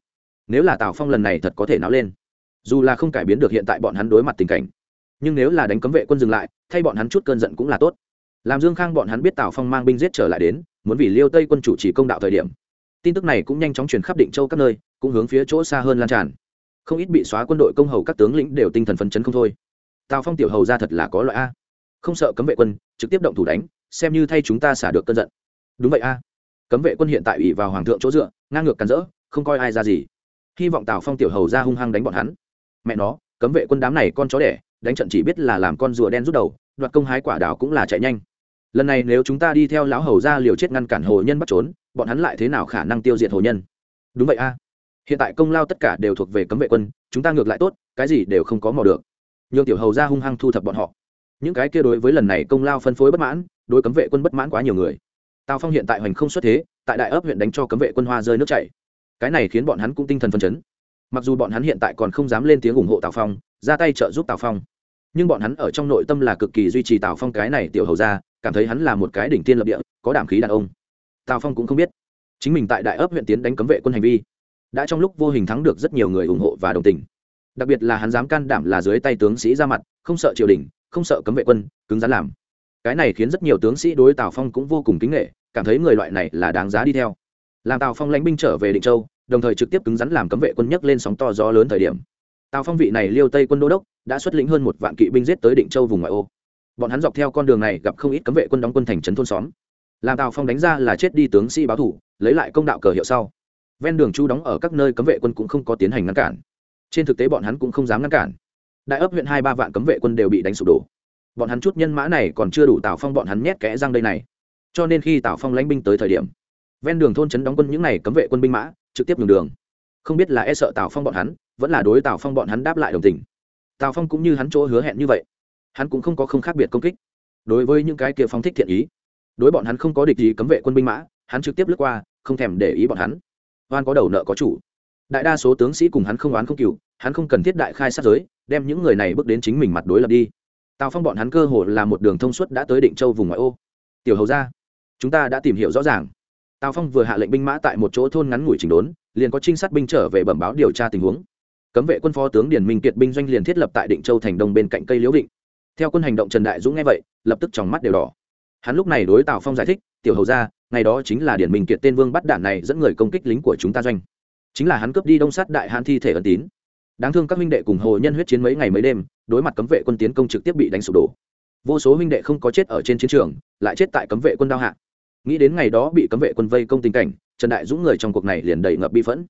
Nếu là tào phong lần này thật có thể náo lên, dù là không cải biến được hiện tại bọn hắn đối mặt tình cảnh, nhưng nếu là đánh cấm vệ quân dừng lại, thay bọn hắn chút cơn giận cũng là tốt làm dương khang bọn hắn biết tào phong mang binh giết trở lại đến, muốn vì liêu tây quân chủ trì công đạo thời điểm. Tin tức này cũng nhanh chóng truyền khắp định châu các nơi, cũng hướng phía chỗ xa hơn lan tràn. Không ít bị xóa quân đội công hầu các tướng lĩnh đều tinh thần phấn chấn không thôi. Tào phong tiểu hầu ra thật là có loại a. Không sợ cấm vệ quân, trực tiếp động thủ đánh, xem như thay chúng ta xả được cơn giận. Đúng vậy a. Cấm vệ quân hiện tại ủy vào hoàng thượng chỗ dựa, ngang ngược cắn rỡ, không coi ai ra gì. Hy vọng tào phong tiểu hầu ra hung hăng đánh bọn hắn. Mẹ nó, cấm vệ quân đám này con chó đẻ, đánh trận chỉ biết là làm con rùa đen rút đầu đoạt công hái quả đảo cũng là chạy nhanh. Lần này nếu chúng ta đi theo lão hầu ra liều chết ngăn cản hồ nhân bắt trốn, bọn hắn lại thế nào khả năng tiêu diệt hồ nhân? Đúng vậy a. Hiện tại công lao tất cả đều thuộc về cấm vệ quân, chúng ta ngược lại tốt, cái gì đều không có mò được. Nhường tiểu hầu ra hung hăng thu thập bọn họ. Những cái kia đối với lần này công lao phân phối bất mãn, đối cấm vệ quân bất mãn quá nhiều người. Tào phong hiện tại hoành không xuất thế, tại đại ấp huyện đánh cho cấm vệ quân hoa rơi nước chảy. Cái này khiến bọn hắn cũng tinh thần phân chấn. Mặc dù bọn hắn hiện tại còn không dám lên tiếng ủng hộ tào phong, ra tay trợ giúp tào phong nhưng bọn hắn ở trong nội tâm là cực kỳ duy trì tào phong cái này tiểu hầu ra cảm thấy hắn là một cái đỉnh tiên lập địa, có đảm khí đàn ông. Tào phong cũng không biết. Chính mình tại đại ấp huyện tiến đánh cấm vệ quân hành vi, đã trong lúc vô hình thắng được rất nhiều người ủng hộ và đồng tình. Đặc biệt là hắn dám can đảm là dưới tay tướng sĩ ra mặt, không sợ triều đình, không sợ cấm vệ quân, cứng rắn làm. Cái này khiến rất nhiều tướng sĩ đối tào phong cũng vô cùng kính nghệ, cảm thấy người loại này là đáng giá đi theo. Làm tào phong lãnh binh trở về định châu, đồng thời trực tiếp cứng rắn làm cấm vệ quân nhấc lên sóng to gió lớn thời điểm. Tào phong vị này liêu tây quân đô đốc đã xuất lĩnh hơn một vạn kỵ binh giết tới định châu vùng ngoại ô. Bọn hắn dọc theo con đường này gặp không ít cấm vệ quân đóng quân thành trấn thôn xóm. Làm tào phong đánh ra là chết đi tướng sĩ báo thủ, lấy lại công đạo cờ hiệu sau. Ven đường chu đóng ở các nơi cấm vệ quân cũng không có tiến hành ngăn cản. Trên thực tế bọn hắn cũng không dám ngăn cản. Đại ấp huyện hai ba vạn cấm vệ quân đều bị đánh sụp đổ. Bọn hắn chút nhân mã này còn chưa đủ tào phong bọn hắn nhét kẽ răng đây này. Cho nên khi tào phong lãnh binh tới thời điểm, ven đường thôn trấn đóng quân những n à y cấm vệ quân binh mã, trực tiếp đường đường. Không biết là e sợ tào phong bọn hắn, vẫn là đối tào phong bọn hắn đáp lại đồng tình tào phong cũng như hắn chỗ hứa hẹn như vậy. Hắn cũng không có không khác biệt công kích. Đối với những cái kia phong thích thiện ý, đối bọn hắn không có địch gì cấm vệ quân binh mã, hắn trực tiếp lướt qua, không thèm để ý bọn hắn. Oan có đầu nợ có chủ. Đại đa số tướng sĩ cùng hắn không oán không cừu, hắn không cần thiết đại khai sát giới, đem những người này bước đến chính mình mặt đối lập đi. Tào phong bọn hắn cơ hồ là một đường thông suốt đã tới định châu vùng ngoại ô. Tiểu hầu ra chúng ta đã tìm hiểu rõ ràng. Tào phong vừa hạ lệnh binh mã tại một chỗ thôn ngắn ngủi chỉnh đốn, liền có trinh sát binh trở về bẩm báo điều tra tình huống cấm vệ quân phó tướng điền minh kiệt binh doanh liền thiết lập tại định châu thành đông bên cạnh cây liễu định theo quân hành động trần đại dũng nghe vậy, lập tức trong mắt đều đỏ. Hắn lúc này đối tào phong giải thích, tiểu hầu ra ngày đó chính là điển minh kiệt tên vương bắt đạn này dẫn người công kích lính của chúng ta doanh. Chính là hắn cướp đi đông sát đại hãn thi thể ẩn tín. Đáng thương các huynh đệ cùng hồ nhân huyết chiến mấy ngày mấy đêm, đối mặt cấm vệ quân tiến công trực tiếp bị đánh sụp đổ. Vô số huynh đệ không có chết ở trên chiến trường, lại chết tại cấm vệ quân đao hạ. Nghĩ đến ngày đó bị cấm vệ quân vây công tình cảnh, trần đại dũng người trong cuộc này liền đầy ngập bi phẫn.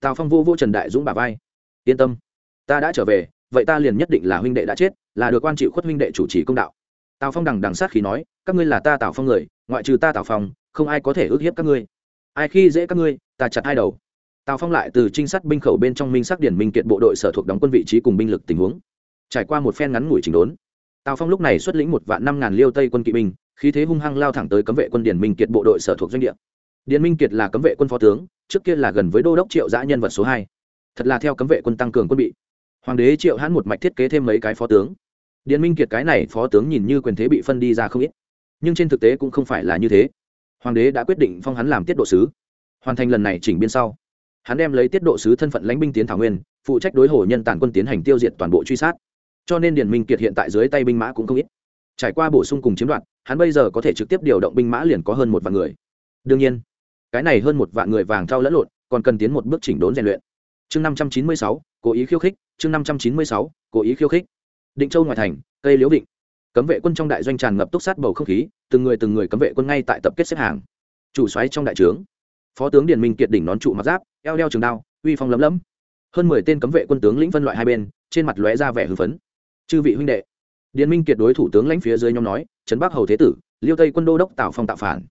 Tào phong vô vô trần đại dũng bà vai yên tâm. Ta đã trở về, vậy ta liền nhất định là huynh đệ đã chết, là được quan chịu khuất huynh đệ chủ trì công đạo. Tào phong đằng đằng sát khí nói, các ngươi là ta tào phong người, ngoại trừ ta tào phong, không ai có thể ước hiếp các ngươi. Ai khi dễ các ngươi, ta chặt hai đầu. Tào phong lại từ trinh sát binh khẩu bên trong minh sắc điển minh kiện bộ đội sở thuộc đóng quân vị trí cùng binh lực tình huống. Trải qua một phen ngắn ngủi chỉnh đốn, tào phong lúc này xuất lĩnh một vạn năm ngàn liêu tây quân kỵ binh, khí thế hung hăng lao thẳng tới cấm vệ quân điển minh kiệt bộ đội sở thuộc doanh địa. Điển minh kiệt là cấm vệ quân phó tướng, trước kia là gần với đô đốc triệu giã nhân vật số hai thật là theo cấm vệ quân tăng cường quân bị. Hoàng đế triệu hãn một mạch thiết kế thêm mấy cái phó tướng. Điển minh kiệt cái này phó tướng nhìn như quyền thế bị phân đi ra không ít. Nhưng trên thực tế cũng không phải là như thế. Hoàng đế đã quyết định phong hắn làm tiết độ sứ. Hoàn thành lần này chỉnh biên sau, hắn đem lấy tiết độ sứ thân phận lãnh binh tiến thảo nguyên, phụ trách đối hồ nhân tàn quân tiến hành tiêu diệt toàn bộ truy sát. Cho nên điển minh kiệt hiện tại dưới tay binh mã cũng không ít. Trải qua bổ sung cùng chiếm đoạt, hắn bây giờ có thể trực tiếp điều động binh mã liền có hơn một vạn người. Đương nhiên, cái này hơn một vạn người vàng trao lẫn lộn, còn cần tiến một bước chỉnh đốn rèn luyện chương năm trăm chín mươi sáu, cố ý khiêu khích. Chương năm trăm chín mươi sáu, cố ý khiêu khích. Định châu ngoại thành, cây liễu định cấm vệ quân trong đại doanh tràn ngập túc sát bầu không khí, từng người từng người cấm vệ quân ngay tại tập kết xếp hàng. Chủ xoáy trong đại trướng, phó tướng điền minh kiệt đỉnh nón trụ mặt giáp, eo đeo trường đao, uy phong lấm lấm. Hơn mười tên cấm vệ quân tướng lĩnh phân loại hai bên, trên mặt lóe ra vẻ hưng phấn. Chư vị huynh đệ, điền minh kiệt đối thủ tướng lãnh phía dưới nhóm nói, trấn bắc hầu thế tử, liêu tây quân đô đốc tạo phong tạo phản.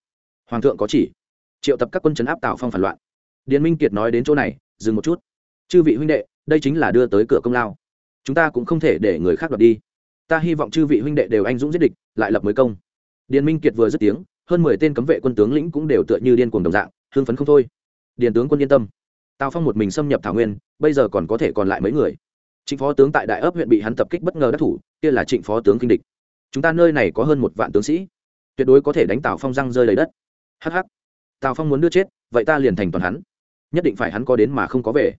Hoàng thượng có chỉ, triệu tập các quân trấn áp tạo phong phản loạn. Điền minh kiệt nói đến chỗ này, dừng một chút chư vị huynh đệ, đây chính là đưa tới cửa công lao. Chúng ta cũng không thể để người khác đoạt đi. Ta hy vọng chư vị huynh đệ đều anh dũng giết địch, lại lập mới công. Điền minh kiệt vừa dứt tiếng, hơn mười tên cấm vệ quân tướng lĩnh cũng đều tựa như điên cuồng đồng dạng, hưng phấn không thôi. Điền tướng quân yên tâm. Tào phong một mình xâm nhập thảo nguyên, bây giờ còn có thể còn lại mấy người. Trịnh phó tướng tại đại ấp huyện bị hắn tập kích bất ngờ đắc thủ, kia là trịnh phó tướng kinh địch. Chúng ta nơi này có hơn một vạn tướng sĩ, tuyệt đối có thể đánh tào phong răng rơi lấy đất. Hh tào phong muốn đưa chết, vậy ta liền thành toàn hắn. Nhất định phải hắn có đến mà không có về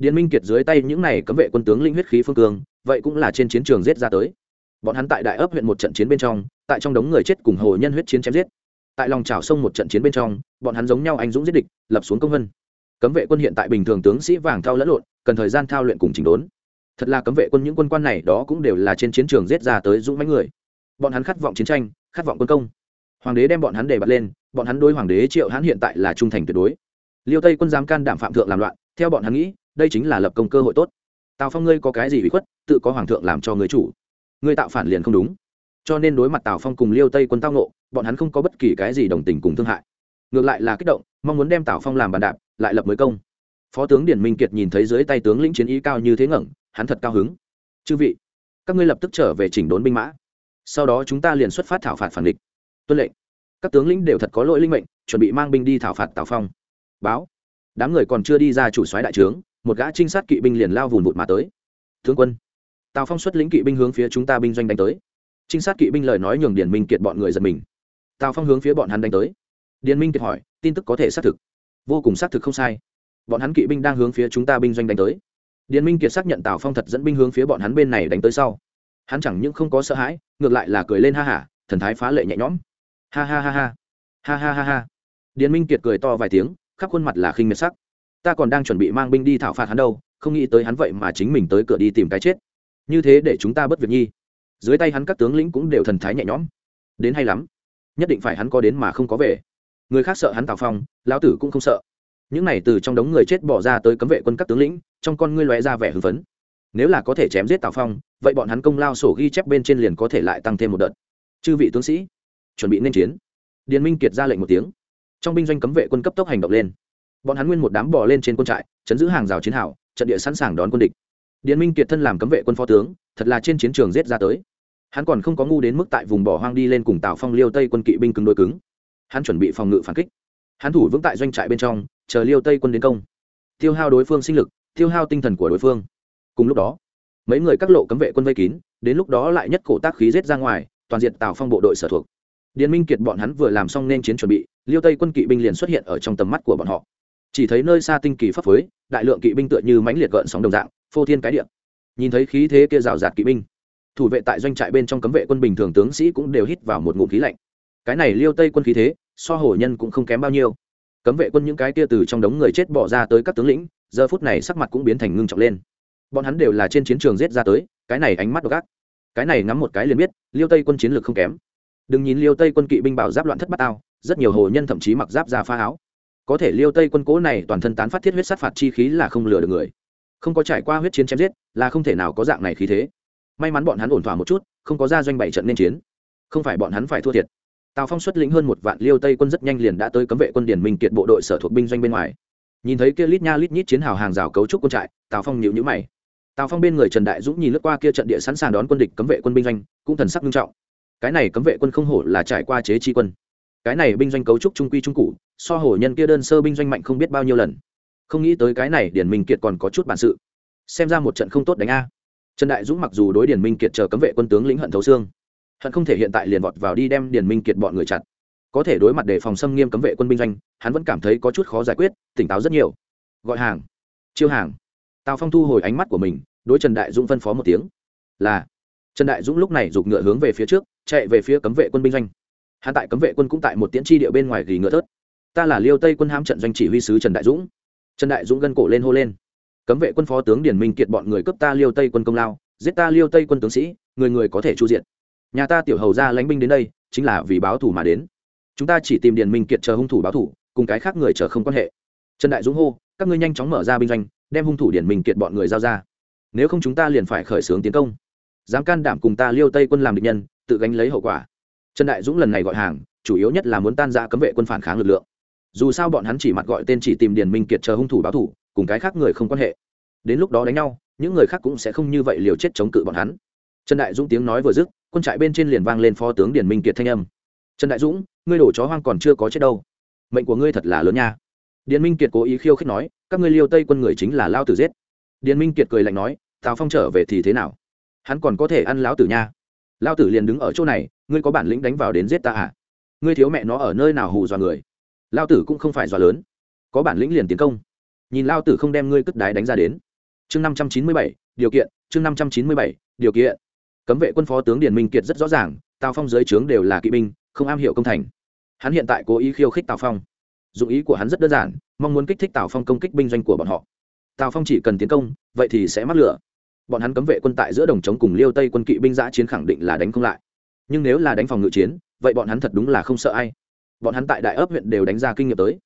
điền minh kiệt dưới tay những này cấm vệ quân tướng linh huyết khí phương cương, vậy cũng là trên chiến trường giết ra tới. Bọn hắn tại đại ấp huyện một trận chiến bên trong, tại trong đống người chết cùng hồ nhân huyết chiến chém giết. Tại lòng chảo sông một trận chiến bên trong, bọn hắn giống nhau anh dũng giết địch, lập xuống công vân. Cấm vệ quân hiện tại bình thường tướng sĩ vàng thao lẫn lộn, cần thời gian thao luyện cùng chỉnh đốn. Thật là cấm vệ quân những quân quan này đó cũng đều là trên chiến trường giết ra tới dũng mãnh người. Bọn hắn khát vọng chiến tranh, khát vọng quân công. Hoàng đế đem bọn hắn để bật lên, bọn hắn đối hoàng đế triệu hắn hiện tại là trung thành tuyệt đối. Liêu tây quân dám can đảm phạm thượng làm loạn, theo bọn hắn nghĩ đây chính là lập công cơ hội tốt. Tào phong ngươi có cái gì bị khuất, tự có hoàng thượng làm cho người chủ. Ngươi tạo phản liền không đúng. Cho nên đối mặt tào phong cùng liêu tây quân tao nộ bọn hắn không có bất kỳ cái gì đồng tình cùng thương hại. Ngược lại là kích động, mong muốn đem tào phong làm bàn đạp, lại lập mới công. Phó tướng điển minh kiệt nhìn thấy dưới tay tướng lĩnh chiến ý cao như thế ngẩng, hắn thật cao hứng. Chư vị, các ngươi lập tức trở về chỉnh đốn binh mã. Sau đó chúng ta liền xuất phát thảo phạt phản địch. Tuân lệnh. Các tướng lĩnh đều thật có lỗi linh mệnh, chuẩn bị mang binh đi thảo phạt tào phong. Báo. Đám người còn chưa đi ra chủ soái đại trướng một gã trinh sát kỵ binh liền lao vùn vụt mà tới. Tướng quân, tào phong xuất lĩnh kỵ binh hướng phía chúng ta binh doanh đánh tới. Trinh sát kỵ binh lời nói nhường điền minh kiệt bọn người giật mình. Tào phong hướng phía bọn hắn đánh tới. Điền minh kiệt hỏi, tin tức có thể xác thực? Vô cùng xác thực không sai. Bọn hắn kỵ binh đang hướng phía chúng ta binh doanh đánh tới. Điền minh kiệt xác nhận tào phong thật dẫn binh hướng phía bọn hắn bên này đánh tới sau. Hắn chẳng những không có sợ hãi, ngược lại là cười lên ha hả thần thái phá lệ nhẹ nhõm. Ha ha ha ha. Ha ha ha ha. Điền minh kiệt cười to vài tiếng, khắp khuôn mặt là khinh miệt sắc ta còn đang chuẩn bị mang binh đi thảo phạt hắn đâu, không nghĩ tới hắn vậy mà chính mình tới cửa đi tìm cái chết. Như thế để chúng ta bất việc nhi. Dưới tay hắn các tướng lĩnh cũng đều thần thái nhẹ nhõm. Đến hay lắm. Nhất định phải hắn có đến mà không có về. Người khác sợ hắn tào phong, lão tử cũng không sợ. Những này từ trong đống người chết bỏ ra tới cấm vệ quân các tướng lĩnh, trong con ngươi lóe ra vẻ hưng phấn. Nếu là có thể chém giết tào phong, vậy bọn hắn công lao sổ ghi chép bên trên liền có thể lại tăng thêm một đợt. Chư vị tướng sĩ, chuẩn bị nên chiến. Điền minh kiệt ra lệnh một tiếng. Trong binh doanh cấm vệ quân cấp tốc hành động lên bọn hắn nguyên một đám bò lên trên quân trại, chấn giữ hàng rào chiến hào, trận địa sẵn sàng đón quân địch. Điền minh kiệt thân làm cấm vệ quân phó tướng, thật là trên chiến trường giết ra tới. Hắn còn không có ngu đến mức tại vùng bỏ hoang đi lên cùng tào phong, liêu tây quân kỵ binh cứng đôi cứng. Hắn chuẩn bị phòng ngự phản kích. Hắn thủ vững tại doanh trại bên trong, chờ liêu tây quân đến công. Tiêu hao đối phương sinh lực, tiêu hao tinh thần của đối phương. Cùng lúc đó, mấy người các lộ cấm vệ quân vây kín, đến lúc đó lại nhất cổ tác khí giết ra ngoài, toàn diện tào phong bộ đội sở thuộc. Điền minh kiệt bọn hắn vừa làm xong nên chiến chuẩn bị, liêu tây quân kỵ binh liền xuất hiện ở trong tầm mắt của bọn họ chỉ thấy nơi xa tinh kỳ pháp phối, đại lượng kỵ binh tựa như mãnh liệt gợn sóng đồng dạng, phô thiên cái địa. Nhìn thấy khí thế kia rào rạt kỵ binh, thủ vệ tại doanh trại bên trong cấm vệ quân bình thường tướng sĩ cũng đều hít vào một ngụm khí lạnh. Cái này liêu tây quân khí thế, so hổ nhân cũng không kém bao nhiêu. Cấm vệ quân những cái kia từ trong đống người chết bỏ ra tới các tướng lĩnh, giờ phút này sắc mặt cũng biến thành ngưng trọng lên. Bọn hắn đều là trên chiến trường giết ra tới, cái này ánh mắt độc ác. Cái này ngắm một cái liền biết, liêu tây quân chiến lược không kém. Đừng nhìn liêu tây quân kỵ binh bảo giáp loạn thất bát ao, rất nhiều hồ nhân thậm chí mặc giáp ra pha áo có thể liêu tây quân cố này toàn thân tán phát thiết huyết sát phạt chi khí là không lừa được người. Không có trải qua huyết chiến chém giết, là không thể nào có dạng này khí thế. May mắn bọn hắn ổn thỏa một chút, không có ra doanh bảy trận nên chiến. Không phải bọn hắn phải thua thiệt. Tào phong xuất lĩnh hơn một vạn liêu tây quân rất nhanh liền đã tới cấm vệ quân điển minh kiệt bộ đội sở thuộc binh doanh bên ngoài. Nhìn thấy kia lít nha lít nhít chiến hào hàng rào cấu trúc quân trại, tào phong nhịu nhữ mày. Tào phong bên người trần đại dũng nhìn lướt qua kia trận địa sẵn sàng đón quân địch cấm vệ quân binh doanh, cũng thần sắc nghiêm trọng. Cái này cấm vệ quân không hổ là trải qua chế tri quân. Cái này binh doanh cấu trúc trung quy trung cụ so hổ nhân kia đơn sơ binh doanh mạnh không biết bao nhiêu lần. Không nghĩ tới cái này điển minh kiệt còn có chút bản sự. Xem ra một trận không tốt đánh a. Trần đại dũng mặc dù đối điển minh kiệt chờ cấm vệ quân tướng lĩnh hận thấu xương, hận không thể hiện tại liền vọt vào đi đem điển minh kiệt bọn người chặt. Có thể đối mặt đề phòng xâm nghiêm cấm vệ quân binh doanh, hắn vẫn cảm thấy có chút khó giải quyết, tỉnh táo rất nhiều. Gọi hàng. Chiêu hàng. Tào phong thu hồi ánh mắt của mình, đối trần đại dũng phân phó một tiếng. Là. Trần đại dũng lúc này giục ngựa hướng về phía trước, chạy về phía cấm vệ quân binh doanh. Hạ tại cấm vệ quân cũng tại một tiễn tri địa bên ngoài gỉ ngựa thớt ta là liêu tây quân hãm trận doanh chỉ huy sứ trần đại dũng. Trần đại dũng gân cổ lên hô lên. Cấm vệ quân phó tướng điển minh kiệt bọn người cấp ta liêu tây quân công lao, giết ta liêu tây quân tướng sĩ, người người có thể chu diện nhà ta tiểu hầu ra lánh binh đến đây, chính là vì báo thù mà đến. Chúng ta chỉ tìm điển minh kiệt chờ hung thủ báo thù, cùng cái khác người chờ không quan hệ. Trần đại dũng hô, các ngươi nhanh chóng mở ra binh doanh, đem hung thủ điển minh kiệt bọn người giao ra. Nếu không chúng ta liền phải khởi xướng tiến công. Dám can đảm cùng ta liêu tây quân làm địch nhân, tự gánh lấy hậu quả. Trần đại dũng lần này gọi hàng, chủ yếu nhất là muốn tan ra cấm vệ quân phản kháng lực lượng dù sao bọn hắn chỉ mặt gọi tên chỉ tìm điền minh kiệt chờ hung thủ báo thủ, cùng cái khác người không quan hệ. Đến lúc đó đánh nhau, những người khác cũng sẽ không như vậy liều chết chống cự bọn hắn. Trần đại dũng tiếng nói vừa dứt, quân trại bên trên liền vang lên phó tướng điền minh kiệt thanh âm. Trần đại dũng, ngươi đổ chó hoang còn chưa có chết đâu. Mệnh của ngươi thật là lớn nha. Điền minh kiệt cố ý khiêu khích nói, các ngươi liêu tây quân người chính là lao tử giết. Điền minh kiệt cười lạnh nói, tào phong trở về thì thế nào? Hắn còn có thể ăn lão tử nha. Lao tử liền đứng ở chỗ này, ngươi có bản lĩnh đánh vào đến giết ta à? Ngươi thiếu mẹ nó ở nơi nào hù dọa người? Lao tử cũng không phải dọa lớn. Có bản lĩnh liền tiến công. Nhìn lao tử không đem ngươi cất đái đánh ra đến. Chương năm trăm chín mươi bảy, điều kiện, chương năm trăm chín mươi bảy, điều kiện. Cấm vệ quân phó tướng điền minh kiệt rất rõ ràng, tào phong dưới trướng đều là kỵ binh, không am hiểu công thành. Hắn hiện tại cố ý khiêu khích tào phong. Dụng ý của hắn rất đơn giản, mong muốn kích thích tào phong công kích binh doanh của bọn họ. Tào phong chỉ cần tiến công, vậy thì sẽ mắc lửa. Bọn hắn cấm vệ quân tại giữa đồng chống cùng liêu tây quân kỵ binh giã chiến khẳng định là đánh không lại. Nhưng nếu là đánh phòng ngự chiến, vậy bọn hắn thật đúng là không sợ ai bọn hắn tại đại ấp huyện đều đánh ra kinh nghiệm tới.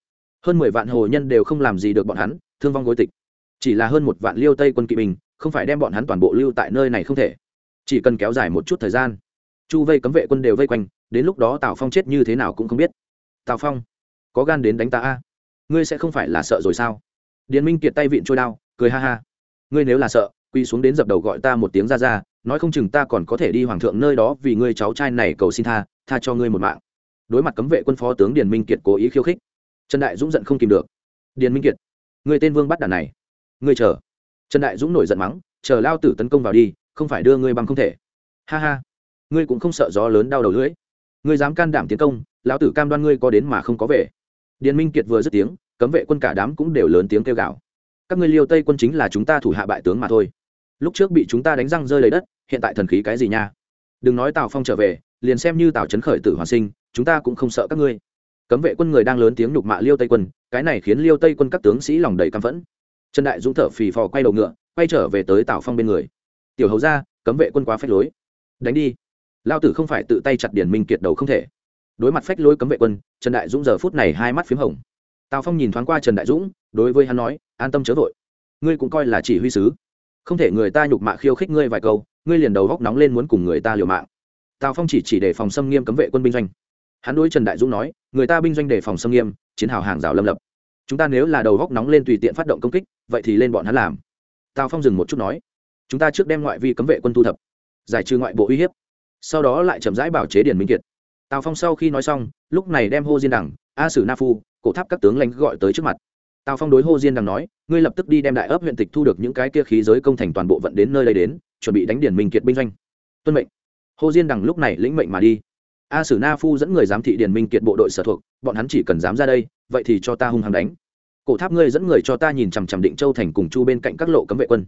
Hơn mười vạn hồ nhân đều không làm gì được bọn hắn, thương vong gối tịch. Chỉ là hơn một vạn liêu tây quân kỵ binh, không phải đem bọn hắn toàn bộ lưu tại nơi này không thể. Chỉ cần kéo dài một chút thời gian, chu vây cấm vệ quân đều vây quanh, đến lúc đó tào phong chết như thế nào cũng không biết. Tào phong, có gan đến đánh ta a? Ngươi sẽ không phải là sợ rồi sao? Điền minh kiệt tay vịn trôi đao, cười ha ha. Ngươi nếu là sợ quy xuống đến dập đầu gọi ta một tiếng ra ra, nói không chừng ta còn có thể đi hoàng thượng nơi đó vì ngươi cháu trai này cầu xin tha tha cho ngươi một mạng đối mặt cấm vệ quân phó tướng điền minh kiệt cố ý khiêu khích. Trần đại dũng giận không kìm được. Điền minh kiệt, người tên vương bắt đàn này, ngươi chờ. Trần đại dũng nổi giận mắng, chờ lao tử tấn công vào đi, không phải đưa ngươi bằng không thể. Ha ha, ngươi cũng không sợ gió lớn đau đầu lưỡi. Ngươi dám can đảm tiến công, lão tử cam đoan ngươi có đến mà không có về. Điền minh kiệt vừa dứt tiếng, cấm vệ quân cả đám cũng đều lớn tiếng kêu gào. Các ngươi liêu tây quân chính là chúng ta thủ hạ bại tướng mà thôi. Lúc trước bị chúng ta đánh răng rơi lấy đất, hiện tại thần khí cái gì nha? Đừng nói tào phong trở về, liền xem như tào trấn khởi tử hoàn sinh chúng ta cũng không sợ các ngươi. Cấm vệ quân người đang lớn tiếng nhục mạ liêu tây quân, cái này khiến liêu tây quân các tướng sĩ lòng đầy căm phẫn. Trần đại dũng thở phì phò quay đầu ngựa, quay trở về tới tào phong bên người. Tiểu hầu ra cấm vệ quân quá phách lối. Đánh đi. Lao tử không phải tự tay chặt điển minh kiệt đầu không thể. Đối mặt phách lối cấm vệ quân, trần đại dũng giờ phút này hai mắt p h í m hồng. Tào phong nhìn thoáng qua trần đại dũng, đối với hắn nói, an tâm chớ vội. Ngươi cũng coi là chỉ huy sứ. Không thể người ta nhục mạ khiêu khích ngươi vài câu, ngươi liền đầu góc nóng lên muốn cùng người ta liều mạng. Tào phong chỉ chỉ để phòng xâm nghiêm cấm vệ quân binh doanh hắn đối trần đại dũng nói người ta binh doanh đề phòng xâm nghiêm chiến hào hàng rào lâm lập chúng ta nếu là đầu góc nóng lên tùy tiện phát động công kích vậy thì lên bọn hắn làm tào phong dừng một chút nói chúng ta trước đem ngoại vi cấm vệ quân thu thập giải trừ ngoại bộ uy hiếp sau đó lại chậm rãi bảo chế điển minh kiệt tào phong sau khi nói xong lúc này đem hô diên đẳng a sử na phu cổ tháp các tướng lãnh gọi tới trước mặt tào phong đối hô diên đằng nói ngươi lập tức đi đem đại ấp huyện tịch thu được những cái kia khí giới công thành toàn bộ vận đến nơi đây đến chuẩn bị đánh điển minh kiệt binh doanh tuân mệnh hô diên đằng lúc này lĩnh mệnh mà đi a sử na phu dẫn người giám thị Điền minh kiệt bộ đội sở thuộc, bọn hắn chỉ cần dám ra đây, vậy thì cho ta hung hăng đánh. Cổ tháp ngươi dẫn người cho ta nhìn chằm chằm định châu thành cùng chu bên cạnh các lộ cấm vệ quân.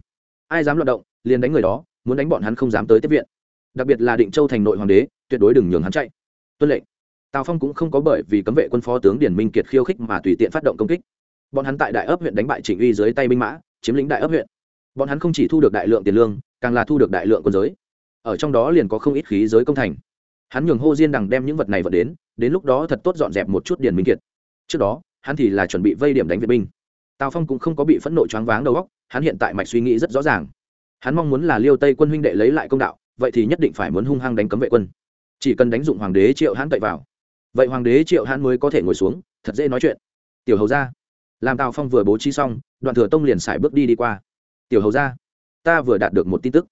Ai dám loạt động, liền đánh người đó, muốn đánh bọn hắn không dám tới tiếp viện. Đặc biệt là định châu thành nội hoàng đế, tuyệt đối đừng nhường hắn chạy. Tuân lệnh. Tào phong cũng không có bởi vì cấm vệ quân phó tướng điển minh kiệt khiêu khích mà tùy tiện phát động công kích. Bọn hắn tại đại ấp huyện đánh bại trịnh uy dưới tay binh mã, chiếm lĩnh đại ấp huyện. Bọn hắn không chỉ thu được đại lượng tiền lương, càng là thu được đại lượng quân giới. Ở trong đó liền có không ít khí giới công thành hắn nhường hô diên đằng đem những vật này vật đến đến lúc đó thật tốt dọn dẹp một chút điền minh kiệt. Trước đó, hắn thì là chuẩn bị vây điểm đánh viện binh. Tào phong cũng không có bị phẫn nộ choáng váng đầu óc, hắn hiện tại mạch suy nghĩ rất rõ ràng. Hắn mong muốn là liêu tây quân huynh đệ lấy lại công đạo, vậy thì nhất định phải muốn hung hăng đánh cấm vệ quân. Chỉ cần đánh dụng hoàng đế triệu hãn cậy vào, vậy hoàng đế triệu hãn mới có thể ngồi xuống, thật dễ nói chuyện. Tiểu hầu ra làm tào phong vừa bố trí xong, đoạn thừa tông liền xài bước đi đi qua. Tiểu hầu ra ta vừa đạt được một tin tức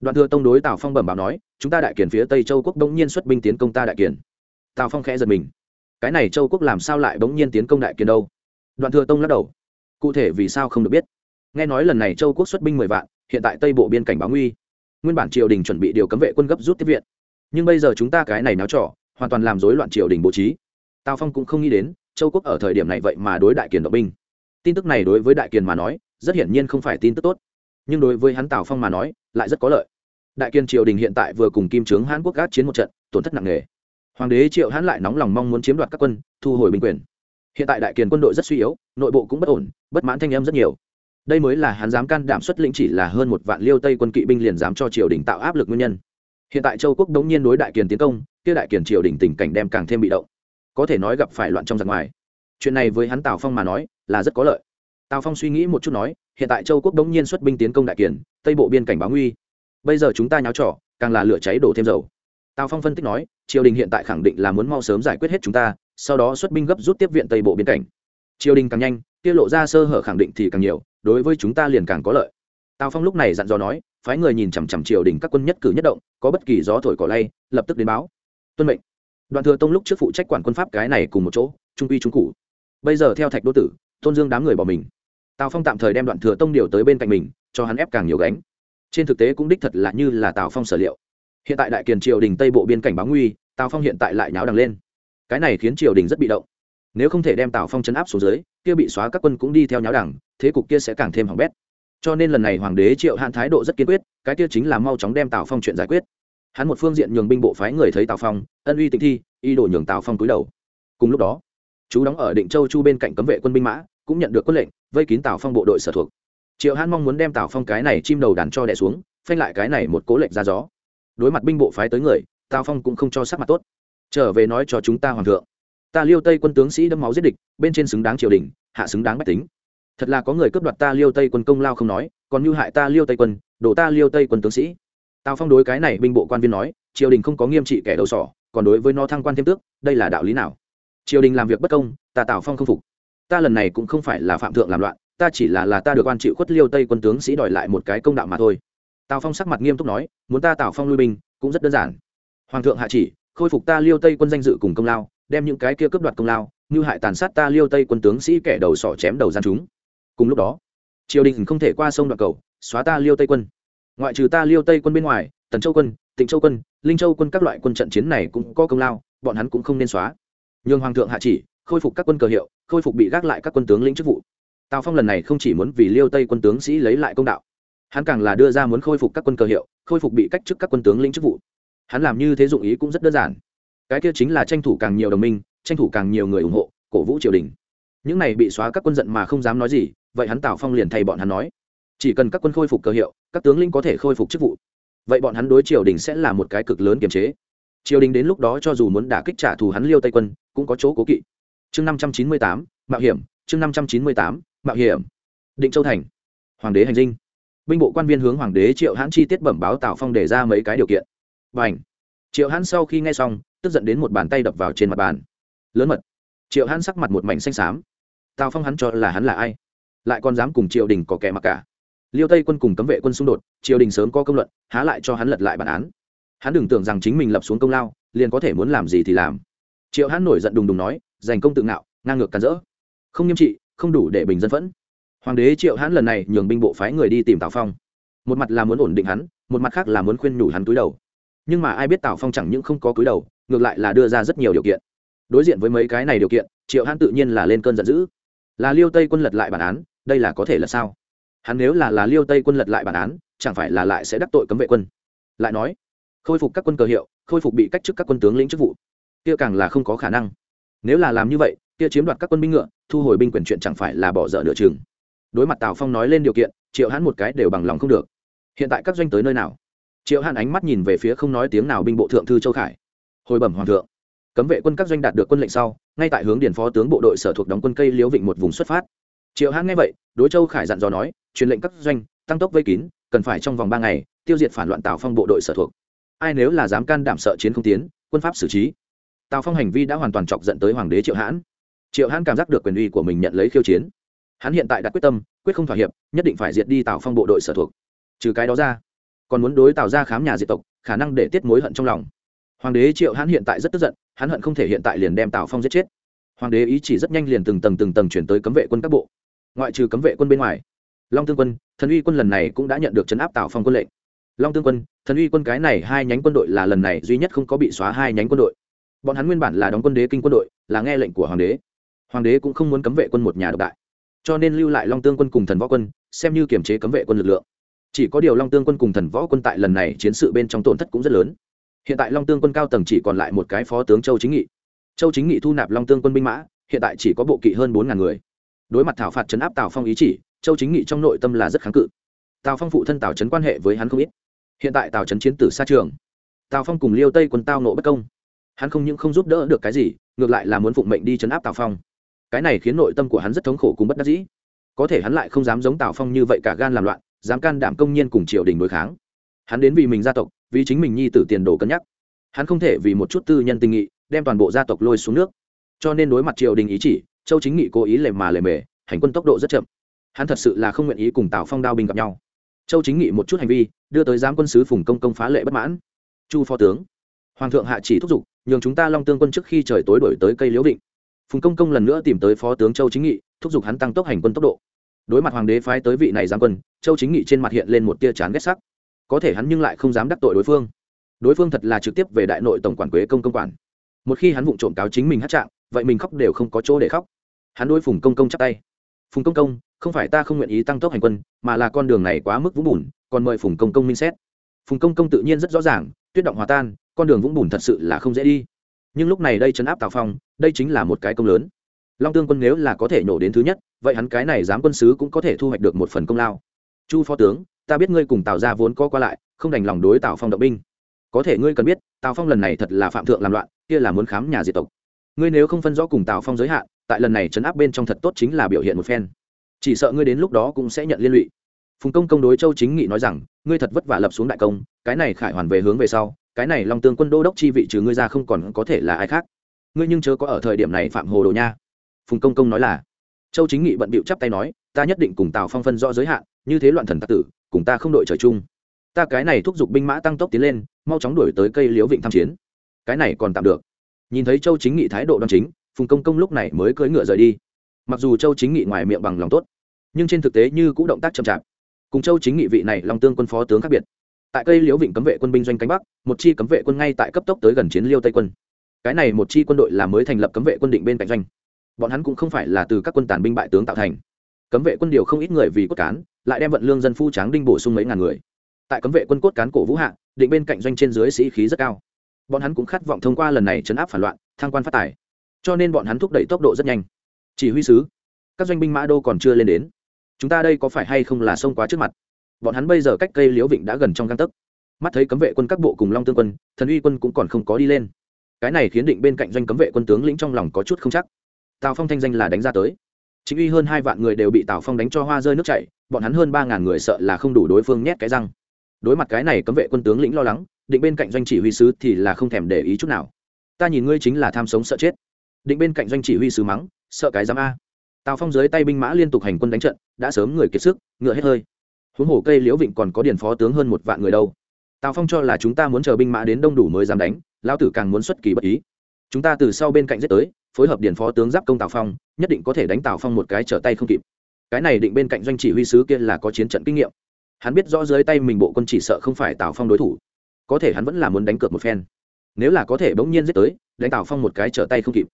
đoạn thừa tông đối tào phong bẩm báo nói, chúng ta đại kiển phía tây châu quốc đông nhiên xuất binh tiến công ta đại kiển tào phong khẽ giật mình. Cái này châu quốc làm sao lại bỗng nhiên tiến công đại kiển đâu? Đoạn thừa tông lắc đầu. Cụ thể vì sao không được biết. Nghe nói lần này châu quốc xuất binh mười vạn, hiện tại tây bộ biên cảnh báo nguy. Nguyên bản triều đình chuẩn bị điều cấm vệ quân gấp rút tiếp viện. Nhưng bây giờ chúng ta cái này náo trỏ hoàn toàn làm rối loạn triều đình bố trí. Tào phong cũng không nghĩ đến, châu quốc ở thời điểm này vậy mà đối đại kiền động binh. Tin tức này đối với đại kiền mà nói, rất hiển nhiên không phải tin tức tốt. Nhưng đối với hắn tào phong mà nói, lại rất có lợi đại kiên triều đình hiện tại vừa cùng kim trướng hãn quốc gác chiến một trận, tổn thất nặng nề. Hoàng đế triệu hãn lại nóng lòng mong muốn chiếm đoạt các quân, thu hồi binh quyền. Hiện tại đại kiền quân đội rất suy yếu, nội bộ cũng bất ổn, bất mãn thanh em rất nhiều. Đây mới là hắn dám can đảm xuất lĩnh chỉ là hơn một vạn liêu tây quân kỵ binh liền dám cho triều đình tạo áp lực nguyên nhân. Hiện tại châu quốc đống nhiên đối đại kiền tiến công, kia đại kiền triều đình tình cảnh đem càng thêm bị động. Có thể nói gặp phải loạn trong giặc ngoài. Chuyện này với hắn tào phong mà nói, là rất có lợi. Tào phong suy nghĩ một chút nói, hiện tại châu quốc đống nhiên xuất binh tiến công đại kiền tây bộ biên cảnh báo nguy bây giờ chúng ta nháo trỏ càng là lửa cháy đổ thêm dầu. Tào phong phân tích nói, triều đình hiện tại khẳng định là muốn mau sớm giải quyết hết chúng ta, sau đó xuất binh gấp rút tiếp viện tây bộ biên cảnh. Triều đình càng nhanh tiết lộ ra sơ hở khẳng định thì càng nhiều, đối với chúng ta liền càng có lợi. Tào phong lúc này dặn dò nói, phái người nhìn chằm chằm triều đình các quân nhất cử nhất động, có bất kỳ gió thổi cỏ lay, lập tức đến báo. Tuân mệnh. Đoàn thừa tông lúc trước phụ trách quản quân pháp cái này cùng một chỗ, trung uy trung cụ. Bây giờ theo thạch đô tử, tôn dương đám người bỏ mình. Tào phong tạm thời đem đoạn thừa tông điều tới bên cạnh mình, cho hắn ép càng nhiều gánh trên thực tế cũng đích thật là như là tào phong sở liệu. Hiện tại đại kiền triều đình tây bộ biên cảnh báo nguy, tào phong hiện tại lại nháo đằng lên. Cái này khiến triều đình rất bị động. Nếu không thể đem tào phong chấn áp xuống dưới, kia bị xóa các quân cũng đi theo nháo đằng, thế cục kia sẽ càng thêm hỏng bét. Cho nên lần này hoàng đế triệu hạn thái độ rất kiên quyết, cái kia chính là mau chóng đem tào phong chuyện giải quyết. Hắn một phương diện nhường binh bộ phái người thấy tào phong, ân uy tịnh thi y đổ nhường tào phong túi đầu. Cùng lúc đó, chú đóng ở định châu chu bên cạnh cấm vệ quân binh mã, cũng nhận được quân lệnh, vây kín tào phong bộ đội sở thuộc triệu hãn mong muốn đem tào phong cái này chim đầu đàn cho đẻ xuống, phanh lại cái này một cố lệnh ra gió. Đối mặt binh bộ phái tới người, tào phong cũng không cho sắc mặt tốt. Trở về nói cho chúng ta hoàng thượng. Ta liêu tây quân tướng sĩ đâm máu giết địch, bên trên xứng đáng triều đình, hạ xứng đáng bách tính. Thật là có người cướp đoạt ta liêu tây quân công lao không nói, còn như hại ta liêu tây quân, đổ ta liêu tây quân tướng sĩ. Tào phong đối cái này binh bộ quan viên nói, triều đình không có nghiêm trị kẻ đầu sỏ, còn đối với nó thăng quan thêm tước, đây là đạo lý nào? Triều đình làm việc bất công, ta tào phong không phục. Ta lần này cũng không phải là phạm thượng làm loạn ta chỉ là là ta được quan chịu khuất liêu tây quân tướng sĩ đòi lại một cái công đạo mà thôi. Tào phong sắc mặt nghiêm túc nói, muốn ta tào phong lui binh, cũng rất đơn giản. Hoàng thượng hạ chỉ, khôi phục ta liêu tây quân danh dự cùng công lao, đem những cái kia cướp đoạt công lao, như hại tàn sát ta liêu tây quân tướng sĩ kẻ đầu sỏ chém đầu gian chúng. Cùng lúc đó, triều đình không thể qua sông đoạn cầu, xóa ta liêu tây quân. Ngoại trừ ta liêu tây quân bên ngoài, tần châu quân, tịnh châu quân, linh châu quân các loại quân trận chiến này cũng có công lao, bọn hắn cũng không nên xóa. Nhường hoàng thượng hạ chỉ, khôi phục các quân cờ hiệu, khôi phục bị gác lại các quân tướng lĩnh chức vụ tào phong lần này không chỉ muốn vì liêu tây quân tướng sĩ lấy lại công đạo, hắn càng là đưa ra muốn khôi phục các quân cờ hiệu, khôi phục bị cách chức các quân tướng lĩnh chức vụ. Hắn làm như thế dụng ý cũng rất đơn giản. Cái kia chính là tranh thủ càng nhiều đồng minh, tranh thủ càng nhiều người ủng hộ, cổ vũ triều đình. Những này bị xóa các quân giận mà không dám nói gì, vậy hắn tào phong liền thay bọn hắn nói, chỉ cần các quân khôi phục cơ hiệu, các tướng lĩnh có thể khôi phục chức vụ. Vậy bọn hắn đối triều đình sẽ là một cái cực lớn kiềm chế. Triều đình đến lúc đó cho dù muốn đả kích trả thù hắn liêu tây quân, cũng có chỗ cố kỵ. Chương năm trăm chín mươi tám, mạo hiểm, chương năm trăm chín mươi tám mạo hiểm. Định châu thành. Hoàng đế hành dinh. Binh bộ quan viên hướng hoàng đế triệu hãn chi tiết bẩm báo tào phong đề ra mấy cái điều kiện. Và ảnh triệu hãn sau khi nghe xong, tức giận đến một bàn tay đập vào trên mặt bàn. Lớn mật. Triệu hãn sắc mặt một mảnh xanh xám. Tào phong hắn cho là hắn là ai? Lại còn dám cùng triều đình có kẻ mặc cả. Liêu tây quân cùng cấm vệ quân xung đột, triều đình sớm có công luận, há lại cho hắn lật lại bản án. Hắn đừng tưởng rằng chính mình lập xuống công lao, liền có thể muốn làm gì thì làm. Triệu hãn nổi giận đùng đùng nói, giành công tự ngạo, ngang ngược cắn rỡ. Không nghiêm trị không đủ để bình dân phẫn. Hoàng đế triệu hãn lần này nhường binh bộ phái người đi tìm tào phong. Một mặt là muốn ổn định hắn, một mặt khác là muốn khuyên nhủ hắn túi đầu. Nhưng mà ai biết tào phong chẳng những không có túi đầu, ngược lại là đưa ra rất nhiều điều kiện. Đối diện với mấy cái này điều kiện, triệu hãn tự nhiên là lên cơn giận dữ. Là liêu tây quân lật lại bản án, đây là có thể là sao? Hắn nếu là là liêu tây quân lật lại bản án, chẳng phải là lại sẽ đắc tội cấm vệ quân? Lại nói, khôi phục các quân cờ hiệu, khôi phục bị cách chức các quân tướng lĩnh chức vụ, kia càng là không có khả năng. Nếu là làm như vậy, kia chiếm đoạt các quân binh ngựa thu hồi binh quyền chuyện chẳng phải là bỏ dở nửa chừng. Đối mặt tào phong nói lên điều kiện, triệu hãn một cái đều bằng lòng không được. Hiện tại các doanh tới nơi nào? Triệu hãn ánh mắt nhìn về phía không nói tiếng nào binh bộ thượng thư châu khải. Hồi bẩm hoàng thượng. Cấm vệ quân các doanh đạt được quân lệnh sau, ngay tại hướng điền phó tướng bộ đội sở thuộc đóng quân cây liễu vịnh một vùng xuất phát. Triệu hãn nghe vậy, đối châu khải dặn dò nói, truyền lệnh các doanh, tăng tốc vây kín, cần phải trong vòng ba ngày, tiêu diệt phản loạn tào phong bộ đội sở thuộc. Ai nếu là dám can đảm sợ chiến không tiến, quân pháp xử trí. Tào phong hành vi đã hoàn toàn chọc dẫn tới hoàng đế triệu hãn triệu hãn cảm giác được quyền uy của mình nhận lấy khiêu chiến. Hắn hiện tại đã quyết tâm, quyết không thỏa hiệp, nhất định phải diệt đi tào phong bộ đội sở thuộc. Trừ cái đó ra, còn muốn đối tào ra khám nhà diệt tộc, khả năng để tiết mối hận trong lòng. Hoàng đế triệu hãn hiện tại rất tức giận, hắn hận không thể hiện tại liền đem tào phong giết chết. Hoàng đế ý chỉ rất nhanh liền từng tầng từng tầng chuyển tới cấm vệ quân các bộ. Ngoại trừ cấm vệ quân bên ngoài, long tương quân, thần uy quân lần này cũng đã nhận được chấn áp tào phong quân lệnh. Long tương quân, thần uy quân cái này hai nhánh quân đội là lần này duy nhất không có bị xóa hai nhánh quân đội. Bọn hắn nguyên bản là đóng quân đế kinh quân đội, là nghe lệnh của hoàng đế hoàng đế cũng không muốn cấm vệ quân một nhà độc đại, cho nên lưu lại long tương quân cùng thần võ quân, xem như kiềm chế cấm vệ quân lực lượng. Chỉ có điều long tương quân cùng thần võ quân tại lần này chiến sự bên trong tổn thất cũng rất lớn. Hiện tại long tương quân cao tầng chỉ còn lại một cái phó tướng châu chính nghị. Châu chính nghị thu nạp long tương quân binh mã, hiện tại chỉ có bộ kỵ hơn bốn ngàn người. Đối mặt thảo phạt chấn áp tào phong ý chỉ, châu chính nghị trong nội tâm là rất kháng cự. Tào phong phụ thân tào trấn quan hệ với hắn không ít. Hiện tại tào trấn chiến tử xa trường. Tào phong cùng liêu tây quân tao nộ bất công. Hắn không những không giúp đỡ được cái gì, ngược lại là muốn phụng mệnh đi chấn áp tào phong cái này khiến nội tâm của hắn rất thống khổ cùng bất đắc dĩ. Có thể hắn lại không dám giống tào phong như vậy cả gan làm loạn, dám can đảm công nhiên cùng triều đình đối kháng. Hắn đến vì mình gia tộc, vì chính mình nhi tử tiền đồ cân nhắc. Hắn không thể vì một chút tư nhân tình nghị, đem toàn bộ gia tộc lôi xuống nước. Cho nên đối mặt triều đình ý chỉ, châu chính nghị cố ý lề mà lề mề, hành quân tốc độ rất chậm. Hắn thật sự là không nguyện ý cùng tào phong đao binh gặp nhau. Châu chính nghị một chút hành vi, đưa tới giám quân sứ phùng công công phá lệ bất mãn. Chu phó tướng, hoàng thượng hạ chỉ thúc giục, nhường chúng ta long tương quân trước khi trời tối đổi tới cây liễu định phùng công công lần nữa tìm tới phó tướng châu chính nghị, thúc giục hắn tăng tốc hành quân tốc độ. Đối mặt hoàng đế phái tới vị này giáng quân, châu chính nghị trên mặt hiện lên một tia chán ghét sắc. Có thể hắn nhưng lại không dám đắc tội đối phương. Đối phương thật là trực tiếp về đại nội tổng quản quế công công quản. Một khi hắn vụng trộm cáo chính mình hát trạng, vậy mình khóc đều không có chỗ để khóc. Hắn đối phùng công công chắp tay. Phùng công công, không phải ta không nguyện ý tăng tốc hành quân, mà là con đường này quá mức vũng bùn, còn mời phùng công công minh xét. Phùng công công tự nhiên rất rõ ràng, tuyết động hòa tan, con đường vũng bùn thật sự là không dễ đi nhưng lúc này đây chấn áp tào phong, đây chính là một cái công lớn. Long tương quân nếu là có thể nổ đến thứ nhất, vậy hắn cái này dám quân sứ cũng có thể thu hoạch được một phần công lao. Chu phó tướng, ta biết ngươi cùng tào ra vốn có qua lại, không đành lòng đối tào phong động binh. Có thể ngươi cần biết, tào phong lần này thật là phạm thượng làm loạn, kia là muốn khám nhà diệt tộc. Ngươi nếu không phân rõ cùng tào phong giới hạn, tại lần này chấn áp bên trong thật tốt chính là biểu hiện một phen. Chỉ sợ ngươi đến lúc đó cũng sẽ nhận liên lụy. Phùng công công đối châu chính nghị nói rằng, ngươi thật vất vả lập xuống đại công, cái này khải hoàn về hướng về sau cái này long tương quân đô đốc chi vị trừ ngươi ra không còn có thể là ai khác. Ngươi nhưng chớ có ở thời điểm này phạm hồ đồ nha. Phùng công công nói là. Châu chính nghị bận bịu chắp tay nói, ta nhất định cùng tào phong phân rõ giới hạn, như thế loạn thần tạc tử, cùng ta không đội trời chung. Ta cái này thúc giục binh mã tăng tốc tiến lên, mau chóng đuổi tới cây liễu vịnh tham chiến. Cái này còn tạm được. Nhìn thấy châu chính nghị thái độ đ o n chính, phùng công công lúc này mới cưỡi ngựa rời đi. Mặc dù châu chính nghị ngoài miệng bằng lòng tốt, nhưng trên thực tế như cũng động tác chậm chạp. Cùng châu chính nghị vị này lòng tương quân phó tướng khác biệt tại cây liễu vịnh cấm vệ quân binh doanh cánh bắc, một chi cấm vệ quân ngay tại cấp tốc tới gần chiến liêu tây quân. Cái này một chi quân đội là mới thành lập cấm vệ quân định bên cạnh doanh. Bọn hắn cũng không phải là từ các quân tàn binh bại tướng tạo thành. Cấm vệ quân điều không ít người vì cốt cán, lại đem vận lương dân phu tráng đinh bổ sung mấy ngàn người. Tại cấm vệ quân cốt cán cổ vũ hạ, định bên cạnh doanh trên dưới sĩ khí rất cao. Bọn hắn cũng khát vọng thông qua lần này chấn áp phản loạn, thăng quan phát tài. Cho nên bọn hắn thúc đẩy tốc độ rất nhanh. Chỉ huy sứ, các doanh binh mã đô còn chưa lên đến. Chúng ta đây có phải hay không là xông quá trước mặt? Bọn hắn bây giờ cách cây liễu vịnh đã gần trong găng tấc. Mắt thấy cấm vệ quân các bộ cùng long tương quân, thần uy quân cũng còn không có đi lên. Cái này khiến định bên cạnh doanh cấm vệ quân tướng lĩnh trong lòng có chút không chắc. Tào phong thanh danh là đánh ra tới. Chính uy hơn hai vạn người đều bị tào phong đánh cho hoa rơi nước chảy, bọn hắn hơn ba ngàn người sợ là không đủ đối phương nhét cái răng. Đối mặt cái này cấm vệ quân tướng lĩnh lo lắng, định bên cạnh doanh chỉ huy sứ thì là không thèm để ý chút nào. Ta nhìn ngươi chính là tham sống sợ chết. Định bên cạnh doanh chỉ huy sứ mắng, sợ cái dám a. Tào phong dưới tay binh mã liên tục hành quân đánh trận, đã sớm người kiệt sức, ngựa hết hơi huống hồ cây liễu vịnh còn có điền phó tướng hơn một vạn người đâu. Tào phong cho là chúng ta muốn chờ binh mã đến đông đủ mới dám đánh, lão tử càng muốn xuất kỳ bất ý. Chúng ta từ sau bên cạnh giết tới, phối hợp điền phó tướng giáp công tào phong, nhất định có thể đánh tào phong một cái trở tay không kịp. Cái này định bên cạnh doanh chỉ huy sứ kia là có chiến trận kinh nghiệm. Hắn biết rõ dưới tay mình bộ quân chỉ sợ không phải tào phong đối thủ. Có thể hắn vẫn là muốn đánh cược một phen. Nếu là có thể bỗng nhiên giết tới, đánh tào phong một cái trở tay không kịp.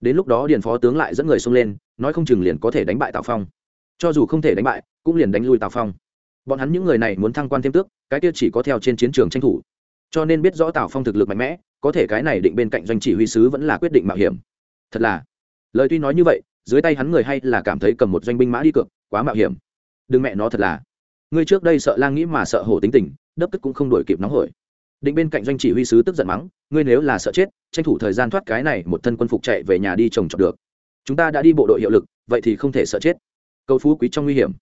Đến lúc đó điền phó tướng lại dẫn người xông lên, nói không chừng liền có thể đánh bại tào phong. Cho dù không thể đánh bại, cũng liền đánh lui tào phong bọn hắn những người này muốn thăng quan thêm tước, cái kia chỉ có theo trên chiến trường tranh thủ. Cho nên biết rõ tào phong thực lực mạnh mẽ, có thể cái này định bên cạnh doanh chỉ huy sứ vẫn là quyết định mạo hiểm. Thật là. Lời tuy nói như vậy, dưới tay hắn người hay là cảm thấy cầm một doanh binh mã đi cược, quá mạo hiểm. Đừng mẹ nó thật là. Ngươi trước đây sợ lang nghĩ mà sợ hổ tính tình, đấp tức cũng không đổi kịp nóng hổi. Định bên cạnh doanh chỉ huy sứ tức giận mắng, ngươi nếu là sợ chết, tranh thủ thời gian thoát cái này, một thân quân phục chạy về nhà đi trồng trọt được. Chúng ta đã đi bộ đội hiệu lực, vậy thì không thể sợ chết. Cầu phú quý trong nguy hiểm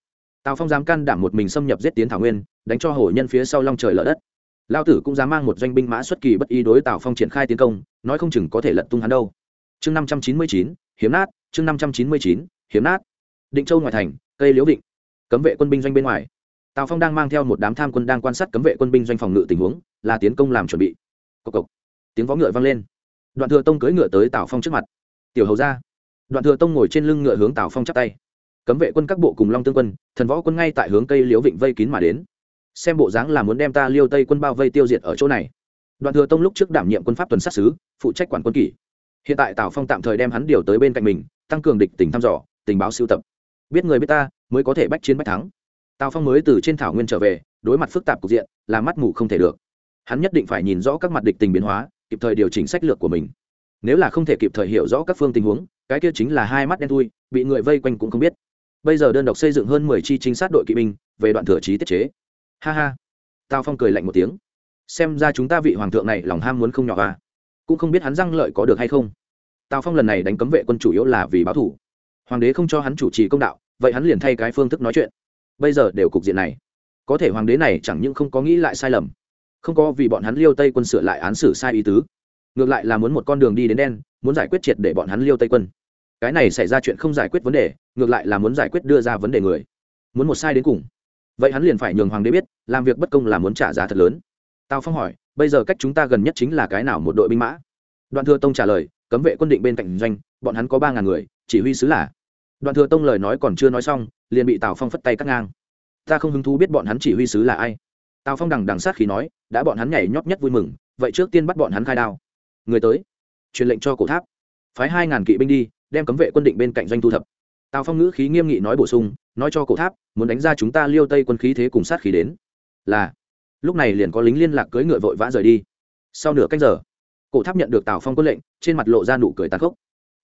tào phong dám can đảm một mình xâm nhập giết tiến thảo nguyên, đánh cho hổ nhân phía sau long trời lở đất. Lao tử cũng dám mang một doanh binh mã xuất kỳ bất ý đối tào phong triển khai tiến công, nói không chừng có thể lật tung hắn đâu. Chương năm trăm chín mươi chín hiếm nát, chương năm trăm chín mươi chín hiếm nát. Định châu ngoại thành, cây liễu định cấm vệ quân binh doanh bên ngoài. Tào phong đang mang theo một đám tham quân đang quan sát cấm vệ quân binh doanh phòng ngự tình huống, là tiến công làm chuẩn bị. Cộc cộc. Tiếng võ ngựa vang lên. Đoạn thừa tông cưỡi ngựa tới tào phong trước mặt. Tiểu hầu ra đoạn thừa tông ngồi trên lưng ngựa hướng tào phong chắp tay cấm vệ quân các bộ cùng long tương quân, thần võ quân ngay tại hướng cây liễu vịnh vây kín mà đến. Xem bộ dáng là muốn đem ta liêu tây quân bao vây tiêu diệt ở chỗ này. Đoạn thừa tông lúc trước đảm nhiệm quân pháp tuần sát xứ phụ trách quản quân kỷ. Hiện tại tào phong tạm thời đem hắn điều tới bên cạnh mình, tăng cường địch tỉnh thăm dò, tình báo siêu tập. Biết người biết ta, mới có thể bách chiến bách thắng. Tào phong mới từ trên thảo nguyên trở về, đối mặt phức tạp cục diện, là mắt mù không thể được. Hắn nhất định phải nhìn rõ các mặt địch tình biến hóa, kịp thời điều chỉnh sách lược của mình. Nếu là không thể kịp thời hiểu rõ các phương tình huống, cái kia chính là hai mắt đen thui, bị người vây quanh cũng không biết bây giờ đơn độc xây dựng hơn mười chi trinh sát đội kỵ binh, về đoạn thừa trí tiết chế. Ha ha. Tào phong cười lạnh một tiếng. Xem ra chúng ta vị hoàng thượng này lòng ham muốn không nhỏ à. Cũng không biết hắn răng lợi có được hay không. Tào phong lần này đánh cấm vệ quân chủ yếu là vì báo thủ. Hoàng đế không cho hắn chủ trì công đạo, vậy hắn liền thay cái phương thức nói chuyện. Bây giờ đều cục diện này. Có thể hoàng đế này chẳng những không có nghĩ lại sai lầm, không có vì bọn hắn liêu tây quân sửa lại án xử sai ý tứ, ngược lại là muốn một con đường đi đến đen, muốn giải quyết triệt để bọn hắn liêu tây quân. Cái này xảy ra chuyện không giải quyết vấn đề ngược lại là muốn giải quyết đưa ra vấn đề người. Muốn một sai đến cùng. Vậy hắn liền phải nhường hoàng đế biết, làm việc bất công là muốn trả giá thật lớn. Tào phong hỏi, bây giờ cách chúng ta gần nhất chính là cái nào một đội binh mã? Đoạn thừa tông trả lời, cấm vệ quân định bên cạnh doanh, bọn hắn có ba ngàn người, chỉ huy sứ là. Đoạn thừa tông lời nói còn chưa nói xong, liền bị tào phong phất tay cắt ngang. Ta không hứng thú biết bọn hắn chỉ huy sứ là ai. Tào phong đằng đằng sát khí nói, đã bọn hắn nhảy nhót nhất vui mừng, vậy trước tiên bắt bọn hắn khai đao. Người tới, truyền lệnh cho cổ tháp. Phái hai ngàn kỵ binh đi, đem cấm vệ quân định bên cạnh doanh thu thập tào phong ngữ khí nghiêm nghị nói bổ sung, nói cho cổ tháp, muốn đánh ra chúng ta liêu tây quân khí thế cùng sát khí đến. Là. Lúc này liền có lính liên lạc cưỡi ngựa vội vã rời đi. Sau nửa canh giờ, cổ tháp nhận được tào phong quân lệnh, trên mặt lộ ra nụ cười tàn khốc.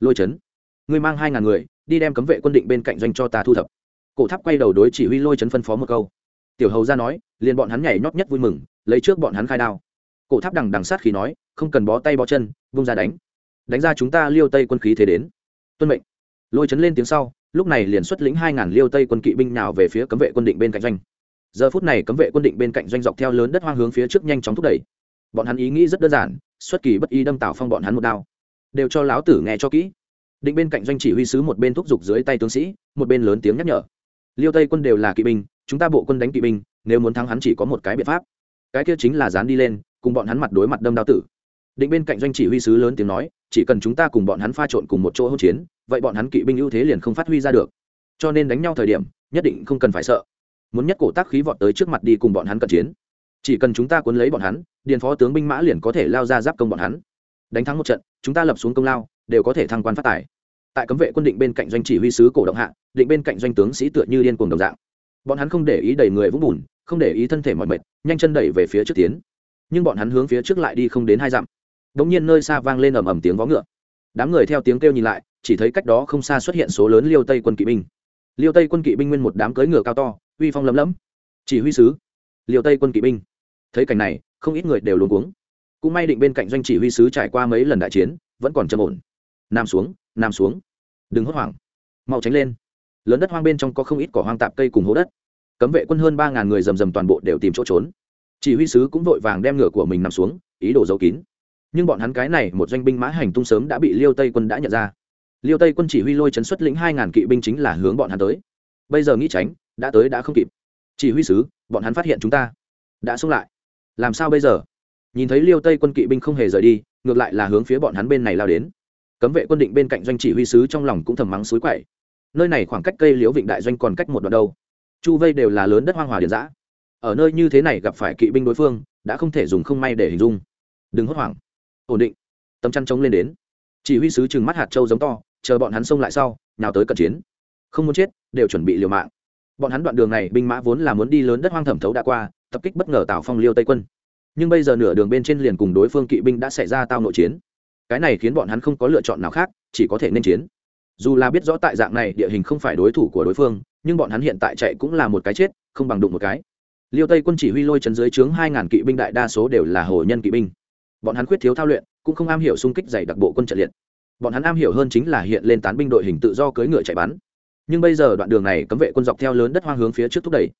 Lôi chấn, ngươi mang hai ngàn người, đi đem cấm vệ quân định bên cạnh doanh cho ta thu thập. Cổ tháp quay đầu đối chỉ huy lôi chấn phân phó một câu. Tiểu hầu ra nói, liền bọn hắn nhảy nhót nhất vui mừng, lấy trước bọn hắn khai đao. Cổ tháp đằng đằng sát khí nói, không cần bó tay bó chân, vung ra đánh. Đánh ra chúng ta liêu tây quân khí thế đến. Tuân mệnh. Lôi chấn lên tiếng sau lúc này liền xuất lĩnh hai ngàn liêu tây quân kỵ binh nào về phía cấm vệ quân định bên cạnh doanh. Giờ phút này cấm vệ quân định bên cạnh doanh dọc theo lớn đất hoang hướng phía trước nhanh chóng thúc đẩy. Bọn hắn ý nghĩ rất đơn giản, xuất kỳ bất y đâm tào phong bọn hắn một đao. Đều cho láo tử nghe cho kỹ. Định bên cạnh doanh chỉ huy sứ một bên thúc giục dưới tay tướng sĩ, một bên lớn tiếng nhắc nhở. Liêu tây quân đều là kỵ binh, chúng ta bộ quân đánh kỵ binh, nếu muốn thắng hắn chỉ có một cái biện pháp. Cái kia chính là dán đi lên, cùng bọn hắn mặt đối mặt đâm đao tử. Định bên cạnh doanh chỉ huy sứ lớn tiếng nói, chỉ cần chúng ta cùng bọn hắn pha trộn cùng một chỗ hỗn chiến vậy bọn hắn kỵ binh ưu thế liền không phát huy ra được. Cho nên đánh nhau thời điểm, nhất định không cần phải sợ. Muốn nhất cổ tác khí vọt tới trước mặt đi cùng bọn hắn cận chiến. Chỉ cần chúng ta cuốn lấy bọn hắn, điền phó tướng binh mã liền có thể lao ra giáp công bọn hắn. Đánh thắng một trận, chúng ta lập xuống công lao, đều có thể thăng quan phát tài. Tại cấm vệ quân định bên cạnh doanh chỉ huy sứ cổ động hạ, định bên cạnh doanh tướng sĩ tựa như điên cuồng đồng dạng. Bọn hắn không để ý đầy người vũng bùn, không để ý thân thể mọi mệt, nhanh chân đẩy về phía trước tiến. Nhưng bọn hắn hướng phía trước lại đi không đến hai dặm. Đ ỗ n g nhiên nơi xa vang lên ầm ầm tiếng vó ngựa đám người theo tiếng kêu nhìn lại, chỉ thấy cách đó không xa xuất hiện số lớn liêu tây quân kỵ binh. Liêu tây quân kỵ binh nguyên một đám cưỡi ngựa cao to, uy phong lấm lấm. Chỉ huy sứ, liêu tây quân kỵ binh. Thấy cảnh này, không ít người đều luống cuống. Cũng may định bên cạnh doanh chỉ huy sứ trải qua mấy lần đại chiến, vẫn còn trầm ổn. Nam xuống nam xuống. Đừng hốt hoảng. Mau tránh lên. Lớn đất hoang bên trong có không ít cỏ hoang tạp cây cùng hố đất. Cấm vệ quân hơn ba ngàn người rầm rầm toàn bộ đều tìm chỗ trốn. Chỉ huy sứ cũng vội vàng đem ngựa của mình nằm xuống, ý đồ giấu kín nhưng bọn hắn cái này, một doanh binh mã hành tung sớm đã bị liêu tây quân đã nhận ra. Liêu tây quân chỉ huy lôi chấn xuất lĩnh hai ngàn kỵ binh chính là hướng bọn hắn tới. Bây giờ nghĩ tránh, đã tới đã không kịp. Chỉ huy sứ, bọn hắn phát hiện chúng ta. Đã xông lại. Làm sao bây giờ? Nhìn thấy liêu tây quân kỵ binh không hề rời đi, ngược lại là hướng phía bọn hắn bên này lao đến. Cấm vệ quân định bên cạnh doanh chỉ huy sứ trong lòng cũng thầm mắng suối quậy. Nơi này khoảng cách cây liễu vịnh đại doanh còn cách một đoạn đâu. Chu vây đều là lớn đất hoang hòa điền giã ở nơi như thế này gặp phải kỵ binh đối phương, đã không thể dùng không may để hình dung. Đừng hốt hoảng ổn định. Tấm chăn chống lên đến. Chỉ huy sứ chừng mắt hạt Châu giống to, chờ bọn hắn xông lại sau nào tới cận chiến. Không muốn chết, đều chuẩn bị liều mạng. Bọn hắn đoạn đường này, binh mã vốn là muốn đi lớn đất hoang thẩm thấu đã qua, tập kích bất ngờ tào phong liêu tây quân. Nhưng bây giờ nửa đường bên trên liền cùng đối phương kỵ binh đã xảy ra tao nội chiến. Cái này khiến bọn hắn không có lựa chọn nào khác, chỉ có thể nên chiến. Dù là biết rõ tại dạng này, địa hình không phải đối thủ của đối phương, nhưng bọn hắn hiện tại chạy cũng là một cái chết, không bằng đụng một cái. Liêu tây quân chỉ huy lôi trấn dưới trướng hai ngàn kỵ binh đại đa số đều là hồ nhân kỵ binh bọn hắn khuyết thiếu thao luyện, cũng không am hiểu xung kích dày đặc bộ quân trận liệt. Bọn hắn am hiểu hơn chính là hiện lên tán binh đội hình tự do cưỡi ngựa chạy bắn. Nhưng bây giờ đoạn đường này cấm vệ quân dọc theo lớn đất hoang hướng phía trước thúc đẩy.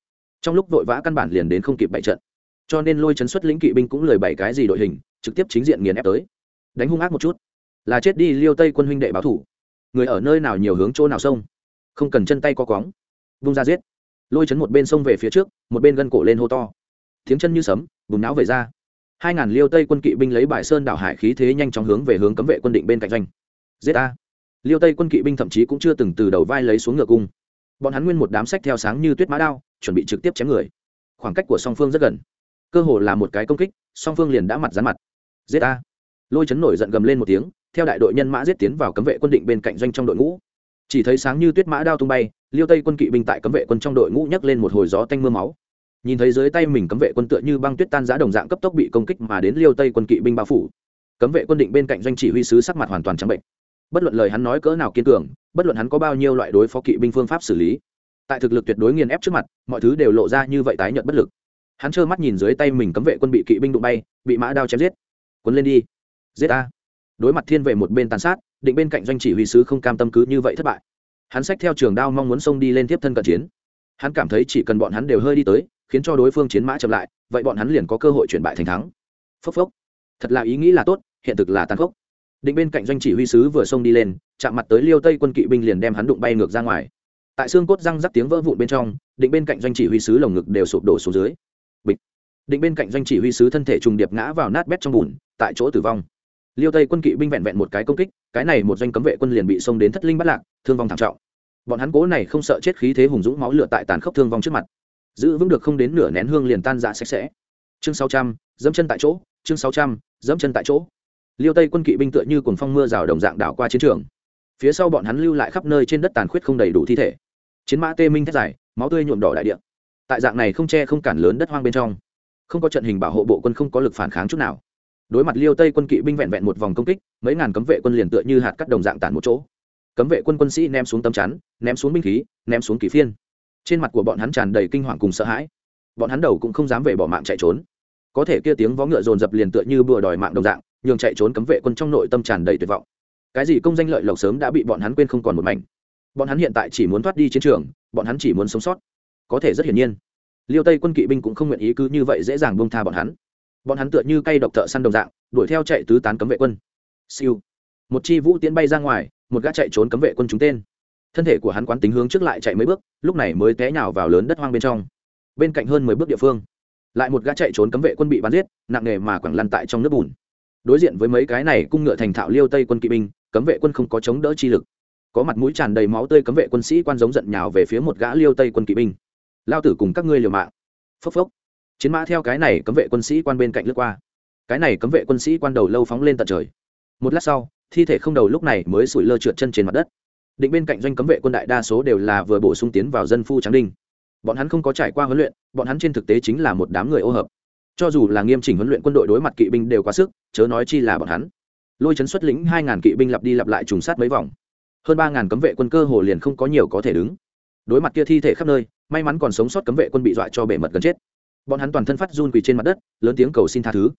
Trong lúc vội vã căn bản liền đến không kịp bày trận. Cho nên lôi chấn xuất lĩnh kỵ binh cũng lười bảy cái gì đội hình, trực tiếp chính diện nghiền ép tới. Đánh hung ác một chút. Là chết đi liêu tây quân huynh đệ báo thủ. Người ở nơi nào nhiều hướng chỗ nào sông. Không cần chân tay co quóng. Vung ra giết. Lôi chấn một bên sông về phía trước, một bên gân cổ lên hô to. Tiếng chân như sấm, bùn não về ra hai ngàn liêu tây quân kỵ binh lấy bài sơn đảo hải khí thế nhanh chóng hướng về hướng cấm vệ quân định bên cạnh doanh. Giết a liêu tây quân kỵ binh thậm chí cũng chưa từng từ đầu vai lấy xuống ngựa cung. Bọn hắn nguyên một đám sách theo sáng như tuyết mã đao, chuẩn bị trực tiếp chém người. Khoảng cách của song phương rất gần. Cơ hồ là một cái công kích, song phương liền đã mặt dán mặt. Giết a lôi chấn nổi giận gầm lên một tiếng, theo đại đội nhân mã giết tiến vào cấm vệ quân định bên cạnh doanh trong đội ngũ. Chỉ thấy sáng như tuyết mã đao tung bay, liêu tây quân kỵ binh tại cấm vệ quân trong đội ngũ nhấc lên một hồi gió tanh mưa máu nhìn thấy dưới tay mình cấm vệ quân tựa như băng tuyết tan giá đồng dạng cấp tốc bị công kích mà đến liêu tây quân kỵ binh bao phủ. Cấm vệ quân định bên cạnh doanh chỉ huy sứ sắc mặt hoàn toàn trắng bệnh. Bất luận lời hắn nói cỡ nào kiên cường, bất luận hắn có bao nhiêu loại đối phó kỵ binh phương pháp xử lý, tại thực lực tuyệt đối nghiền ép trước mặt, mọi thứ đều lộ ra như vậy tái nhợt bất lực. Hắn trơ mắt nhìn dưới tay mình cấm vệ quân bị kỵ binh đụng bay, bị mã đao chém giết. Quấn lên đi, giết a đối mặt thiên vệ một bên tàn sát, định bên cạnh doanh chỉ huy sứ không cam tâm cứ như vậy thất bại. Hắn xách theo trường đao mong muốn xông đi lên tiếp thân cận chiến. Hắn cảm thấy chỉ cần bọn hắn đều hơi đi tới khiến cho đối phương chiến mã chậm lại, vậy bọn hắn liền có cơ hội chuyển bại thành thắng. Phốc phốc. Thật là ý nghĩ là tốt, hiện thực là tàn khốc. Định bên cạnh doanh chỉ huy sứ vừa xông đi lên, chạm mặt tới liêu tây quân kỵ binh liền đem hắn đụng bay ngược ra ngoài. Tại xương cốt răng rắc tiếng vỡ vụn bên trong, định bên cạnh doanh chỉ huy sứ lồng ngực đều sụp đổ xuống dưới. Bịch. Định bên cạnh doanh chỉ huy sứ thân thể trùng điệp ngã vào nát bét trong bùn, tại chỗ tử vong. Liêu tây quân kỵ binh vẹn vẹn một cái công kích, cái này một doanh cấm vệ quân liền bị xông đến thất linh bắt lạc, thương vong thảm trọng. Bọn hắn cố này không sợ chết khí thế hùng dũng máu lửa tại tàn khốc thương vong trước mặt giữ vững được không đến nửa nén hương liền tan ra sạch sẽ. Chương sáu trăm, dẫm chân tại chỗ, chương sáu trăm, dẫm chân tại chỗ. Liêu tây quân kỵ binh tựa như cồn phong mưa rào đồng dạng đảo qua chiến trường. Phía sau bọn hắn lưu lại khắp nơi trên đất tàn khuyết không đầy đủ thi thể. Chiến mã tê minh thét dài, máu tươi nhuộm đỏ đại địa. Tại dạng này không che không cản lớn đất hoang bên trong, không có trận hình bảo hộ bộ quân không có lực phản kháng chút nào. Đối mặt liêu tây quân kỵ binh vẹn vẹn một vòng công kích, mấy ngàn cấm vệ quân liền tựa như hạt cắt đồng dạng tản một chỗ. Cấm vệ quân quân sĩ ném xuống tấm chắn, ném xuống binh khí, ném xuống kỳ phiên trên mặt của bọn hắn tràn đầy kinh hoàng cùng sợ hãi. Bọn hắn đầu cũng không dám về bỏ mạng chạy trốn. Có thể kia tiếng vó ngựa dồn dập liền tựa như bừa đòi mạng đồng dạng, nhường chạy trốn cấm vệ quân trong nội tâm tràn đầy tuyệt vọng. Cái gì công danh lợi lộc sớm đã bị bọn hắn quên không còn một mảnh. Bọn hắn hiện tại chỉ muốn thoát đi chiến trường, bọn hắn chỉ muốn sống sót. Có thể rất hiển nhiên, liêu tây quân kỵ binh cũng không nguyện ý cứ như vậy dễ dàng bông tha bọn hắn. Bọn hắn tựa như cây độc thợ săn đồng dạng, đuổi theo chạy tứ tán cấm vệ quân. Siêu. Một chi vũ tiến bay ra ngoài, một gã chạy trốn cấm vệ quân chúng tên thân thể của hắn quán tính hướng trước lại chạy mấy bước, lúc này mới té nhào vào lớn đất hoang bên trong. Bên cạnh hơn mười bước địa phương, lại một gã chạy trốn cấm vệ quân bị bắn giết, nặng nề mà quẳng lăn tại trong nước bùn. Đối diện với mấy cái này cung ngựa thành thạo liêu tây quân kỵ binh, cấm vệ quân không có chống đỡ chi lực. Có mặt mũi tràn đầy máu tươi cấm vệ quân sĩ quan giống giận nhào về phía một gã liêu tây quân kỵ binh. Lao tử cùng các ngươi liều mạng. Phốc phốc. Chiến mã theo cái này cấm vệ quân sĩ quan bên cạnh lướt qua. Cái này cấm vệ quân sĩ quan đầu lâu phóng lên tận trời. Một lát sau, thi thể không đầu lúc này mới sủi lơ trượt chân trên mặt đất định bên cạnh doanh cấm vệ quân đại đa số đều là vừa bổ sung tiến vào dân phu tráng đinh. Bọn hắn không có trải qua huấn luyện, bọn hắn trên thực tế chính là một đám người ô hợp. Cho dù là nghiêm chỉnh huấn luyện quân đội đối mặt kỵ binh đều quá sức, chớ nói chi là bọn hắn. Lôi chấn xuất lĩnh hai ngàn kỵ binh lặp đi lặp lại trùng sát mấy vòng. Hơn ba ngàn cấm vệ quân cơ hồ liền không có nhiều có thể đứng. Đối mặt kia thi thể khắp nơi, may mắn còn sống sót cấm vệ quân bị dọa cho bể mật gần chết. Bọn hắn toàn thân phát run quỳ trên mặt đất, lớn tiếng cầu xin tha thứ.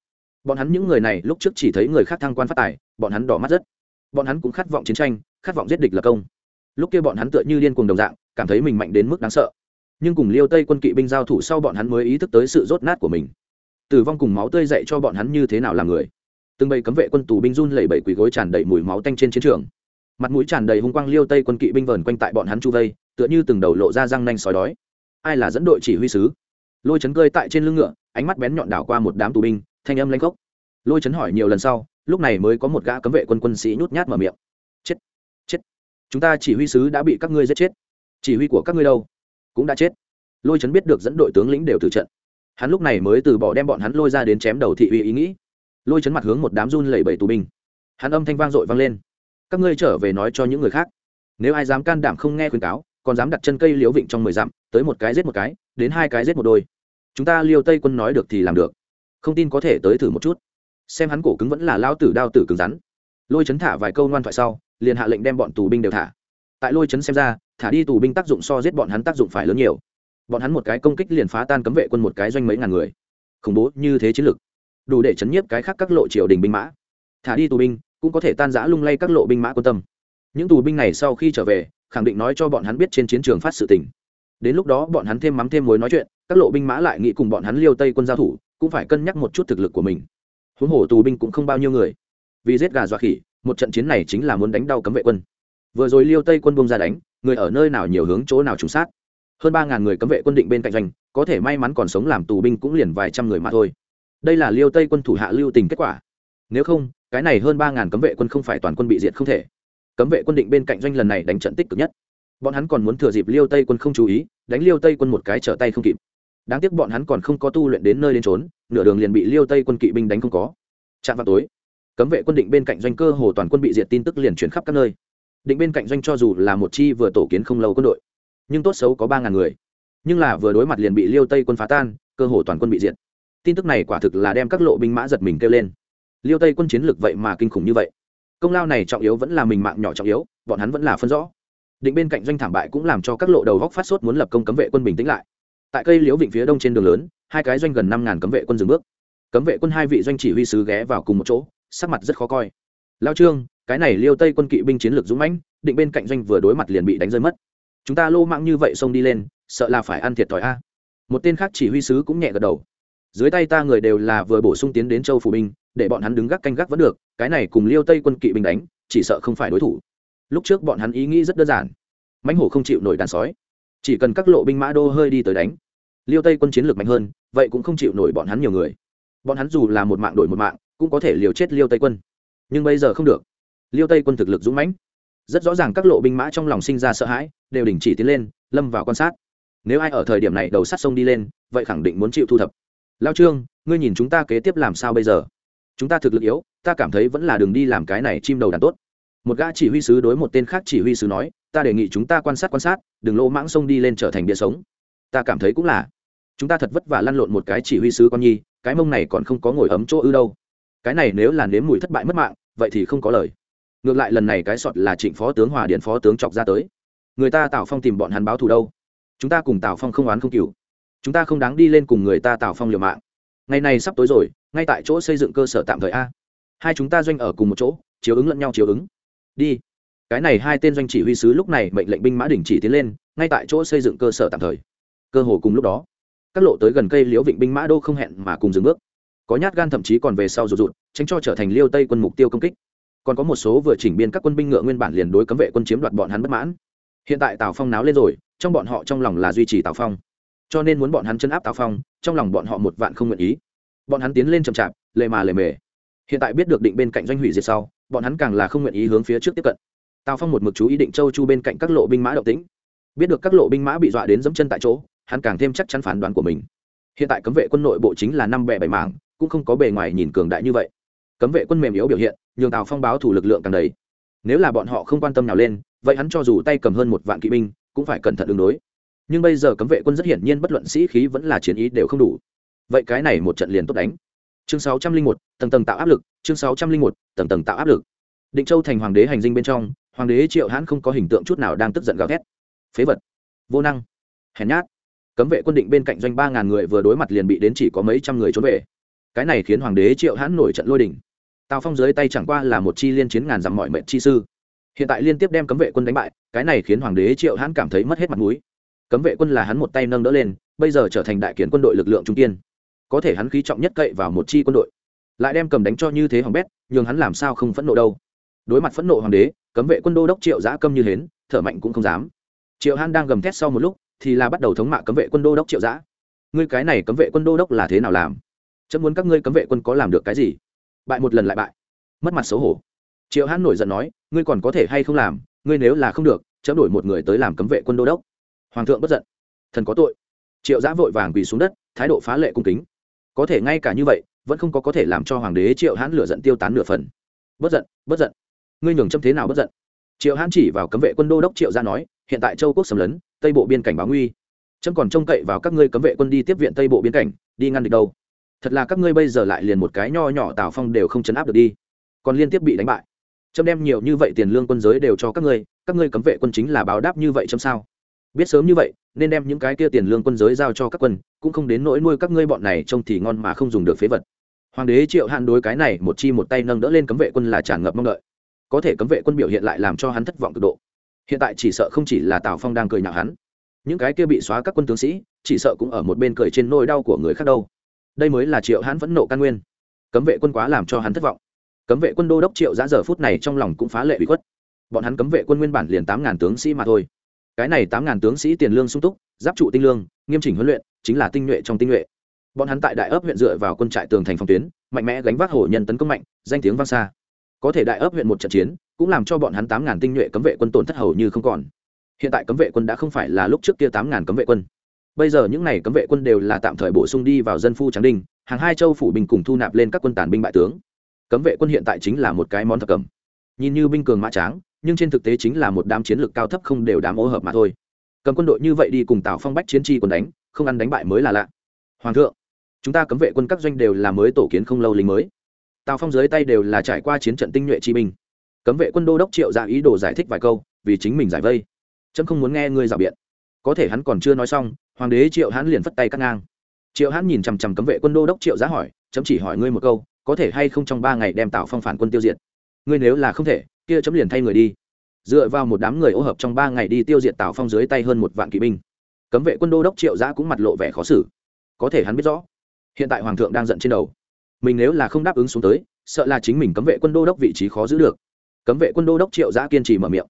Bọn hắn những người này lúc trước chỉ thấy người khác thăng quan phát tài, bọn hắn đỏ mắt rất. Bọn hắn cũng khát vọng chiến tranh khát vọng giết địch lập công. Lúc kia bọn hắn tựa như điên cuồng đồng dạng, cảm thấy mình mạnh đến mức đáng sợ. Nhưng cùng liêu tây quân kỵ binh giao thủ sau bọn hắn mới ý thức tới sự rốt nát của mình. Tử vong cùng máu tươi dậy cho bọn hắn như thế nào làm người. Từng bầy cấm vệ quân tù binh run lẩy bẩy quỳ gối tràn đầy mùi máu tanh trên chiến trường. Mặt mũi tràn đầy hung quang liêu tây quân kỵ binh vờn quanh tại bọn hắn chu vây, tựa như từng đầu lộ ra răng nanh sói đói. Ai là dẫn đội chỉ huy sứ? Lôi chấn cơi tại trên lưng ngựa, ánh mắt bén nhọn đảo qua một đám tù binh, thanh âm lanh cốc lôi chấn hỏi nhiều lần sau, lúc này mới có một gã cấm vệ quân quân sĩ nhút nhát mở miệng chúng ta chỉ huy sứ đã bị các ngươi giết chết. Chỉ huy của các ngươi đâu? Cũng đã chết. Lôi chấn biết được dẫn đội tướng lĩnh đều từ trận. Hắn lúc này mới từ bỏ đem bọn hắn lôi ra đến chém đầu thị uy ý nghĩ. Lôi chấn mặt hướng một đám run lẩy bẩy tù binh. Hắn âm thanh vang dội vang lên. Các ngươi trở về nói cho những người khác. Nếu ai dám can đảm không nghe khuyên cáo, còn dám đặt chân cây liễu vịnh trong mười dặm, tới một cái giết một cái, đến hai cái giết một đôi. Chúng ta liêu tây quân nói được thì làm được. Không tin có thể tới thử một chút. Xem hắn cổ cứng vẫn là lao tử đao tử cứng rắn lôi chấn thả vài câu ngoan thoại sau, liền hạ lệnh đem bọn tù binh đều thả. Tại lôi chấn xem ra, thả đi tù binh tác dụng so giết bọn hắn tác dụng phải lớn nhiều. Bọn hắn một cái công kích liền phá tan cấm vệ quân một cái doanh mấy ngàn người. Khủng bố như thế chiến lực đủ để chấn nhiếp cái khác các lộ triều đình binh mã. Thả đi tù binh, cũng có thể tan giã lung lay các lộ binh mã quân tâm. Những tù binh này sau khi trở về, khẳng định nói cho bọn hắn biết trên chiến trường phát sự tình. Đến lúc đó bọn hắn thêm mắm thêm mối nói chuyện, các lộ binh mã lại nghĩ cùng bọn hắn liêu tây quân giao thủ, cũng phải cân nhắc một chút thực lực của mình. Huống hồ tù binh cũng không bao nhiêu người vì giết gà dọa khỉ, một trận chiến này chính là muốn đánh đau cấm vệ quân. Vừa rồi liêu tây quân bông ra đánh, người ở nơi nào nhiều hướng chỗ nào trúng sát. Hơn ba ngàn người cấm vệ quân định bên cạnh doanh, có thể may mắn còn sống làm tù binh cũng liền vài trăm người mà thôi. Đây là liêu tây quân thủ hạ lưu tình kết quả. Nếu không, cái này hơn ba ngàn cấm vệ quân không phải toàn quân bị diệt không thể. Cấm vệ quân định bên cạnh doanh lần này đánh trận tích cực nhất. Bọn hắn còn muốn thừa dịp liêu tây quân không chú ý, đánh liêu tây quân một cái trở tay không kịp. Đáng tiếc bọn hắn còn không có tu luyện đến nơi đến trốn nửa đường liền bị liêu tây quân kỵ binh đánh không có. Chạm vào tối cấm vệ quân định bên cạnh doanh cơ hồ toàn quân bị diệt tin tức liền chuyển khắp các nơi. Định bên cạnh doanh cho dù là một chi vừa tổ kiến không lâu quân đội, nhưng tốt xấu có ba ngàn người. Nhưng là vừa đối mặt liền bị liêu tây quân phá tan, cơ hồ toàn quân bị diệt. Tin tức này quả thực là đem các lộ binh mã giật mình kêu lên. Liêu tây quân chiến lược vậy mà kinh khủng như vậy. Công lao này trọng yếu vẫn là mình mạng nhỏ trọng yếu, bọn hắn vẫn là phân rõ. Định bên cạnh doanh thảm bại cũng làm cho các lộ đầu góc phát sốt muốn lập công cấm vệ quân bình tĩnh lại. Tại cây liễu vịnh phía đông trên đường lớn, hai cái doanh gần năm ngàn cấm vệ quân dừng bước. Cấm vệ quân hai vị doanh chỉ huy sứ ghé vào cùng một chỗ sắc mặt rất khó coi. Lao trương, cái này liêu tây quân kỵ binh chiến lược dũng mãnh, định bên cạnh doanh vừa đối mặt liền bị đánh rơi mất. Chúng ta lô mạng như vậy xông đi lên, sợ là phải ăn thiệt thòi a. Một tên khác chỉ huy sứ cũng nhẹ gật đầu. Dưới tay ta người đều là vừa bổ sung tiến đến châu phủ binh, để bọn hắn đứng gác canh gác vẫn được, cái này cùng liêu tây quân kỵ binh đánh, chỉ sợ không phải đối thủ. Lúc trước bọn hắn ý nghĩ rất đơn giản. Mãnh hổ không chịu nổi đàn sói. Chỉ cần các lộ binh mã đô hơi đi tới đánh, liêu tây quân chiến lược mạnh hơn, vậy cũng không chịu nổi bọn hắn nhiều người. Bọn hắn dù là một mạng đổi một mạng cũng có thể liều chết liêu tây quân. Nhưng bây giờ không được. Liêu tây quân thực lực dũng mãnh. Rất rõ ràng các lộ binh mã trong lòng sinh ra sợ hãi, đều đình chỉ tiến lên, lâm vào quan sát. Nếu ai ở thời điểm này đầu sát sông đi lên, vậy khẳng định muốn chịu thu thập. Lao trương, ngươi nhìn chúng ta kế tiếp làm sao bây giờ? Chúng ta thực lực yếu, ta cảm thấy vẫn là đường đi làm cái này chim đầu đàn tốt. Một gã chỉ huy sứ đối một tên khác chỉ huy sứ nói, ta đề nghị chúng ta quan sát quan sát, đừng lỗ mãng sông đi lên trở thành địa sống. Ta cảm thấy cũng là. Chúng ta thật vất vả lăn lộn một cái chỉ huy sứ con nhi, cái mông này còn không có ngồi ấm chỗ ư đâu cái này nếu là nếm mùi thất bại mất mạng, vậy thì không có lời. Ngược lại lần này cái sọt là trịnh phó tướng hòa điện phó tướng chọc ra tới. Người ta tào phong tìm bọn hắn báo thù đâu? Chúng ta cùng tào phong không oán không cừu. Chúng ta không đáng đi lên cùng người ta tào phong liều mạng. Ngày này sắp tối rồi, ngay tại chỗ xây dựng cơ sở tạm thời a. Hai chúng ta doanh ở cùng một chỗ, chiếu ứng lẫn nhau chiếu ứng. Đi. Cái này hai tên doanh chỉ huy sứ lúc này mệnh lệnh binh mã đình chỉ tiến lên, ngay tại chỗ xây dựng cơ sở tạm thời. Cơ hồ cùng lúc đó, các lộ tới gần cây liễu vịnh binh mã đô không hẹn mà cùng dừng bước có nhát gan thậm chí còn về sau rụt rụt, tránh cho trở thành liêu tây quân mục tiêu công kích. Còn có một số vừa chỉnh biên các quân binh ngựa nguyên bản liền đối cấm vệ quân chiếm đoạt bọn hắn bất mãn. Hiện tại tào phong náo lên rồi, trong bọn họ trong lòng là duy trì tào phong. Cho nên muốn bọn hắn chân áp tào phong, trong lòng bọn họ một vạn không nguyện ý. Bọn hắn tiến lên chậm chạp, lề mà lề mề. Hiện tại biết được định bên cạnh doanh hủy diệt sau, bọn hắn càng là không nguyện ý hướng phía trước tiếp cận. Tào phong một mực chú ý định châu chu bên cạnh các lộ binh mã động tĩnh. Biết được các lộ binh mã bị dọa đến dẫm chân tại chỗ, hắn càng thêm chắc chắn phán đoán của mình. Hiện tại cấm vệ quân nội bộ chính là năm bè bảy mảng cũng không có bề ngoài nhìn cường đại như vậy. Cấm vệ quân mềm yếu biểu hiện, nhường tào phong báo thủ lực lượng càng đầy. Nếu là bọn họ không quan tâm nào lên, vậy hắn cho dù tay cầm hơn một vạn kỵ binh, cũng phải cẩn thận ứng đối. Nhưng bây giờ cấm vệ quân rất hiển nhiên bất luận sĩ khí vẫn là chiến ý đều không đủ. Vậy cái này một trận liền tốt đánh. Chương sáu trăm linh một, tầng tầng tạo áp lực, chương sáu trăm linh một, tầng tầng tạo áp lực. Định châu thành hoàng đế hành dinh bên trong, hoàng đế triệu hãn không có hình tượng chút nào đang tức giận gào thét. Phế vật. Vô năng. Hèn nhát. Cấm vệ quân định bên cạnh doanh ba ngàn người vừa đối mặt liền bị đến chỉ có mấy trăm người trốn về cái này khiến hoàng đế triệu hãn nổi trận lôi đình. Tào phong dưới tay chẳng qua là một chi liên chiến ngàn dặm mọi mệnh chi sư. Hiện tại liên tiếp đem cấm vệ quân đánh bại, cái này khiến hoàng đế triệu hãn cảm thấy mất hết mặt mũi. Cấm vệ quân là hắn một tay nâng đỡ lên, bây giờ trở thành đại kiến quân đội lực lượng trung tiên có thể hắn khí trọng nhất cậy vào một chi quân đội. Lại đem cầm đánh cho như thế hỏng bét, nhường hắn làm sao không phẫn nộ đâu. Đối mặt phẫn nộ hoàng đế, cấm vệ quân đô đốc triệu giã câm như hến, thở mạnh cũng không dám. Triệu hãn đang gầm thét sau một lúc, thì là bắt đầu thống mạ cấm vệ quân đô đốc triệu giã. Ngươi cái này cấm vệ quân đô đốc là thế nào làm? Chấm muốn các ngươi cấm vệ quân có làm được cái gì? Bại một lần lại bại. Mất mặt xấu hổ. Triệu hãn nổi giận nói, ngươi còn có thể hay không làm? Ngươi nếu là không được, chấm đổi một người tới làm cấm vệ quân đô đốc. Hoàng thượng bất giận. Thần có tội. Triệu giã vội vàng quỳ xuống đất, thái độ phá lệ cung kính. Có thể ngay cả như vậy, vẫn không có có thể làm cho hoàng đế triệu hãn lửa giận tiêu tán nửa phần. Bất giận bất giận. Ngươi nhường châm thế nào bất giận? Triệu hãn chỉ vào cấm vệ quân đô đốc triệu gia nói, hiện tại châu quốc xâm lấn, tây bộ biên cảnh báo nguy. Trâm còn trông cậy vào các ngươi cấm vệ quân đi tiếp viện tây bộ biên cảnh, đi ngăn địch đâu? Thật là các ngươi bây giờ lại liền một cái nho nhỏ tào phong đều không chấn áp được đi. Còn liên tiếp bị đánh bại. Trâm đem nhiều như vậy tiền lương quân giới đều cho các ngươi các ngươi cấm vệ quân chính là báo đáp như vậy Trâm sao? Biết sớm như vậy, nên đem những cái kia tiền lương quân giới giao cho các quân, cũng không đến nỗi nuôi các ngươi bọn này trông thì ngon mà không dùng được phế vật. Hoàng đế triệu hạn đối cái này một chi một tay nâng đỡ lên cấm vệ quân là tràn ngập mong đợi. Có thể cấm vệ quân biểu hiện lại làm cho hắn thất vọng cực độ. Hiện tại chỉ sợ không chỉ là tào phong đang cười nhạo hắn, những cái kia bị xóa các quân tướng sĩ, chỉ sợ cũng ở một bên cười trên nỗi đau của người khác đâu đây mới là triệu hãn vẫn nộ căn nguyên. Cấm vệ quân quá làm cho hắn thất vọng. Cấm vệ quân đô đốc triệu giã giờ phút này trong lòng cũng phá lệ bị khuất. Bọn hắn cấm vệ quân nguyên bản liền tám ngàn tướng sĩ mà thôi. Cái này tám ngàn tướng sĩ tiền lương sung túc, giáp trụ tinh lương, nghiêm chỉnh huấn luyện, chính là tinh nhuệ trong tinh nhuệ. Bọn hắn tại đại ấp huyện dựa vào quân trại tường thành phòng tuyến, mạnh mẽ gánh vác hổ nhân tấn công mạnh, danh tiếng vang xa. Có thể đại ấp huyện một trận chiến, cũng làm cho bọn hắn tám ngàn tinh nhuệ cấm vệ quân tổn thất hầu như không còn. Hiện tại cấm vệ quân đã không phải là lúc trước kia tám ngàn cấm vệ quân bây giờ những này cấm vệ quân đều là tạm thời bổ sung đi vào dân phu tráng đinh, hàng hai châu phủ binh cùng thu nạp lên các quân tàn binh bại tướng. Cấm vệ quân hiện tại chính là một cái món thập cầm nhìn như binh cường mã tráng, nhưng trên thực tế chính là một đám chiến lược cao thấp không đều đám ô hợp mà thôi. Cầm quân đội như vậy đi cùng tào phong bách chiến tri quân đánh, không ăn đánh bại mới là lạ. Hoàng thượng, chúng ta cấm vệ quân các doanh đều là mới tổ kiến không lâu lính mới. Tào phong dưới tay đều là trải qua chiến trận tinh nhuệ chi binh. Cấm vệ quân đô đốc triệu ra ý đồ giải thích vài câu, vì chính mình giải vây. Trâm không muốn nghe ngươi rào biện. Có thể hắn còn chưa nói xong hoàng đế triệu hãn liền phất tay cắt ngang triệu hãn nhìn chằm chằm cấm vệ quân đô đốc triệu giá hỏi chấm chỉ hỏi ngươi một câu có thể hay không trong ba ngày đem tào phong phản quân tiêu diệt ngươi nếu là không thể kia chấm liền thay người đi dựa vào một đám người ô hợp trong ba ngày đi tiêu diệt tào phong dưới tay hơn một vạn kỵ binh cấm vệ quân đô đốc triệu giã cũng mặt lộ vẻ khó xử có thể hắn biết rõ hiện tại hoàng thượng đang giận trên đầu mình nếu là không đáp ứng xuống tới sợ là chính mình cấm vệ quân đô đốc vị trí khó giữ được cấm vệ quân đô đốc triệu giã kiên trì mở miệng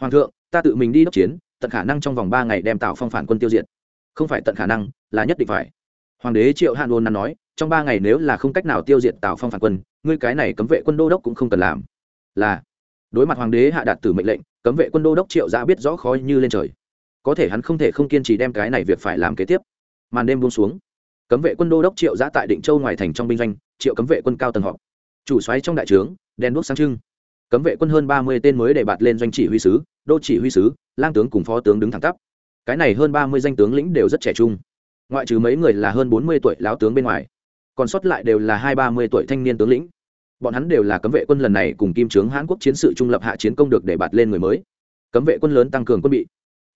hoàng thượng ta tự mình đi đốc chiến tận khả năng trong vòng ba ngày đem tào phong phản quân tiêu diệt không phải tận khả năng, là nhất định phải. Hoàng đế triệu hạn ôn nắn nói, trong ba ngày nếu là không cách nào tiêu diệt tào phong phản quân, ngươi cái này cấm vệ quân đô đốc cũng không cần làm. Là, đối mặt hoàng đế hạ đạt tử mệnh lệnh, cấm vệ quân đô đốc triệu giã biết rõ khó như lên trời. Có thể hắn không thể không kiên trì đem cái này việc phải làm kế tiếp. Màn đêm buông xuống, cấm vệ quân đô đốc triệu giã tại định châu ngoài thành trong binh doanh, triệu cấm vệ quân cao tầng họp. Chủ xoáy trong đại trướng, đèn đuốc sáng trưng. Cấm vệ quân hơn ba mươi tên mới để bạt lên doanh chỉ huy sứ, đô chỉ huy sứ, lang tướng cùng phó tướng đứng thẳng tắp cái này hơn ba mươi danh tướng lĩnh đều rất trẻ trung. Ngoại trừ mấy người là hơn bốn mươi tuổi lão tướng bên ngoài, còn sót lại đều là hai, ba mươi tuổi thanh niên tướng lĩnh. Bọn hắn đều là cấm vệ quân lần này cùng kim trướng hãn quốc chiến sự trung lập hạ chiến công được để bạt lên người mới. Cấm vệ quân lớn tăng cường quân bị.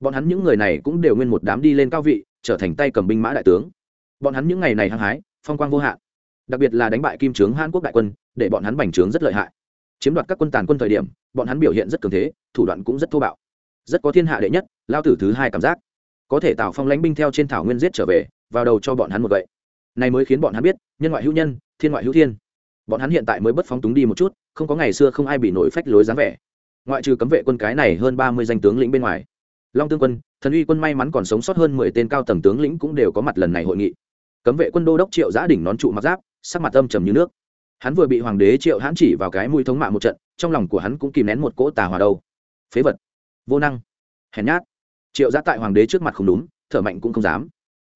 Bọn hắn những người này cũng đều nguyên một đám đi lên cao vị, trở thành tay cầm binh mã đại tướng. Bọn hắn những ngày này hăng hái, phong quang vô hạn. Đặc biệt là đánh bại kim trướng hán quốc đại quân, để bọn hắn bành trướng rất lợi hại. Chiếm đoạt các quân tàn quân thời điểm, bọn hắn biểu hiện rất cường thế, thủ đoạn cũng rất thô bạo rất có thiên hạ đệ nhất, lao tử thứ hai cảm giác. Có thể tạo phong lãnh binh theo trên thảo nguyên giết trở về, vào đầu cho bọn hắn một vậy này mới khiến bọn hắn biết, nhân ngoại hữu nhân, thiên ngoại hữu thiên. Bọn hắn hiện tại mới bất phóng túng đi một chút, không có ngày xưa không ai bị nổi phách lối dáng vẻ. Ngoại trừ cấm vệ quân cái này hơn ba mươi danh tướng lĩnh bên ngoài. Long tương quân, thần uy quân may mắn còn sống sót hơn mười tên cao tầng tướng lĩnh cũng đều có mặt lần này hội nghị. Cấm vệ quân đô đốc triệu giã đỉnh nón trụ mặc giáp, sắc mặt âm trầm như nước. Hắn vừa bị hoàng đế triệu hãn chỉ vào cái mũi thống mạ một trận, trong lòng của hắn cũng kìm nén một cỗ tà hòa đâu phế vật vô năng, hèn nhát. Triệu giã tại hoàng đế trước mặt không đúng, thở mạnh cũng không dám.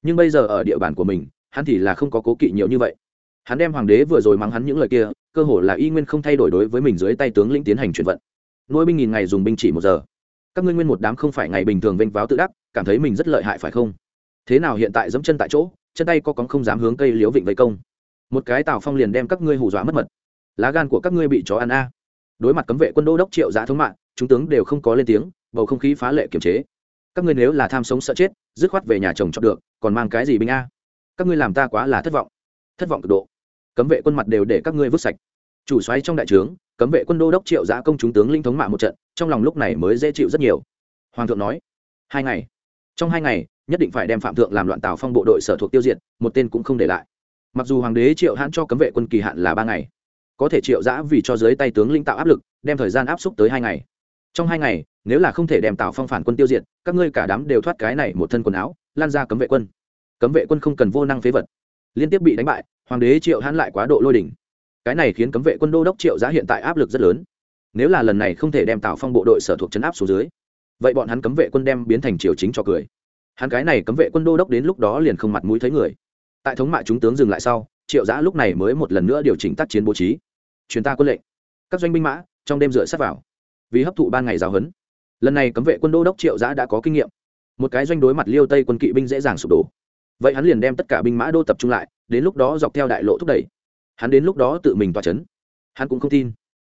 Nhưng bây giờ ở địa bàn của mình, hắn thì là không có cố kỵ nhiều như vậy. Hắn đem hoàng đế vừa rồi mắng hắn những lời kia, cơ hồ là y nguyên không thay đổi đối với mình dưới tay tướng lĩnh tiến hành chuyển vận. Nuôi binh nghìn ngày dùng binh chỉ một giờ. Các ngươi nguyên một đám không phải ngày bình thường vênh váo tự đắc, cảm thấy mình rất lợi hại phải không? Thế nào hiện tại dẫm chân tại chỗ, chân tay có cóng không dám hướng cây liếu vịnh vây công. Một cái tào phong liền đem các ngươi hù dọa mất mật. Lá gan của các ngươi bị chó ăn a. Đối mặt cấm vệ quân đô đốc triệu giã thống mạng chúng tướng đều không có lên tiếng, bầu không khí phá lệ kiềm chế. Các ngươi nếu là tham sống sợ chết, dứt khoát về nhà chồng chọn được, còn mang cái gì binh a? Các ngươi làm ta quá là thất vọng. Thất vọng cực độ. Cấm vệ quân mặt đều để các ngươi vứt sạch. Chủ xoáy trong đại trướng, cấm vệ quân đô đốc triệu giã công chúng tướng linh thống mạ một trận, trong lòng lúc này mới dễ chịu rất nhiều. Hoàng thượng nói, hai ngày. Trong hai ngày, nhất định phải đem phạm thượng làm loạn tào phong bộ đội sở thuộc tiêu diệt, một tên cũng không để lại. Mặc dù hoàng đế triệu hãn cho cấm vệ quân kỳ hạn là ba ngày, có thể triệu giã vì cho dưới tay tướng linh tạo áp lực, đem thời gian áp xúc tới hai ngày trong hai ngày, nếu là không thể đem tào phong phản quân tiêu diệt, các ngươi cả đám đều thoát cái này một thân quần áo, lan ra cấm vệ quân. Cấm vệ quân không cần vô năng phế vật. Liên tiếp bị đánh bại, hoàng đế triệu hãn lại quá độ lôi đỉnh. Cái này khiến cấm vệ quân đô đốc triệu giá hiện tại áp lực rất lớn. Nếu là lần này không thể đem tào phong bộ đội sở thuộc chấn áp xuống dưới, vậy bọn hắn cấm vệ quân đem biến thành triều chính cho cười. Hắn cái này cấm vệ quân đô đốc đến lúc đó liền không mặt mũi thấy người. Tại thống mạ chúng tướng dừng lại sau, triệu giã lúc này mới một lần nữa điều chỉnh tác chiến bố trí. Chuyến ta quân lệnh. Các doanh binh mã, trong đêm dựa sát vào vì hấp thụ ban ngày giáo huấn. Lần này cấm vệ quân đô đốc triệu giã đã có kinh nghiệm. Một cái doanh đối mặt liêu tây quân kỵ binh dễ dàng sụp đổ. Vậy hắn liền đem tất cả binh mã đô tập trung lại, đến lúc đó dọc theo đại lộ thúc đẩy. Hắn đến lúc đó tự mình tỏa c h ấ n hắn cũng không tin.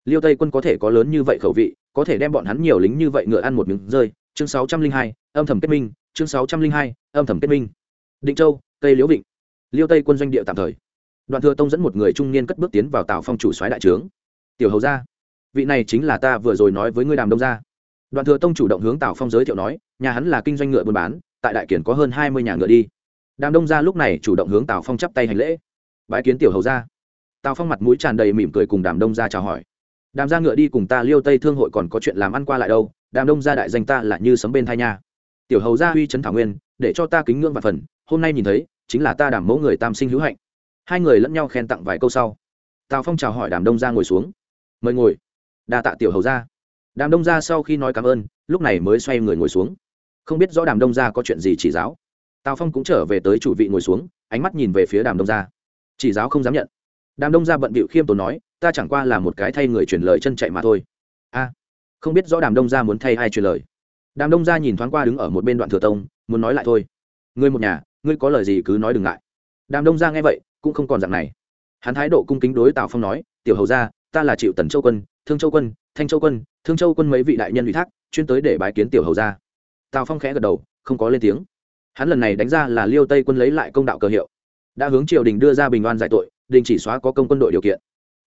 Liêu tây quân có thể có lớn như vậy khẩu vị, có thể đem bọn hắn nhiều lính như vậy ngựa ăn một miếng rơi. Chương sáu trăm linh hai, âm thầm kết minh. Chương sáu trăm linh hai, âm thầm kết minh. Định châu, tây liễu vịnh. Liêu tây quân doanh địa tạm thời. Đoạn thừa tông dẫn một người trung niên cất bước tiến vào tàu phong chủ soái đại trướng. Tiểu hầu gia vị này chính là ta vừa rồi nói với ngươi đàm đông gia. Đoạn thừa tông chủ động hướng tào phong giới thiệu nói, nhà hắn là kinh doanh ngựa buôn bán, tại đại kiển có hơn hai mươi nhà ngựa đi. Đàm đông gia lúc này chủ động hướng tào phong chắp tay hành lễ. Bãi kiến tiểu hầu gia. Tào phong mặt mũi tràn đầy mỉm cười cùng đàm đông gia chào hỏi. Đàm gia ngựa đi cùng ta liêu tây thương hội còn có chuyện làm ăn qua lại đâu, đàm đông gia đại danh ta là như sấm bên thai nha. Tiểu hầu gia uy trấn thảo nguyên, để cho ta kính ngưỡng và phần, hôm nay nhìn thấy, chính là ta đảm mẫu người tam sinh hữu hạnh. Hai người lẫn nhau khen tặng vài câu sau. Tào phong chào hỏi đàm đông gia ngồi xuống. Mời ngồi đa tạ tiểu hầu gia. Đàm đông gia sau khi nói cảm ơn, lúc này mới xoay người ngồi xuống. Không biết rõ đàm đông gia có chuyện gì chỉ giáo. Tào phong cũng trở về tới chủ vị ngồi xuống, ánh mắt nhìn về phía đàm đông gia. Chỉ giáo không dám nhận. Đàm đông gia bận bịu khiêm tốn nói, ta chẳng qua là một cái thay người truyền lời chân chạy mà thôi. A, không biết rõ đàm đông gia muốn thay ai truyền lời. Đàm đông gia nhìn thoáng qua đứng ở một bên đoạn thừa tông, muốn nói lại thôi. Ngươi một nhà, ngươi có lời gì cứ nói đừng ngại. Đàm đông gia nghe vậy, cũng không còn dạng này. Hắn thái độ cung kính đối tào phong nói, tiểu hầu gia, ta là triệu tần châu quân thương châu quân, thanh châu quân, thương châu quân mấy vị đại nhân ủy thác, chuyên tới để bái kiến tiểu hầu ra tào phong khẽ gật đầu, không có lên tiếng. Hắn lần này đánh ra là liêu tây quân lấy lại công đạo cơ hiệu. Đã hướng triều đình đưa ra bình oan giải tội, đình chỉ xóa có công quân đội điều kiện.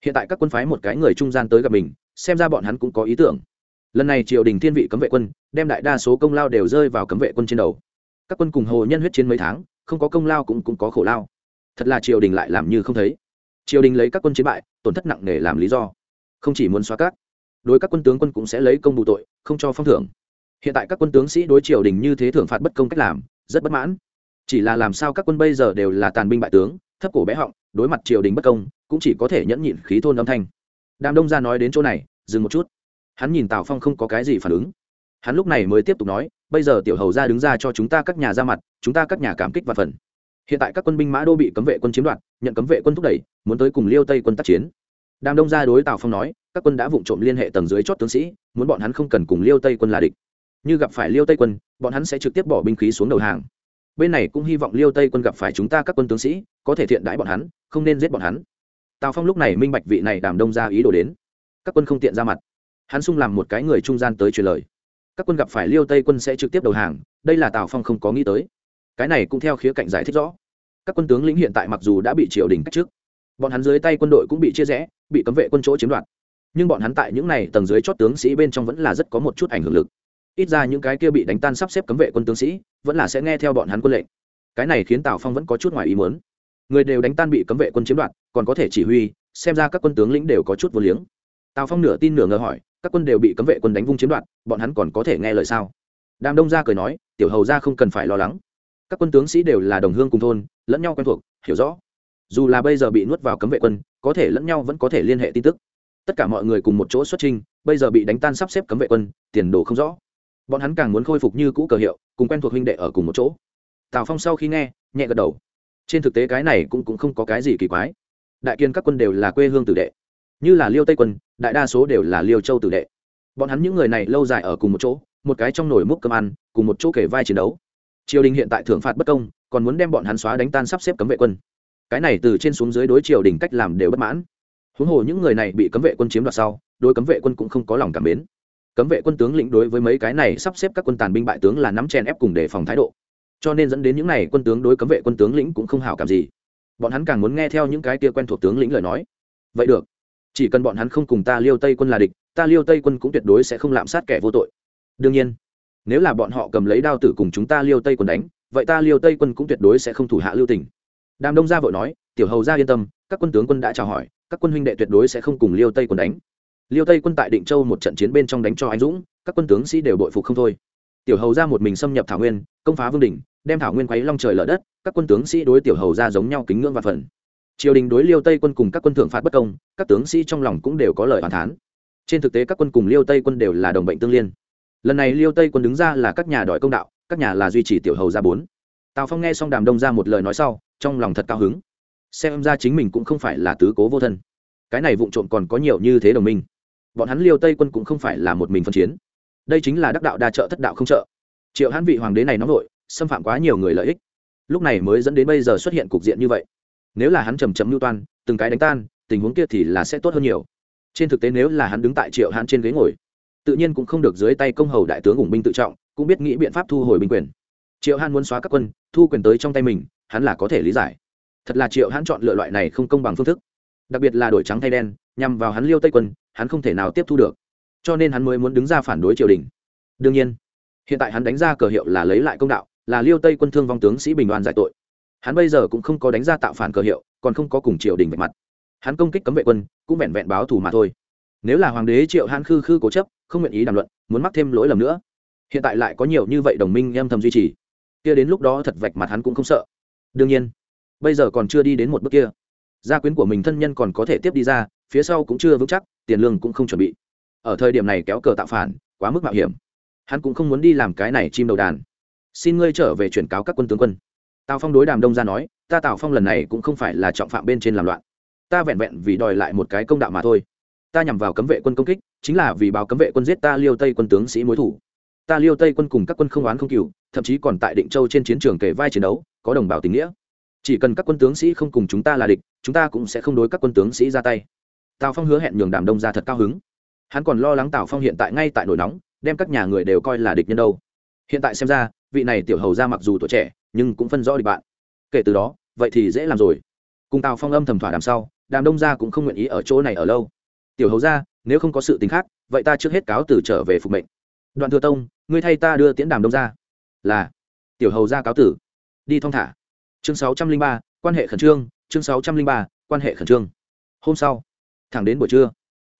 Hiện tại các quân phái một cái người trung gian tới gặp mình, xem ra bọn hắn cũng có ý tưởng. Lần này triều đình thiên vị cấm vệ quân, đem đại đa số công lao đều rơi vào cấm vệ quân trên đầu. Các quân cùng hồ nhân huyết chiến mấy tháng, không có công lao cũng cũng có khổ lao. Thật là triều đình lại làm như không thấy. Triều đình lấy các quân chiến bại, tổn thất nặng nề làm lý do không chỉ muốn xóa cát đối các quân tướng quân cũng sẽ lấy công bù tội, không cho phong thưởng. Hiện tại các quân tướng sĩ đối triều đình như thế thưởng phạt bất công cách làm, rất bất mãn. Chỉ là làm sao các quân bây giờ đều là tàn binh bại tướng, thấp cổ bé họng, đối mặt triều đình bất công, cũng chỉ có thể nhẫn nhịn khí thôn âm thanh. Đàm đông ra nói đến chỗ này, dừng một chút. Hắn nhìn tào phong không có cái gì phản ứng. Hắn lúc này mới tiếp tục nói, bây giờ tiểu hầu ra đứng ra cho chúng ta các nhà ra mặt, chúng ta các nhà cảm kích và phần. Hiện tại các quân binh mã đô bị cấm vệ quân chiếm đoạt, nhận cấm vệ quân thúc đẩy, muốn tới cùng liêu tây quân tác chiến đàm đông ra đối tào phong nói, các quân đã vụng trộm liên hệ tầng dưới chót tướng sĩ, muốn bọn hắn không cần cùng liêu tây quân là địch. Như gặp phải liêu tây quân, bọn hắn sẽ trực tiếp bỏ binh khí xuống đầu hàng. Bên này cũng hy vọng liêu tây quân gặp phải chúng ta các quân tướng sĩ, có thể thiện đãi bọn hắn, không nên giết bọn hắn. Tào phong lúc này minh bạch vị này đàm đông ra ý đồ đến. Các quân không tiện ra mặt. Hắn sung làm một cái người trung gian tới truyền lời. Các quân gặp phải liêu tây quân sẽ trực tiếp đầu hàng, đây là tào phong không có nghĩ tới. Cái này cũng theo khía cạnh giải thích rõ. Các quân tướng lĩnh hiện tại mặc dù đã bị triều đình cách trước bọn hắn dưới tay quân đội cũng bị chia rẽ, bị cấm vệ quân chỗ chiếm đoạt. Nhưng bọn hắn tại những này tầng dưới chót tướng sĩ bên trong vẫn là rất có một chút ảnh hưởng lực. Ít ra những cái kia bị đánh tan sắp xếp cấm vệ quân tướng sĩ, vẫn là sẽ nghe theo bọn hắn quân lệnh. Cái này khiến tào phong vẫn có chút ngoài ý muốn. Người đều đánh tan bị cấm vệ quân chiếm đoạt, còn có thể chỉ huy, xem ra các quân tướng lĩnh đều có chút vô liếng. Tào phong nửa tin nửa ngờ hỏi, các quân đều bị cấm vệ quân đánh vung chiếm đoạt, bọn hắn còn có thể nghe lời sao? Đàm đông gia cười nói, tiểu hầu gia không cần phải lo lắng. Các quân tướng sĩ đều là đồng hương cùng thôn, lẫn nhau quen thuộc, hiểu rõ dù là bây giờ bị nuốt vào cấm vệ quân có thể lẫn nhau vẫn có thể liên hệ tin tức. Tất cả mọi người cùng một chỗ xuất trình bây giờ bị đánh tan sắp xếp cấm vệ quân tiền đồ không rõ. Bọn hắn càng muốn khôi phục như cũ cờ hiệu cùng quen thuộc huynh đệ ở cùng một chỗ. Tào phong sau khi nghe nhẹ gật đầu. Trên thực tế cái này cũng, cũng không có cái gì kỳ quái. Đại kiên các quân đều là quê hương tử đệ. Như là liêu tây quân đại đa số đều là liêu châu tử đệ. Bọn hắn những người này lâu dài ở cùng một chỗ một cái trong nồi múc cơm ăn cùng một chỗ kể vai chiến đấu. Triều đình hiện tại thưởng phạt bất công còn muốn đem bọn hắn xóa đánh tan sắp xếp cấm vệ quân cái này từ trên xuống dưới đối triều đình cách làm đều bất mãn. Huống hồ những người này bị cấm vệ quân chiếm đoạt sau, đối cấm vệ quân cũng không có lòng cảm mến. Cấm vệ quân tướng lĩnh đối với mấy cái này sắp xếp các quân tàn binh bại tướng là nắm chèn ép cùng đề phòng thái độ. Cho nên dẫn đến những này quân tướng đối cấm vệ quân tướng lĩnh cũng không hảo cảm gì. Bọn hắn càng muốn nghe theo những cái kia quen thuộc tướng lĩnh lời nói. Vậy được. Chỉ cần bọn hắn không cùng ta liêu tây quân là địch, ta liêu tây quân cũng tuyệt đối sẽ không lạm sát kẻ vô tội. Đương nhiên, nếu là bọn họ cầm lấy đao tử cùng chúng ta liêu tây quân đánh, vậy ta liêu tây quân cũng tuyệt đối sẽ không thủ hạ lưu tình đàm đông gia vội nói, tiểu hầu gia yên tâm, các quân tướng quân đã chào hỏi, các quân huynh đệ tuyệt đối sẽ không cùng liêu tây quân đánh. Liêu tây quân tại định châu một trận chiến bên trong đánh cho anh dũng, các quân tướng sĩ đều bội phục không thôi. Tiểu hầu ra một mình xâm nhập thảo nguyên, công phá vương đình, đem thảo nguyên quấy long trời lở đất, các quân tướng sĩ đối tiểu hầu ra giống nhau kính ngưỡng và phần triều đình đối liêu tây quân cùng các quân thượng phạt bất công, các tướng sĩ trong lòng cũng đều có lời hoàn thán. Trên thực tế các quân cùng liêu tây quân đều là đồng bệnh tương liên. Lần này liêu tây quân đứng ra là các nhà đòi công đạo, các nhà là duy trì tiểu hầu ra bốn. Tào phong nghe xong đàm đông ra một lời nói sau trong lòng thật cao hứng. Xem ra chính mình cũng không phải là tứ cố vô thân. Cái này vụng trộm còn có nhiều như thế đồng minh. Bọn hắn liêu tây quân cũng không phải là một mình phân chiến. Đây chính là đắc đạo đa trợ thất đạo không trợ. Triệu hãn vị hoàng đế này nóng vội, xâm phạm quá nhiều người lợi ích. Lúc này mới dẫn đến bây giờ xuất hiện cục diện như vậy. Nếu là hắn trầm trầm lưu toan, từng cái đánh tan, tình huống kia thì là sẽ tốt hơn nhiều. Trên thực tế nếu là hắn đứng tại triệu hãn trên ghế ngồi, tự nhiên cũng không được dưới tay công hầu đại tướng ủng binh tự trọng, cũng biết nghĩ biện pháp thu hồi binh quyền. Triệu hãn muốn xóa các quân, thu quyền tới trong tay mình hắn là có thể lý giải. Thật là triệu hắn chọn lựa loại này không công bằng phương thức. Đặc biệt là đổi trắng thay đen, nhằm vào hắn liêu tây quân, hắn không thể nào tiếp thu được. Cho nên hắn mới muốn đứng ra phản đối triều đình. Đương nhiên, hiện tại hắn đánh ra cờ hiệu là lấy lại công đạo, là liêu tây quân thương vong tướng sĩ bình đoàn giải tội. Hắn bây giờ cũng không có đánh ra tạo phản cờ hiệu, còn không có cùng triều đình vạch mặt. Hắn công kích cấm vệ quân, cũng vẹn vẹn báo thù mà thôi. Nếu là hoàng đế triệu hãn khư khư cố chấp, không nguyện ý đàm luận, muốn mắc thêm lỗi lầm nữa. Hiện tại lại có nhiều như vậy đồng minh em thầm duy trì. Kia đến lúc đó thật vạch mặt hắn cũng không sợ đương nhiên, bây giờ còn chưa đi đến một bước kia. Gia quyến của mình thân nhân còn có thể tiếp đi ra, phía sau cũng chưa vững chắc, tiền lương cũng không chuẩn bị. Ở thời điểm này kéo cờ tạo phản, quá mức mạo hiểm. Hắn cũng không muốn đi làm cái này chim đầu đàn. Xin ngươi trở về chuyển cáo các quân tướng quân. Tào phong đối đàm đông ra nói, ta tào phong lần này cũng không phải là trọng phạm bên trên làm loạn. Ta vẹn vẹn vì đòi lại một cái công đạo mà thôi. Ta nhằm vào cấm vệ quân công kích, chính là vì báo cấm vệ quân giết ta liêu tây quân tướng sĩ mối thủ. Ta liêu tây quân cùng các quân không oán không cừu, thậm chí còn tại định châu trên chiến trường kể vai chiến đấu có đồng bào tình nghĩa. Chỉ cần các quân tướng sĩ không cùng chúng ta là địch, chúng ta cũng sẽ không đối các quân tướng sĩ ra tay. Tào phong hứa hẹn nhường đàm đông ra thật cao hứng. Hắn còn lo lắng tào phong hiện tại ngay tại nổi nóng, đem các nhà người đều coi là địch nhân đâu. Hiện tại xem ra, vị này tiểu hầu ra mặc dù tuổi trẻ, nhưng cũng phân rõ địch bạn. Kể từ đó, vậy thì dễ làm rồi. Cùng tào phong âm thầm thỏa đàm sau đàm đông gia cũng không nguyện ý ở chỗ này ở lâu. Tiểu hầu ra nếu không có sự tính khác, vậy ta trước hết cáo từ trở về phục mệnh. Đoạn thừa tông, ngươi thay ta đưa tiễn đàm đông ra là. Tiểu hầu ra cáo tử đi thong thả. Chương sáu trăm linh ba, quan hệ khẩn trương, chương sáu trăm linh ba, quan hệ khẩn trương. Hôm sau, thẳng đến buổi trưa,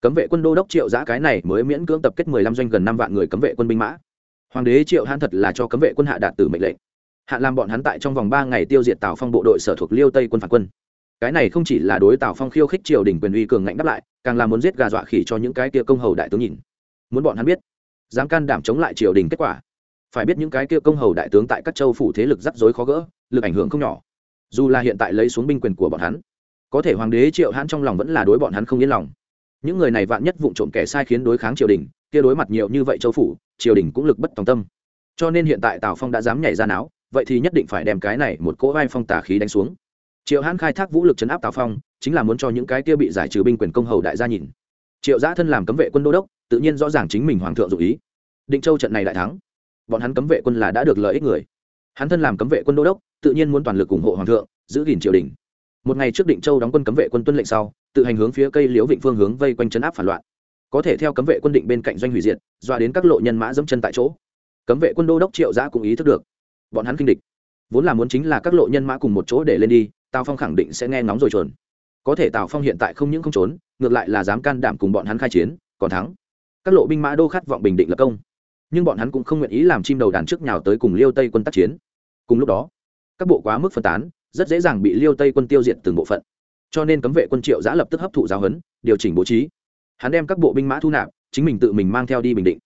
cấm vệ quân đô đốc triệu giã cái này mới miễn cưỡng tập kết mười lăm doanh gần năm vạn người cấm vệ quân binh mã. Hoàng đế triệu hãn thật là cho cấm vệ quân hạ đạt tử mệnh lệnh. Hạ làm bọn hắn tại trong vòng ba ngày tiêu diệt tào phong bộ đội sở thuộc liêu tây quân phản quân. Cái này không chỉ là đối tào phong khiêu khích triều đình quyền uy cường ngạnh đáp lại, càng là muốn giết gà dọa khỉ cho những cái kia công hầu đại tướng nhìn. Muốn bọn hắn biết, dám can đảm chống lại triều đình kết quả phải biết những cái kia công hầu đại tướng tại các châu phủ thế lực rắc rối khó gỡ, lực ảnh hưởng không nhỏ. Dù là hiện tại lấy xuống binh quyền của bọn hắn, có thể hoàng đế triệu hãn trong lòng vẫn là đối bọn hắn không yên lòng. Những người này vạn nhất vụ trộm kẻ sai khiến đối kháng triều đình, kia đối mặt nhiều như vậy châu phủ, triều đình cũng lực bất tòng tâm. Cho nên hiện tại tào phong đã dám nhảy ra não vậy thì nhất định phải đem cái này một cỗ vai phong tà khí đánh xuống. Triệu hãn khai thác vũ lực chấn áp tào phong, chính là muốn cho những cái kia bị giải trừ binh quyền công hầu đại gia nhìn. Triệu giã thân làm cấm vệ quân đô đốc, tự nhiên rõ ràng chính mình hoàng thượng dụ ý. Định châu trận này đại thắng bọn hắn cấm vệ quân là đã được lợi ích người. Hắn thân làm cấm vệ quân đô đốc, tự nhiên muốn toàn lực ủng hộ hoàng thượng, giữ gìn triều đình. Một ngày trước định châu đóng quân cấm vệ quân tuân lệnh sau, tự hành hướng phía cây liễu vịnh phương hướng vây quanh chấn áp phản loạn. Có thể theo cấm vệ quân định bên cạnh doanh hủy diệt, doa đến các lộ nhân mã dẫm chân tại chỗ. Cấm vệ quân đô đốc triệu giã cũng ý thức được. Bọn hắn kinh địch. Vốn là muốn chính là các lộ nhân mã cùng một chỗ để lên đi, tào phong khẳng định sẽ nghe ngóng rồi chuẩn có thể tào phong hiện tại không những không trốn, ngược lại là dám can đảm cùng bọn hắn khai chiến, còn thắng. Các lộ binh mã đô khát vọng bình định lập công nhưng bọn hắn cũng không nguyện ý làm chim đầu đàn trước nhào tới cùng liêu tây quân tác chiến cùng lúc đó các bộ quá mức phân tán rất dễ dàng bị liêu tây quân tiêu diệt từng bộ phận cho nên cấm vệ quân triệu giã lập tức hấp thụ giáo huấn điều chỉnh bố trí hắn đem các bộ binh mã thu nạp chính mình tự mình mang theo đi bình định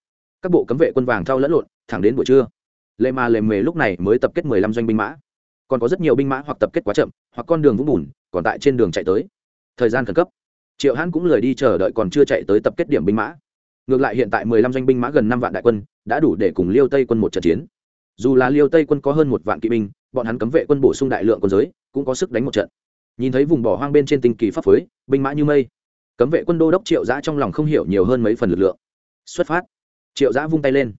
các bộ cấm vệ quân vàng thao lẫn lộn thẳng đến buổi trưa lệ mà lệ mề lúc này mới tập kết mười lăm doanh binh mã còn có rất nhiều binh mã hoặc tập kết quá chậm hoặc con đường vũng bùn còn tại trên đường chạy tới thời gian khẩn cấp triệu hãn cũng lười đi chờ đợi còn chưa chạy tới tập kết điểm binh mã ngược lại hiện tại mười lăm doanh binh mã gần năm vạn đại quân, đã đủ để cùng liêu tây quân một trận chiến. Dù là liêu tây quân có hơn một vạn kỵ binh, bọn hắn cấm vệ quân bổ sung đại lượng quân giới, cũng có sức đánh một trận. Nhìn thấy vùng bỏ hoang bên trên tinh kỳ pháp phối, binh mã như mây, cấm vệ quân đô đốc triệu giã trong lòng không hiểu nhiều hơn mấy phần lực lượng. Xuất phát. Triệu giã vung tay lên.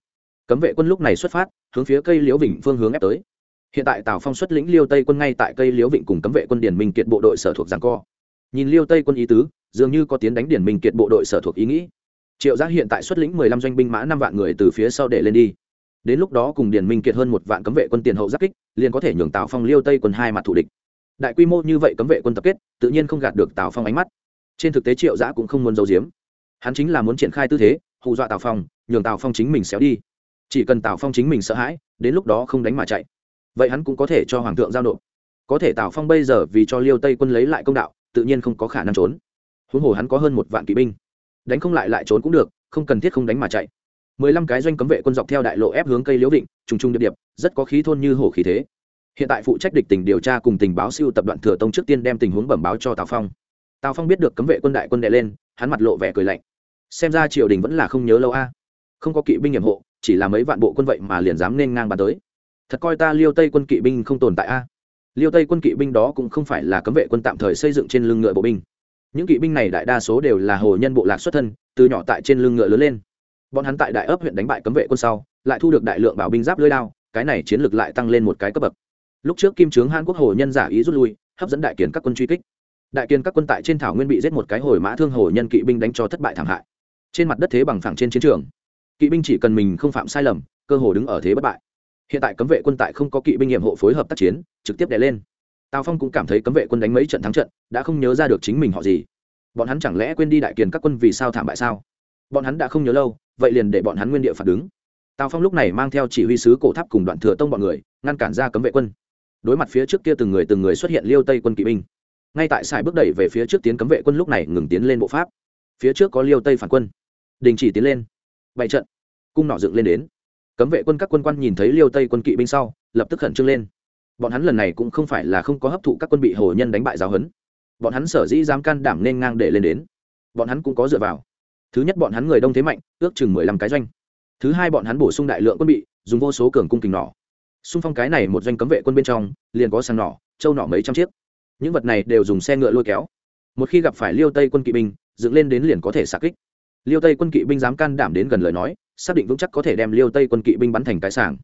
Cấm vệ quân lúc này xuất phát, hướng phía cây liễu vịnh phương hướng ép tới. Hiện tại tào phong xuất lĩnh liêu tây quân ngay tại cây liễu vịnh cùng cấm vệ quân điển minh kiệt bộ đội sở thuộc giảng co. Nhìn liêu tây quân ý tứ, dường như có tiến đánh điển minh kiệt bộ đội sở thuộc ý nghĩ triệu giác hiện tại xuất lĩnh mười lăm doanh binh mã năm vạn người từ phía sau để lên đi. Đến lúc đó cùng Điền minh kiệt hơn một vạn cấm vệ quân tiền hậu giáp kích, liền có thể nhường tào phong liêu tây quân hai mặt thủ địch. Đại quy mô như vậy cấm vệ quân tập kết, tự nhiên không gạt được tào phong ánh mắt. Trên thực tế triệu giã cũng không muốn giấu giếm. Hắn chính là muốn triển khai tư thế, hù dọa tào phong, nhường tào phong chính mình xéo đi. Chỉ cần tào phong chính mình sợ hãi, đến lúc đó không đánh mà chạy. Vậy hắn cũng có thể cho hoàng thượng giao nộp. Có thể tào phong bây giờ vì cho liêu tây quân lấy lại công đạo, tự nhiên không có khả năng trốn. Huống hồ hắn có hơn một vạn kỵ binh đánh không lại lại trốn cũng được, không cần thiết không đánh mà chạy. Mười lăm cái doanh cấm vệ quân dọc theo đại lộ ép hướng cây liễu định trùng trùng điệp điệp, rất có khí thôn như hổ khí thế. Hiện tại phụ trách địch tình điều tra cùng tình báo siêu tập đoạn thừa tông trước tiên đem tình huống bẩm báo cho tào phong. Tào phong biết được cấm vệ quân đại quân đệ lên, hắn mặt lộ vẻ cười lạnh. Xem ra triều đình vẫn là không nhớ lâu a. Không có kỵ binh nhiệm hộ, chỉ là mấy vạn bộ quân vậy mà liền dám nên ngang bàn tới. Thật coi ta liêu tây quân kỵ binh không tồn tại a. Liêu tây quân kỵ binh đó cũng không phải là cấm vệ quân tạm thời xây dựng trên lưng ngựa bộ binh những kỵ binh này đại đa số đều là hồ nhân bộ lạc xuất thân, từ nhỏ tại trên lưng ngựa lớn lên. Bọn hắn tại đại ấp huyện đánh bại cấm vệ quân sau, lại thu được đại lượng bảo binh giáp lưới đao, cái này chiến lược lại tăng lên một cái cấp bậc. Lúc trước kim trướng hàn quốc hồ nhân giả ý rút lui, hấp dẫn đại kiến các quân truy kích. Đại kiến các quân tại trên thảo nguyên bị giết một cái hồi mã thương hồ nhân kỵ binh đánh cho thất bại thảm hại. Trên mặt đất thế bằng phẳng trên chiến trường. Kỵ binh chỉ cần mình không phạm sai lầm, cơ hồ đứng ở thế bất bại. Hiện tại cấm vệ quân tại không có kỵ binh nghiệm hộ phối hợp tác chiến, trực tiếp đè lên tào phong cũng cảm thấy cấm vệ quân đánh mấy trận thắng trận, đã không nhớ ra được chính mình họ gì. Bọn hắn chẳng lẽ quên đi đại kiền các quân vì sao thảm bại sao? Bọn hắn đã không nhớ lâu, vậy liền để bọn hắn nguyên địa phản đứng. Tào phong lúc này mang theo chỉ huy sứ cổ tháp cùng đoạn thừa tông bọn người, ngăn cản ra cấm vệ quân. Đối mặt phía trước kia từng người từng người xuất hiện liêu tây quân kỵ binh, ngay tại sài bước đẩy về phía trước tiến cấm vệ quân lúc này ngừng tiến lên bộ pháp. Phía trước có liêu tây phản quân, đình chỉ tiến lên bảy trận, cung nọ dựng lên đến. Cấm vệ quân các quân quan nhìn thấy liêu tây quân kỵ binh sau, lập tức khẩn trương lên bọn hắn lần này cũng không phải là không có hấp thụ các quân bị hồ nhân đánh bại giáo hấn bọn hắn sở dĩ dám can đảm nên ngang để lên đến. Bọn hắn cũng có dựa vào. Thứ nhất bọn hắn người đông thế mạnh, ước chừng mười lăm cái doanh. Thứ hai bọn hắn bổ sung đại lượng quân bị, dùng vô số cường cung kình nỏ. Xung phong cái này một doanh cấm vệ quân bên trong, liền có sàng nỏ, châu nỏ mấy trăm chiếc. Những vật này đều dùng xe ngựa lôi kéo. Một khi gặp phải liêu tây quân kỵ binh, dựng lên đến liền có thể xạ kích. Liêu tây quân kỵ binh dám can đảm đến gần lời nói, xác định vững chắc có thể đem liêu tây quân kỵ binh bắn thành cái sàng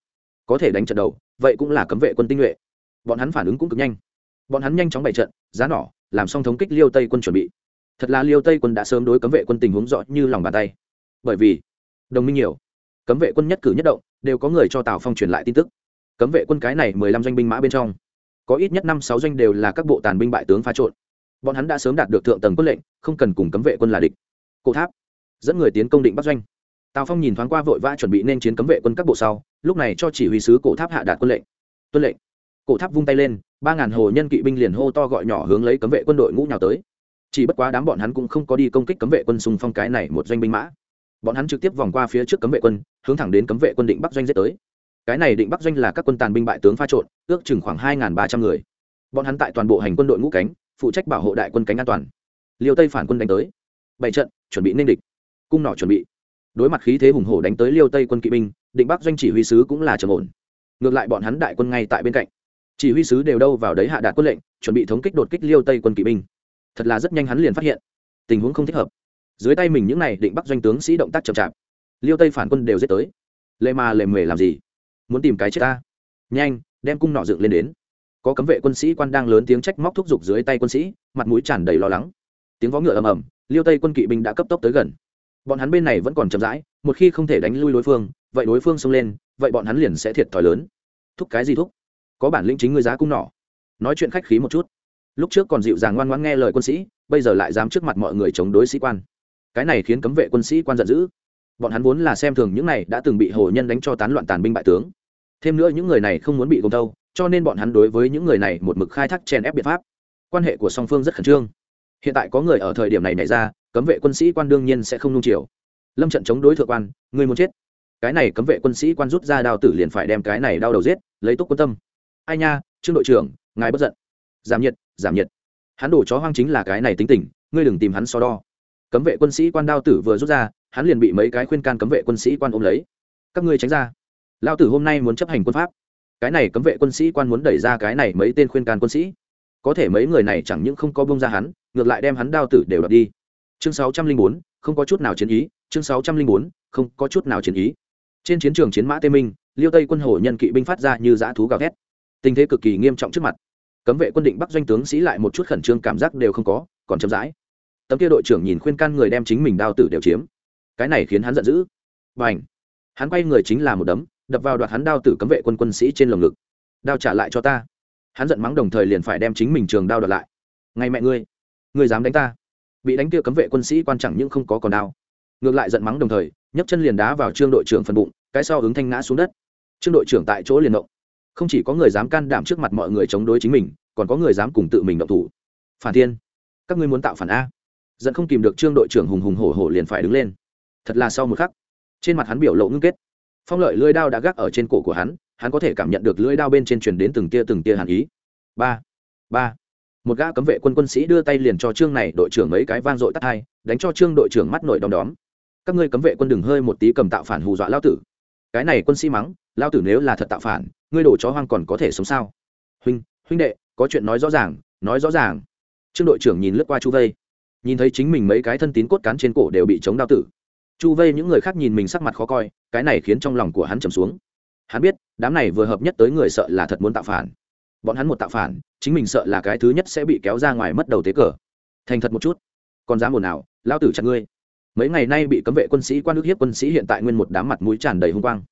có thể đánh trận đầu vậy cũng là cấm vệ quân tinh nhuệ. Bọn hắn phản ứng cũng cực nhanh. Bọn hắn nhanh chóng bày trận, giá nỏ, làm xong thống kích liêu tây quân chuẩn bị. Thật là liêu tây quân đã sớm đối cấm vệ quân tình huống rõ như lòng bàn tay. Bởi vì, đồng minh nhiều, cấm vệ quân nhất cử nhất động, đều có người cho tào phong truyền lại tin tức. Cấm vệ quân cái này mười lăm doanh binh mã bên trong, có ít nhất năm sáu doanh đều là các bộ tàn binh bại tướng pha trộn. Bọn hắn đã sớm đạt được thượng tầng quân lệnh, không cần cùng cấm vệ quân là địch. Cổ tháp, dẫn người tiến công định bắc doanh tào phong nhìn thoáng qua vội vã chuẩn bị nên chiến cấm vệ quân các bộ sau, lúc này cho chỉ huy sứ cổ tháp hạ đạt quân lệnh. Tuân lệnh. Cổ tháp vung tay lên, ba ngàn hồ nhân kỵ binh liền hô to gọi nhỏ hướng lấy cấm vệ quân đội ngũ nhào tới. Chỉ bất quá đám bọn hắn cũng không có đi công kích cấm vệ quân xung phong cái này một doanh binh mã. Bọn hắn trực tiếp vòng qua phía trước cấm vệ quân, hướng thẳng đến cấm vệ quân định bắc doanh giết tới. Cái này định bắc doanh là các quân tàn binh bại tướng pha trộn, ước chừng khoảng hai ba trăm người. Bọn hắn tại toàn bộ hành quân đội ngũ cánh, phụ trách bảo hộ đại quân cánh an toàn. Liêu tây phản quân đánh tới. Bảy trận, chuẩn bị nên địch. Cung nỏ chuẩn bị đối mặt khí thế hùng hổ đánh tới liêu tây quân kỵ binh, định bắc doanh chỉ huy sứ cũng là trầm ổn. Ngược lại bọn hắn đại quân ngay tại bên cạnh. Chỉ huy sứ đều đâu vào đấy hạ đạt quân lệnh, chuẩn bị thống kích đột kích liêu tây quân kỵ binh. Thật là rất nhanh hắn liền phát hiện, tình huống không thích hợp. Dưới tay mình những n à y định bắc doanh tướng sĩ động tác chậm chạp. Liêu tây phản quân đều giết tới. Lệ mà lệ mề làm gì? Muốn tìm cái chết ta? Nhanh, đem cung nọ dựng lên đến. Có cấm vệ quân sĩ quan đang lớn tiếng trách móc thúc giục dưới tay quân sĩ, mặt mũi tràn đầy lo lắng. Tiếng vó ngựa ầm ầm, liêu tây quân kỵ binh đã cấp tốc tới gần bọn hắn bên này vẫn còn chậm rãi một khi không thể đánh lui đối phương vậy đối phương xông lên vậy bọn hắn liền sẽ thiệt thòi lớn. Thúc cái gì thúc? Có bản lĩnh chính ngươi giá cung nỏ. Nói chuyện khách khí một chút. Lúc trước còn dịu dàng ngoan ngoãn nghe lời quân sĩ bây giờ lại dám trước mặt mọi người chống đối sĩ quan. Cái này khiến cấm vệ quân sĩ quan giận dữ. Bọn hắn vốn là xem thường những này đã từng bị hồ nhân đánh cho tán loạn tàn binh bại tướng. Thêm nữa những người này không muốn bị gồm thâu, cho nên bọn hắn đối với những người này một mực khai thác chèn ép biện pháp. Quan hệ của song phương rất khẩn trương. Hiện tại có người ở thời điểm này nảy ra cấm vệ quân sĩ quan đương nhiên sẽ không nung chiều. Lâm trận chống đối thượng quan người muốn chết. Cái này cấm vệ quân sĩ quan rút ra đao tử liền phải đem cái này đau đầu giết, lấy túc quân tâm. Ai nha, trương đội trưởng, ngài bất giận. Giảm nhiệt giảm nhiệt. Hắn đổ chó hoang chính là cái này tính tình, ngươi đừng tìm hắn so đo. Cấm vệ quân sĩ quan đao tử vừa rút ra, hắn liền bị mấy cái khuyên can cấm vệ quân sĩ quan ôm lấy. Các ngươi tránh ra. Lao tử hôm nay muốn chấp hành quân pháp. Cái này cấm vệ quân sĩ quan muốn đẩy ra cái này mấy tên khuyên can quân sĩ. Có thể mấy người này chẳng những không có bông ra hắn, ngược lại đem hắn đao tử đều đập đi chương sáu trăm linh bốn, không có chút nào chiến ý. Chương sáu trăm linh bốn, không có chút nào chiến ý. Trên chiến trường chiến mã tê minh, liêu tây quân hồ nhân kỵ binh phát ra như dã thú gào thét. Tình thế cực kỳ nghiêm trọng trước mặt. Cấm vệ quân định bắc doanh tướng sĩ lại một chút khẩn trương cảm giác đều không có, còn chậm rãi. Tấm kia đội trưởng nhìn khuyên can người đem chính mình đao tử đều chiếm. Cái này khiến hắn giận dữ. Và ảnh hắn quay người chính là một đấm, đập vào đoạt hắn đao tử cấm vệ quân quân sĩ trên lồng ngực. Đao trả lại cho ta. Hắn giận mắng đồng thời liền phải đem chính mình trường đao đoạt lại. Ngay mẹ ngươi! Ngươi dám đánh ta! Bị đánh kia cấm vệ quân sĩ quan trọng nhưng không có còn đao, ngược lại giận mắng đồng thời, nhấc chân liền đá vào trương đội trưởng phần bụng, cái sau ứng thanh ngã xuống đất. Trương đội trưởng tại chỗ liền động. Không chỉ có người dám can đảm trước mặt mọi người chống đối chính mình, còn có người dám cùng tự mình động thủ. Phản thiên, các ngươi muốn tạo phản a. Dẫn không kìm được trương đội trưởng hùng hùng hổ hổ liền phải đứng lên. Thật là sau một khắc, trên mặt hắn biểu lộ ngưng kết. Phong lợi lưỡi đao đã gác ở trên cổ của hắn hắn có thể cảm nhận được lưỡi đao bên trên truyền đến từng tia từng tia hàn ý. Ba ba một gã cấm vệ quân quân sĩ đưa tay liền cho trương này đội trưởng mấy cái vang dội tắt hai, đánh cho trương đội trưởng mắt nổi đom đóm. Các ngươi cấm vệ quân đừng hơi một tí cầm tạo phản hù dọa lao tử. Cái này quân sĩ mắng, lao tử nếu là thật tạo phản, ngươi đổ chó hoang còn có thể sống sao? Huynh huynh đệ, có chuyện nói rõ ràng, nói rõ ràng. Trương đội trưởng nhìn lướt qua chu vây. Nhìn thấy chính mình mấy cái thân tín cốt cán trên cổ đều bị chống đao tử. Chu vây những người khác nhìn mình sắc mặt khó coi, cái này khiến trong lòng của hắn trầm xuống. Hắn biết, đám này vừa hợp nhất tới người sợ là thật muốn tạo phản bọn hắn một tạo phản, chính mình sợ là cái thứ nhất sẽ bị kéo ra ngoài mất đầu tế cờ. Thành thật một chút. Còn dám ồn nào lao tử chặt ngươi. Mấy ngày nay bị cấm vệ quân sĩ quan ước hiếp quân sĩ hiện tại nguyên một đám mặt mũi tràn đầy hung quang.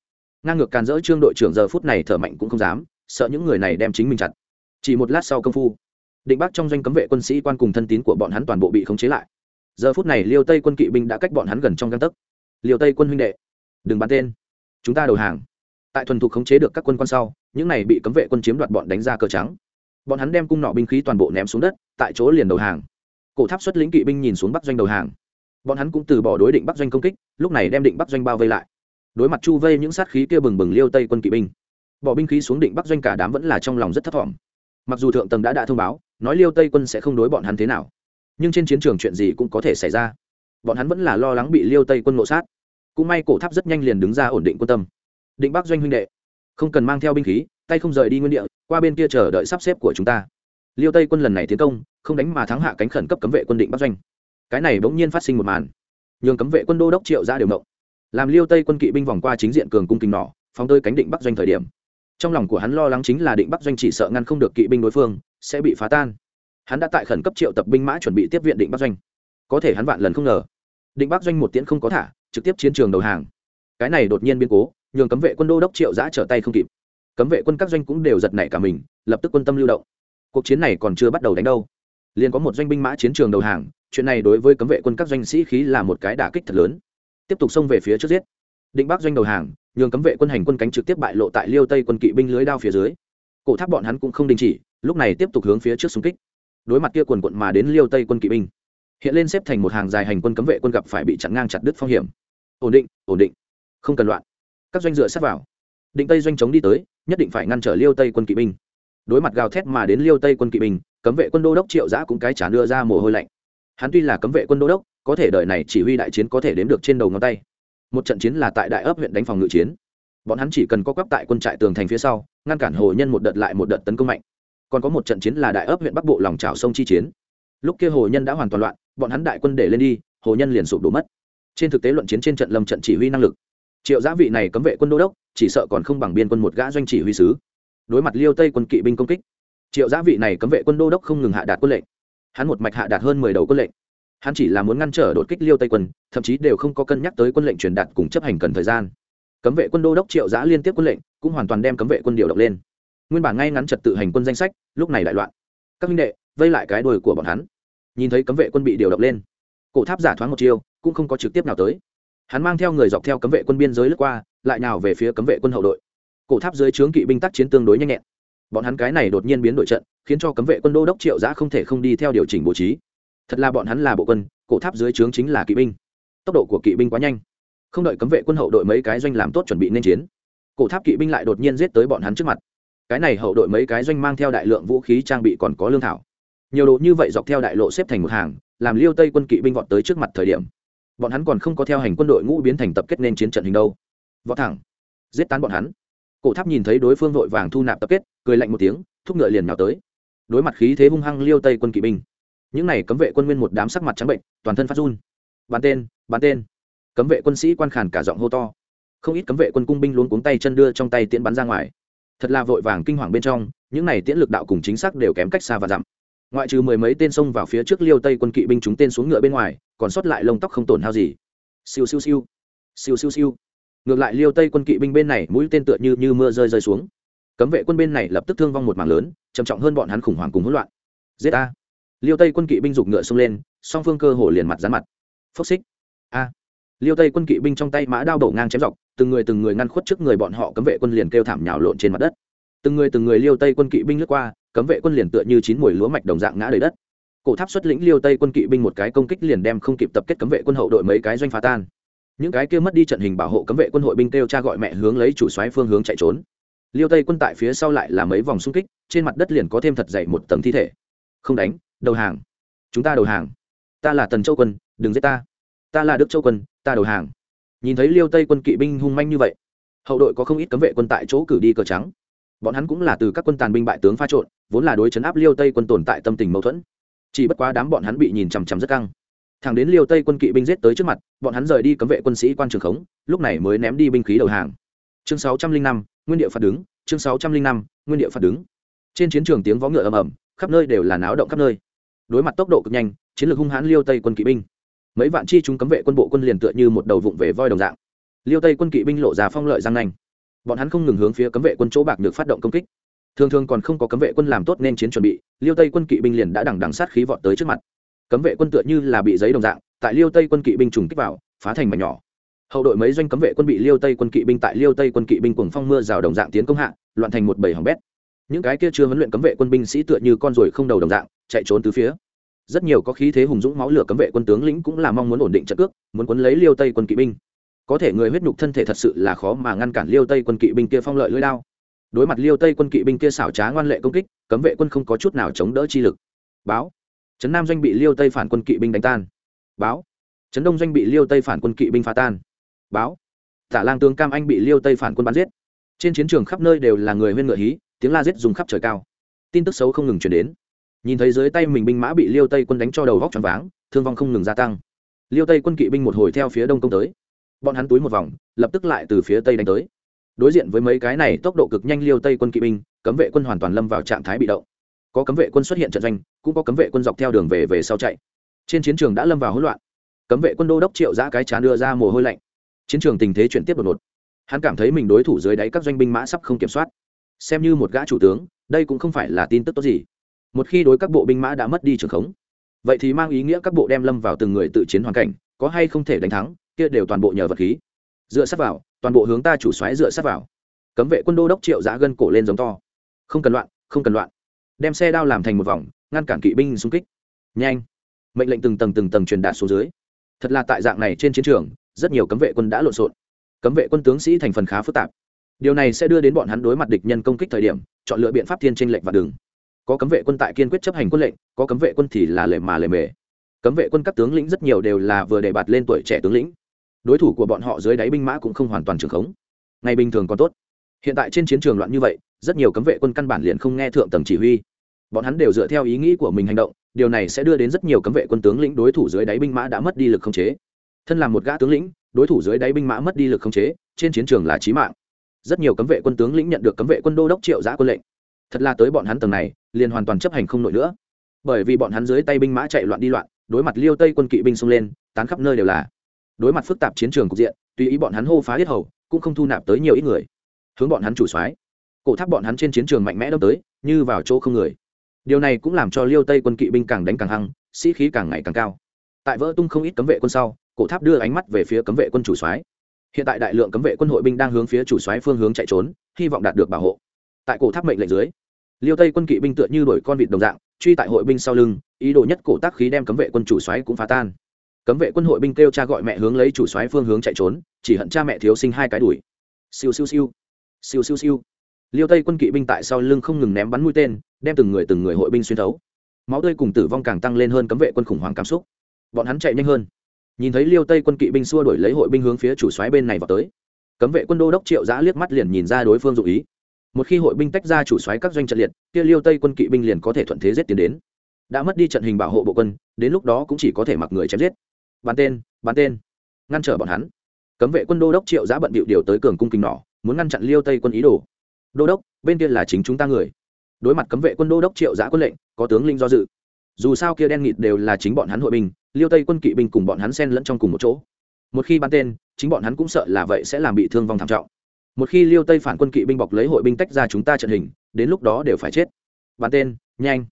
Ngang ngược càn dỡ trương đội trưởng giờ phút này thở mạnh cũng không dám, sợ những người này đem chính mình chặt. Chỉ một lát sau công phu, định bắc trong doanh cấm vệ quân sĩ quan cùng thân tín của bọn hắn toàn bộ bị khống chế lại. Giờ phút này liêu tây quân kỵ binh đã cách bọn hắn gần trong găng tấc. Liêu tây quân huynh đệ, đừng bắn tên. Chúng ta đầu hàng. Tại thuần thục khống chế được các quân quan sau những này bị cấm vệ quân chiếm đoạt bọn đánh ra cờ trắng. Bọn hắn đem cung nọ binh khí toàn bộ ném xuống đất, tại chỗ liền đầu hàng. Cổ tháp xuất lĩnh kỵ binh nhìn xuống bắc doanh đầu hàng. Bọn hắn cũng từ bỏ đối định bắc doanh công kích, lúc này đem định bắc doanh bao vây lại. Đối mặt chu vây những sát khí kia bừng bừng liêu tây quân kỵ binh, bỏ binh khí xuống định bắc doanh cả đám vẫn là trong lòng rất thấp thỏm. Mặc dù thượng tầng đã đã thông báo, nói liêu tây quân sẽ không đối bọn hắn thế nào, nhưng trên chiến trường chuyện gì cũng có thể xảy ra. Bọn hắn vẫn là lo lắng bị liêu tây quân ngộ sát. Cũng may cổ tháp rất nhanh liền đứng ra ổn định quân tâm. Định bắc doanh huynh đệ không cần mang theo binh khí, tay không rời đi nguyên địa, qua bên kia chờ đợi sắp xếp của chúng ta. Liêu tây quân lần này tiến công, không đánh mà thắng hạ cánh khẩn cấp cấm vệ quân định bắc doanh. Cái này bỗng nhiên phát sinh một màn. Nhường cấm vệ quân đô đốc triệu ra điều động làm liêu tây quân kỵ binh vòng qua chính diện cường cung kình nỏ, phóng tới cánh định bắc doanh thời điểm. Trong lòng của hắn lo lắng chính là định bắc doanh chỉ sợ ngăn không được kỵ binh đối phương, sẽ bị phá tan. Hắn đã tại khẩn cấp triệu tập binh mã chuẩn bị tiếp viện định bắc doanh. Có thể hắn vạn lần không ngờ. Định bắc doanh một tiễn không có thả, trực tiếp chiến trường đầu hàng. Cái này đột nhiên biến cố nhường cấm vệ quân đô đốc triệu giã trở tay không kịp. Cấm vệ quân các doanh cũng đều giật nảy cả mình, lập tức quân tâm lưu động. Cuộc chiến này còn chưa bắt đầu đánh đâu. Liền có một doanh binh mã chiến trường đầu hàng, chuyện này đối với cấm vệ quân các doanh sĩ khí là một cái đả kích thật lớn. Tiếp tục xông về phía trước giết. Định bắc doanh đầu hàng, nhường cấm vệ quân hành quân cánh trực tiếp bại lộ tại liêu tây quân kỵ binh lưới đao phía dưới. Cổ tháp bọn hắn cũng không đình chỉ, lúc này tiếp tục hướng phía trước xung kích. Đối mặt kia quần quận mà đến liêu tây quân kỵ binh, hiện lên xếp thành một hàng dài hành quân cấm vệ quân gặp phải bị chặn ngang chặt đứt phong hiểm. Ổn định ổn định. Không cần loạn các doanh dựa sát vào. Định tây doanh chống đi tới, nhất định phải ngăn trở liêu tây quân kỵ binh. Đối mặt gào thét mà đến liêu tây quân kỵ binh, cấm vệ quân đô đốc triệu giã cũng cái trả đưa ra mồ hôi lạnh. Hắn tuy là cấm vệ quân đô đốc, có thể đợi này chỉ huy đại chiến có thể đếm được trên đầu ngón tay. Một trận chiến là tại đại ấp huyện đánh phòng ngự chiến. Bọn hắn chỉ cần có quắp tại quân trại tường thành phía sau, ngăn cản hồ nhân một đợt lại một đợt tấn công mạnh. Còn có một trận chiến là đại ấp huyện bắc bộ lòng trào sông chi chiến. Lúc kia hồ nhân đã hoàn toàn loạn, bọn hắn đại quân để lên đi, hồ nhân liền sụp đổ mất. Trên thực tế luận chiến trên trận lâm trận chỉ huy năng lực triệu giã vị này cấm vệ quân đô đốc, chỉ sợ còn không bằng biên quân một gã doanh chỉ huy sứ. Đối mặt liêu tây quân kỵ binh công kích, triệu giã vị này cấm vệ quân đô đốc không ngừng hạ đạt quân lệnh. Hắn một mạch hạ đạt hơn mười đầu quân lệnh. Hắn chỉ là muốn ngăn trở đột kích liêu tây quân, thậm chí đều không có cân nhắc tới quân lệnh truyền đạt cùng chấp hành cần thời gian. Cấm vệ quân đô đốc triệu giã liên tiếp quân lệnh, cũng hoàn toàn đem cấm vệ quân điều động lên. Nguyên bản ngay ngắn trật tự hành quân danh sách, lúc này đại loạn. Các minh đệ, vây lại cái đồi của bọn hắn. Nhìn thấy cấm vệ quân bị điều động lên, cổ tháp giả thoáng một chiêu, cũng không có trực tiếp nào tới hắn mang theo người dọc theo cấm vệ quân biên giới lướt qua, lại nào về phía cấm vệ quân hậu đội. Cổ tháp dưới trướng kỵ binh tác chiến tương đối nhanh nhẹn. Bọn hắn cái này đột nhiên biến đội trận, khiến cho cấm vệ quân đô đốc triệu giã không thể không đi theo điều chỉnh bố trí. Thật là bọn hắn là bộ quân, cổ tháp dưới trướng chính là kỵ binh. Tốc độ của kỵ binh quá nhanh. Không đợi cấm vệ quân hậu đội mấy cái doanh làm tốt chuẩn bị nên chiến, cổ tháp kỵ binh lại đột nhiên giết tới bọn hắn trước mặt. Cái này hậu đội mấy cái doanh mang theo đại lượng vũ khí trang bị còn có lương thảo. Nhiều đồ như vậy dọc theo đại lộ xếp thành một hàng, làm liêu tây quân kỵ binh vọt tới trước mặt thời điểm bọn hắn còn không có theo hành quân đội ngũ biến thành tập kết nên chiến trận hình đâu. Võ thẳng. Giết tán bọn hắn. Cổ tháp nhìn thấy đối phương vội vàng thu nạp tập kết, cười lạnh một tiếng, thúc ngựa liền nào tới. Đối mặt khí thế hung hăng liêu tây quân kỵ binh. Những này cấm vệ quân nguyên một đám sắc mặt trắng bệnh, toàn thân phát run. Bắn tên bắn tên. Cấm vệ quân sĩ quan khàn cả giọng hô to. Không ít cấm vệ quân cung binh luôn cuống tay chân đưa trong tay tiễn bắn ra ngoài. Thật là vội vàng kinh hoàng bên trong, những này tiễn lực đạo cùng chính xác đều kém cách xa và dặm ngoại trừ mười mấy tên xông vào phía trước liêu tây quân kỵ binh chúng tên xuống ngựa bên ngoài, còn sót lại lông tóc không tổn hao gì. Siêu siêu siêu. Siêu siêu siêu. Ngược lại liêu tây quân kỵ binh bên này mũi tên tựa như như mưa rơi rơi xuống. Cấm vệ quân bên này lập tức thương vong một mảng lớn, trầm trọng hơn bọn hắn khủng hoảng cùng hỗn loạn. Giết a liêu tây quân kỵ binh giục ngựa xông lên, song phương cơ hồ liền mặt dán mặt. Phốc xích. A. Liêu tây quân kỵ binh trong tay mã đao đổ ngang chém dọc, từng người từng người ngăn khuất trước người bọn họ, cấm vệ quân liền kêu thảm nhào lộn trên mặt đất. Từng người từng người liêu tây quân kỵ binh lướt qua cấm vệ quân liền tựa như chín mùi lúa mạch đồng dạng ngã đầy đất. Cổ tháp xuất lĩnh liêu tây quân kỵ binh một cái công kích liền đem không kịp tập kết cấm vệ quân hậu đội mấy cái doanh phá tan. Những cái kia mất đi trận hình bảo hộ cấm vệ quân hội binh kêu cha gọi mẹ hướng lấy chủ xoáy phương hướng chạy trốn. Liêu tây quân tại phía sau lại là mấy vòng xung kích, trên mặt đất liền có thêm thật dậy một tầng thi thể. Không đánh, đầu hàng. Chúng ta đầu hàng. Ta là tần châu quân, đừng giết ta. Ta là đức châu quân, ta đầu hàng. Nhìn thấy liêu tây quân kỵ binh hung manh như vậy, hậu đội có không ít cấm vệ quân tại chỗ cử đi cờ trắng. Bọn hắn cũng là từ các quân tàn binh bại tướng pha trộn vốn là đối chấn áp liêu tây quân tồn tại tâm tình mâu thuẫn. Chỉ bất quá đám bọn hắn bị nhìn chằm chằm rất căng. Thằng đến liêu tây quân kỵ binh giết tới trước mặt, bọn hắn rời đi cấm vệ quân sĩ quan trường khống, lúc này mới ném đi binh khí đầu hàng. Chương sáu trăm linh năm, nguyên địa phạt đứng, chương sáu trăm linh năm, nguyên địa phạt đứng. Trên chiến trường tiếng vó ngựa ầm ầm, khắp nơi đều là náo động khắp nơi. Đối mặt tốc độ cực nhanh, chiến lược hung hãn liêu tây quân kỵ binh. Mấy vạn chi chúng cấm vệ quân bộ quân liền tựa như một đầu vụng về voi đồng dạng. Liêu tây quân kỵ binh lộ ra phong lợi giang nanh. Bọn hắn không ngừng hướng phía cấm vệ quân chỗ bạc được phát động công kích thường thường còn không có cấm vệ quân làm tốt nên chiến chuẩn bị, liêu tây quân kỵ binh liền đã đằng đằng sát khí vọt tới trước mặt. Cấm vệ quân tựa như là bị giấy đồng dạng, tại liêu tây quân kỵ binh trùng kích vào, phá thành mảnh nhỏ. Hậu đội mấy doanh cấm vệ quân bị liêu tây quân kỵ binh tại liêu tây quân kỵ binh cùng phong mưa rào đồng dạng tiến công hạ, loạn thành một bầy hỏng bét. Những cái kia chưa huấn luyện cấm vệ quân binh sĩ tựa như con ruồi không đầu đồng dạng, chạy trốn từ phía. Rất nhiều có khí thế hùng dũng máu lửa cấm vệ quân tướng lĩnh cũng là mong muốn ổn định trận cước, muốn quấn lấy liêu tây quân kỵ binh. Có thể người huyết nhục thân thể thật sự là khó mà ngăn cản liêu tây quân kỵ binh kia phong lợi lưỡi lao đối mặt liêu tây quân kỵ binh kia xảo trá ngoan lệ công kích, cấm vệ quân không có chút nào chống đỡ chi lực. Báo. Trấn nam doanh bị liêu tây phản quân kỵ binh đánh tan. Báo. Trấn đông doanh bị liêu tây phản quân kỵ binh phá tan. Báo. Tả lang tướng cam anh bị liêu tây phản quân bắn giết. Trên chiến trường khắp nơi đều là người huyên ngựa hí, tiếng la giết dùng khắp trời cao. Tin tức xấu không ngừng chuyển đến. Nhìn thấy dưới tay mình binh mã bị liêu tây quân đánh cho đầu vóc tròn váng, thương vong không ngừng gia tăng. Liêu tây quân kỵ binh một hồi theo phía đông công tới. Bọn hắn túi một vòng, lập tức lại từ phía tây đánh tới đối diện với mấy cái này tốc độ cực nhanh liêu tây quân kỵ binh, cấm vệ quân hoàn toàn lâm vào trạng thái bị động. Có cấm vệ quân xuất hiện trận doanh, cũng có cấm vệ quân dọc theo đường về về sau chạy. Trên chiến trường đã lâm vào hỗn loạn. Cấm vệ quân đô đốc triệu giã cái chán đưa ra mồ hôi lạnh. Chiến trường tình thế chuyển tiếp đột ngột. Hắn cảm thấy mình đối thủ dưới đáy các doanh binh mã sắp không kiểm soát. Xem như một gã chủ tướng, đây cũng không phải là tin tức tốt gì. Một khi đối các bộ binh mã đã mất đi trường khống, vậy thì mang ý nghĩa các bộ đem lâm vào từng người tự chiến hoàn cảnh, có hay không thể đánh thắng, kia đều toàn bộ nhờ vật khí dựa sát vào, toàn bộ hướng ta chủ xoáy dựa sát vào. Cấm vệ quân đô đốc triệu giã gân cổ lên giống to. Không cần loạn, không cần loạn. Đem xe đao làm thành một vòng, ngăn cản kỵ binh xung kích. Nhanh. Mệnh lệnh từng tầng từng tầng truyền đạt xuống dưới. Thật là tại dạng này trên chiến trường, rất nhiều cấm vệ quân đã lộn xộn. Cấm vệ quân tướng sĩ thành phần khá phức tạp. Điều này sẽ đưa đến bọn hắn đối mặt địch nhân công kích thời điểm, chọn lựa biện pháp thiên tranh lệnh và đường. Có cấm vệ quân tại kiên quyết chấp hành quân lệnh, có cấm vệ quân thì là lệ mà lệ mề. Cấm vệ quân các tướng lĩnh rất nhiều đều là vừa đề bạt lên tuổi trẻ tướng lĩnh đối thủ của bọn họ dưới đáy binh mã cũng không hoàn toàn trường khống. Ngày bình thường còn tốt. Hiện tại trên chiến trường loạn như vậy, rất nhiều cấm vệ quân căn bản liền không nghe thượng tầng chỉ huy. Bọn hắn đều dựa theo ý nghĩ của mình hành động, điều này sẽ đưa đến rất nhiều cấm vệ quân tướng lĩnh đối thủ dưới đáy binh mã đã mất đi lực không chế. Thân là một gã tướng lĩnh, đối thủ dưới đáy binh mã mất đi lực không chế, trên chiến trường là trí mạng. Rất nhiều cấm vệ quân tướng lĩnh nhận được cấm vệ quân đô đốc triệu giã quân lệnh. Thật là tới bọn hắn tầng này, liền hoàn toàn chấp hành không nổi nữa. Bởi vì bọn hắn dưới tay binh mã chạy loạn đi loạn, đối mặt liêu tây quân kỵ binh xông lên, tán khắp nơi đều là đối mặt phức tạp chiến trường cục diện, tùy ý bọn hắn hô phá hết hầu, cũng không thu nạp tới nhiều ít người. Hướng bọn hắn chủ soái. Cổ tháp bọn hắn trên chiến trường mạnh mẽ đâm tới, như vào chỗ không người. Điều này cũng làm cho liêu tây quân kỵ binh càng đánh càng hăng, sĩ khí càng ngày càng cao. Tại vỡ tung không ít cấm vệ quân sau, cổ tháp đưa ánh mắt về phía cấm vệ quân chủ soái. Hiện tại đại lượng cấm vệ quân hội binh đang hướng phía chủ soái phương hướng chạy trốn, hy vọng đạt được bảo hộ. Tại cổ tháp mệnh lệnh dưới, liêu tây quân kỵ binh tựa như đổi con vịt đồng dạng, truy tại hội binh sau lưng, ý đồ nhất cổ tác khí đem cấm vệ quân chủ soái cũng phá tan cấm vệ quân hội binh kêu cha gọi mẹ hướng lấy chủ soái phương hướng chạy trốn, chỉ hận cha mẹ thiếu sinh hai cái đuổi. Siêu siêu siêu. Siêu siêu siêu. Liêu tây quân kỵ binh tại sau lưng không ngừng ném bắn mũi tên, đem từng người từng người hội binh xuyên thấu. Máu tươi cùng tử vong càng tăng lên hơn cấm vệ quân khủng hoảng cảm xúc. Bọn hắn chạy nhanh hơn. Nhìn thấy liêu tây quân kỵ binh xua đuổi lấy hội binh hướng phía chủ soái bên này vào tới. Cấm vệ quân đô đốc triệu giã liếc mắt liền nhìn ra đối phương dụ ý. Một khi hội binh tách ra chủ soái các doanh trận liệt, kia liêu tây quân kỵ binh liền có thể thuận thế giết tiến đến. Đã mất đi trận hình bảo hộ bộ quân, đến lúc đó cũng chỉ có thể mặc người chém giết bắn tên bắn tên. Ngăn trở bọn hắn. Cấm vệ quân đô đốc triệu giã bận bịu điều tới cường cung kinh nỏ, muốn ngăn chặn liêu tây quân ý đồ. Đô đốc, bên kia là chính chúng ta người. Đối mặt cấm vệ quân đô đốc triệu giã quân lệnh, có tướng linh do dự. Dù sao kia đen nghịt đều là chính bọn hắn hội binh, liêu tây quân kỵ binh cùng bọn hắn xen lẫn trong cùng một chỗ. Một khi bắn tên, chính bọn hắn cũng sợ là vậy sẽ làm bị thương vong thảm trọng. Một khi liêu tây phản quân kỵ binh bọc lấy hội binh tách ra chúng ta trận hình, đến lúc đó đều phải chết. Bắn tên, nhanh.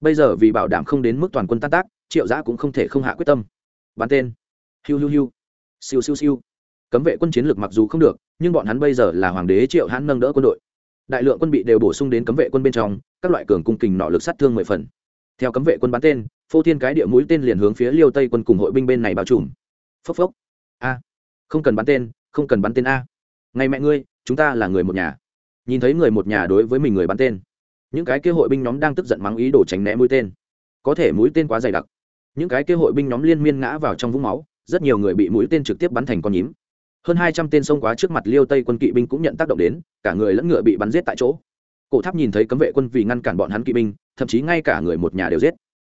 Bây giờ vì bảo đảm không đến mức toàn quân tan tác, triệu giã cũng không thể không hạ quyết tâm bắn tên. Hiu hiu hiu. Siêu siêu siêu. Cấm vệ quân chiến lược mặc dù không được, nhưng bọn hắn bây giờ là hoàng đế triệu hãn nâng đỡ quân đội. Đại lượng quân bị đều bổ sung đến cấm vệ quân bên trong, các loại cường cung kình nọ lực sát thương mười phần. Theo cấm vệ quân bắn tên, phô thiên cái địa mũi tên liền hướng phía liêu tây quân cùng hội binh bên này bao trùm. Phốc phốc. A. Không cần bắn tên, không cần bắn tên a. Ngay mẹ ngươi, chúng ta là người một nhà. Nhìn thấy người một nhà đối với mình người bắn tên, những cái kia hội binh nhóm đang tức giận mắng ý đồ tránh né mũi tên. Có thể mũi tên quá dày đặc những cái kia hội binh nhóm liên miên ngã vào trong vũng máu, rất nhiều người bị mũi tên trực tiếp bắn thành con nhím. Hơn hai trăm tên xông quá trước mặt liêu tây quân kỵ binh cũng nhận tác động đến, cả người lẫn ngựa bị bắn giết tại chỗ. Cổ tháp nhìn thấy cấm vệ quân vì ngăn cản bọn hắn kỵ binh, thậm chí ngay cả người một nhà đều giết.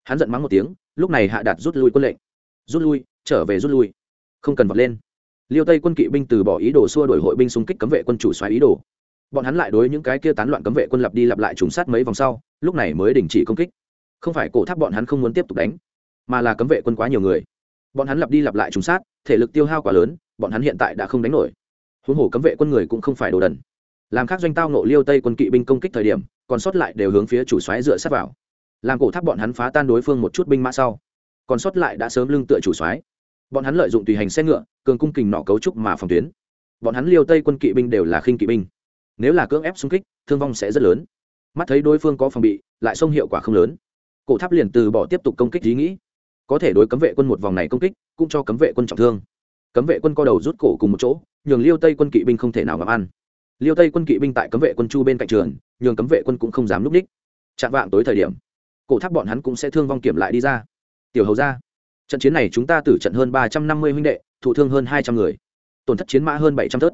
Hắn giận mắng một tiếng, lúc này hạ đạt rút lui quân lệnh. Rút lui, trở về rút lui. Không cần vọt lên. Liêu tây quân kỵ binh từ bỏ ý đồ xua đổi hội binh xung kích cấm vệ quân chủ xoáy ý đồ. Bọn hắn lại đối những cái kia tán loạn cấm vệ quân lặp đi lặp lại trùng sát mấy vòng sau, lúc này mới đình chỉ công kích. Không phải cổ tháp bọn hắn không muốn tiếp tục đánh mà là cấm vệ quân quá nhiều người. Bọn hắn lặp đi lặp lại trùng sát, thể lực tiêu hao quá lớn, bọn hắn hiện tại đã không đánh nổi. Huống hồ cấm vệ quân người cũng không phải đồ đần. Làm khác doanh tao nộ liêu tây quân kỵ binh công kích thời điểm, còn sót lại đều hướng phía chủ xoáy dựa sát vào. Làm cổ tháp bọn hắn phá tan đối phương một chút binh mã sau, còn sót lại đã sớm lưng tựa chủ xoáy bọn hắn lợi dụng tùy hành xe ngựa, cường cung kình nọ cấu trúc mà phòng tuyến. Bọn hắn liêu tây quân kỵ binh đều là khinh kỵ binh. Nếu là cưỡng ép xung kích, thương vong sẽ rất lớn. Mắt thấy đối phương có phòng bị, lại xông hiệu quả không lớn. Cổ tháp liền từ bỏ tiếp tục công kích ý nghĩ có thể đối cấm vệ quân một vòng này công kích, cũng cho cấm vệ quân trọng thương. Cấm vệ quân co đầu rút cổ cùng một chỗ, nhường liêu tây quân kỵ binh không thể nào gặp ăn. Liêu tây quân kỵ binh tại cấm vệ quân chu bên cạnh trường, nhường cấm vệ quân cũng không dám núp ních. Chạm vạng tối thời điểm, cổ tháp bọn hắn cũng sẽ thương vong kiểm lại đi ra. Tiểu hầu ra trận chiến này chúng ta tử trận hơn ba trăm năm mươi huynh đệ, thụ thương hơn hai trăm người. Tổn thất chiến mã hơn bảy trăm tớt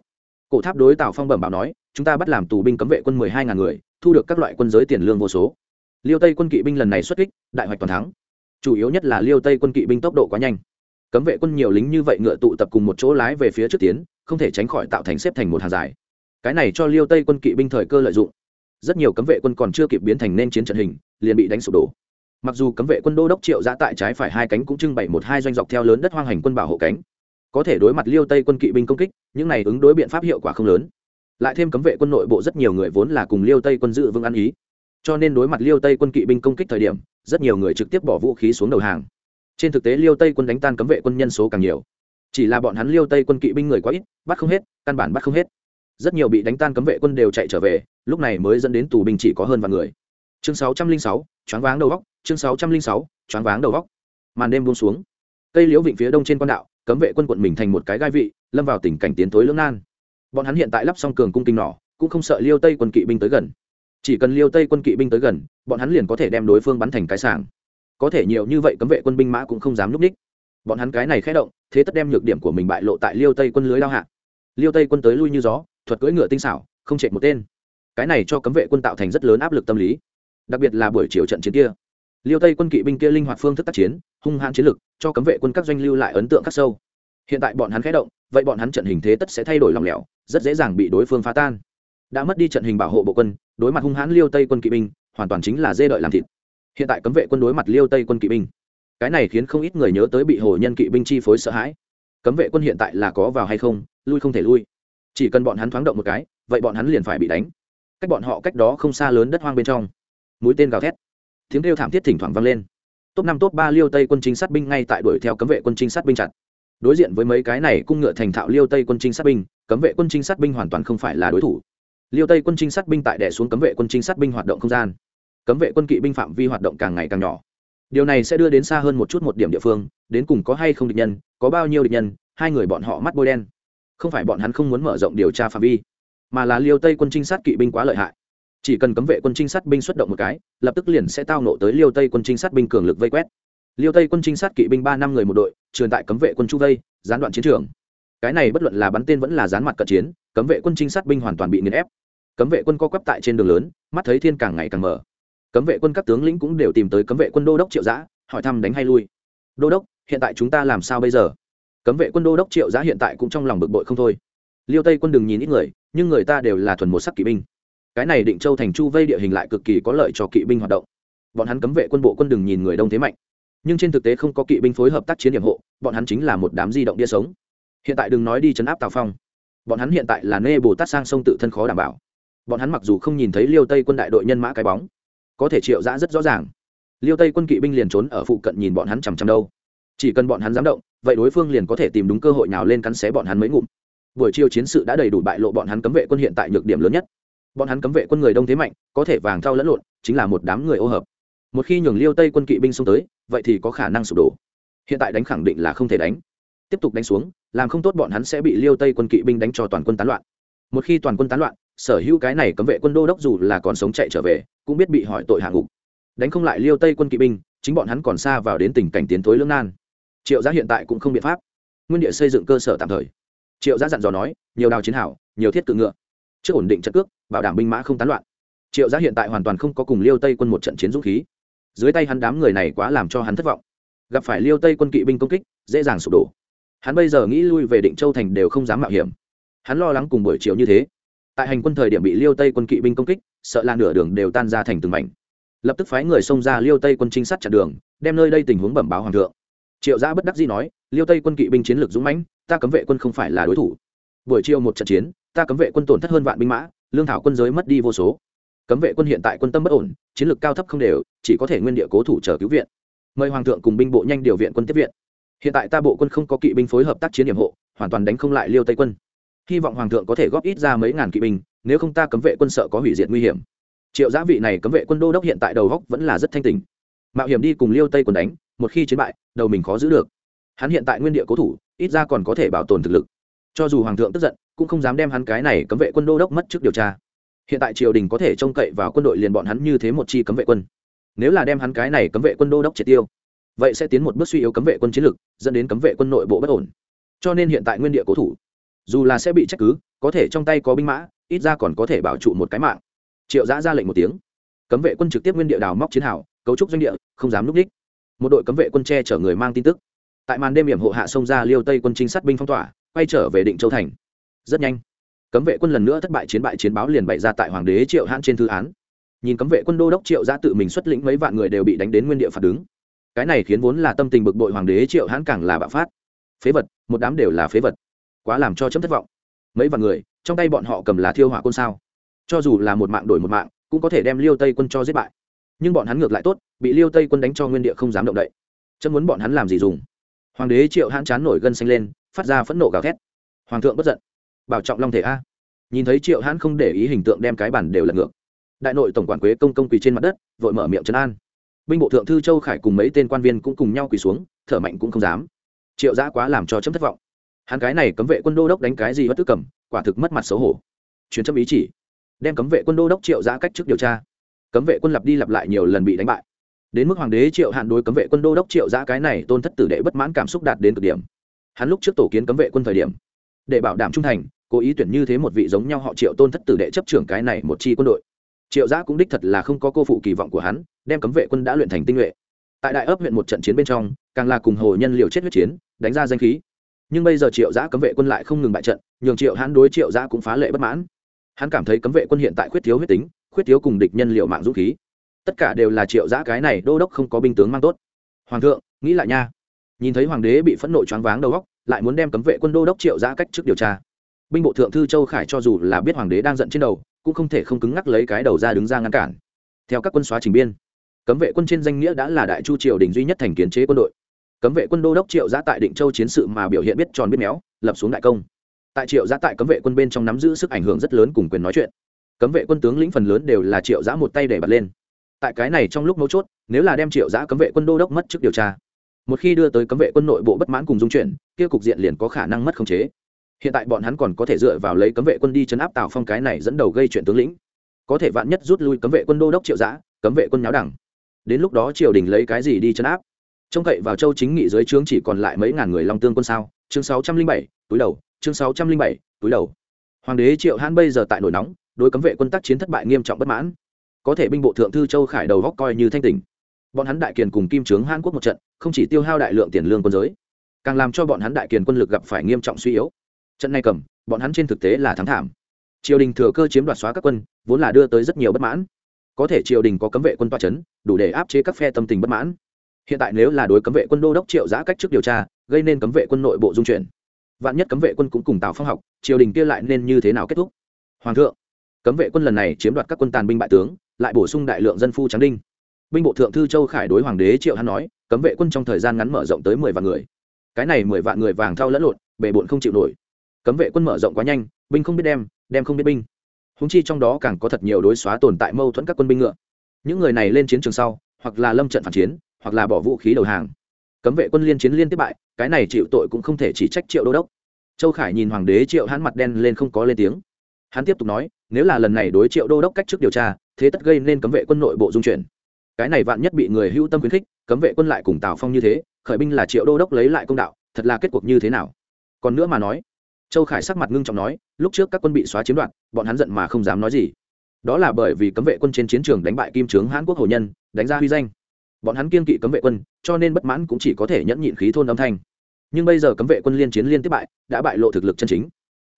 cổ tháp đối tào phong bẩm bảo nói, chúng ta bắt làm tù binh cấm vệ quân mười hai ngàn người, thu được các loại quân giới tiền lương vô số. Liêu tây quân kỵ binh lần này xuất kích, đại hoạch toàn thắng chủ yếu nhất là liêu tây quân kỵ binh tốc độ quá nhanh. Cấm vệ quân nhiều lính như vậy ngựa tụ tập cùng một chỗ lái về phía trước tiến, không thể tránh khỏi tạo thành xếp thành một hàng dài. Cái này cho liêu tây quân kỵ binh thời cơ lợi dụng. Rất nhiều cấm vệ quân còn chưa kịp biến thành nên chiến trận hình, liền bị đánh sụp đổ. Mặc dù cấm vệ quân đô đốc triệu giã tại trái phải hai cánh cũng trưng bày một hai doanh dọc theo lớn đất hoang hành quân bảo hộ cánh. Có thể đối mặt liêu tây quân kỵ binh công kích, những này ứng đối biện pháp hiệu quả không lớn. Lại thêm cấm vệ quân nội bộ rất nhiều người vốn là cùng liêu tây quân dự vương ăn ý cho nên đối mặt liêu tây quân kỵ binh công kích thời điểm, rất nhiều người trực tiếp bỏ vũ khí xuống đầu hàng. Trên thực tế liêu tây quân đánh tan cấm vệ quân nhân số càng nhiều. Chỉ là bọn hắn liêu tây quân kỵ binh người quá ít, bắt không hết, căn bản bắt không hết. Rất nhiều bị đánh tan cấm vệ quân đều chạy trở về, lúc này mới dẫn đến tù binh chỉ có hơn vài người. Chương sáu trăm linh sáu, choáng váng đầu góc, chương sáu trăm linh sáu, choáng váng đầu góc. Màn đêm buông xuống. Cây liễu vịnh phía đông trên quan đạo, cấm vệ quân quận mình thành một cái gai vị, lâm vào tình cảnh tiến tối lưỡng nan. Bọn hắn hiện tại lắp xong cường cung kinh nỏ, cũng không sợ liêu tây quân kỵ binh tới gần chỉ cần liêu tây quân kỵ binh tới gần, bọn hắn liền có thể đem đối phương bắn thành cái sàng có thể nhiều như vậy cấm vệ quân binh mã cũng không dám núp ních. Bọn hắn cái này khé động, thế tất đem nhược điểm của mình bại lộ tại liêu tây quân lưới lao hạ. Liêu tây quân tới lui như gió, thuật cưỡi ngựa tinh xảo, không chạy một tên. Cái này cho cấm vệ quân tạo thành rất lớn áp lực tâm lý. Đặc biệt là buổi chiều trận chiến kia, liêu tây quân kỵ binh kia linh hoạt phương thức tác chiến, hung hãn chiến lực, cho cấm vệ quân các doanh lưu lại ấn tượng khắc sâu. Hiện tại bọn hắn khé động, vậy bọn hắn trận hình thế tất sẽ thay đổi lòng lẻo, rất dễ dàng bị đối phương phá tan đã mất đi trận hình bảo hộ bộ quân, đối mặt hung hãn liêu tây quân kỵ binh, hoàn toàn chính là dê đợi làm thịt. Hiện tại cấm vệ quân đối mặt liêu tây quân kỵ binh. Cái này khiến không ít người nhớ tới bị hồ nhân kỵ binh chi phối sợ hãi. Cấm vệ quân hiện tại là có vào hay không, lui không thể lui. Chỉ cần bọn hắn thoáng động một cái, vậy bọn hắn liền phải bị đánh. Cách bọn họ cách đó không xa lớn đất hoang bên trong. Mũi tên gào thét. Tiếng kêu thảm thiết thỉnh thoảng vang lên. Top năm, top ba liêu tây quân trinh sát binh ngay tại đuổi theo cấm vệ quân trinh sát binh chặt. Đối diện với mấy cái này cung ngựa thành thạo liêu tây quân trinh sát binh, cấm vệ quân trinh sát binh hoàn toàn không phải là đối thủ liêu tây quân trinh sát binh tại đẻ xuống cấm vệ quân trinh sát binh hoạt động không gian. Cấm vệ quân kỵ binh phạm vi hoạt động càng ngày càng nhỏ. Điều này sẽ đưa đến xa hơn một chút một điểm địa phương, đến cùng có hay không địch nhân, có bao nhiêu địch nhân, hai người bọn họ mắt bôi đen. Không phải bọn hắn không muốn mở rộng điều tra phạm vi, mà là liêu tây quân trinh sát kỵ binh quá lợi hại. Chỉ cần cấm vệ quân trinh sát binh xuất động một cái, lập tức liền sẽ tao nộ tới liêu tây quân trinh sát binh cường lực vây quét. Liêu tây quân trinh sát kỵ binh ba năm người một đội, truyền tại cấm vệ quân chu vây, gián đoạn chiến trường. Cái này bất luận là bắn tên vẫn là gián mặt cận chiến cấm vệ quân trinh sát binh hoàn toàn bị nghiền ép. Cấm vệ quân co quắp tại trên đường lớn, mắt thấy thiên càng ngày càng mở. Cấm vệ quân các tướng lĩnh cũng đều tìm tới cấm vệ quân đô đốc triệu giã, hỏi thăm đánh hay lui. Đô đốc, hiện tại chúng ta làm sao bây giờ? Cấm vệ quân đô đốc triệu giã hiện tại cũng trong lòng bực bội không thôi. Liêu tây quân đừng nhìn ít người, nhưng người ta đều là thuần một sắc kỵ binh. Cái này định châu thành chu vây địa hình lại cực kỳ có lợi cho kỵ binh hoạt động. Bọn hắn cấm vệ quân bộ quân đừng nhìn người đông thế mạnh. Nhưng trên thực tế không có kỵ binh phối hợp tác chiến điểm hộ, bọn hắn chính là một đám di động đĩa sống. Hiện tại đừng nói đi chấn áp tào phong bọn hắn hiện tại là nê bồ tát sang sông tự thân khó đảm bảo. Bọn hắn mặc dù không nhìn thấy liêu tây quân đại đội nhân mã cái bóng, có thể triệu giã rất rõ ràng. Liêu tây quân kỵ binh liền trốn ở phụ cận nhìn bọn hắn chằm chằm đâu. Chỉ cần bọn hắn dám động, vậy đối phương liền có thể tìm đúng cơ hội nào lên cắn xé bọn hắn mấy ngụm. Buổi chiều chiến sự đã đầy đủ bại lộ bọn hắn cấm vệ quân hiện tại nhược điểm lớn nhất. Bọn hắn cấm vệ quân người đông thế mạnh, có thể vàng thao lẫn lộn, chính là một đám người ô hợp. Một khi nhường liêu tây quân kỵ binh xông tới, vậy thì có khả năng sụp đổ. Hiện tại đánh khẳng định là không thể đánh. Tiếp tục đánh xuống làm không tốt bọn hắn sẽ bị liêu tây quân kỵ binh đánh cho toàn quân tán loạn. Một khi toàn quân tán loạn, sở hữu cái này cấm vệ quân đô đốc dù là còn sống chạy trở về, cũng biết bị hỏi tội hạ ngục. Đánh không lại liêu tây quân kỵ binh, chính bọn hắn còn xa vào đến tình cảnh tiến thối lưỡng nan. Triệu giá hiện tại cũng không biện pháp. Nguyên địa xây dựng cơ sở tạm thời. Triệu giá dặn dò nói, nhiều đào chiến hảo nhiều thiết cự ngựa. Trước ổn định trận cước, bảo đảm binh mã không tán loạn. Triệu giá hiện tại hoàn toàn không có cùng liêu tây quân một trận chiến dũng khí. Dưới tay hắn đám người này quá làm cho hắn thất vọng. Gặp phải liêu tây quân kỵ binh công kích, dễ dàng sụp đổ hắn bây giờ nghĩ lui về định châu thành đều không dám mạo hiểm. Hắn lo lắng cùng buổi chiều như thế. Tại hành quân thời điểm bị liêu tây quân kỵ binh công kích, sợ là nửa đường đều tan ra thành từng mảnh. Lập tức phái người xông ra liêu tây quân trinh sát chặn đường, đem nơi đây tình huống bẩm báo hoàng thượng. Triệu giã bất đắc dĩ nói, liêu tây quân kỵ binh chiến lược dũng mãnh, ta cấm vệ quân không phải là đối thủ. Buổi chiều một trận chiến, ta cấm vệ quân tổn thất hơn vạn binh mã, lương thảo quân giới mất đi vô số. Cấm vệ quân hiện tại quân tâm bất ổn, chiến lược cao thấp không đều, chỉ có thể nguyên địa cố thủ chờ cứu viện. Mời hoàng thượng cùng binh bộ nhanh điều viện quân tiếp viện hiện tại ta bộ quân không có kỵ binh phối hợp tác chiến điểm hộ, hoàn toàn đánh không lại liêu tây quân. Hy vọng hoàng thượng có thể góp ít ra mấy ngàn kỵ binh, nếu không ta cấm vệ quân sợ có hủy diệt nguy hiểm. Triệu giã vị này cấm vệ quân đô đốc hiện tại đầu góc vẫn là rất thanh tình mạo hiểm đi cùng liêu tây quân đánh, một khi chiến bại, đầu mình khó giữ được. Hắn hiện tại nguyên địa cố thủ, ít ra còn có thể bảo tồn thực lực. Cho dù hoàng thượng tức giận, cũng không dám đem hắn cái này cấm vệ quân đô đốc mất trước điều tra. Hiện tại triều đình có thể trông cậy vào quân đội liền bọn hắn như thế một chi cấm vệ quân. Nếu là đem hắn cái này cấm vệ quân đô đốc triệt tiêu vậy sẽ tiến một bước suy yếu cấm vệ quân chiến lược, dẫn đến cấm vệ quân nội bộ bất ổn. Cho nên hiện tại nguyên địa cố thủ, dù là sẽ bị trách cứ, có thể trong tay có binh mã, ít ra còn có thể bảo trụ một cái mạng. Triệu giã ra lệnh một tiếng. Cấm vệ quân trực tiếp nguyên địa đào móc chiến hào, cấu trúc doanh địa, không dám núp đích. Một đội cấm vệ quân che chở người mang tin tức. Tại màn đêm hiểm hộ hạ sông ra liêu tây quân trinh sát binh phong tỏa, quay trở về định châu thành. Rất nhanh, cấm vệ quân lần nữa thất bại chiến bại chiến báo liền bày ra tại hoàng đế triệu hãn trên thư án. Nhìn cấm vệ quân đô đốc triệu ra tự mình xuất lĩnh mấy vạn người đều bị đánh đến nguyên địa phạt đứng cái này khiến vốn là tâm tình bực bội hoàng đế triệu hãn càng là bạo phát. Phế vật, một đám đều là phế vật. Quá làm cho chấm thất vọng. Mấy vạn người, trong tay bọn họ cầm là thiêu hỏa côn sao. Cho dù là một mạng đổi một mạng, cũng có thể đem liêu tây quân cho giết bại. Nhưng bọn hắn ngược lại tốt, bị liêu tây quân đánh cho nguyên địa không dám động đậy. Chấm muốn bọn hắn làm gì dùng? Hoàng đế triệu hãn chán nổi gân xanh lên, phát ra phẫn nộ gào thét. Hoàng thượng bất giận. Bảo trọng long thể a. Nhìn thấy triệu hãn không để ý hình tượng đem cái bản đều lật ngược. Đại nội tổng quản quế công công quỳ trên mặt đất, vội mở miệng trấn an binh bộ thượng thư châu khải cùng mấy tên quan viên cũng cùng nhau quỳ xuống, thở mạnh cũng không dám. Triệu giã quá làm cho chấm thất vọng. Hắn cái này cấm vệ quân đô đốc đánh cái gì bất tức cầm, quả thực mất mặt xấu hổ. Chuyến chấm ý chỉ, đem cấm vệ quân đô đốc triệu giã cách chức điều tra. Cấm vệ quân lặp đi lặp lại nhiều lần bị đánh bại. Đến mức hoàng đế triệu hạn đối cấm vệ quân đô đốc triệu giã cái này tôn thất tử đệ bất mãn cảm xúc đạt đến cực điểm. Hắn lúc trước tổ kiến cấm vệ quân thời điểm, để bảo đảm trung thành, cố ý tuyển như thế một vị giống nhau họ triệu tôn thất tử đệ chấp trưởng cái này một chi quân đội triệu giã cũng đích thật là không có cô phụ kỳ vọng của hắn, đem cấm vệ quân đã luyện thành tinh nhuệ. Tại đại ấp huyện một trận chiến bên trong, càng là cùng hồ nhân liều chết huyết chiến, đánh ra danh khí. Nhưng bây giờ triệu giã cấm vệ quân lại không ngừng bại trận, nhường triệu hắn đối triệu giã cũng phá lệ bất mãn. Hắn cảm thấy cấm vệ quân hiện tại khuyết thiếu huyết tính, khuyết thiếu cùng địch nhân liệu mạng dũng khí. Tất cả đều là triệu giã cái này đô đốc không có binh tướng mang tốt. Hoàng thượng, nghĩ lại nha. Nhìn thấy hoàng đế bị phẫn nộ choáng váng đầu góc lại muốn đem cấm vệ quân đô đốc triệu giã cách trước điều tra. Binh bộ thượng thư châu khải cho dù là biết hoàng đế đang giận trên đầu cũng không thể không cứng ngắc lấy cái đầu ra đứng ra ngăn cản. Theo các quân xóa trình biên, cấm vệ quân trên danh nghĩa đã là đại chu triều đình duy nhất thành kiến chế quân đội. Cấm vệ quân đô đốc triệu giã tại định châu chiến sự mà biểu hiện biết tròn biết méo, lập xuống đại công. Tại triệu giã tại cấm vệ quân bên trong nắm giữ sức ảnh hưởng rất lớn cùng quyền nói chuyện. Cấm vệ quân tướng lĩnh phần lớn đều là triệu giã một tay để bật lên. Tại cái này trong lúc mấu chốt, nếu là đem triệu giã cấm vệ quân đô đốc mất trước điều tra, một khi đưa tới cấm vệ quân nội bộ bất mãn cùng dung chuyển, kia cục diện liền có khả năng mất khống chế hiện tại bọn hắn còn có thể dựa vào lấy cấm vệ quân đi chấn áp tào phong cái này dẫn đầu gây chuyện tướng lĩnh. Có thể vạn nhất rút lui cấm vệ quân đô đốc triệu giã, cấm vệ quân nháo đẳng. Đến lúc đó triều đình lấy cái gì đi chấn áp? Trông cậy vào châu chính nghị dưới trướng chỉ còn lại mấy ngàn người long tương quân sao? Chương sáu trăm linh bảy, túi đầu, chương sáu trăm linh bảy, túi đầu. Hoàng đế triệu hãn bây giờ tại nổi nóng, đối cấm vệ quân tác chiến thất bại nghiêm trọng bất mãn. Có thể binh bộ thượng thư châu khải đầu góc coi như thanh tình bọn hắn đại kiền cùng kim trướng hàn quốc một trận, không chỉ tiêu hao đại lượng tiền lương quân giới, càng làm cho bọn hắn đại kiền quân lực gặp phải nghiêm trọng suy yếu trận này cầm, bọn hắn trên thực tế là thắng thảm. Triều đình thừa cơ chiếm đoạt xóa các quân, vốn là đưa tới rất nhiều bất mãn. Có thể triều đình có cấm vệ quân toa c h ấ n đủ để áp chế các phe tâm tình bất mãn. Hiện tại nếu là đối cấm vệ quân đô đốc triệu giã cách trước điều tra, gây nên cấm vệ quân nội bộ dung chuyển. Vạn nhất cấm vệ quân cũng cùng tào phong học, triều đình kia lại nên như thế nào kết thúc? Hoàng thượng, cấm vệ quân lần này chiếm đoạt các quân tàn binh bại tướng, lại bổ sung đại lượng dân phu tráng đinh. Binh bộ thượng thư châu khải đối hoàng đế triệu hắn nói, cấm vệ quân trong thời gian ngắn mở rộng tới mười vạn người. Cái này mười vạn người vàng thao lẫn lộn, bề bộn không chịu nổi cấm vệ quân mở rộng quá nhanh, binh không biết đem đem không biết binh. Húng chi trong đó càng có thật nhiều đối xóa tồn tại mâu thuẫn các quân binh ngựa. Những người này lên chiến trường sau, hoặc là lâm trận phản chiến, hoặc là bỏ vũ khí đầu hàng. Cấm vệ quân liên chiến liên tiếp bại, cái này chịu tội cũng không thể chỉ trách triệu đô đốc. Châu khải nhìn hoàng đế triệu hắn mặt đen lên không có lên tiếng. Hắn tiếp tục nói, nếu là lần này đối triệu đô đốc cách chức điều tra, thế tất gây nên cấm vệ quân nội bộ dung chuyển. Cái này vạn nhất bị người hữu tâm khuyến khích, cấm vệ quân lại cùng tào phong như thế, khởi binh là triệu đô đốc lấy lại công đạo, thật là kết cuộc như thế nào? Còn nữa mà nói châu khải sắc mặt ngưng trọng nói, lúc trước các quân bị xóa chiếm đoạt, bọn hắn giận mà không dám nói gì. Đó là bởi vì cấm vệ quân trên chiến trường đánh bại kim trướng hãn quốc hồ nhân, đánh ra huy danh. Bọn hắn kiên kỵ cấm vệ quân, cho nên bất mãn cũng chỉ có thể nhẫn nhịn khí thôn âm thanh. Nhưng bây giờ cấm vệ quân liên chiến liên tiếp bại, đã bại lộ thực lực chân chính.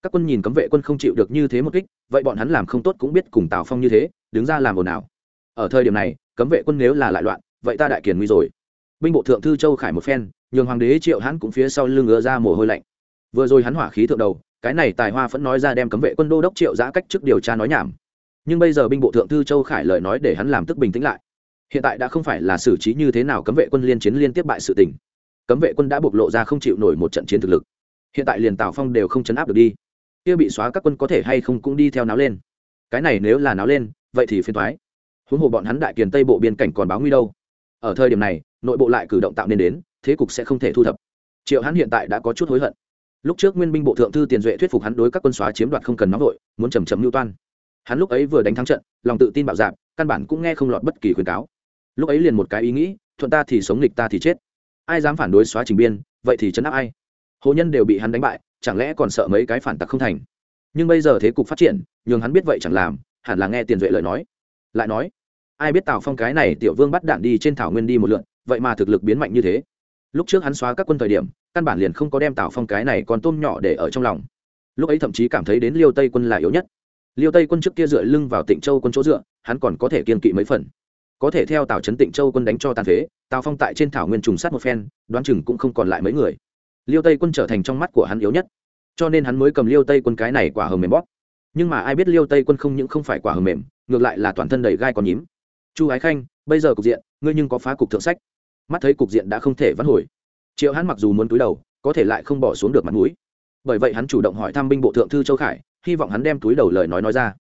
Các quân nhìn cấm vệ quân không chịu được như thế một kích, vậy bọn hắn làm không tốt cũng biết cùng tào phong như thế, đứng ra làm ồn ào. Ở thời điểm này, cấm vệ quân nếu là lại loạn, vậy ta đại kiền nguy rồi. Binh bộ thượng thư châu khải một phen, nhường hoàng đế triệu hãn cũng phía sau lưng ngựa ra mồ hôi lạnh vừa rồi hắn hỏa khí thượng đầu, cái này tài hoa vẫn nói ra đem cấm vệ quân đô đốc triệu giã cách trước điều tra nói nhảm. Nhưng bây giờ binh bộ thượng thư châu khải lời nói để hắn làm tức bình tĩnh lại. Hiện tại đã không phải là xử trí như thế nào cấm vệ quân liên chiến liên tiếp bại sự tình. Cấm vệ quân đã bộc lộ ra không chịu nổi một trận chiến thực lực. Hiện tại liền tào phong đều không chấn áp được đi. Kia bị xóa các quân có thể hay không cũng đi theo náo lên. Cái này nếu là náo lên, vậy thì phiền thoái huống hồ bọn hắn đại kiền tây bộ biên cảnh còn báo nguy đâu. Ở thời điểm này, nội bộ lại cử động tạo nên đến, thế cục sẽ không thể thu thập. Triệu hắn hiện tại đã có chút hối hận lúc trước nguyên binh bộ thượng thư tiền duệ thuyết phục hắn đối các quân xóa chiếm đoạt không cần nóng vội, muốn chầm chầm lưu toan. Hắn lúc ấy vừa đánh thắng trận, lòng tự tin bạo dạp căn bản cũng nghe không lọt bất kỳ khuyến cáo. Lúc ấy liền một cái ý nghĩ, thuận ta thì sống nghịch ta thì chết. Ai dám phản đối xóa trình biên, vậy thì chấn áp ai? Hồ nhân đều bị hắn đánh bại, chẳng lẽ còn sợ mấy cái phản tặc không thành? Nhưng bây giờ thế cục phát triển, nhường hắn biết vậy chẳng làm, hẳn là nghe tiền duệ lời nói. Lại nói, ai biết tào phong cái này tiểu vương bắt đạn đi trên thảo nguyên đi một lượn, vậy mà thực lực biến mạnh như thế lúc trước hắn xóa các quân thời điểm, căn bản liền không có đem tào phong cái này còn tôm nhỏ để ở trong lòng. Lúc ấy thậm chí cảm thấy đến liêu tây quân là yếu nhất. Liêu tây quân trước kia dựa lưng vào tịnh châu quân chỗ dựa, hắn còn có thể kiên kỵ mấy phần. Có thể theo tào trấn tịnh châu quân đánh cho tàn phế, tào phong tại trên thảo nguyên trùng sát một phen, đoán chừng cũng không còn lại mấy người. Liêu tây quân trở thành trong mắt của hắn yếu nhất. Cho nên hắn mới cầm liêu tây quân cái này quả hờ mềm bóp. Nhưng mà ai biết liêu tây quân không những không phải quả hờ mềm, ngược lại là toàn thân đầy gai còn nhím. Chu ái khanh, bây giờ cục diện, ngươi nhưng có phá cục thượng sách mắt thấy cục diện đã không thể vãn hồi. Triệu hán mặc dù muốn túi đầu, có thể lại không bỏ xuống được mặt mũi. Bởi vậy hắn chủ động hỏi thăm binh bộ thượng thư châu khải, hy vọng hắn đem túi đầu lời nói nói ra.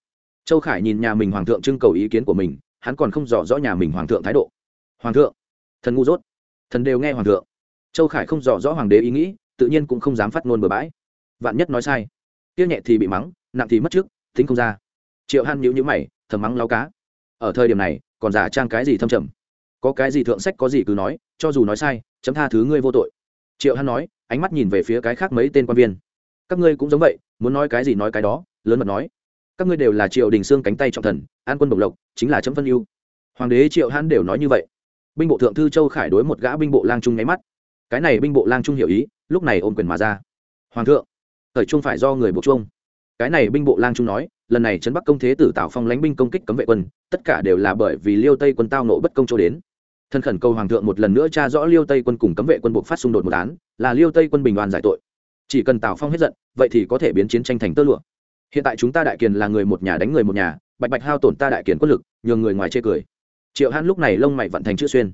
Châu khải nhìn nhà mình hoàng thượng trưng cầu ý kiến của mình, hắn còn không rõ rõ nhà mình hoàng thượng thái độ. Hoàng thượng, thần ngu dốt. Thần đều nghe hoàng thượng. Châu khải không rõ rõ hoàng đế ý nghĩ, tự nhiên cũng không dám phát ngôn bừa bãi. Vạn nhất nói sai. Kia nhẹ thì bị mắng, nặng thì mất trước tính không ra. Triệu hán nhíu nhíu mày, thầm mắng lao cá. Ở thời điểm này, còn giả trang cái gì thâm trầm? Có cái gì thượng sách có gì cứ nói, cho dù nói sai, chấm tha thứ ngươi vô tội. Triệu hắn nói, ánh mắt nhìn về phía cái khác mấy tên quan viên. Các ngươi cũng giống vậy, muốn nói cái gì nói cái đó, lớn mật nói. Các ngươi đều là triệu đình xương cánh tay trọng thần, an quân bộc lộc, chính là chấm phân ưu. Hoàng đế triệu hắn đều nói như vậy. Binh bộ thượng thư châu khải đối một gã binh bộ lang trung nháy mắt. Cái này binh bộ lang trung hiểu ý, lúc này ôm quyền mà ra. Hoàng thượng, thời trung phải do người buộc trung cái này binh bộ lang trung nói, lần này trấn bắc công thế tử tạo phong lánh binh công kích cấm vệ quân, tất cả đều là bởi vì liêu tây quân tao nộ bất công cho đến thần khẩn cầu hoàng thượng một lần nữa tra rõ liêu tây quân cùng cấm vệ quân buộc phát xung đột một án, là liêu tây quân bình đoàn giải tội. Chỉ cần tào phong hết giận, vậy thì có thể biến chiến tranh thành tơ lụa. Hiện tại chúng ta đại kiền là người một nhà đánh người một nhà, bạch bạch hao tổn ta đại kiền quân lực, nhường người ngoài chê cười. Triệu hãn lúc này lông mày vận thành chữ xuyên.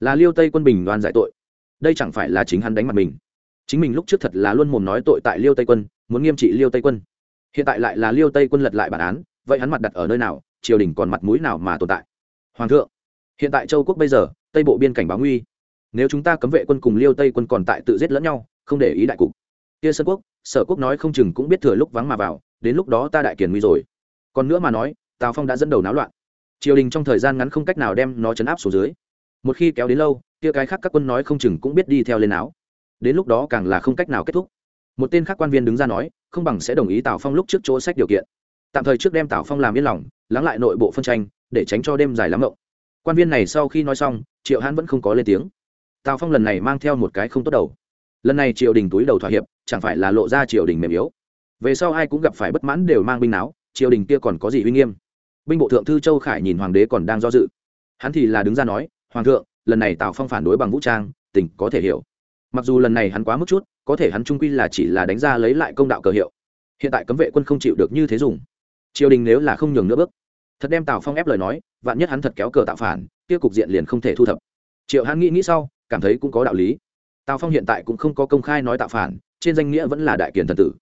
Là liêu tây quân bình đoàn giải tội. Đây chẳng phải là chính hắn đánh mặt mình. Chính mình lúc trước thật là luôn mồm nói tội tại liêu tây quân, muốn nghiêm trị liêu tây quân. Hiện tại lại là liêu tây quân lật lại bản án, vậy hắn mặt đặt ở nơi nào, triều đình còn mặt mũi nào mà tồn tại? Hoàng thượng, hiện tại châu quốc bây giờ tây bộ biên cảnh báo nguy. Nếu chúng ta cấm vệ quân cùng liêu tây quân còn tại tự giết lẫn nhau, không để ý đại cục. Kia sơn quốc, sở quốc nói không chừng cũng biết thừa lúc vắng mà vào, đến lúc đó ta đại kiền nguy rồi. Còn nữa mà nói, tào phong đã dẫn đầu náo loạn. Triều đình trong thời gian ngắn không cách nào đem nó chấn áp xuống dưới. Một khi kéo đến lâu, kia cái khác các quân nói không chừng cũng biết đi theo lên áo đến lúc đó càng là không cách nào kết thúc. Một tên khác quan viên đứng ra nói, không bằng sẽ đồng ý tào phong lúc trước chỗ sách điều kiện. Tạm thời trước đem tào phong làm yên lòng, lắng lại nội bộ phân tranh, để tránh cho đêm dài lắm rộng quan viên này sau khi nói xong, triệu hãn vẫn không có lên tiếng. Tào phong lần này mang theo một cái không tốt đầu. Lần này triều đình túi đầu thỏa hiệp, chẳng phải là lộ ra triều đình mềm yếu. Về sau ai cũng gặp phải bất mãn đều mang binh náo triều đình kia còn có gì uy nghiêm? Binh bộ thượng thư châu khải nhìn hoàng đế còn đang do dự. Hắn thì là đứng ra nói, hoàng thượng, lần này tào phong phản đối bằng vũ trang, tình có thể hiểu. Mặc dù lần này hắn quá mức chút, có thể hắn trung quy là chỉ là đánh ra lấy lại công đạo cờ hiệu. Hiện tại cấm vệ quân không chịu được như thế dùng. Triều đình nếu là không nhường nữa bước. Thật đem tào phong ép lời nói vạn nhất hắn thật kéo cờ tạo phản, kia cục diện liền không thể thu thập. Triệu hắn nghĩ nghĩ sau, cảm thấy cũng có đạo lý. Tào phong hiện tại cũng không có công khai nói tạo phản, trên danh nghĩa vẫn là đại kiền thần tử.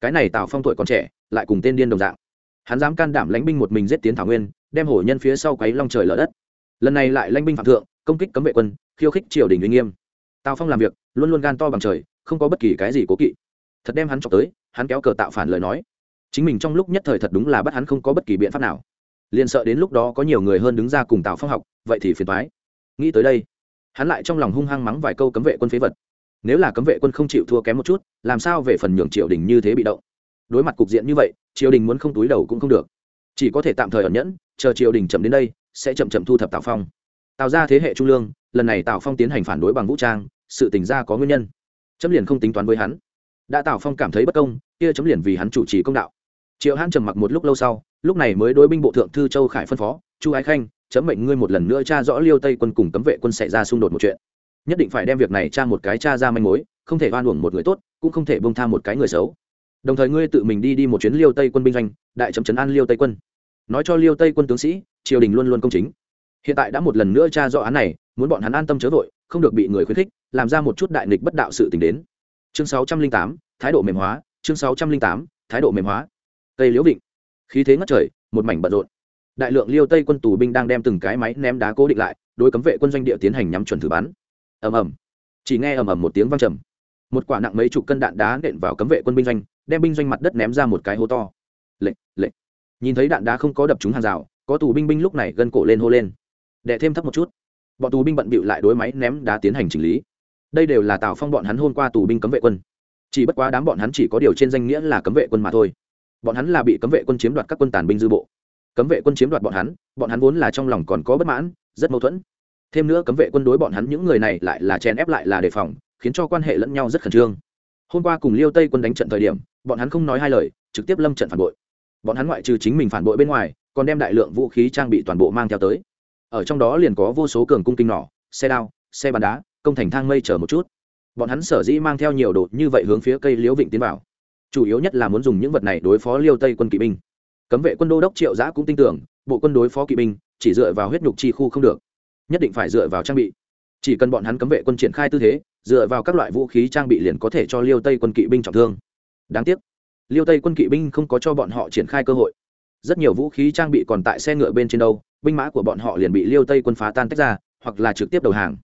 Cái này tào phong tuổi còn trẻ, lại cùng tên điên đồng dạng. Hắn dám can đảm lãnh binh một mình giết tiến thảo nguyên, đem hổ nhân phía sau quấy long trời lở đất. Lần này lại lãnh binh phạm thượng, công kích cấm vệ quân, khiêu khích triều đình uy nghiêm. Tào phong làm việc, luôn luôn gan to bằng trời, không có bất kỳ cái gì cố kỵ. Thật đem hắn chọc tới, hắn kéo cờ tạo phản lời nói. Chính mình trong lúc nhất thời thật đúng là bắt hắn không có bất kỳ biện pháp nào liền sợ đến lúc đó có nhiều người hơn đứng ra cùng tào phong học, vậy thì phiền thoái nghĩ tới đây, hắn lại trong lòng hung hăng mắng vài câu cấm vệ quân phế vật. Nếu là cấm vệ quân không chịu thua kém một chút, làm sao về phần nhường triều đình như thế bị động? Đối mặt cục diện như vậy, triều đình muốn không túi đầu cũng không được. Chỉ có thể tạm thời ẩn nhẫn, chờ triều đình chậm đến đây, sẽ chậm chậm thu thập tào phong. Tạo ra thế hệ trung lương, lần này tào phong tiến hành phản đối bằng vũ trang, sự tình ra có nguyên nhân. Chấm liền không tính toán với hắn. Đã tào phong cảm thấy bất công, kia chấm liền vì hắn chủ trì công đạo triệu hãn trầm mặc một lúc lâu sau, lúc này mới đối binh bộ thượng thư châu khải phân phó, chu ái khanh, chấm mệnh ngươi một lần nữa tra rõ liêu tây quân cùng cấm vệ quân xảy ra xung đột một chuyện. Nhất định phải đem việc này tra một cái tra ra manh mối, không thể oan uổng một người tốt, cũng không thể bông tha một cái người xấu. Đồng thời ngươi tự mình đi đi một chuyến liêu tây quân binh doanh, đại chấm trấn an liêu tây quân. Nói cho liêu tây quân tướng sĩ, triều đình luôn luôn công chính. Hiện tại đã một lần nữa tra rõ án này, muốn bọn hắn an tâm chớ vội, không được bị người khuyến khích, làm ra một chút đại nghịch bất đạo sự t đến. Chương sáu trăm linh tám, thái độ mềm hóa, chương sáu trăm linh tám, thái độ mềm hóa tây liễu vịnh. Khí thế ngất trời, một mảnh bận rộn. Đại lượng liêu tây quân tù binh đang đem từng cái máy ném đá cố định lại, đối cấm vệ quân doanh địa tiến hành nhắm chuẩn thử bắn. Ầm ầm. Chỉ nghe ầm ầm một tiếng vang trầm. Một quả nặng mấy chục cân đạn đá nện vào cấm vệ quân binh doanh, đem binh doanh mặt đất ném ra một cái hố to. Lệnh lệnh nhìn thấy đạn đá không có đập trúng hàng rào, có tù binh binh lúc này gân cổ lên hô lên. Đệ thêm thấp một chút. Bọn tù binh bận bịu lại đối máy ném đá tiến hành chỉnh lý. Đây đều là tào phong bọn hắn hôn qua tù binh cấm vệ quân. Chỉ bất quá đám bọn hắn chỉ có điều trên danh nghĩa là cấm vệ quân mà thôi bọn hắn là bị cấm vệ quân chiếm đoạt các quân tàn binh dư bộ. Cấm vệ quân chiếm đoạt bọn hắn bọn hắn vốn là trong lòng còn có bất mãn, rất mâu thuẫn. Thêm nữa cấm vệ quân đối bọn hắn những người này lại là chen ép lại là đề phòng, khiến cho quan hệ lẫn nhau rất khẩn trương. Hôm qua cùng liêu tây quân đánh trận thời điểm, bọn hắn không nói hai lời, trực tiếp lâm trận phản bội. Bọn hắn ngoại trừ chính mình phản bội bên ngoài, còn đem đại lượng vũ khí trang bị toàn bộ mang theo tới. Ở trong đó liền có vô số cường cung kinh nỏ, xe đao, xe bắn đá, công thành thang mây chờ một chút. Bọn hắn sở dĩ mang theo nhiều đồ như vậy hướng phía cây liễu vịnh tiến vào chủ yếu nhất là muốn dùng những vật này đối phó liêu tây quân kỵ binh. Cấm vệ quân đô đốc triệu giã cũng tin tưởng, bộ quân đối phó kỵ binh, chỉ dựa vào huyết nhục chi khu không được. Nhất định phải dựa vào trang bị. Chỉ cần bọn hắn cấm vệ quân triển khai tư thế, dựa vào các loại vũ khí trang bị liền có thể cho liêu tây quân kỵ binh trọng thương. Đáng tiếc, liêu tây quân kỵ binh không có cho bọn họ triển khai cơ hội. Rất nhiều vũ khí trang bị còn tại xe ngựa bên trên đâu, binh mã của bọn họ liền bị liêu tây quân phá tan tách ra, hoặc là trực tiếp đầu hàng.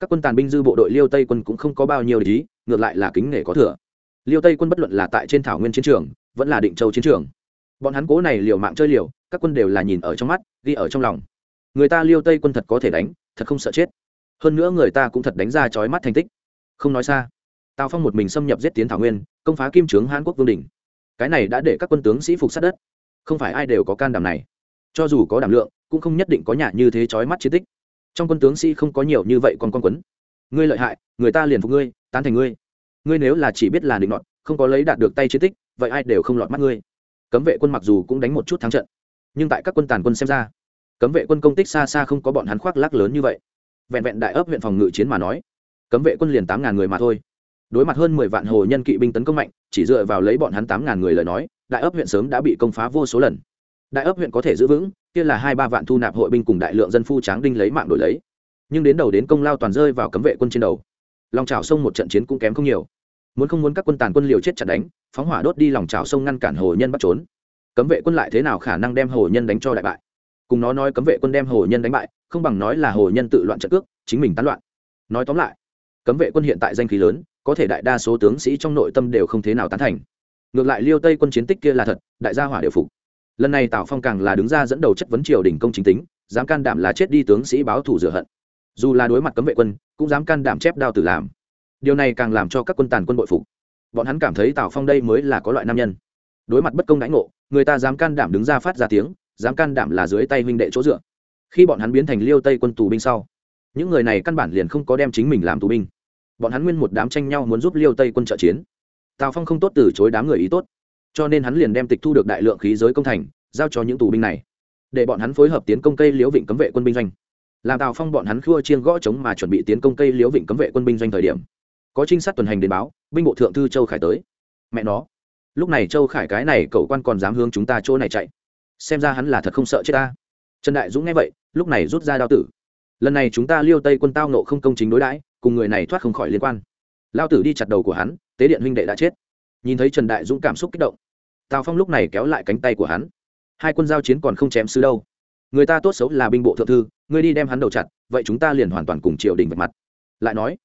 Các quân tàn binh dư bộ đội liêu tây quân cũng không có bao nhiêu lý ngược lại là kính nể có thừa liêu tây quân bất luận là tại trên thảo nguyên chiến trường, vẫn là định châu chiến trường. Bọn hắn cố này liều mạng chơi liều, các quân đều là nhìn ở trong mắt, ghi ở trong lòng. Người ta liêu tây quân thật có thể đánh, thật không sợ chết. Hơn nữa người ta cũng thật đánh ra chói mắt thành tích. Không nói xa, tào phong một mình xâm nhập giết tiến thảo nguyên, công phá kim trướng hàn quốc vương đình cái này đã để các quân tướng sĩ phục sát đất. Không phải ai đều có can đảm này. Cho dù có đảm lượng, cũng không nhất định có nhà như thế chói mắt chiến tích. Trong quân tướng sĩ không có nhiều như vậy còn con quấn. Ngươi lợi hại, người ta liền phục ngươi, tán thành ngươi ngươi nếu là chỉ biết là định nọt, không có lấy đạt được tay chiến tích, vậy ai đều không lọt mắt ngươi. Cấm vệ quân mặc dù cũng đánh một chút thắng trận, nhưng tại các quân tàn quân xem ra, cấm vệ quân công tích xa xa không có bọn hắn khoác lác lớn như vậy. Vẹn vẹn đại ấp huyện phòng ngự chiến mà nói, cấm vệ quân liền tám ngàn người mà thôi. Đối mặt hơn mười vạn hồ nhân kỵ binh tấn công mạnh, chỉ dựa vào lấy bọn hắn tám ngàn người lời nói, đại ấp huyện sớm đã bị công phá vô số lần. Đại ấp huyện có thể giữ vững, kia là hai ba vạn thu nạp hội binh cùng đại lượng dân phu tráng đinh lấy mạng đổi lấy. Nhưng đến đầu đến công lao toàn rơi vào cấm vệ quân trên đầu lòng trào sông một trận chiến cũng kém không nhiều. Muốn không muốn các quân tàn quân liều chết chặt đánh, phóng hỏa đốt đi lòng trào sông ngăn cản hồ nhân bắt trốn. Cấm vệ quân lại thế nào khả năng đem hồ nhân đánh cho đại bại? Cùng nó nói cấm vệ quân đem hồ nhân đánh bại, không bằng nói là hồ nhân tự loạn trận cước, chính mình tán loạn. Nói tóm lại, cấm vệ quân hiện tại danh khí lớn, có thể đại đa số tướng sĩ trong nội tâm đều không thế nào tán thành. Ngược lại liêu tây quân chiến tích kia là thật, đại gia hỏa đều phục. Lần này tào phong càng là đứng ra dẫn đầu chất vấn triều đình công chính tính, dám can đảm là chết đi tướng sĩ báo thủ rửa hận dù là đối mặt cấm vệ quân, cũng dám can đảm chép đao tử làm. Điều này càng làm cho các quân tàn quân bội phục. Bọn hắn cảm thấy tào phong đây mới là có loại nam nhân. Đối mặt bất công đánh ngộ, người ta dám can đảm đứng ra phát ra tiếng, dám can đảm là dưới tay huynh đệ chỗ dựa. Khi bọn hắn biến thành liêu tây quân tù binh sau, những người này căn bản liền không có đem chính mình làm tù binh. Bọn hắn nguyên một đám tranh nhau muốn giúp liêu tây quân trợ chiến. Tào phong không tốt từ chối đám người ý tốt, cho nên hắn liền đem tịch thu được đại lượng khí giới công thành, giao cho những tù binh này, để bọn hắn phối hợp tiến công cây liễu vịnh cấm vệ quân binh doanh làm tào phong bọn hắn khua chiên gõ trống mà chuẩn bị tiến công cây liễu vịnh cấm vệ quân binh doanh thời điểm, có trinh sát tuần hành đến báo, binh bộ thượng thư châu khải tới. Mẹ nó, lúc này châu khải cái này cậu quan còn dám hướng chúng ta chỗ này chạy. Xem ra hắn là thật không sợ chết ta. Trần đại dũng nghe vậy, lúc này rút ra đao tử. Lần này chúng ta liêu tây quân tao nộ không công chính đối đãi, cùng người này thoát không khỏi liên quan. Lao tử đi chặt đầu của hắn, tế điện huynh đệ đã chết. Nhìn thấy trần đại dũng cảm xúc kích động, tào phong lúc này kéo lại cánh tay của hắn. Hai quân giao chiến còn không chém sư đâu người ta tốt xấu là binh bộ thượng thư ngươi đi đem hắn đầu chặt, vậy chúng ta liền hoàn toàn cùng triều đình vạch mặt. Lại nói,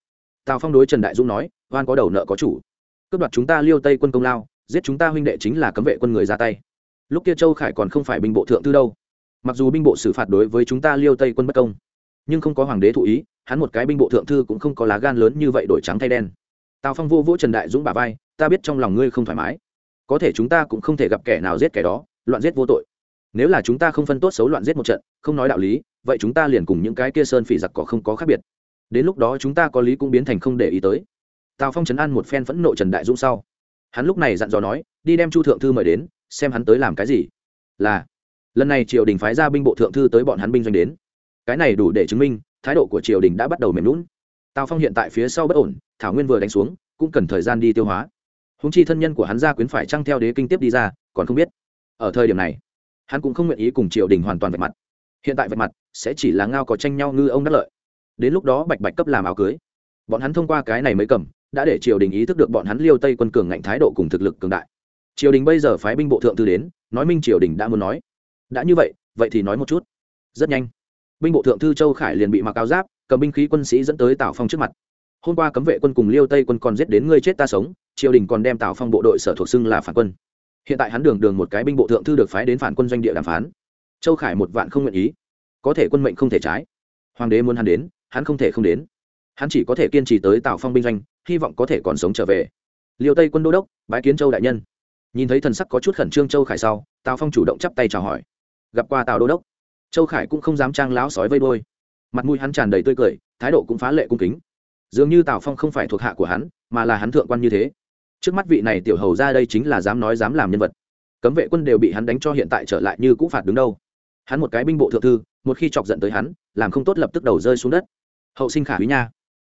tào phong đối trần đại dũng nói, oan có đầu nợ có chủ. Cướp đoạt chúng ta liêu tây quân công lao, giết chúng ta huynh đệ chính là cấm vệ quân người ra tay. Lúc kia châu khải còn không phải binh bộ thượng thư đâu. Mặc dù binh bộ xử phạt đối với chúng ta liêu tây quân bất công, nhưng không có hoàng đế thụ ý, hắn một cái binh bộ thượng thư cũng không có lá gan lớn như vậy đổi trắng thay đen. Tào phong vô vỗ trần đại dũng bà vai, ta biết trong lòng ngươi không thoải mái. Có thể chúng ta cũng không thể gặp kẻ nào giết kẻ đó, loạn giết vô tội nếu là chúng ta không phân tốt xấu loạn giết một trận, không nói đạo lý, vậy chúng ta liền cùng những cái kia sơn phỉ giặc cỏ không có khác biệt. Đến lúc đó chúng ta có lý cũng biến thành không để ý tới. Tào phong chấn an một phen phẫn nộ trần đại dũng sau. Hắn lúc này dặn dò nói, đi đem chu thượng thư mời đến, xem hắn tới làm cái gì. Là, lần này triều đình phái ra binh bộ thượng thư tới bọn hắn binh doanh đến. Cái này đủ để chứng minh, thái độ của triều đình đã bắt đầu mềm lún tào phong hiện tại phía sau bất ổn, thảo nguyên vừa đánh xuống, cũng cần thời gian đi tiêu hóa. Húng chi thân nhân của hắn gia quyến phải trăng theo đế kinh tiếp đi ra, còn không biết. Ở thời điểm này hắn cũng không nguyện ý cùng triều đình hoàn toàn vạch mặt. Hiện tại vạch mặt sẽ chỉ là ngao có tranh nhau ngư ông đắc lợi. Đến lúc đó bạch bạch cấp làm áo cưới. Bọn hắn thông qua cái này mới cầm, đã để triều đình ý thức được bọn hắn liêu tây quân cường ngạnh thái độ cùng thực lực cường đại. Triều đình bây giờ phái binh bộ thượng thư đến, nói minh triều đình đã muốn nói. Đã như vậy vậy thì nói một chút. Rất nhanh, binh bộ thượng thư châu khải liền bị mặc áo giáp, cầm binh khí quân sĩ dẫn tới tào phong trước mặt. Hôm qua cấm vệ quân cùng liêu tây quân còn giết đến ngươi chết ta sống, triều đình còn đem tào phong bộ đội sở thuộc xưng là phản quân hiện tại hắn đường đường một cái binh bộ thượng thư được phái đến phản quân doanh địa đàm phán. Châu khải một vạn không nguyện ý. Có thể quân mệnh không thể trái. Hoàng đế muốn hắn đến, hắn không thể không đến. Hắn chỉ có thể kiên trì tới tào phong binh doanh, hy vọng có thể còn sống trở về. Liêu tây quân đô đốc, bái kiến châu đại nhân. Nhìn thấy thần sắc có chút khẩn trương châu khải sau, tào phong chủ động chắp tay chào hỏi. Gặp qua tào đô đốc, châu khải cũng không dám trang láo sói vây đôi mặt mũi hắn tràn đầy tươi cười, thái độ cũng phá lệ cung kính. Dường như tào phong không phải thuộc hạ của hắn, mà là hắn thượng quan như thế trước mắt vị này tiểu hầu ra đây chính là dám nói dám làm nhân vật. Cấm vệ quân đều bị hắn đánh cho hiện tại trở lại như cũ phạt đứng đâu. Hắn một cái binh bộ thượng thư, một khi chọc giận tới hắn, làm không tốt lập tức đầu rơi xuống đất. Hậu sinh khả quý nha.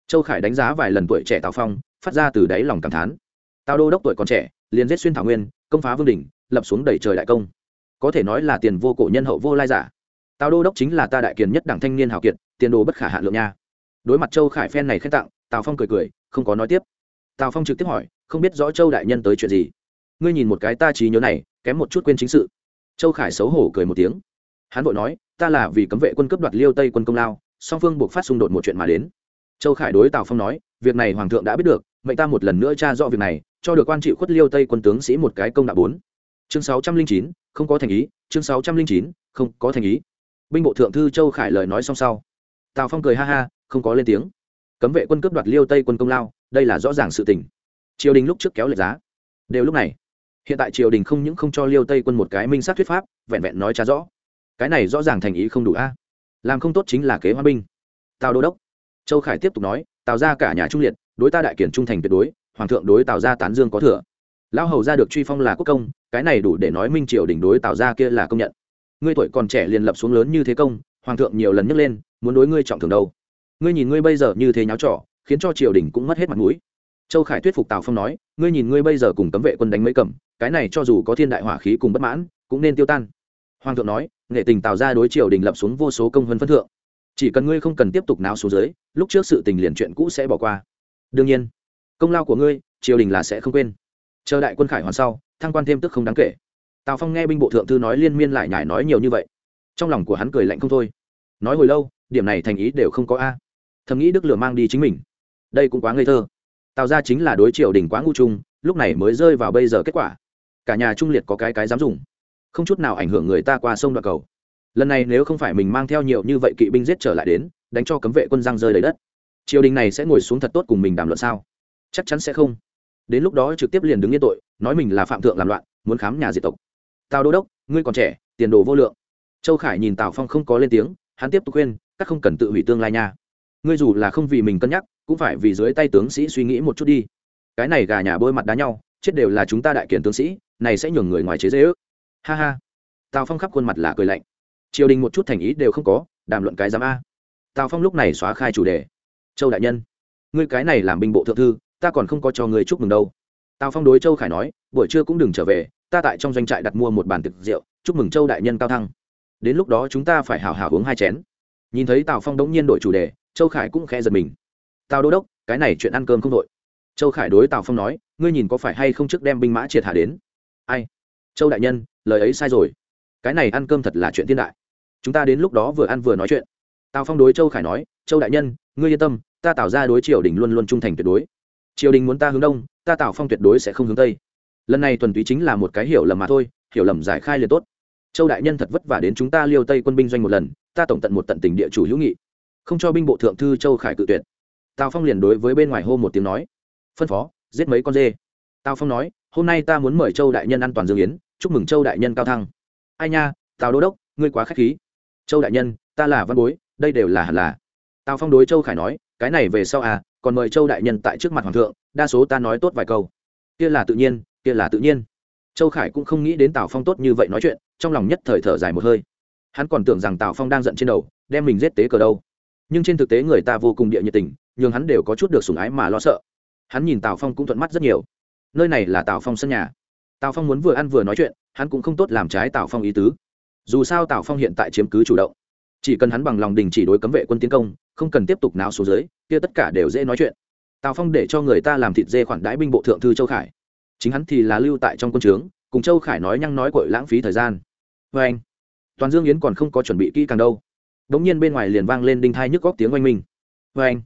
Châu khải đánh giá vài lần tuổi trẻ tào phong, phát ra từ đáy lòng cảm thán. Tào đô đốc tuổi còn trẻ, liền giết xuyên thảo nguyên, công phá vương đình, lập xuống đẩy trời đại công. Có thể nói là tiền vô cổ nhân hậu vô lai giả. Tào đô đốc chính là ta đại kiền nhất đảng thanh niên hào kiệt, tiền đồ bất khả hạ lượng nha. Đối mặt châu khải phen này khen tặng, tào phong cười cười, không có nói tiếp. Tào phong trực tiếp hỏi không biết rõ châu đại nhân tới chuyện gì. Ngươi nhìn một cái ta trí nhớ này, kém một chút quên chính sự. Châu khải xấu hổ cười một tiếng. Hắn vội nói, ta là vì cấm vệ quân cấp đoạt liêu tây quân công lao, song phương buộc phát xung đột một chuyện mà đến. Châu khải đối tào phong nói, việc này hoàng thượng đã biết được, mệnh ta một lần nữa tra rõ việc này, cho được quan trị khuất liêu tây quân tướng sĩ một cái công đạo bốn. Chương sáu trăm linh chín, không có thành ý, chương sáu trăm linh chín, không có thành ý. Binh bộ thượng thư châu khải lời nói xong sau. Tào phong cười ha ha, không có lên tiếng. Cấm vệ quân cướp đoạt liêu tây quân công lao, đây là rõ ràng sự tình triều đình lúc trước kéo lệch giá. Đều lúc này, hiện tại triều đình không những không cho liêu tây quân một cái minh sát thuyết pháp, vẹn vẹn nói trả rõ. Cái này rõ ràng thành ý không đủ a. Làm không tốt chính là kế hoa binh. Tào đô đốc, châu khải tiếp tục nói, tào ra cả nhà trung liệt, đối ta đại kiển trung thành tuyệt đối, hoàng thượng đối tào ra tán dương có thừa. Lão hầu ra được truy phong là quốc công, cái này đủ để nói minh triều đình đối tào ra kia là công nhận. Ngươi tuổi còn trẻ liền lập xuống lớn như thế công, hoàng thượng nhiều lần nhấc lên, muốn đối ngươi trọng thường đâu. Ngươi nhìn ngươi bây giờ như thế nháo trọ khiến cho triều đình cũng mất hết mặt mũi châu khải thuyết phục tào phong nói, ngươi nhìn ngươi bây giờ cùng cấm vệ quân đánh mấy cầm, cái này cho dù có thiên đại hỏa khí cùng bất mãn, cũng nên tiêu tan. Hoàng thượng nói, nghệ tình tào ra đối triều đình lập xuống vô số công hơn phân thượng. Chỉ cần ngươi không cần tiếp tục náo xuống dưới, lúc trước sự tình liền chuyện cũ sẽ bỏ qua. Đương nhiên, công lao của ngươi, triều đình là sẽ không quên. Chờ đại quân khải hoàn sau, thăng quan thêm tức không đáng kể. Tào phong nghe binh bộ thượng thư nói liên miên lại nhải nói nhiều như vậy. Trong lòng của hắn cười lạnh không thôi. Nói hồi lâu, điểm này thành ý đều không có a. Thầm nghĩ đức lửa mang đi chính mình. Đây cũng quá ngây thơ tào ra chính là đối triều đình quá ngu trung, lúc này mới rơi vào bây giờ kết quả. Cả nhà trung liệt có cái cái dám dùng. Không chút nào ảnh hưởng người ta qua sông đoạn cầu. Lần này nếu không phải mình mang theo nhiều như vậy kỵ binh giết trở lại đến, đánh cho cấm vệ quân giang rơi lấy đất, triều đình này sẽ ngồi xuống thật tốt cùng mình đàm luận sao? Chắc chắn sẽ không. Đến lúc đó trực tiếp liền đứng yên tội, nói mình là phạm thượng làm loạn, muốn khám nhà diệt tộc. Tào đô đốc, ngươi còn trẻ, tiền đồ vô lượng. Châu khải nhìn tào phong không có lên tiếng, hắn tiếp tục khuyên, các không cần tự hủy tương lai nha ngươi dù là không vì mình cân nhắc, cũng phải vì dưới tay tướng sĩ suy nghĩ một chút đi. Cái này gà nhà bôi mặt đá nhau, chết đều là chúng ta đại kiển tướng sĩ, này sẽ nhường người ngoài chế dễ ước. Ha ha. Tào phong khắp khuôn mặt là cười lạnh. Triều đình một chút thành ý đều không có, đàm luận cái giám a. Tào phong lúc này xóa khai chủ đề. Châu đại nhân, ngươi cái này làm binh bộ thượng thư, ta còn không có cho người chúc mừng đâu. Tào phong đối châu khải nói, buổi trưa cũng đừng trở về, ta tại trong doanh trại đặt mua một bàn thực rượu, chúc mừng châu đại nhân cao thăng. Đến lúc đó chúng ta phải hào hào uống hai chén. Nhìn thấy tào phong đống nhiên đổi chủ đề châu khải cũng khẽ giật mình. Tào đô đốc, cái này chuyện ăn cơm không đội châu khải đối tào phong nói, ngươi nhìn có phải hay không trước đem binh mã triệt hạ đến? Ai? Châu đại nhân, lời ấy sai rồi. Cái này ăn cơm thật là chuyện thiên đại. Chúng ta đến lúc đó vừa ăn vừa nói chuyện. Tào phong đối châu khải nói, châu đại nhân, ngươi yên tâm, ta tạo ra đối triều đình luôn luôn trung thành tuyệt đối. Triều đình muốn ta hướng đông, ta tạo phong tuyệt đối sẽ không hướng tây. Lần này tuần túy chính là một cái hiểu lầm mà thôi, hiểu lầm giải khai liền tốt. Châu đại nhân thật vất vả đến chúng ta liêu tây quân binh doanh một lần, ta tổng tận một tận tình địa chủ hữu nghị không cho binh bộ thượng thư châu khải cự tuyệt tào phong liền đối với bên ngoài hô một tiếng nói phân phó giết mấy con dê tào phong nói hôm nay ta muốn mời châu đại nhân ăn toàn dương yến chúc mừng châu đại nhân cao thăng ai nha tào đô đốc ngươi quá k h á c h khí châu đại nhân ta là văn bối đây đều là hẳn là tào phong đối châu khải nói cái này về sau à còn mời châu đại nhân tại trước mặt hoàng thượng đa số ta nói tốt vài câu kia là tự nhiên kia là tự nhiên châu khải cũng không nghĩ đến tào phong tốt như vậy nói chuyện trong lòng nhất thời thở dài một hơi hắn còn tưởng rằng tào phong đang giận trên đầu đem mình giết tế cờ đâu nhưng trên thực tế người ta vô cùng địa nhiệt tình, nhường hắn đều có chút được sủng ái mà lo sợ. Hắn nhìn tào phong cũng thuận mắt rất nhiều. Nơi này là tào phong sân nhà. Tào phong muốn vừa ăn vừa nói chuyện, hắn cũng không tốt làm trái tào phong ý tứ. Dù sao tào phong hiện tại chiếm cứ chủ động. Chỉ cần hắn bằng lòng đình chỉ đối cấm vệ quân tiến công, không cần tiếp tục náo số dưới, kia tất cả đều dễ nói chuyện. Tào phong để cho người ta làm thịt dê khoản đãi binh bộ thượng thư châu khải. Chính hắn thì là lưu tại trong quân trướng, cùng châu khải nói nhăng nói cội lãng phí thời gian. Vê anh. Toàn dương yến còn không có chuẩn bị kỹ càng đâu đống nhiên bên ngoài liền vang lên đinh thai nhức góc tiếng oanh minh. Vê anh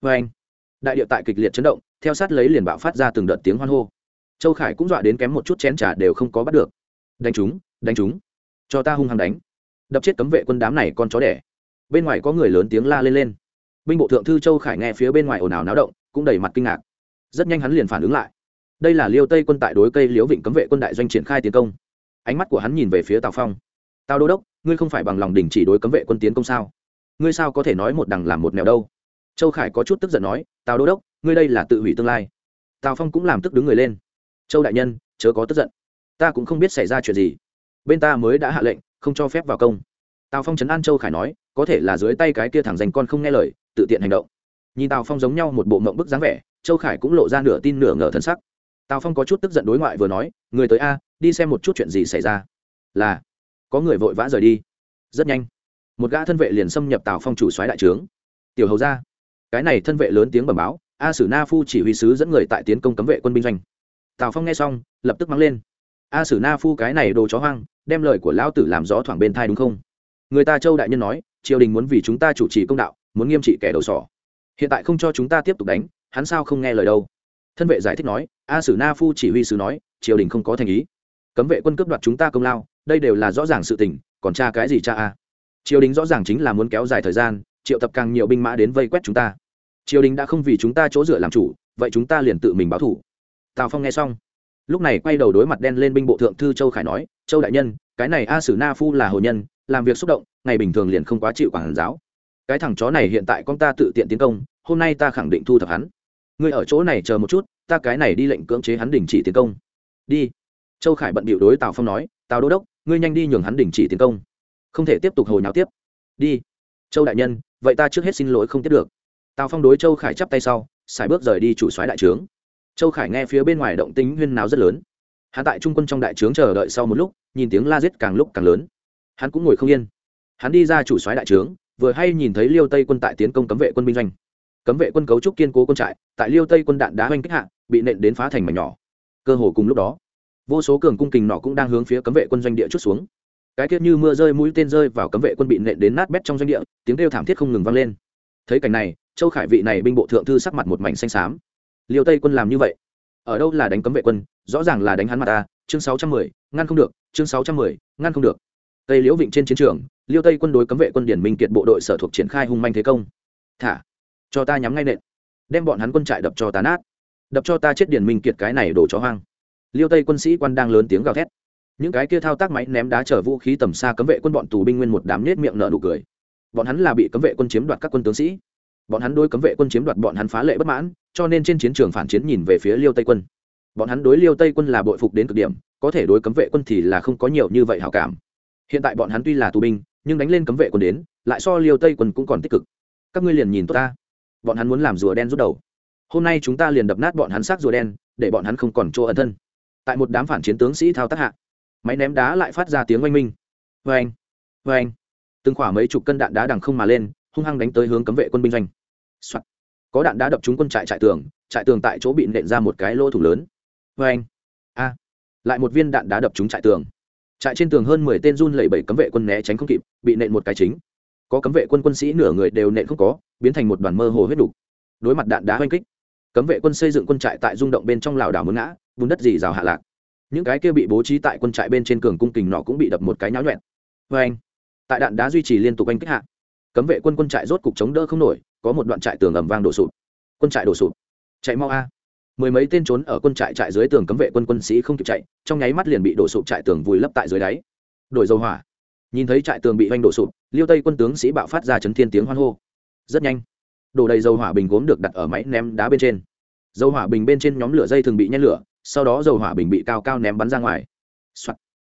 vê anh đại điệu tại kịch liệt chấn động, theo sát lấy liền bạo phát ra từng đợt tiếng hoan hô. Châu khải cũng dọa đến kém một chút chén trà đều không có bắt được. Đánh chúng đánh chúng. Cho ta hung hăng đánh. Đập chết cấm vệ quân đám này con chó đẻ. Bên ngoài có người lớn tiếng la lên lên. Binh bộ thượng thư châu khải nghe phía bên ngoài ồn ào náo động, cũng đầy mặt kinh ngạc. Rất nhanh hắn liền phản ứng lại. Đây là liêu tây quân tại đối cây liễu vịnh cấm vệ quân đại doanh triển khai tiến công. Ánh mắt của hắn nhìn về phía tào phong tào đô đốc, ngươi không phải bằng lòng đình chỉ đối cấm vệ quân tiến công sao? Ngươi sao có thể nói một đằng làm một nẻo đâu? Châu khải có chút tức giận nói tào đô đốc, ngươi đây là tự hủy tương lai. Tào phong cũng làm tức đứng người lên. Châu đại nhân, chớ có tức giận. Ta cũng không biết xảy ra chuyện gì. Bên ta mới đã hạ lệnh, không cho phép vào công. Tào phong trấn an châu khải nói, có thể là dưới tay cái kia thẳng dành con không nghe lời, tự tiện hành động. Nhìn tào phong giống nhau một bộ mộng bức dáng vẻ, châu khải cũng lộ ra nửa tin nửa ngờ thân sắc. Tào phong có chút tức giận đối ngoại vừa nói, người tới a, đi xem một chút chuyện gì xảy ra. Là có người vội vã rời đi. Rất nhanh, một gã thân vệ liền xâm nhập tào phong chủ soái đại trướng. Tiểu hầu ra cái này thân vệ lớn tiếng bẩm báo, a sử na phu chỉ huy sứ dẫn người tại tiến công cấm vệ quân binh doanh. Tào phong nghe xong, lập tức mắng lên. A sử na phu cái này đồ chó hoang, đem lời của lão tử làm gió thoảng bên thai đúng không? Người ta châu đại nhân nói, triều đình muốn vì chúng ta chủ trì công đạo, muốn nghiêm trị kẻ đầu sỏ. Hiện tại không cho chúng ta tiếp tục đánh, hắn sao không nghe lời đâu? Thân vệ giải thích nói, a sử na phu chỉ huy sứ nói, triều đình không có thành ý cấm vệ quân cướp đoạt chúng ta công lao, đây đều là rõ ràng sự tình, còn cha cái gì cha a? Triều đình rõ ràng chính là muốn kéo dài thời gian, triệu tập càng nhiều binh mã đến vây quét chúng ta. Triều đình đã không vì chúng ta chỗ dựa làm chủ, vậy chúng ta liền tự mình báo thủ. Tào phong nghe xong, lúc này quay đầu đối mặt đen lên binh bộ thượng thư châu khải nói, châu đại nhân, cái này a sử na phu là hồ nhân, làm việc xúc động, ngày bình thường liền không quá chịu quản giáo. Cái thằng chó này hiện tại con ta tự tiện tiến công, hôm nay ta khẳng định thu thập hắn. Ngươi ở chỗ này chờ một chút, ta cái này đi lệnh cưỡng chế hắn đình chỉ tiến công. Đi châu khải bận bịu đối tào phong nói, tào đô đốc, ngươi nhanh đi nhường hắn đình chỉ tiến công. Không thể tiếp tục hồi nháo tiếp. Đi. Châu đại nhân, vậy ta trước hết xin lỗi không tiếp được. Tào phong đối châu khải chắp tay sau xài bước rời đi chủ soái đại trướng. Châu khải nghe phía bên ngoài động tính huyên nào rất lớn. Hắn tại trung quân trong đại trướng chờ đợi sau một lúc, nhìn tiếng la giết càng lúc càng lớn. Hắn cũng ngồi không yên. Hắn đi ra chủ soái đại trướng, vừa hay nhìn thấy liêu tây quân tại tiến công cấm vệ quân binh doanh. Cấm vệ quân cấu trúc kiên cố quân trại, tại liêu tây quân đạn đá oanh kích hạ, bị nện đến phá thành mảnh nhỏ. Cơ hồ cùng lúc đó vô số cường cung kình nọ cũng đang hướng phía cấm vệ quân doanh địa chút xuống. Cái tiết như mưa rơi mũi tên rơi vào cấm vệ quân bị nện đến nát bét trong doanh địa, tiếng kêu thảm thiết không ngừng vang lên. Thấy cảnh này, châu khải vị này binh bộ thượng thư sắc mặt một mảnh xanh xám. Liêu tây quân làm như vậy? Ở đâu là đánh cấm vệ quân? Rõ ràng là đánh hắn mặt ta. Chương sáu trăm mười, ngăn không được. Chương sáu trăm mười, ngăn không được. Tây liễu vịnh trên chiến trường, liêu tây quân đối cấm vệ quân điển minh kiệt bộ đội sở thuộc triển khai hung manh thế công. Thả, cho ta nhắm ngay nện. Đem bọn hắn quân trại đập cho ta nát. Đập cho ta chết điển minh kiệt cái này đổ chó hoang liêu tây quân sĩ quan đang lớn tiếng gào thét. Những cái kia thao tác máy ném đá chở vũ khí tầm xa cấm vệ quân bọn tù binh nguyên một đám nết miệng nở nụ cười. Bọn hắn là bị cấm vệ quân chiếm đoạt các quân tướng sĩ. Bọn hắn đối cấm vệ quân chiếm đoạt bọn hắn phá lệ bất mãn, cho nên trên chiến trường phản chiến nhìn về phía liêu tây quân. Bọn hắn đối liêu tây quân là bội phục đến cực điểm, có thể đối cấm vệ quân thì là không có nhiều như vậy hảo cảm. Hiện tại bọn hắn tuy là tù binh, nhưng đánh lên cấm vệ quân đến, lại so liêu tây quân cũng còn tích cực. Các ngươi liền nhìn tốt ta. Bọn hắn muốn làm rùa đen rút đầu. Hôm nay chúng ta liền đập nát bọn hắn xác rùa đen, để bọn hắn không còn chỗ ẩn thân tại một đám phản chiến tướng sĩ thao tác hạ. Máy ném đá lại phát ra tiếng oanh minh. Vê anh vê anh từng khỏa mấy chục cân đạn đá đằng không mà lên, hung hăng đánh tới hướng cấm vệ quân binh doanh、Soạn. có đạn đá đập trúng quân trại trại tường trại tường tại chỗ bị nện ra một cái lỗ thủ lớn. Vê anh a. Lại một viên đạn đá đập trúng trại tường. Trại trên tường hơn mười tên run lẩy bẩy cấm vệ quân né tránh không kịp, bị nện một cái chính. Có cấm vệ quân quân sĩ nửa người đều nện không có, biến thành một đoàn mơ hồ huyết đục. Đối mặt đạn đá oanh kích, cấm vệ quân xây dựng quân trại tại rung động bên trong lảo đảo mướn ngã bùn đất dì rào hạ lạc. Những cái kia bị bố trí tại quân trại bên trên cường cung kình nọ cũng bị đập một cái nháo nhuẹn vê anh, tại đạn đá duy trì liên tục anh kích hạ, cấm vệ quân quân trại rốt cục chống đỡ không nổi, có một đoạn trại tường ầm vang đổ sụp. Quân trại đổ sụp. Chạy mau a. Mười mấy tên trốn ở quân trại trại dưới tường cấm vệ quân quân sĩ không kịp chạy, trong nháy mắt liền bị đổ sụp trại tường vùi lấp tại dưới đáy. Đổi dầu hỏa. Nhìn thấy trại tường bị oanh đổ sụp, liêu tây quân tướng sĩ bạo phát ra chấn thiên tiếng hoan hô. Rất nhanh, đổ đầy dầu hỏa bình gốm được đặt ở máy ném đá bên trên. Dầu hỏa bình bên trên nhóm lửa dây thường bị nhen lửa sau đó dầu hỏa bình bị cao cao ném bắn ra ngoài、Soạn.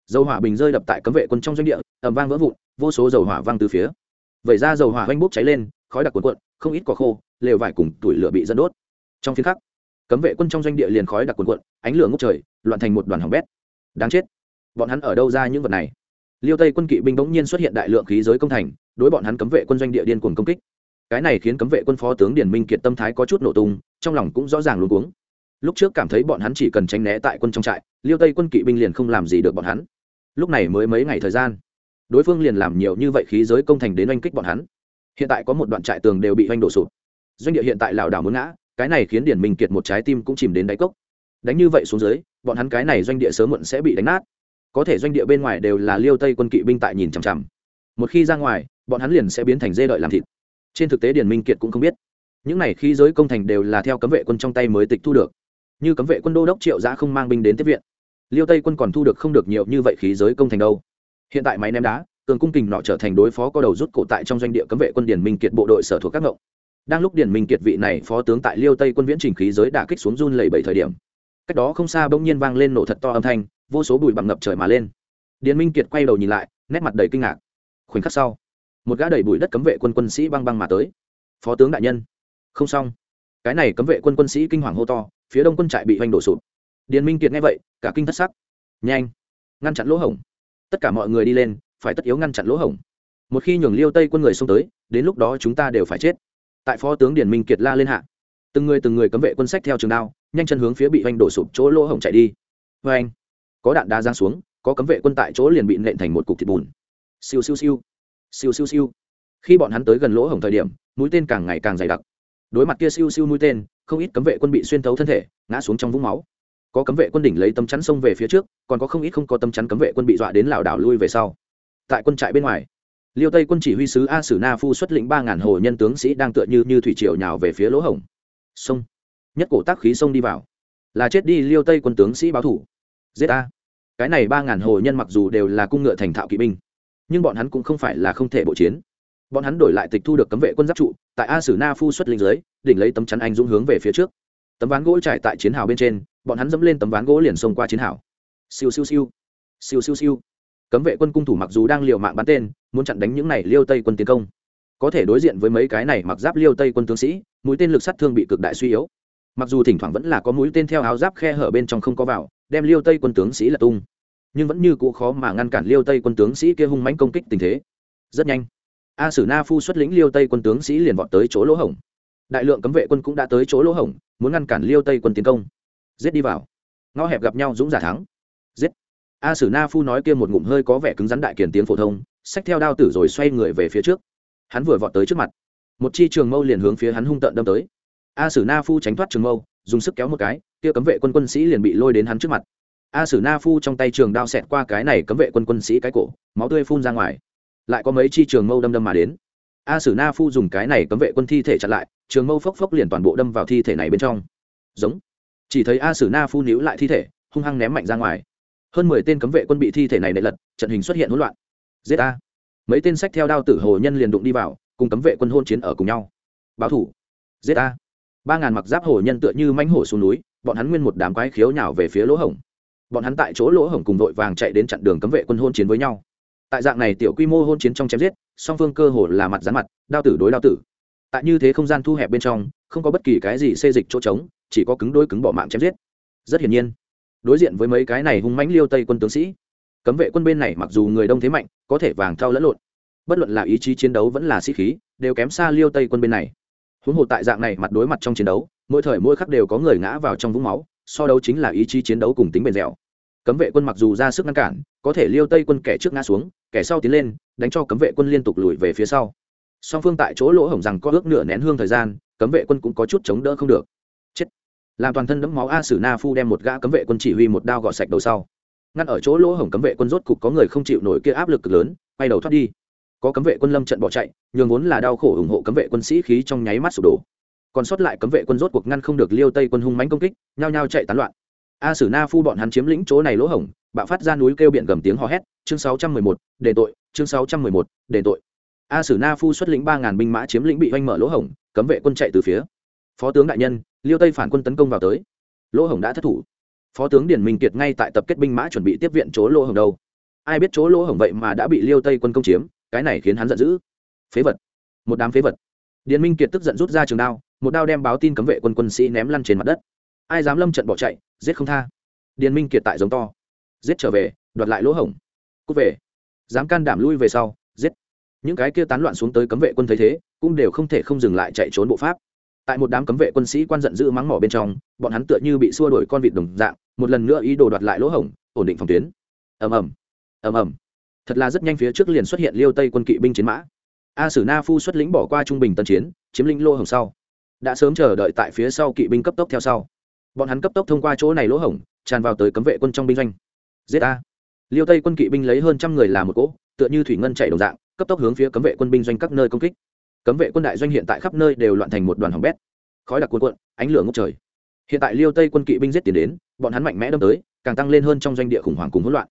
dầu hỏa bình rơi đập tại cấm vệ quân trong doanh địa ẩm vang vỡ vụn, vô số dầu hỏa văng từ phía. Vậy ra dầu hỏa oanh bốc cháy lên, khói đặc cuộn cuộn, không ít cỏ khô, lều vải cùng tủi lửa bị dẫn đốt. Trong phiên khắc, cấm vệ quân trong doanh địa liền khói đặc cuộn cuộn, ánh lửa ngốc trời, loạn thành một đoàn hỏng bét. Đáng chết. Bọn hắn ở đâu ra những vật này? Liêu tây quân kỵ binh bỗng nhiên xuất hiện đại lượng khí giới công thành, đối bọn hắn cấm vệ quân doanh địa điên cuồng công kích. Cái này khiến cấm vệ quân phó tướng điển minh kiệt tâm thái có chút nổ tung, trong lòng cũng rõ ràng luống cuống lúc trước cảm thấy bọn hắn chỉ cần tránh né tại quân trong trại, liêu tây quân kỵ binh liền không làm gì được bọn hắn. Lúc này mới mấy ngày thời gian, đối phương liền làm nhiều như vậy khí giới công thành đến oanh kích bọn hắn. Hiện tại có một đoạn trại tường đều bị oanh đổ sụp. Doanh địa hiện tại lảo đảo muốn ngã, cái này khiến điển minh kiệt một trái tim cũng chìm đến đáy cốc. Đánh như vậy xuống dưới, bọn hắn cái này doanh địa sớm muộn sẽ bị đánh nát. Có thể doanh địa bên ngoài đều là liêu tây quân kỵ binh tại nhìn chằm chằm. Một khi ra ngoài, bọn hắn liền sẽ biến thành dê đợi làm thịt. Trên thực tế điển minh kiệt cũng không biết. Những này khi giới công thành đều là theo cấm vệ quân trong tay mới tịch thu được như cấm vệ quân đô đốc triệu giã không mang binh đến tiếp viện. Liêu tây quân còn thu được không được nhiều như vậy khí giới công thành đâu. Hiện tại máy ném đá, cường cung kình nọ trở thành đối phó có đầu rút cổ tại trong doanh địa cấm vệ quân điển minh kiệt bộ đội sở thuộc các ngộng. Đang lúc điển minh kiệt vị này phó tướng tại liêu tây quân viễn trình khí giới đả kích xuống run lẩy bảy thời điểm, cách đó không xa bỗng nhiên vang lên nổ thật to âm thanh, vô số bụi bặm ngập trời mà lên. Điển minh kiệt quay đầu nhìn lại, nét mặt đầy kinh ngạc. Khoảnh khắc sau, một gã đầy bụi đất cấm vệ quân quân sĩ băng băng mà tới. Phó tướng đại nhân. Không xong. Cái này cấm vệ quân quân sĩ kinh hoàng hô to phía đông quân trại bị hoành đổ sụp. Điền minh kiệt nghe vậy, cả kinh thất sắc. Nhanh, ngăn chặn lỗ hổng. Tất cả mọi người đi lên, phải tất yếu ngăn chặn lỗ hổng. Một khi nhường liêu tây quân người xông tới, đến lúc đó chúng ta đều phải chết. Tại phó tướng điền minh kiệt la lên hạ. Từng người từng người cấm vệ quân sách theo trường đao, nhanh chân hướng phía bị hoành đổ sụp chỗ lỗ hổng chạy đi. Vê anh có đạn đá giáng xuống, có cấm vệ quân tại chỗ liền bị nện thành một cục thịt bùn. Siêu siêu siêu siêu siêu siêu. Khi bọn hắn tới gần lỗ hổng thời điểm, mũi tên càng ngày càng dày đặc. Đối mặt kia siêu siêu mũi tên không ít cấm vệ quân bị xuyên thấu thân thể, ngã xuống trong vũng máu. Có cấm vệ quân đỉnh lấy tấm chắn sông về phía trước, còn có không ít không có tấm chắn cấm vệ quân bị dọa đến lảo đảo lui về sau. Tại quân trại bên ngoài, liêu tây quân chỉ huy sứ a sử na phu xuất lĩnh ba ngàn hồ nhân tướng sĩ đang tựa như như thủy triều nhào về phía lỗ hổng. Sông. Nhất cổ tác khí sông đi vào. Là chết đi liêu tây quân tướng sĩ báo thủ. Giết a. Cái này ba ngàn hồ nhân mặc dù đều là cung ngựa thành thạo kỵ binh, nhưng bọn hắn cũng không phải là không thể bộ chiến. Bọn hắn đổi lại tịch thu được cấm vệ quân giáp trụ, tại a sử na phu xuất lĩnh dưới đỉnh lấy tấm chắn anh dũng hướng về phía trước. Tấm ván gỗ trải tại chiến hào bên trên, bọn hắn dẫm lên tấm ván gỗ liền xông qua chiến hào. Siêu siêu siêu. Siêu siêu siêu. Cấm vệ quân cung thủ mặc dù đang liều mạng bắn tên, muốn chặn đánh những này liêu tây quân tiến công. Có thể đối diện với mấy cái này mặc giáp liêu tây quân tướng sĩ, mũi tên lực sát thương bị cực đại suy yếu. Mặc dù thỉnh thoảng vẫn là có mũi tên theo áo giáp khe hở bên trong không có vào, đem liêu tây quân tướng sĩ là tung. Nhưng vẫn như cũ khó mà ngăn cản liêu tây quân tướng sĩ kia hung mãnh công kích tình thế. Rất nhanh, a sử na phu xuất lĩnh liêu tây quân tướng sĩ liền vọt tới chỗ lỗ hổng đại lượng cấm vệ quân cũng đã tới chỗ lỗ hổng, muốn ngăn cản liêu tây quân tiến công. Giết đi vào. Ngõ hẹp gặp nhau dũng giả thắng. Giết. A sử na phu nói kia một ngụm hơi có vẻ cứng rắn đại kiển tiếng phổ thông, xách theo đao tử rồi xoay người về phía trước. Hắn vừa vọt tới trước mặt. Một chi trường mâu liền hướng phía hắn hung tợn đâm tới. A sử na phu tránh thoát trường mâu, dùng sức kéo một cái, kia cấm vệ quân quân sĩ liền bị lôi đến hắn trước mặt. A sử na phu trong tay trường đao xẹt qua cái này cấm vệ quân quân sĩ cái cổ, máu tươi phun ra ngoài. Lại có mấy chi trường mâu đâm đâm mà đến. A sử na phu dùng cái này cấm vệ quân thi thể chặn lại trường mâu phốc phốc liền toàn bộ đâm vào thi thể này bên trong. Giống. Chỉ thấy a sử na phu níu lại thi thể, hung hăng ném mạnh ra ngoài. Hơn mười tên cấm vệ quân bị thi thể này nệ lật, trận hình xuất hiện hỗn loạn. Giết a. Mấy tên sách theo đao tử hồ nhân liền đụng đi vào, cùng cấm vệ quân hôn chiến ở cùng nhau. Báo thủ. Giết a. Ba ngàn mặc giáp hồ nhân tựa như mánh hổ xuống núi, bọn hắn nguyên một đám quái khiếu nhào về phía lỗ hổng. Bọn hắn tại chỗ lỗ hổng cùng vội vàng chạy đến chặn đường cấm vệ quân hôn chiến với nhau. Tại dạng này tiểu quy mô hôn chiến trong chém giết, song phương cơ hồ là mặt rán mặt, đao tử đối đao tử tại như thế không gian thu hẹp bên trong, không có bất kỳ cái gì xê dịch chỗ trống, chỉ có cứng đôi cứng bỏ mạng chém giết. Rất hiển nhiên, đối diện với mấy cái này hung mãnh liêu tây quân tướng sĩ, cấm vệ quân bên này mặc dù người đông thế mạnh, có thể vàng thao lẫn lộn, bất luận là ý chí chiến đấu vẫn là sĩ khí, đều kém xa liêu tây quân bên này. Huống hồ tại dạng này mặt đối mặt trong chiến đấu, mỗi thời mỗi khắc đều có người ngã vào trong vũng máu, so đấu chính là ý chí chiến đấu cùng tính bền dẻo. Cấm vệ quân mặc dù ra sức ngăn cản, có thể liêu tây quân kẻ trước ngã xuống, kẻ sau tiến lên, đánh cho cấm vệ quân liên tục lùi về phía sau song phương tại chỗ lỗ hổng rằng có ước nửa nén hương thời gian cấm vệ quân cũng có chút chống đỡ không được. Chết. Làm toàn thân đẫm máu a sử na phu đem một gã cấm vệ quân chỉ huy một đao gọt sạch đầu sau. Ngăn ở chỗ lỗ hổng cấm vệ quân rốt cục có người không chịu nổi kia áp lực cực lớn quay đầu thoát đi. Có cấm vệ quân lâm trận bỏ chạy nhường vốn là đau khổ ủng hộ cấm vệ quân sĩ khí trong nháy mắt sụp đổ. Còn sót lại cấm vệ quân rốt cuộc ngăn không được liêu tây quân hung mãnh công kích nhao nhao chạy tán loạn. A sử na phu bọn hắn chiếm lĩnh chỗ này lỗ hổng bạo phát ra núi kêu biển gầm tiếng hò hét chương 611, đền tội chương 611, đền tội a sử na phu xuất lĩnh ba ngàn binh mã chiếm lĩnh bị oanh mở lỗ hổng, cấm vệ quân chạy từ phía. Phó tướng đại nhân, liêu tây phản quân tấn công vào tới. Lỗ hổng đã thất thủ. Phó tướng điền minh kiệt ngay tại tập kết binh mã chuẩn bị tiếp viện chỗ lỗ hổng đâu. Ai biết chỗ lỗ hổng vậy mà đã bị liêu tây quân công chiếm, cái này khiến hắn giận dữ. Phế vật. Một đám phế vật. Điền minh kiệt tức giận rút ra trường đao, một đao đem báo tin cấm vệ quân quân sĩ ném lăn trên mặt đất. Ai dám lâm trận bỏ chạy, giết không tha. Điền minh kiệt tại giống to. Giết trở về, đoạt lại lỗ hổng. Cút về. Dám can đảm lui về sau những cái kia tán loạn xuống tới cấm vệ quân thấy thế, cũng đều không thể không dừng lại chạy trốn bộ pháp. Tại một đám cấm vệ quân sĩ quan giận dữ mắng mỏ bên trong, bọn hắn tựa như bị xua đuổi con vịt đồng dạng, một lần nữa ý đồ đoạt lại lỗ hổng, ổn định phòng tuyến. Ầm ầm ầm ầm. Thật là rất nhanh phía trước liền xuất hiện liêu tây quân kỵ binh chiến mã. A sử na phu xuất lĩnh bỏ qua trung bình tân chiến, chiếm lĩnh lỗ hổng sau. Đã sớm chờ đợi tại phía sau kỵ binh cấp tốc theo sau. Bọn hắn cấp tốc thông qua chỗ này lỗ hổng, tràn vào tới cấm vệ quân trong binh doanh. Giết a. Liêu tây quân kỵ binh lấy hơn trăm người làm một cỗ, tựa như thủy ngân chạy đồng dạng cấp tốc hướng phía cấm vệ quân binh doanh các nơi công kích. Cấm vệ quân đại doanh hiện tại khắp nơi đều loạn thành một đoàn hỏng bét. Khói đặc cuộn cuộn, ánh lửa ngốc trời. Hiện tại liêu tây quân kỵ binh giết tiền đến, bọn hắn mạnh mẽ đâm tới, càng tăng lên hơn trong doanh địa khủng hoảng cùng hỗn loạn.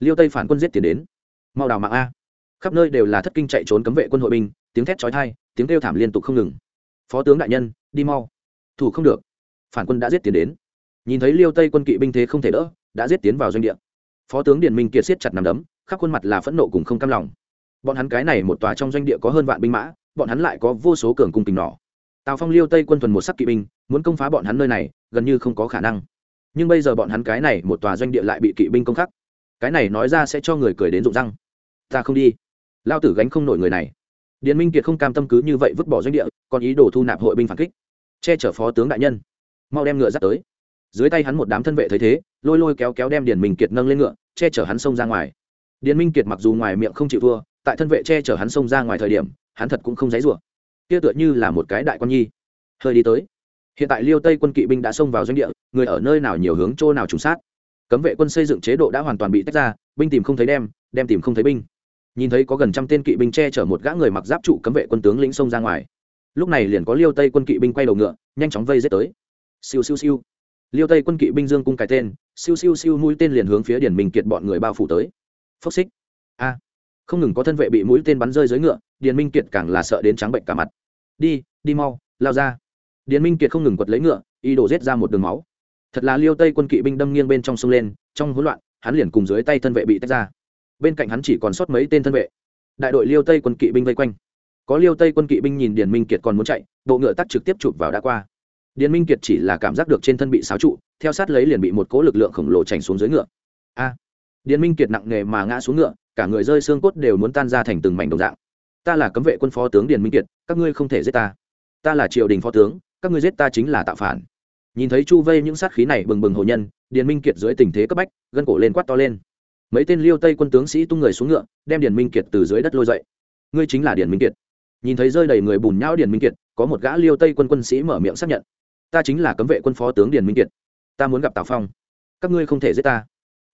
Liêu tây phản quân giết tiền đến. Mau đào mạng a. Khắp nơi đều là thất kinh chạy trốn cấm vệ quân hội binh, tiếng thét chói thai tiếng kêu thảm liên tục không ngừng. Phó tướng đại nhân, đi mau. Thủ không được. Phản quân đã giết tiến đến. Nhìn thấy liêu tây quân kỵ binh thế không thể đỡ, đã giết tiến vào doanh địa. Phó tướng điền minh kiệt siết chặt nằm đấm, khắp khuôn mặt là phẫn nộ cùng không cam lòng bọn hắn cái này một tòa trong doanh địa có hơn vạn binh mã, bọn hắn lại có vô số cường cung tình nỏ. Tào phong liêu tây quân thuần một sắc kỵ binh, muốn công phá bọn hắn nơi này, gần như không có khả năng. Nhưng bây giờ bọn hắn cái này một tòa doanh địa lại bị kỵ binh công khắc. Cái này nói ra sẽ cho người cười đến rụng răng. Ta không đi. Lao tử gánh không nổi người này. Điền minh kiệt không cam tâm cứ như vậy vứt bỏ doanh địa, còn ý đồ thu nạp hội binh phản kích. Che chở phó tướng đại nhân. Mau đem ngựa dắt tới. Dưới tay hắn một đám thân vệ thấy thế, lôi lôi kéo kéo đem điền minh kiệt nâng lên ngựa, che chở hắn xông ra ngoài. Điền minh kiệt mặc dù ngoài miệng không chịu thua tại thân vệ che chở hắn xông ra ngoài thời điểm, hắn thật cũng không dãy rủa. Kia tựa như là một cái đại quan nhi. Hơi đi tới. Hiện tại liêu tây quân kỵ binh đã xông vào doanh địa, người ở nơi nào nhiều hướng chỗ nào trùng sát. Cấm vệ quân xây dựng chế độ đã hoàn toàn bị tách ra, binh tìm không thấy đem đem tìm không thấy binh. Nhìn thấy có gần trăm tên kỵ binh che chở một gã người mặc giáp trụ cấm vệ quân tướng lĩnh xông ra ngoài. Lúc này liền có liêu tây quân kỵ binh quay đầu ngựa, nhanh chóng vây giết tới. Siêu siêu siêu. Liêu tây quân kỵ binh dương cung cái tên, siêu siêu siêu mũi tên liền hướng phía điển minh kiệt bọn người bao phủ tới. Phốc xích. A không ngừng có thân vệ bị mũi tên bắn rơi dưới ngựa, điền minh kiệt càng là sợ đến trắng bệnh cả mặt. Đi đi mau, lao ra. Điền minh kiệt không ngừng quật lấy ngựa y đổ rết ra một đường máu. Thật là liêu tây quân kỵ binh đâm nghiêng bên trong sông lên, trong hỗn loạn, hắn liền cùng dưới tay thân vệ bị tách ra. Bên cạnh hắn chỉ còn sót mấy tên thân vệ. Đại đội liêu tây quân kỵ binh vây quanh. Có liêu tây quân kỵ binh nhìn điền minh kiệt còn muốn chạy, bộ ngựa tắt trực tiếp chụp vào đã qua. Điền minh kiệt chỉ là cảm giác được trên thân bị xáo trụ, theo sát lấy liền bị một cỗ lực lượng khổng lồ chành xuống dưới ngựa. A! Điền minh kiệt nặng nề mà ngã xuống ngựa cả người rơi xương cốt đều muốn tan ra thành từng mảnh đồng dạng. Ta là cấm vệ quân phó tướng điền minh kiệt, các ngươi không thể giết ta. Ta là triều đình phó tướng, các ngươi giết ta chính là tạo phản. Nhìn thấy chu vây những sát khí này bừng bừng hồ nhân, điền minh kiệt dưới tình thế cấp bách, gân cổ lên quát to lên. Mấy tên liêu tây quân tướng sĩ tung người xuống ngựa, đem điền minh kiệt từ dưới đất lôi dậy. Ngươi chính là điền minh kiệt. Nhìn thấy rơi đầy người bùn nhão điền minh kiệt, có một gã liêu tây quân quân sĩ mở miệng xác nhận. Ta chính là cấm vệ quân phó tướng điền minh kiệt. Ta muốn gặp tào phong. Các ngươi không thể giết ta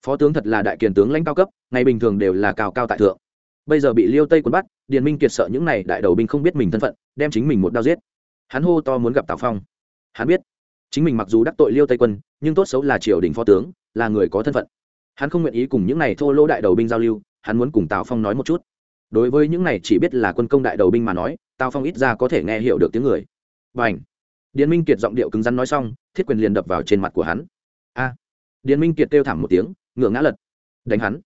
phó tướng thật là đại kiền tướng lãnh cao cấp ngày bình thường đều là cao cao tại thượng. Bây giờ bị liêu tây quân bắt điền minh kiệt sợ những này đại đầu binh không biết mình thân phận đem chính mình một đao giết. Hắn hô to muốn gặp tào phong. Hắn biết chính mình mặc dù đắc tội liêu tây quân nhưng tốt xấu là triều đình phó tướng là người có thân phận. Hắn không nguyện ý cùng những này thô lỗ đại đầu binh giao lưu hắn muốn cùng tào phong nói một chút. Đối với những này chỉ biết là quân công đại đầu binh mà nói tào phong ít ra có thể nghe hiểu được tiếng người. B à ảnh điền minh kiệt giọng điệu cứng rắn nói xong thiết quyền liền đập vào trên mặt của hắn. A! À, điền minh kiệt kêu t một tiếng ngựa ngã lật. Đánh hắn.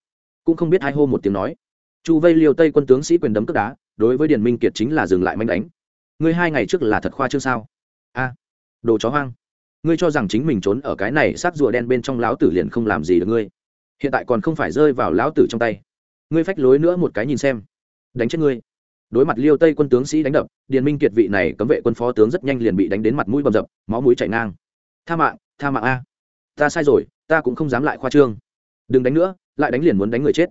Cũng không biết hai hô một tiếng nói. Chu vây liều tây quân tướng sĩ quyền đấm cướp đá, đối với điền minh kiệt chính là dừng lại manh đánh. Ngươi hai ngày trước là thật khoa trương sao? A, đồ chó hoang. Ngươi cho rằng chính mình trốn ở cái này sát rùa đen bên trong lão tử liền không làm gì được ngươi. Hiện tại còn không phải rơi vào lão tử trong tay. Ngươi phách lối nữa một cái nhìn xem. Đánh chết ngươi. Đối mặt liêu tây quân tướng sĩ đánh đập, điền minh kiệt vị này cấm vệ quân phó tướng rất nhanh liền bị đánh đến mặt mũi bầm dập, máu mũi chảy ngang. Tha mạng tha mạng a. Ta sai rồi, ta cũng không dám lại khoa trương đừng đánh nữa, lại đánh liền muốn đánh người chết.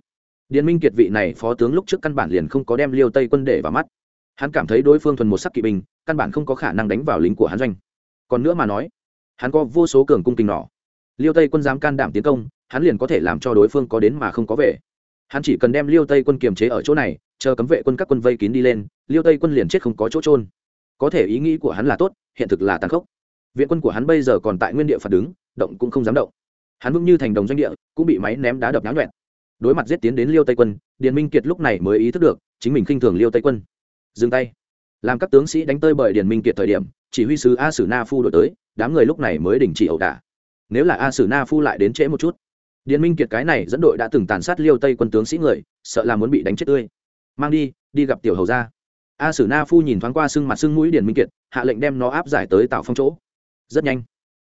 Điền minh kiệt vị này phó tướng lúc trước căn bản liền không có đem liêu tây quân để vào mắt. Hắn cảm thấy đối phương thuần một sắc kỵ binh, căn bản không có khả năng đánh vào lính của hắn doanh. Còn nữa mà nói, hắn có vô số cường cung kinh nỏ. Liêu tây quân dám can đảm tiến công, hắn liền có thể làm cho đối phương có đến mà không có về. Hắn chỉ cần đem liêu tây quân kiềm chế ở chỗ này, chờ cấm vệ quân các quân vây kín đi lên, liêu tây quân liền chết không có chỗ trôn có thể ý nghĩ của hắn là tốt, hiện thực là tàn khốc. Viện quân của hắn bây giờ còn tại nguyên địa phạt đứng, động cũng không dám động hắn vững như thành đồng doanh địa, cũng bị máy ném đá đập náo nhuẹn. Đối mặt giết tiến đến liêu tây quân, điền minh kiệt lúc này mới ý thức được, chính mình khinh thường liêu tây quân. Dừng tay. Làm các tướng sĩ đánh tơi bởi điền minh kiệt thời điểm, chỉ huy sứ a sử na phu đổi tới, đám người lúc này mới đình chỉ ẩu đả. Nếu là a sử na phu lại đến trễ một chút. Điền minh kiệt cái này dẫn đội đã từng tàn sát liêu tây quân tướng sĩ người, sợ là muốn bị đánh chết tươi. Mang đi đi gặp tiểu hầu ra a sử na phu nhìn thoáng qua sưng mặt sưng mũi điền minh kiệt, hạ lệnh đem nó áp giải tới tạo phong chỗ. Rất nhanh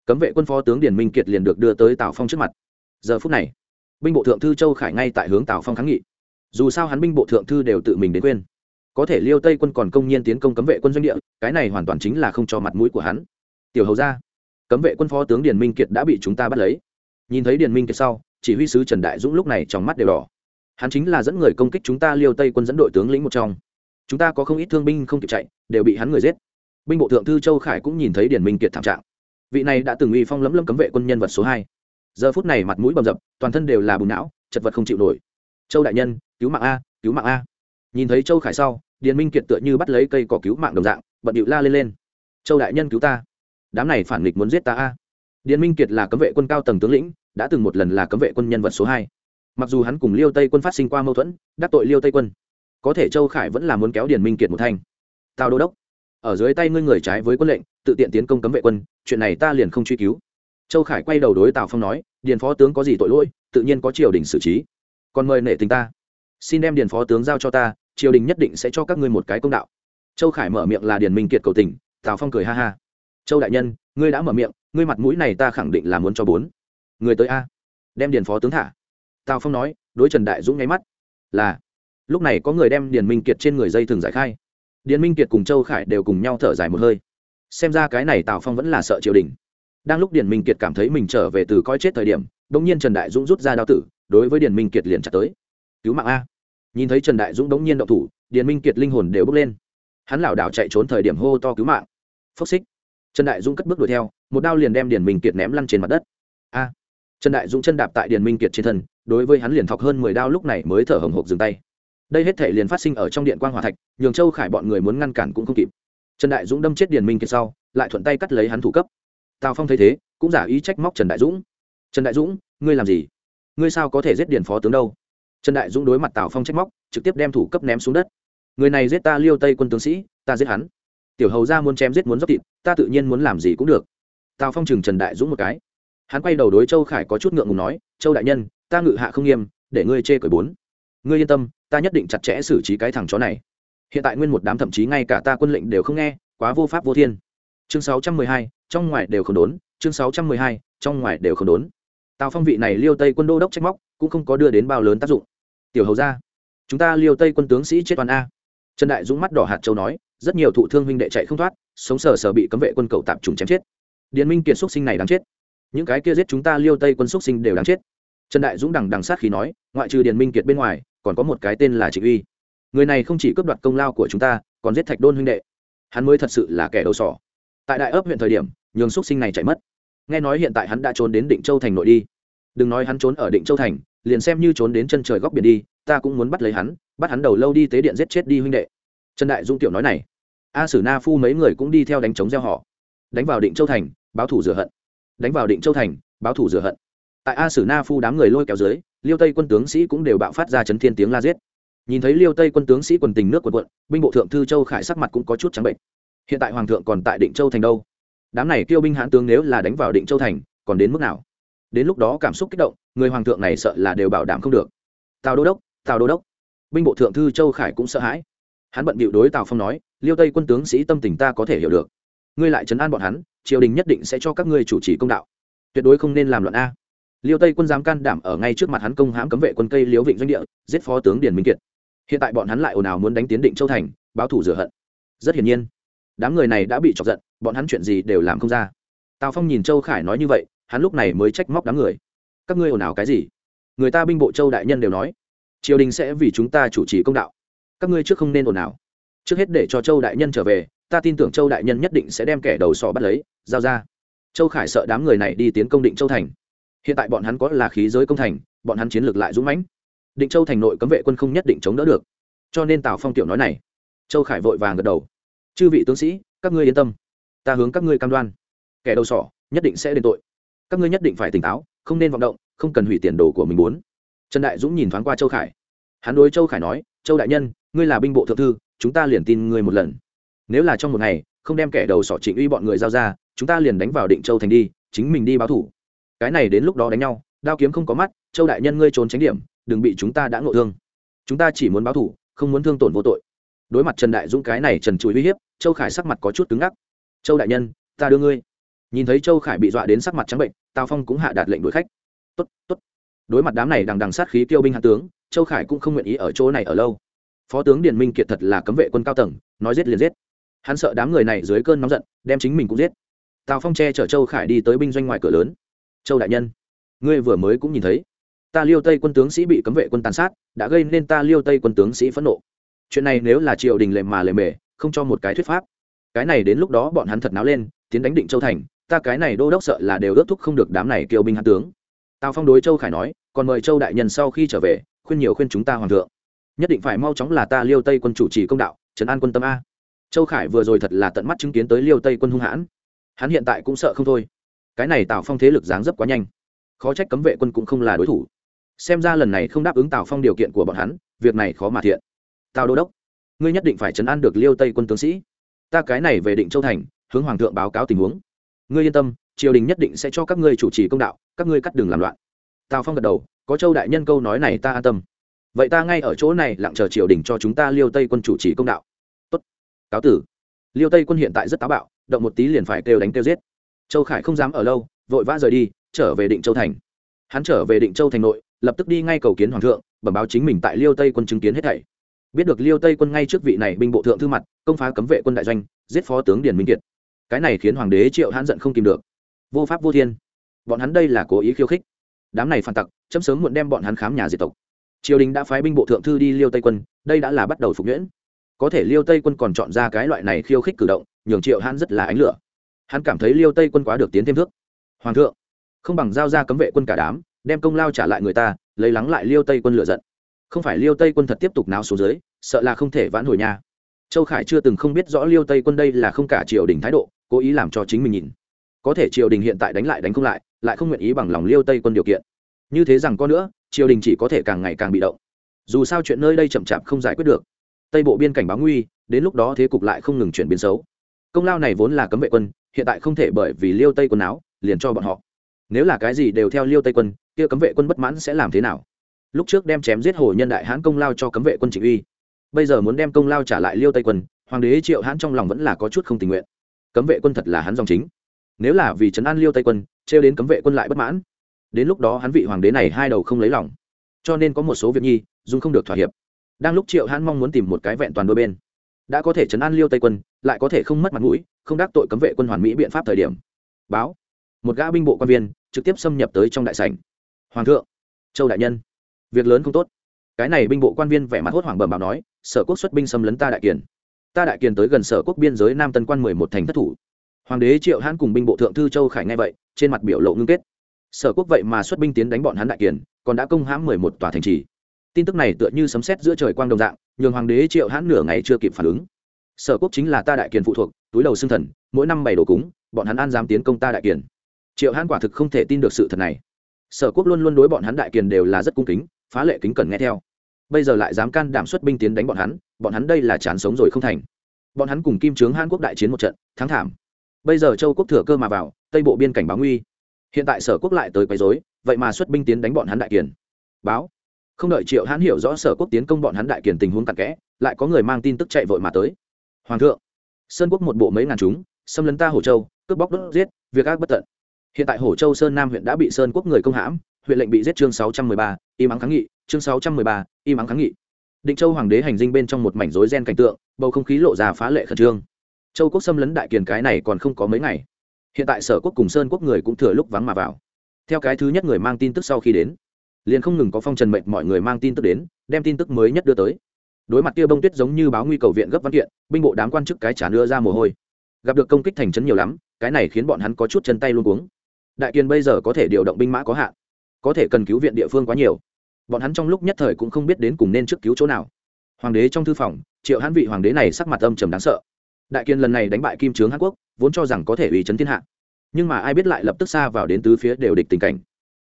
cấm vệ quân phó tướng điền minh kiệt liền được đưa tới tào phong trước mặt. Giờ phút này, binh bộ thượng thư châu khải ngay tại hướng tào phong kháng nghị. Dù sao hắn binh bộ thượng thư đều tự mình đến quên. Có thể liêu tây quân còn công nhiên tiến công cấm vệ quân doanh địa, cái này hoàn toàn chính là không cho mặt mũi của hắn. Tiểu hầu ra cấm vệ quân phó tướng điền minh kiệt đã bị chúng ta bắt lấy. Nhìn thấy điền minh kiệt sau, chỉ huy sứ trần đại dũng lúc này trong mắt đều đỏ. Hắn chính là dẫn người công kích chúng ta liêu tây quân dẫn đội tướng lĩnh một trong. Chúng ta có không ít thương binh không kịp chạy, đều bị hắn người giết. Binh bộ thượng thư châu khải cũng nhìn thấy điền minh kiệt thảm trạng vị này đã từng uy phong lấm lấm cấm vệ quân nhân vật số hai. Giờ phút này mặt mũi bầm dập, toàn thân đều là bùn não, chật vật không chịu nổi. Châu đại nhân, cứu mạng a, cứu mạng a. Nhìn thấy châu khải sau, điền minh kiệt tựa như bắt lấy cây cỏ cứu mạng đồng dạng, bận điệu la lên lên. Châu đại nhân cứu ta. Đám này phản nghịch muốn giết ta a. Điền minh kiệt là cấm vệ quân cao tầng tướng lĩnh, đã từng một lần là cấm vệ quân nhân vật số hai. Mặc dù hắn cùng liêu tây quân phát sinh qua mâu thuẫn, đắc tội liêu tây quân, có thể châu khải vẫn là muốn kéo điền minh kiệt một thanh. Tào đô đốc, ở dưới tay ngươi người trái với quân lệnh, tự tiện tiến công cấm vệ quân chuyện này ta liền không truy cứu. Châu khải quay đầu đối tào phong nói, điền phó tướng có gì tội lỗi, tự nhiên có triều đình xử trí. Còn mời nể tình ta. Xin đem điền phó tướng giao cho ta, triều đình nhất định sẽ cho các ngươi một cái công đạo. Châu khải mở miệng là điền minh kiệt cầu tình, tào phong cười ha ha. Châu đại nhân, ngươi đã mở miệng, ngươi mặt mũi này ta khẳng định là muốn cho bốn. Người tới a. Đem điền phó tướng thả. Tào phong nói, đối trần đại dũng nháy mắt. Là. Lúc này có người đem điền minh kiệt trên người dây thường giải khai. Điền minh kiệt cùng châu khải đều cùng nhau thở dài một hơi xem ra cái này tào phong vẫn là sợ triều đình. Đang lúc điền minh kiệt cảm thấy mình trở về từ coi chết thời điểm đ ỗ n g nhiên trần đại dũng rút ra đao tử, đối với điền minh kiệt liền chặt tới. Cứu mạng a. Nhìn thấy trần đại dũng đ ỗ n g nhiên động thủ, điền minh kiệt linh hồn đều bước lên. Hắn lảo đảo chạy trốn thời điểm hô to cứu mạng. Phốc xích. Trần đại dũng cất bước đuổi theo, một đao liền đem điền minh kiệt ném lăn trên mặt đất. A. Trần đại dũng chân đạp tại điền minh kiệt trên thân, đối với hắn liền thọc hơn mười đao lúc này mới thở hồng hộc dừng tay. Đây hết thể liền phát sinh ở trong điện quan hòa thạch, nhường châu khải bọn người muốn ngăn cản cũng không kịp trần đại dũng đâm chết điền minh kiệt sau, lại thuận tay cắt lấy hắn thủ cấp. Tào phong thấy thế, cũng giả ý trách móc trần đại dũng. Trần đại dũng, ngươi làm gì? Ngươi sao có thể giết điền phó tướng đâu? Trần đại dũng đối mặt tào phong trách móc, trực tiếp đem thủ cấp ném xuống đất. Người này giết ta liêu tây quân tướng sĩ, ta giết hắn. Tiểu hầu ra muốn chém giết muốn dốc thịt, ta tự nhiên muốn làm gì cũng được. Tào phong chừng trần đại dũng một cái. Hắn quay đầu đối châu khải có chút ngượng ngùng nói, châu đại nhân, ta ngự hạ không nghiêm, để ngươi chê cởi bốn. Ngươi yên tâm, ta nhất định chặt chẽ xử trí cái thằng chó này hiện tại nguyên một đám thậm chí ngay cả ta quân lệnh đều không nghe quá vô pháp vô thiên. Chương 612, trong ngoài đều không đốn chương 612, trong ngoài đều không đốn. Tào phong vị này liêu tây quân đô đốc trách móc cũng không có đưa đến bao lớn tác dụng. Tiểu hầu ra chúng ta liêu tây quân tướng sĩ chết toàn a. Trần đại dũng mắt đỏ hạt châu nói rất nhiều thụ thương huynh đệ chạy không thoát sống sờ sờ bị cấm vệ quân cầu tạm trùng chém chết. Điền minh kiệt xuất sinh này đáng chết. Những cái kia giết chúng ta liêu tây quân xuất sinh đều đáng chết. Trần đại dũng đằng đằng sát khí nói ngoại trừ điền minh kiệt bên ngoài còn có một cái tên là trịnh uy người này không chỉ cướp đoạt công lao của chúng ta, còn giết thạch đôn huynh đệ. Hắn mới thật sự là kẻ đầu sỏ. Tại đại ấp huyện thời điểm, nhường x sinh này chạy mất. Nghe nói hiện tại hắn đã trốn đến định châu thành nội đi. Đừng nói hắn trốn ở định châu thành, liền xem như trốn đến chân trời góc biển đi, ta cũng muốn bắt lấy hắn, bắt hắn đầu lâu đi tế điện giết chết đi huynh đệ. Trần đại dung tiểu nói này. A sử na phu mấy người cũng đi theo đánh chống gieo họ. Đánh vào định châu thành, báo thủ rửa hận. Đánh vào định châu thành, báo thủ rửa hận. Tại a sử na phu đám người lôi kéo dưới, liêu tây quân tướng sĩ cũng đều bạo phát ra chấn thiên tiếng la giết nhìn thấy liêu tây quân tướng sĩ quần tình nước quần quận, binh bộ thượng thư châu khải sắc mặt cũng có chút trắng bệnh. Hiện tại hoàng thượng còn tại định châu thành đâu? Đám này kêu binh hãn tướng nếu là đánh vào định châu thành, còn đến mức nào? Đến lúc đó cảm xúc kích động, người hoàng thượng này sợ là đều bảo đảm không được. Tào đô đốc, tào đô đốc. Binh bộ thượng thư châu khải cũng sợ hãi. Hắn bận bịu đối tào phong nói, liêu tây quân tướng sĩ tâm tình ta có thể hiểu được. Ngươi lại chấn an bọn hắn, triều đình nhất định sẽ cho các ngươi chủ trì công đạo. Tuyệt đối không nên làm loạn a. Liêu tây quân dám can đảm ở ngay trước mặt hắn công hãm cấm vệ quân cây liếu vịnh doanh địa, giết phó tướng điền minh kiệt hiện tại bọn hắn lại ồn ào muốn đánh tiến định châu thành, báo thủ rửa hận. Rất hiển nhiên, đám người này đã bị chọc giận, bọn hắn chuyện gì đều làm không ra. Tào phong nhìn châu khải nói như vậy, hắn lúc này mới trách móc đám người. Các ngươi ồn ào cái gì? Người ta binh bộ châu đại nhân đều nói, triều đình sẽ vì chúng ta chủ trì công đạo. Các ngươi trước không nên ồn ào. Trước hết để cho châu đại nhân trở về, ta tin tưởng châu đại nhân nhất định sẽ đem kẻ đầu sọ bắt lấy, giao ra. Châu khải sợ đám người này đi tiến công định châu thành. Hiện tại bọn hắn có là khí giới công thành, bọn hắn chiến lược lại dũng mãnh định châu thành nội cấm vệ quân không nhất định chống đỡ được. Cho nên tào phong tiểu nói này. Châu khải vội vàng gật đầu. Chư vị tướng sĩ, các ngươi yên tâm. Ta hướng các ngươi cam đoan. Kẻ đầu sỏ, nhất định sẽ đền tội. Các ngươi nhất định phải tỉnh táo, không nên vọng động, không cần hủy tiền đồ của mình muốn. Trần đại dũng nhìn thoáng qua châu khải. Hắn đối châu khải nói, châu đại nhân, ngươi là binh bộ thượng thư, chúng ta liền tin ngươi một lần. Nếu là trong một ngày, không đem kẻ đầu sỏ trịnh uy bọn người giao ra, chúng ta liền đánh vào định châu thành đi, chính mình đi báo thủ. Cái này đến lúc đó đánh nhau, đao kiếm không có mắt, châu đại nhân ngươi trốn tránh điểm đừng bị chúng ta đã ngộ thương. Chúng ta chỉ muốn báo thủ không muốn thương tổn vô tội. Đối mặt trần đại dũng cái này trần chùi uy hiếp, châu khải sắc mặt có chút cứng ngắc. Châu đại nhân, ta đưa ngươi. Nhìn thấy châu khải bị dọa đến sắc mặt trắng bệnh, tào phong cũng hạ đạt lệnh đuổi khách. Tốt tốt. Đối mặt đám này đằng đằng sát khí tiêu binh hạ tướng, châu khải cũng không nguyện ý ở chỗ này ở lâu. Phó tướng điền minh kiệt thật là cấm vệ quân cao tầng, nói giết liền giết. Hắn sợ đám người này dưới cơn nóng giận, đem chính mình cũng giết. Tào phong che chở châu khải đi tới binh doanh ngoài cửa lớn. Châu đại nhân. Ngươi vừa mới cũng nhìn thấy ta liêu tây quân tướng sĩ bị cấm vệ quân tàn sát, đã gây nên ta liêu tây quân tướng sĩ phẫn nộ. Chuyện này nếu là triều đình lệ mà lệ mề, không cho một cái thuyết pháp. Cái này đến lúc đó bọn hắn thật náo lên, tiến đánh định châu thành, ta cái này đô đốc sợ là đều ước thúc không được đám này kiêu binh hạ tướng. Tào phong đối châu khải nói, còn mời châu đại nhân sau khi trở về, khuyên nhiều khuyên chúng ta hoàng thượng. Nhất định phải mau chóng là ta liêu tây quân chủ trì công đạo, trấn an quân tâm a. Châu khải vừa rồi thật là tận mắt chứng kiến tới liêu tây quân hung hãn. Hắn hiện tại cũng sợ không thôi. Cái này tào phong thế lực dáng dấp quá nhanh. Khó trách cấm vệ quân cũng không là đối thủ xem ra lần này không đáp ứng tào phong điều kiện của bọn hắn, việc này khó mà thiện. Tào đô đốc, ngươi nhất định phải chấn an được liêu tây quân tướng sĩ. Ta cái này về định châu thành, hướng hoàng thượng báo cáo tình huống. Ngươi yên tâm, triều đình nhất định sẽ cho các ngươi chủ trì công đạo, các ngươi cắt đường làm loạn. Tào phong gật đầu, có châu đại nhân câu nói này ta an tâm. Vậy ta ngay ở chỗ này lặng chờ triều đình cho chúng ta liêu tây quân chủ trì công đạo. Tốt. Cáo tử. Liêu tây quân hiện tại rất táo bạo, động một tí liền phải kêu đánh kêu giết. Châu khải không dám ở lâu, vội vã rời đi, trở về định châu thành. Hắn trở về định châu thành nội lập tức đi ngay cầu kiến hoàng thượng, bẩm báo chính mình tại liêu tây quân chứng kiến hết thảy. Biết được liêu tây quân ngay trước vị này binh bộ thượng thư mặt, công phá cấm vệ quân đại doanh, giết phó tướng điền minh kiệt. Cái này khiến hoàng đế triệu hãn giận không tìm được. Vô pháp vô thiên. Bọn hắn đây là cố ý khiêu khích. Đám này phản tặc, chấm sớm muộn đem bọn hắn khám nhà diệt tộc. Triều đình đã phái binh bộ thượng thư đi liêu tây quân, đây đã là bắt đầu phục nhuyễn. Có thể liêu tây quân còn chọn ra cái loại này khiêu khích cử động, nhường triệu hãn rất là ánh lửa. Hắn cảm thấy liêu tây quân quá được tiến thêm thước. Hoàng thượng, không bằng giao ra cấm vệ quân cả đám đem công lao trả lại người ta, lấy lắng lại liêu tây quân lựa giận. Không phải liêu tây quân thật tiếp tục náo xuống dưới, sợ là không thể vãn hồi nha. Châu khải chưa từng không biết rõ liêu tây quân đây là không cả triều đình thái độ, cố ý làm cho chính mình nhìn. Có thể triều đình hiện tại đánh lại đánh không lại lại không nguyện ý bằng lòng liêu tây quân điều kiện. Như thế rằng có nữa, triều đình chỉ có thể càng ngày càng bị động. Dù sao chuyện nơi đây chậm chạp không giải quyết được. Tây bộ biên cảnh báo nguy, đến lúc đó thế cục lại không ngừng chuyển biến xấu. Công lao này vốn là cấm vệ quân, hiện tại không thể bởi vì liêu tây quân áo liền cho bọn họ. Nếu là cái gì đều theo liêu tây quân kia cấm vệ quân bất mãn sẽ làm thế nào? Lúc trước đem chém giết hồ nhân đại hãn công lao cho cấm vệ quân chỉ uy. Bây giờ muốn đem công lao trả lại liêu tây quân, hoàng đế triệu hãn trong lòng vẫn là có chút không tình nguyện. Cấm vệ quân thật là hắn dòng chính. Nếu là vì trấn an liêu tây quân, trêu đến cấm vệ quân lại bất mãn, đến lúc đó hắn vị hoàng đế này hai đầu không lấy lòng. Cho nên có một số việc nhi dung không được thỏa hiệp. Đang lúc triệu hãn mong muốn tìm một cái vẹn toàn đôi bên, đã có thể chấn an liêu tây quân, lại có thể không mất mặt mũi, không đắc tội cấm vệ quân hoàn mỹ biện pháp thời điểm. Báo. Một gã binh bộ quan viên, trực tiếp xâm nhập tới trong đại sảnh hoàng thượng, châu đại nhân, việc lớn không tốt. Cái này binh bộ quan viên vẻ mặt hốt hoảng bẩm bảo nói, sở quốc xuất binh xâm lấn ta đại kiền. Ta đại kiền tới gần sở quốc biên giới nam tân quan mười một thành thất thủ. Hoàng đế triệu hãn cùng binh bộ thượng thư châu khải nghe vậy, trên mặt biểu lộ ngưng kết. Sở quốc vậy mà xuất binh tiến đánh bọn hắn đại kiền, còn đã công hãm mười một tòa thành trì. Tin tức này tựa như sấm sét giữa trời quang đồng dạng, nhường hoàng đế triệu hãn nửa ngày chưa kịp phản ứng. Sở quốc chính là ta đại kiền phụ thuộc, túi đầu xương thần, mỗi năm bảy đồ cúng, bọn hắn an dám tiến công ta đại kiền. Triệu hãn quả thực không thể tin được sự thật này sở quốc luôn luôn đối bọn hắn đại kiền đều là rất cung kính, phá lệ kính cần nghe theo. Bây giờ lại dám can đảm xuất binh tiến đánh bọn hắn bọn hắn đây là chán sống rồi không thành. Bọn hắn cùng kim trướng hàn quốc đại chiến một trận, thắng thảm. Bây giờ châu quốc thừa cơ mà vào, tây bộ biên cảnh báo nguy. Hiện tại sở quốc lại tới quấy dối vậy mà xuất binh tiến đánh bọn hắn đại kiền. Báo. Không đợi triệu hãn hiểu rõ sở quốc tiến công bọn hắn đại kiền tình huống cặn kẽ, lại có người mang tin tức chạy vội mà tới. Hoàng thượng. Sơn quốc một bộ mấy ngàn chúng, xâm lấn ta hồ châu, cướp bóc đốt giết, việc ác bất tận hiện tại hồ châu sơn nam huyện đã bị sơn quốc người công hãm, huyện lệnh bị giết chương sáu trăm mười ba, im ắng kháng nghị, chương sáu trăm mười ba, im ắng kháng nghị. Định châu hoàng đế hành dinh bên trong một mảnh rối gen cảnh tượng, bầu không khí lộ ra phá lệ khẩn trương. Châu quốc xâm lấn đại kiền cái này còn không có mấy ngày. Hiện tại sở quốc cùng sơn quốc người cũng thừa lúc vắng mà vào. Theo cái thứ nhất người mang tin tức sau khi đến, liền không ngừng có phong trần mệnh mọi người mang tin tức đến, đem tin tức mới nhất đưa tới. Đối mặt kia bông tuyết giống như báo nguy cầu viện gấp văn kiện, binh bộ đám quan chức cái trả đưa ra mồ hôi. Gặp được công kích thành trấn nhiều lắm, cái này khiến bọn hắn có chút chân tay luôn cuống đại kiên bây giờ có thể điều động binh mã có hạn, có thể cần cứu viện địa phương quá nhiều. Bọn hắn trong lúc nhất thời cũng không biết đến cùng nên trước cứu chỗ nào. Hoàng đế trong thư phòng, triệu hãn vị hoàng đế này sắc mặt âm trầm đáng sợ. Đại kiên lần này đánh bại kim trướng hàn quốc, vốn cho rằng có thể ủy chấn thiên hạ. Nhưng mà ai biết lại lập tức xa vào đến tứ phía đều địch tình cảnh.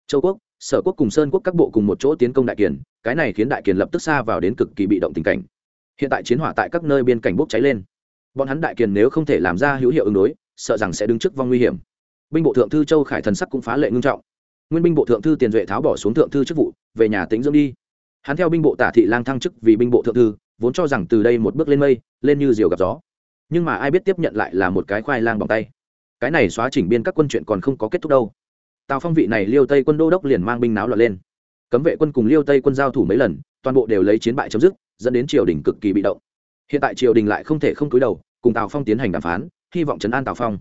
Châu quốc, sở quốc cùng sơn quốc các bộ cùng một chỗ tiến công đại kiền cái này khiến đại kiền lập tức xa vào đến cực kỳ bị động tình cảnh. Hiện tại chiến hỏa tại các nơi biên cảnh bốc cháy lên. Bọn hắn đại kiền nếu không thể làm ra hữu hiệu ứng đối, sợ rằng sẽ đứng trước vong nguy hiểm binh bộ thượng thư châu khải thần sắc cũng phá lệ ngưng trọng nguyên binh bộ thượng thư tiền duệ tháo bỏ xuống thượng thư chức vụ về nhà tính dưỡng đi hắn theo binh bộ tả thị lang thăng chức vì binh bộ thượng thư vốn cho rằng từ đây một bước lên mây lên như diều gặp gió nhưng mà ai biết tiếp nhận lại là một cái khoai lang bằng tay cái này xóa chỉnh biên các quân chuyện còn không có kết thúc đâu tào phong vị này liêu tây quân đô đốc liền mang binh náo loạn lên cấm vệ quân cùng liêu tây quân giao thủ mấy lần toàn bộ đều lấy chiến bại chấm dứt dẫn đến triều đình cực kỳ bị động hiện tại triều đình lại không thể không cúi đầu cùng tào phong tiến hành đàm phán hy vọng chấn an tào phong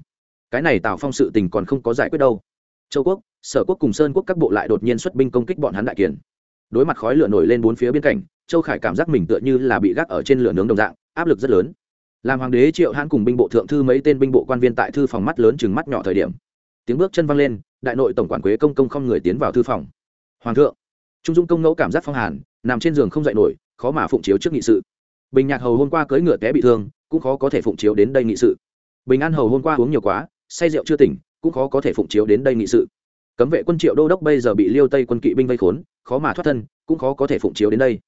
cái này tào phong sự tình còn không có giải quyết đâu châu quốc sở quốc cùng sơn quốc các bộ lại đột nhiên xuất binh công kích bọn hắn đại kiền đối mặt khói lửa nổi lên bốn phía biên cảnh châu khải cảm giác mình tựa như là bị gác ở trên lửa nướng đồng dạng áp lực rất lớn làm hoàng đế triệu hãn cùng binh bộ thượng thư mấy tên binh bộ quan viên tại thư phòng mắt lớn chừng mắt nhỏ thời điểm tiếng bước chân văng lên đại nội tổng quản quế công công không người tiến vào thư phòng hoàng thượng trung dung công ngẫu cảm giác phong hàn nằm trên giường không dậy nổi khó mà phụng chiếu trước nghị sự bình nhạc hầu hôm qua cưỡi ngựa té bị thương cũng khó có thể phụng chiếu đến đây nghị sự bình an hầu hôm qua uống nhiều quá say rượu chưa tỉnh, cũng khó có thể phụng chiếu đến đây nghị sự. Cấm vệ quân triệu đô đốc bây giờ bị liêu tây quân kỵ binh vây khốn, khó mà thoát thân, cũng khó có thể phụng chiếu đến đây.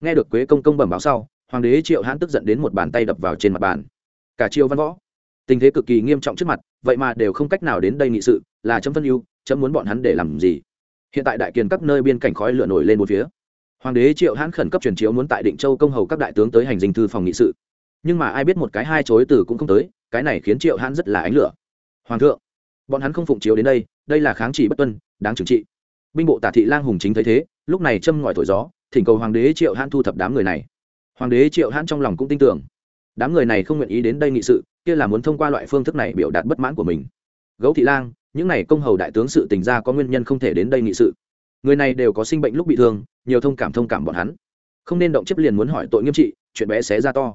Nghe được quế công công bẩm báo sau, hoàng đế triệu hãn tức giận đến một bàn tay đập vào trên mặt bàn. Cả triều văn võ, tình thế cực kỳ nghiêm trọng trước mặt, vậy mà đều không cách nào đến đây nghị sự, là chấm phân ưu, chấm muốn bọn hắn để làm gì? Hiện tại đại kiền các nơi biên cảnh khói lửa nổi lên một phía. Hoàng đế triệu hãn khẩn cấp truyền chiếu muốn tại định châu công hầu các đại tướng tới hành dinh thư phòng nghị sự. Nhưng mà ai biết một cái hai chối từ cũng không tới, cái này khiến triệu hãn rất là ánh lửa hoàng thượng, bọn hắn không phụng chiếu đến đây đây là kháng chỉ bất tuân, đáng trừng trị. Binh bộ tả thị lang hùng chính thấy thế, lúc này châm ngòi thổi gió, thỉnh cầu hoàng đế triệu hãn thu thập đám người này. Hoàng đế triệu hãn trong lòng cũng tin tưởng. Đám người này không nguyện ý đến đây nghị sự, kia là muốn thông qua loại phương thức này biểu đạt bất mãn của mình. Gấu thị lang, những này công hầu đại tướng sự tình ra có nguyên nhân không thể đến đây nghị sự. Người này đều có sinh bệnh lúc bị thương, nhiều thông cảm thông cảm bọn hắn. Không nên động chấp liền muốn hỏi tội nghiêm trị, chuyện bé xé ra to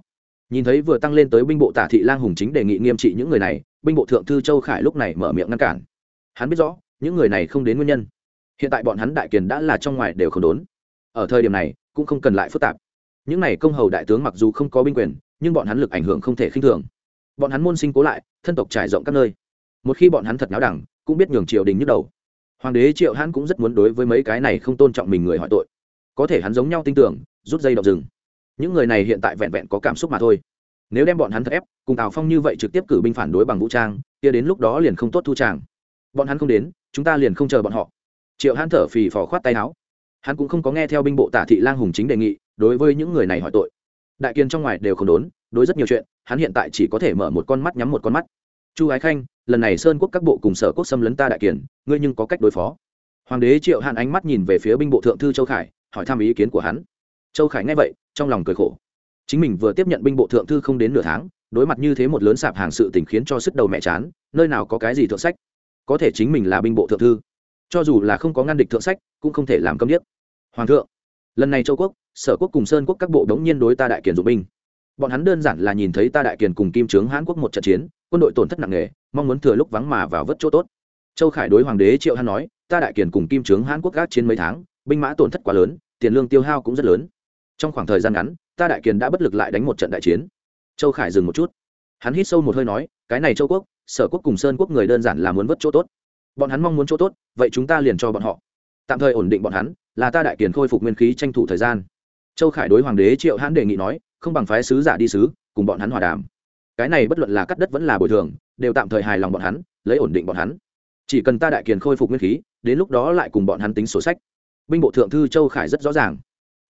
nhìn thấy vừa tăng lên tới binh bộ tả thị lang hùng chính đề nghị nghiêm trị những người này, binh bộ thượng thư châu khải lúc này mở miệng ngăn cản. Hắn biết rõ, những người này không đến nguyên nhân. Hiện tại bọn hắn đại kiền đã là trong ngoài đều không đốn. Ở thời điểm này, cũng không cần lại phức tạp. Những này công hầu đại tướng mặc dù không có binh quyền, nhưng bọn hắn lực ảnh hưởng không thể khinh thường. Bọn hắn môn sinh cố lại, thân tộc trải rộng các nơi. Một khi bọn hắn thật náo đẳng, cũng biết nhường triều đình nhức đầu. Hoàng đế triệu hãn cũng rất muốn đối với mấy cái này không tôn trọng mình người hỏi tội. Có thể hắn giống nhau tin tưởng, rút dây đọc rừng những người này hiện tại vẹn vẹn có cảm xúc mà thôi. Nếu đem bọn hắn thật ép, cùng tào phong như vậy trực tiếp cử binh phản đối bằng vũ trang, kia đến lúc đó liền không tốt thu tràng. Bọn hắn không đến, chúng ta liền không chờ bọn họ. Triệu hắn thở phì phò khoát tay áo. Hắn cũng không có nghe theo binh bộ tả thị lang hùng chính đề nghị, đối với những người này hỏi tội. Đại kiên trong ngoài đều không đốn, đối rất nhiều chuyện, hắn hiện tại chỉ có thể mở một con mắt nhắm một con mắt. Chu ái khanh, lần này sơn quốc các bộ cùng sở quốc xâm lấn ta đại kiền ngươi nhưng có cách đối phó. Hoàng đế triệu hạn ánh mắt nhìn về phía binh bộ thượng thư châu khải, hỏi thăm ý kiến của hắn châu khải nghe vậy, trong lòng cười khổ. Chính mình vừa tiếp nhận binh bộ thượng thư không đến nửa tháng, đối mặt như thế một lớn sạp hàng sự tình khiến cho sức đầu mẹ chán, nơi nào có cái gì thượng sách? Có thể chính mình là binh bộ thượng thư. Cho dù là không có ngăn địch thượng sách, cũng không thể làm câm điếc. Hoàng thượng, lần này châu quốc, sở quốc cùng sơn quốc các bộ đống nhiên đối ta đại kiền dụng binh. Bọn hắn đơn giản là nhìn thấy ta đại kiền cùng kim trướng hãn quốc một trận chiến, quân đội tổn thất nặng nề, mong muốn thừa lúc vắng mà vào vớt chỗ tốt. Châu khải đối hoàng đế triệu hắn nói, ta đại kiền cùng kim trướng hãn quốc gác chiến mấy tháng, binh mã tổn thất quá lớn, tiền lương tiêu hao cũng rất lớn trong khoảng thời gian ngắn, ta đại kiền đã bất lực lại đánh một trận đại chiến. Châu khải dừng một chút. Hắn hít sâu một hơi nói, cái này châu quốc, sở quốc cùng sơn quốc người đơn giản là muốn vớt chỗ tốt. Bọn hắn mong muốn chỗ tốt, vậy chúng ta liền cho bọn họ. Tạm thời ổn định bọn hắn, là ta đại kiền khôi phục nguyên khí tranh thủ thời gian. Châu khải đối hoàng đế triệu hãn đề nghị nói, không bằng phái sứ giả đi sứ, cùng bọn hắn hòa đàm. Cái này bất luận là cắt đất vẫn là bồi thường, đều tạm thời hài lòng bọn hắn, lấy ổn định bọn hắn. Chỉ cần ta đại kiền khôi phục nguyên khí, đến lúc đó lại cùng bọn hắn tính sổ sách. Binh bộ thượng thư châu khải rất rõ ràng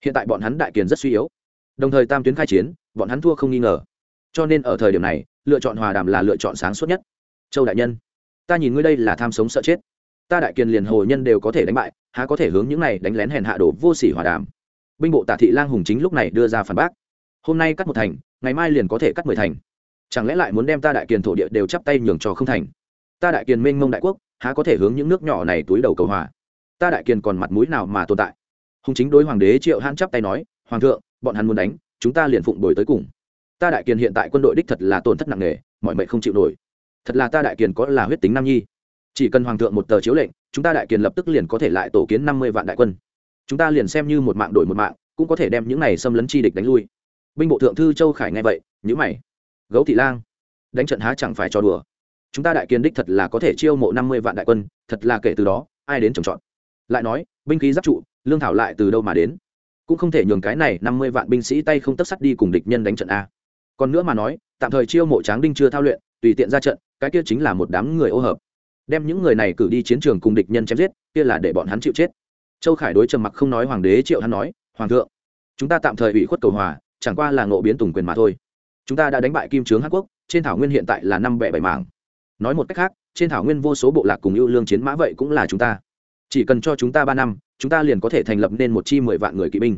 hiện tại bọn hắn đại kiền rất suy yếu. Đồng thời tam tuyến khai chiến, bọn hắn thua không nghi ngờ. Cho nên ở thời điểm này, lựa chọn hòa đàm là lựa chọn sáng suốt nhất. Châu đại nhân, ta nhìn ngươi đây là tham sống sợ chết. Ta đại kiền liền hồ nhân đều có thể đánh bại, há có thể hướng những này đánh lén hèn hạ đổ vô sỉ hòa đàm. Binh bộ tả thị lang hùng chính lúc này đưa ra phản bác. Hôm nay cắt một thành, ngày mai liền có thể cắt mười thành. Chẳng lẽ lại muốn đem ta đại kiền thổ địa đều chắp tay nhường cho không thành? Ta đại kiền mênh mông đại quốc, há có thể hướng những nước nhỏ này túi đầu cầu hòa? Ta đại kiền còn mặt mũi nào mà tồn tại? Hùng chính đối hoàng đế triệu hãn chắp tay nói, hoàng thượng, bọn hắn muốn đánh, chúng ta liền phụng đổi tới cùng. Ta đại kiền hiện tại quân đội đích thật là tổn thất nặng nề, mọi mệnh không chịu nổi. Thật là ta đại kiền có là huyết tính nam nhi. Chỉ cần hoàng thượng một tờ chiếu lệnh, chúng ta đại kiền lập tức liền có thể lại tổ kiến năm mươi vạn đại quân. Chúng ta liền xem như một mạng đổi một mạng, cũng có thể đem những này xâm lấn chi địch đánh lui. Binh bộ thượng thư châu khải nghe vậy nhữ mày. Gấu thị lang, đánh trận há chẳng phải cho đùa. Chúng ta đại kiên đích thật là có thể chiêu mộ năm mươi vạn đại quân, thật là kể từ đó, ai đến trồng trọt? Lại nói, binh khí giáp trụ lương thảo lại từ đâu mà đến? Cũng không thể nhường cái này năm mươi vạn binh sĩ tay không tất sắt đi cùng địch nhân đánh trận a. Còn nữa mà nói, tạm thời chiêu mộ tráng đinh chưa thao luyện, tùy tiện ra trận, cái kia chính là một đám người ô hợp. Đem những người này cử đi chiến trường cùng địch nhân chém giết, kia là để bọn hắn chịu chết. Châu khải đối trầm mặc không nói hoàng đế triệu hắn nói, hoàng thượng, chúng ta tạm thời ủy khuất cầu hòa, chẳng qua là ngộ biến tùng quyền mà thôi. Chúng ta đã đánh bại kim trướng hàn quốc, trên thảo nguyên hiện tại là năm bẻ bảy mảng. Nói một cách khác, trên thảo nguyên vô số bộ lạc cùng ưu lương chiến mã vậy cũng là chúng ta. Chỉ cần cho chúng ta ba năm chúng ta liền có thể thành lập nên một chi mười vạn người kỵ binh.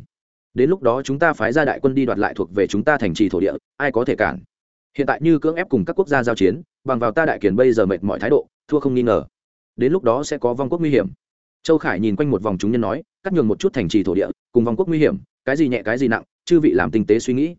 Đến lúc đó chúng ta phái ra đại quân đi đoạt lại thuộc về chúng ta thành trì thổ địa, ai có thể cản? Hiện tại như cưỡng ép cùng các quốc gia giao chiến, bằng vào ta đại kiền bây giờ mệt mọi thái độ, thua không nghi ngờ. Đến lúc đó sẽ có vong quốc nguy hiểm. Châu khải nhìn quanh một vòng chúng nhân nói, cắt nhường một chút thành trì thổ địa, cùng vong quốc nguy hiểm, cái gì nhẹ cái gì nặng, chư vị làm tinh tế suy nghĩ.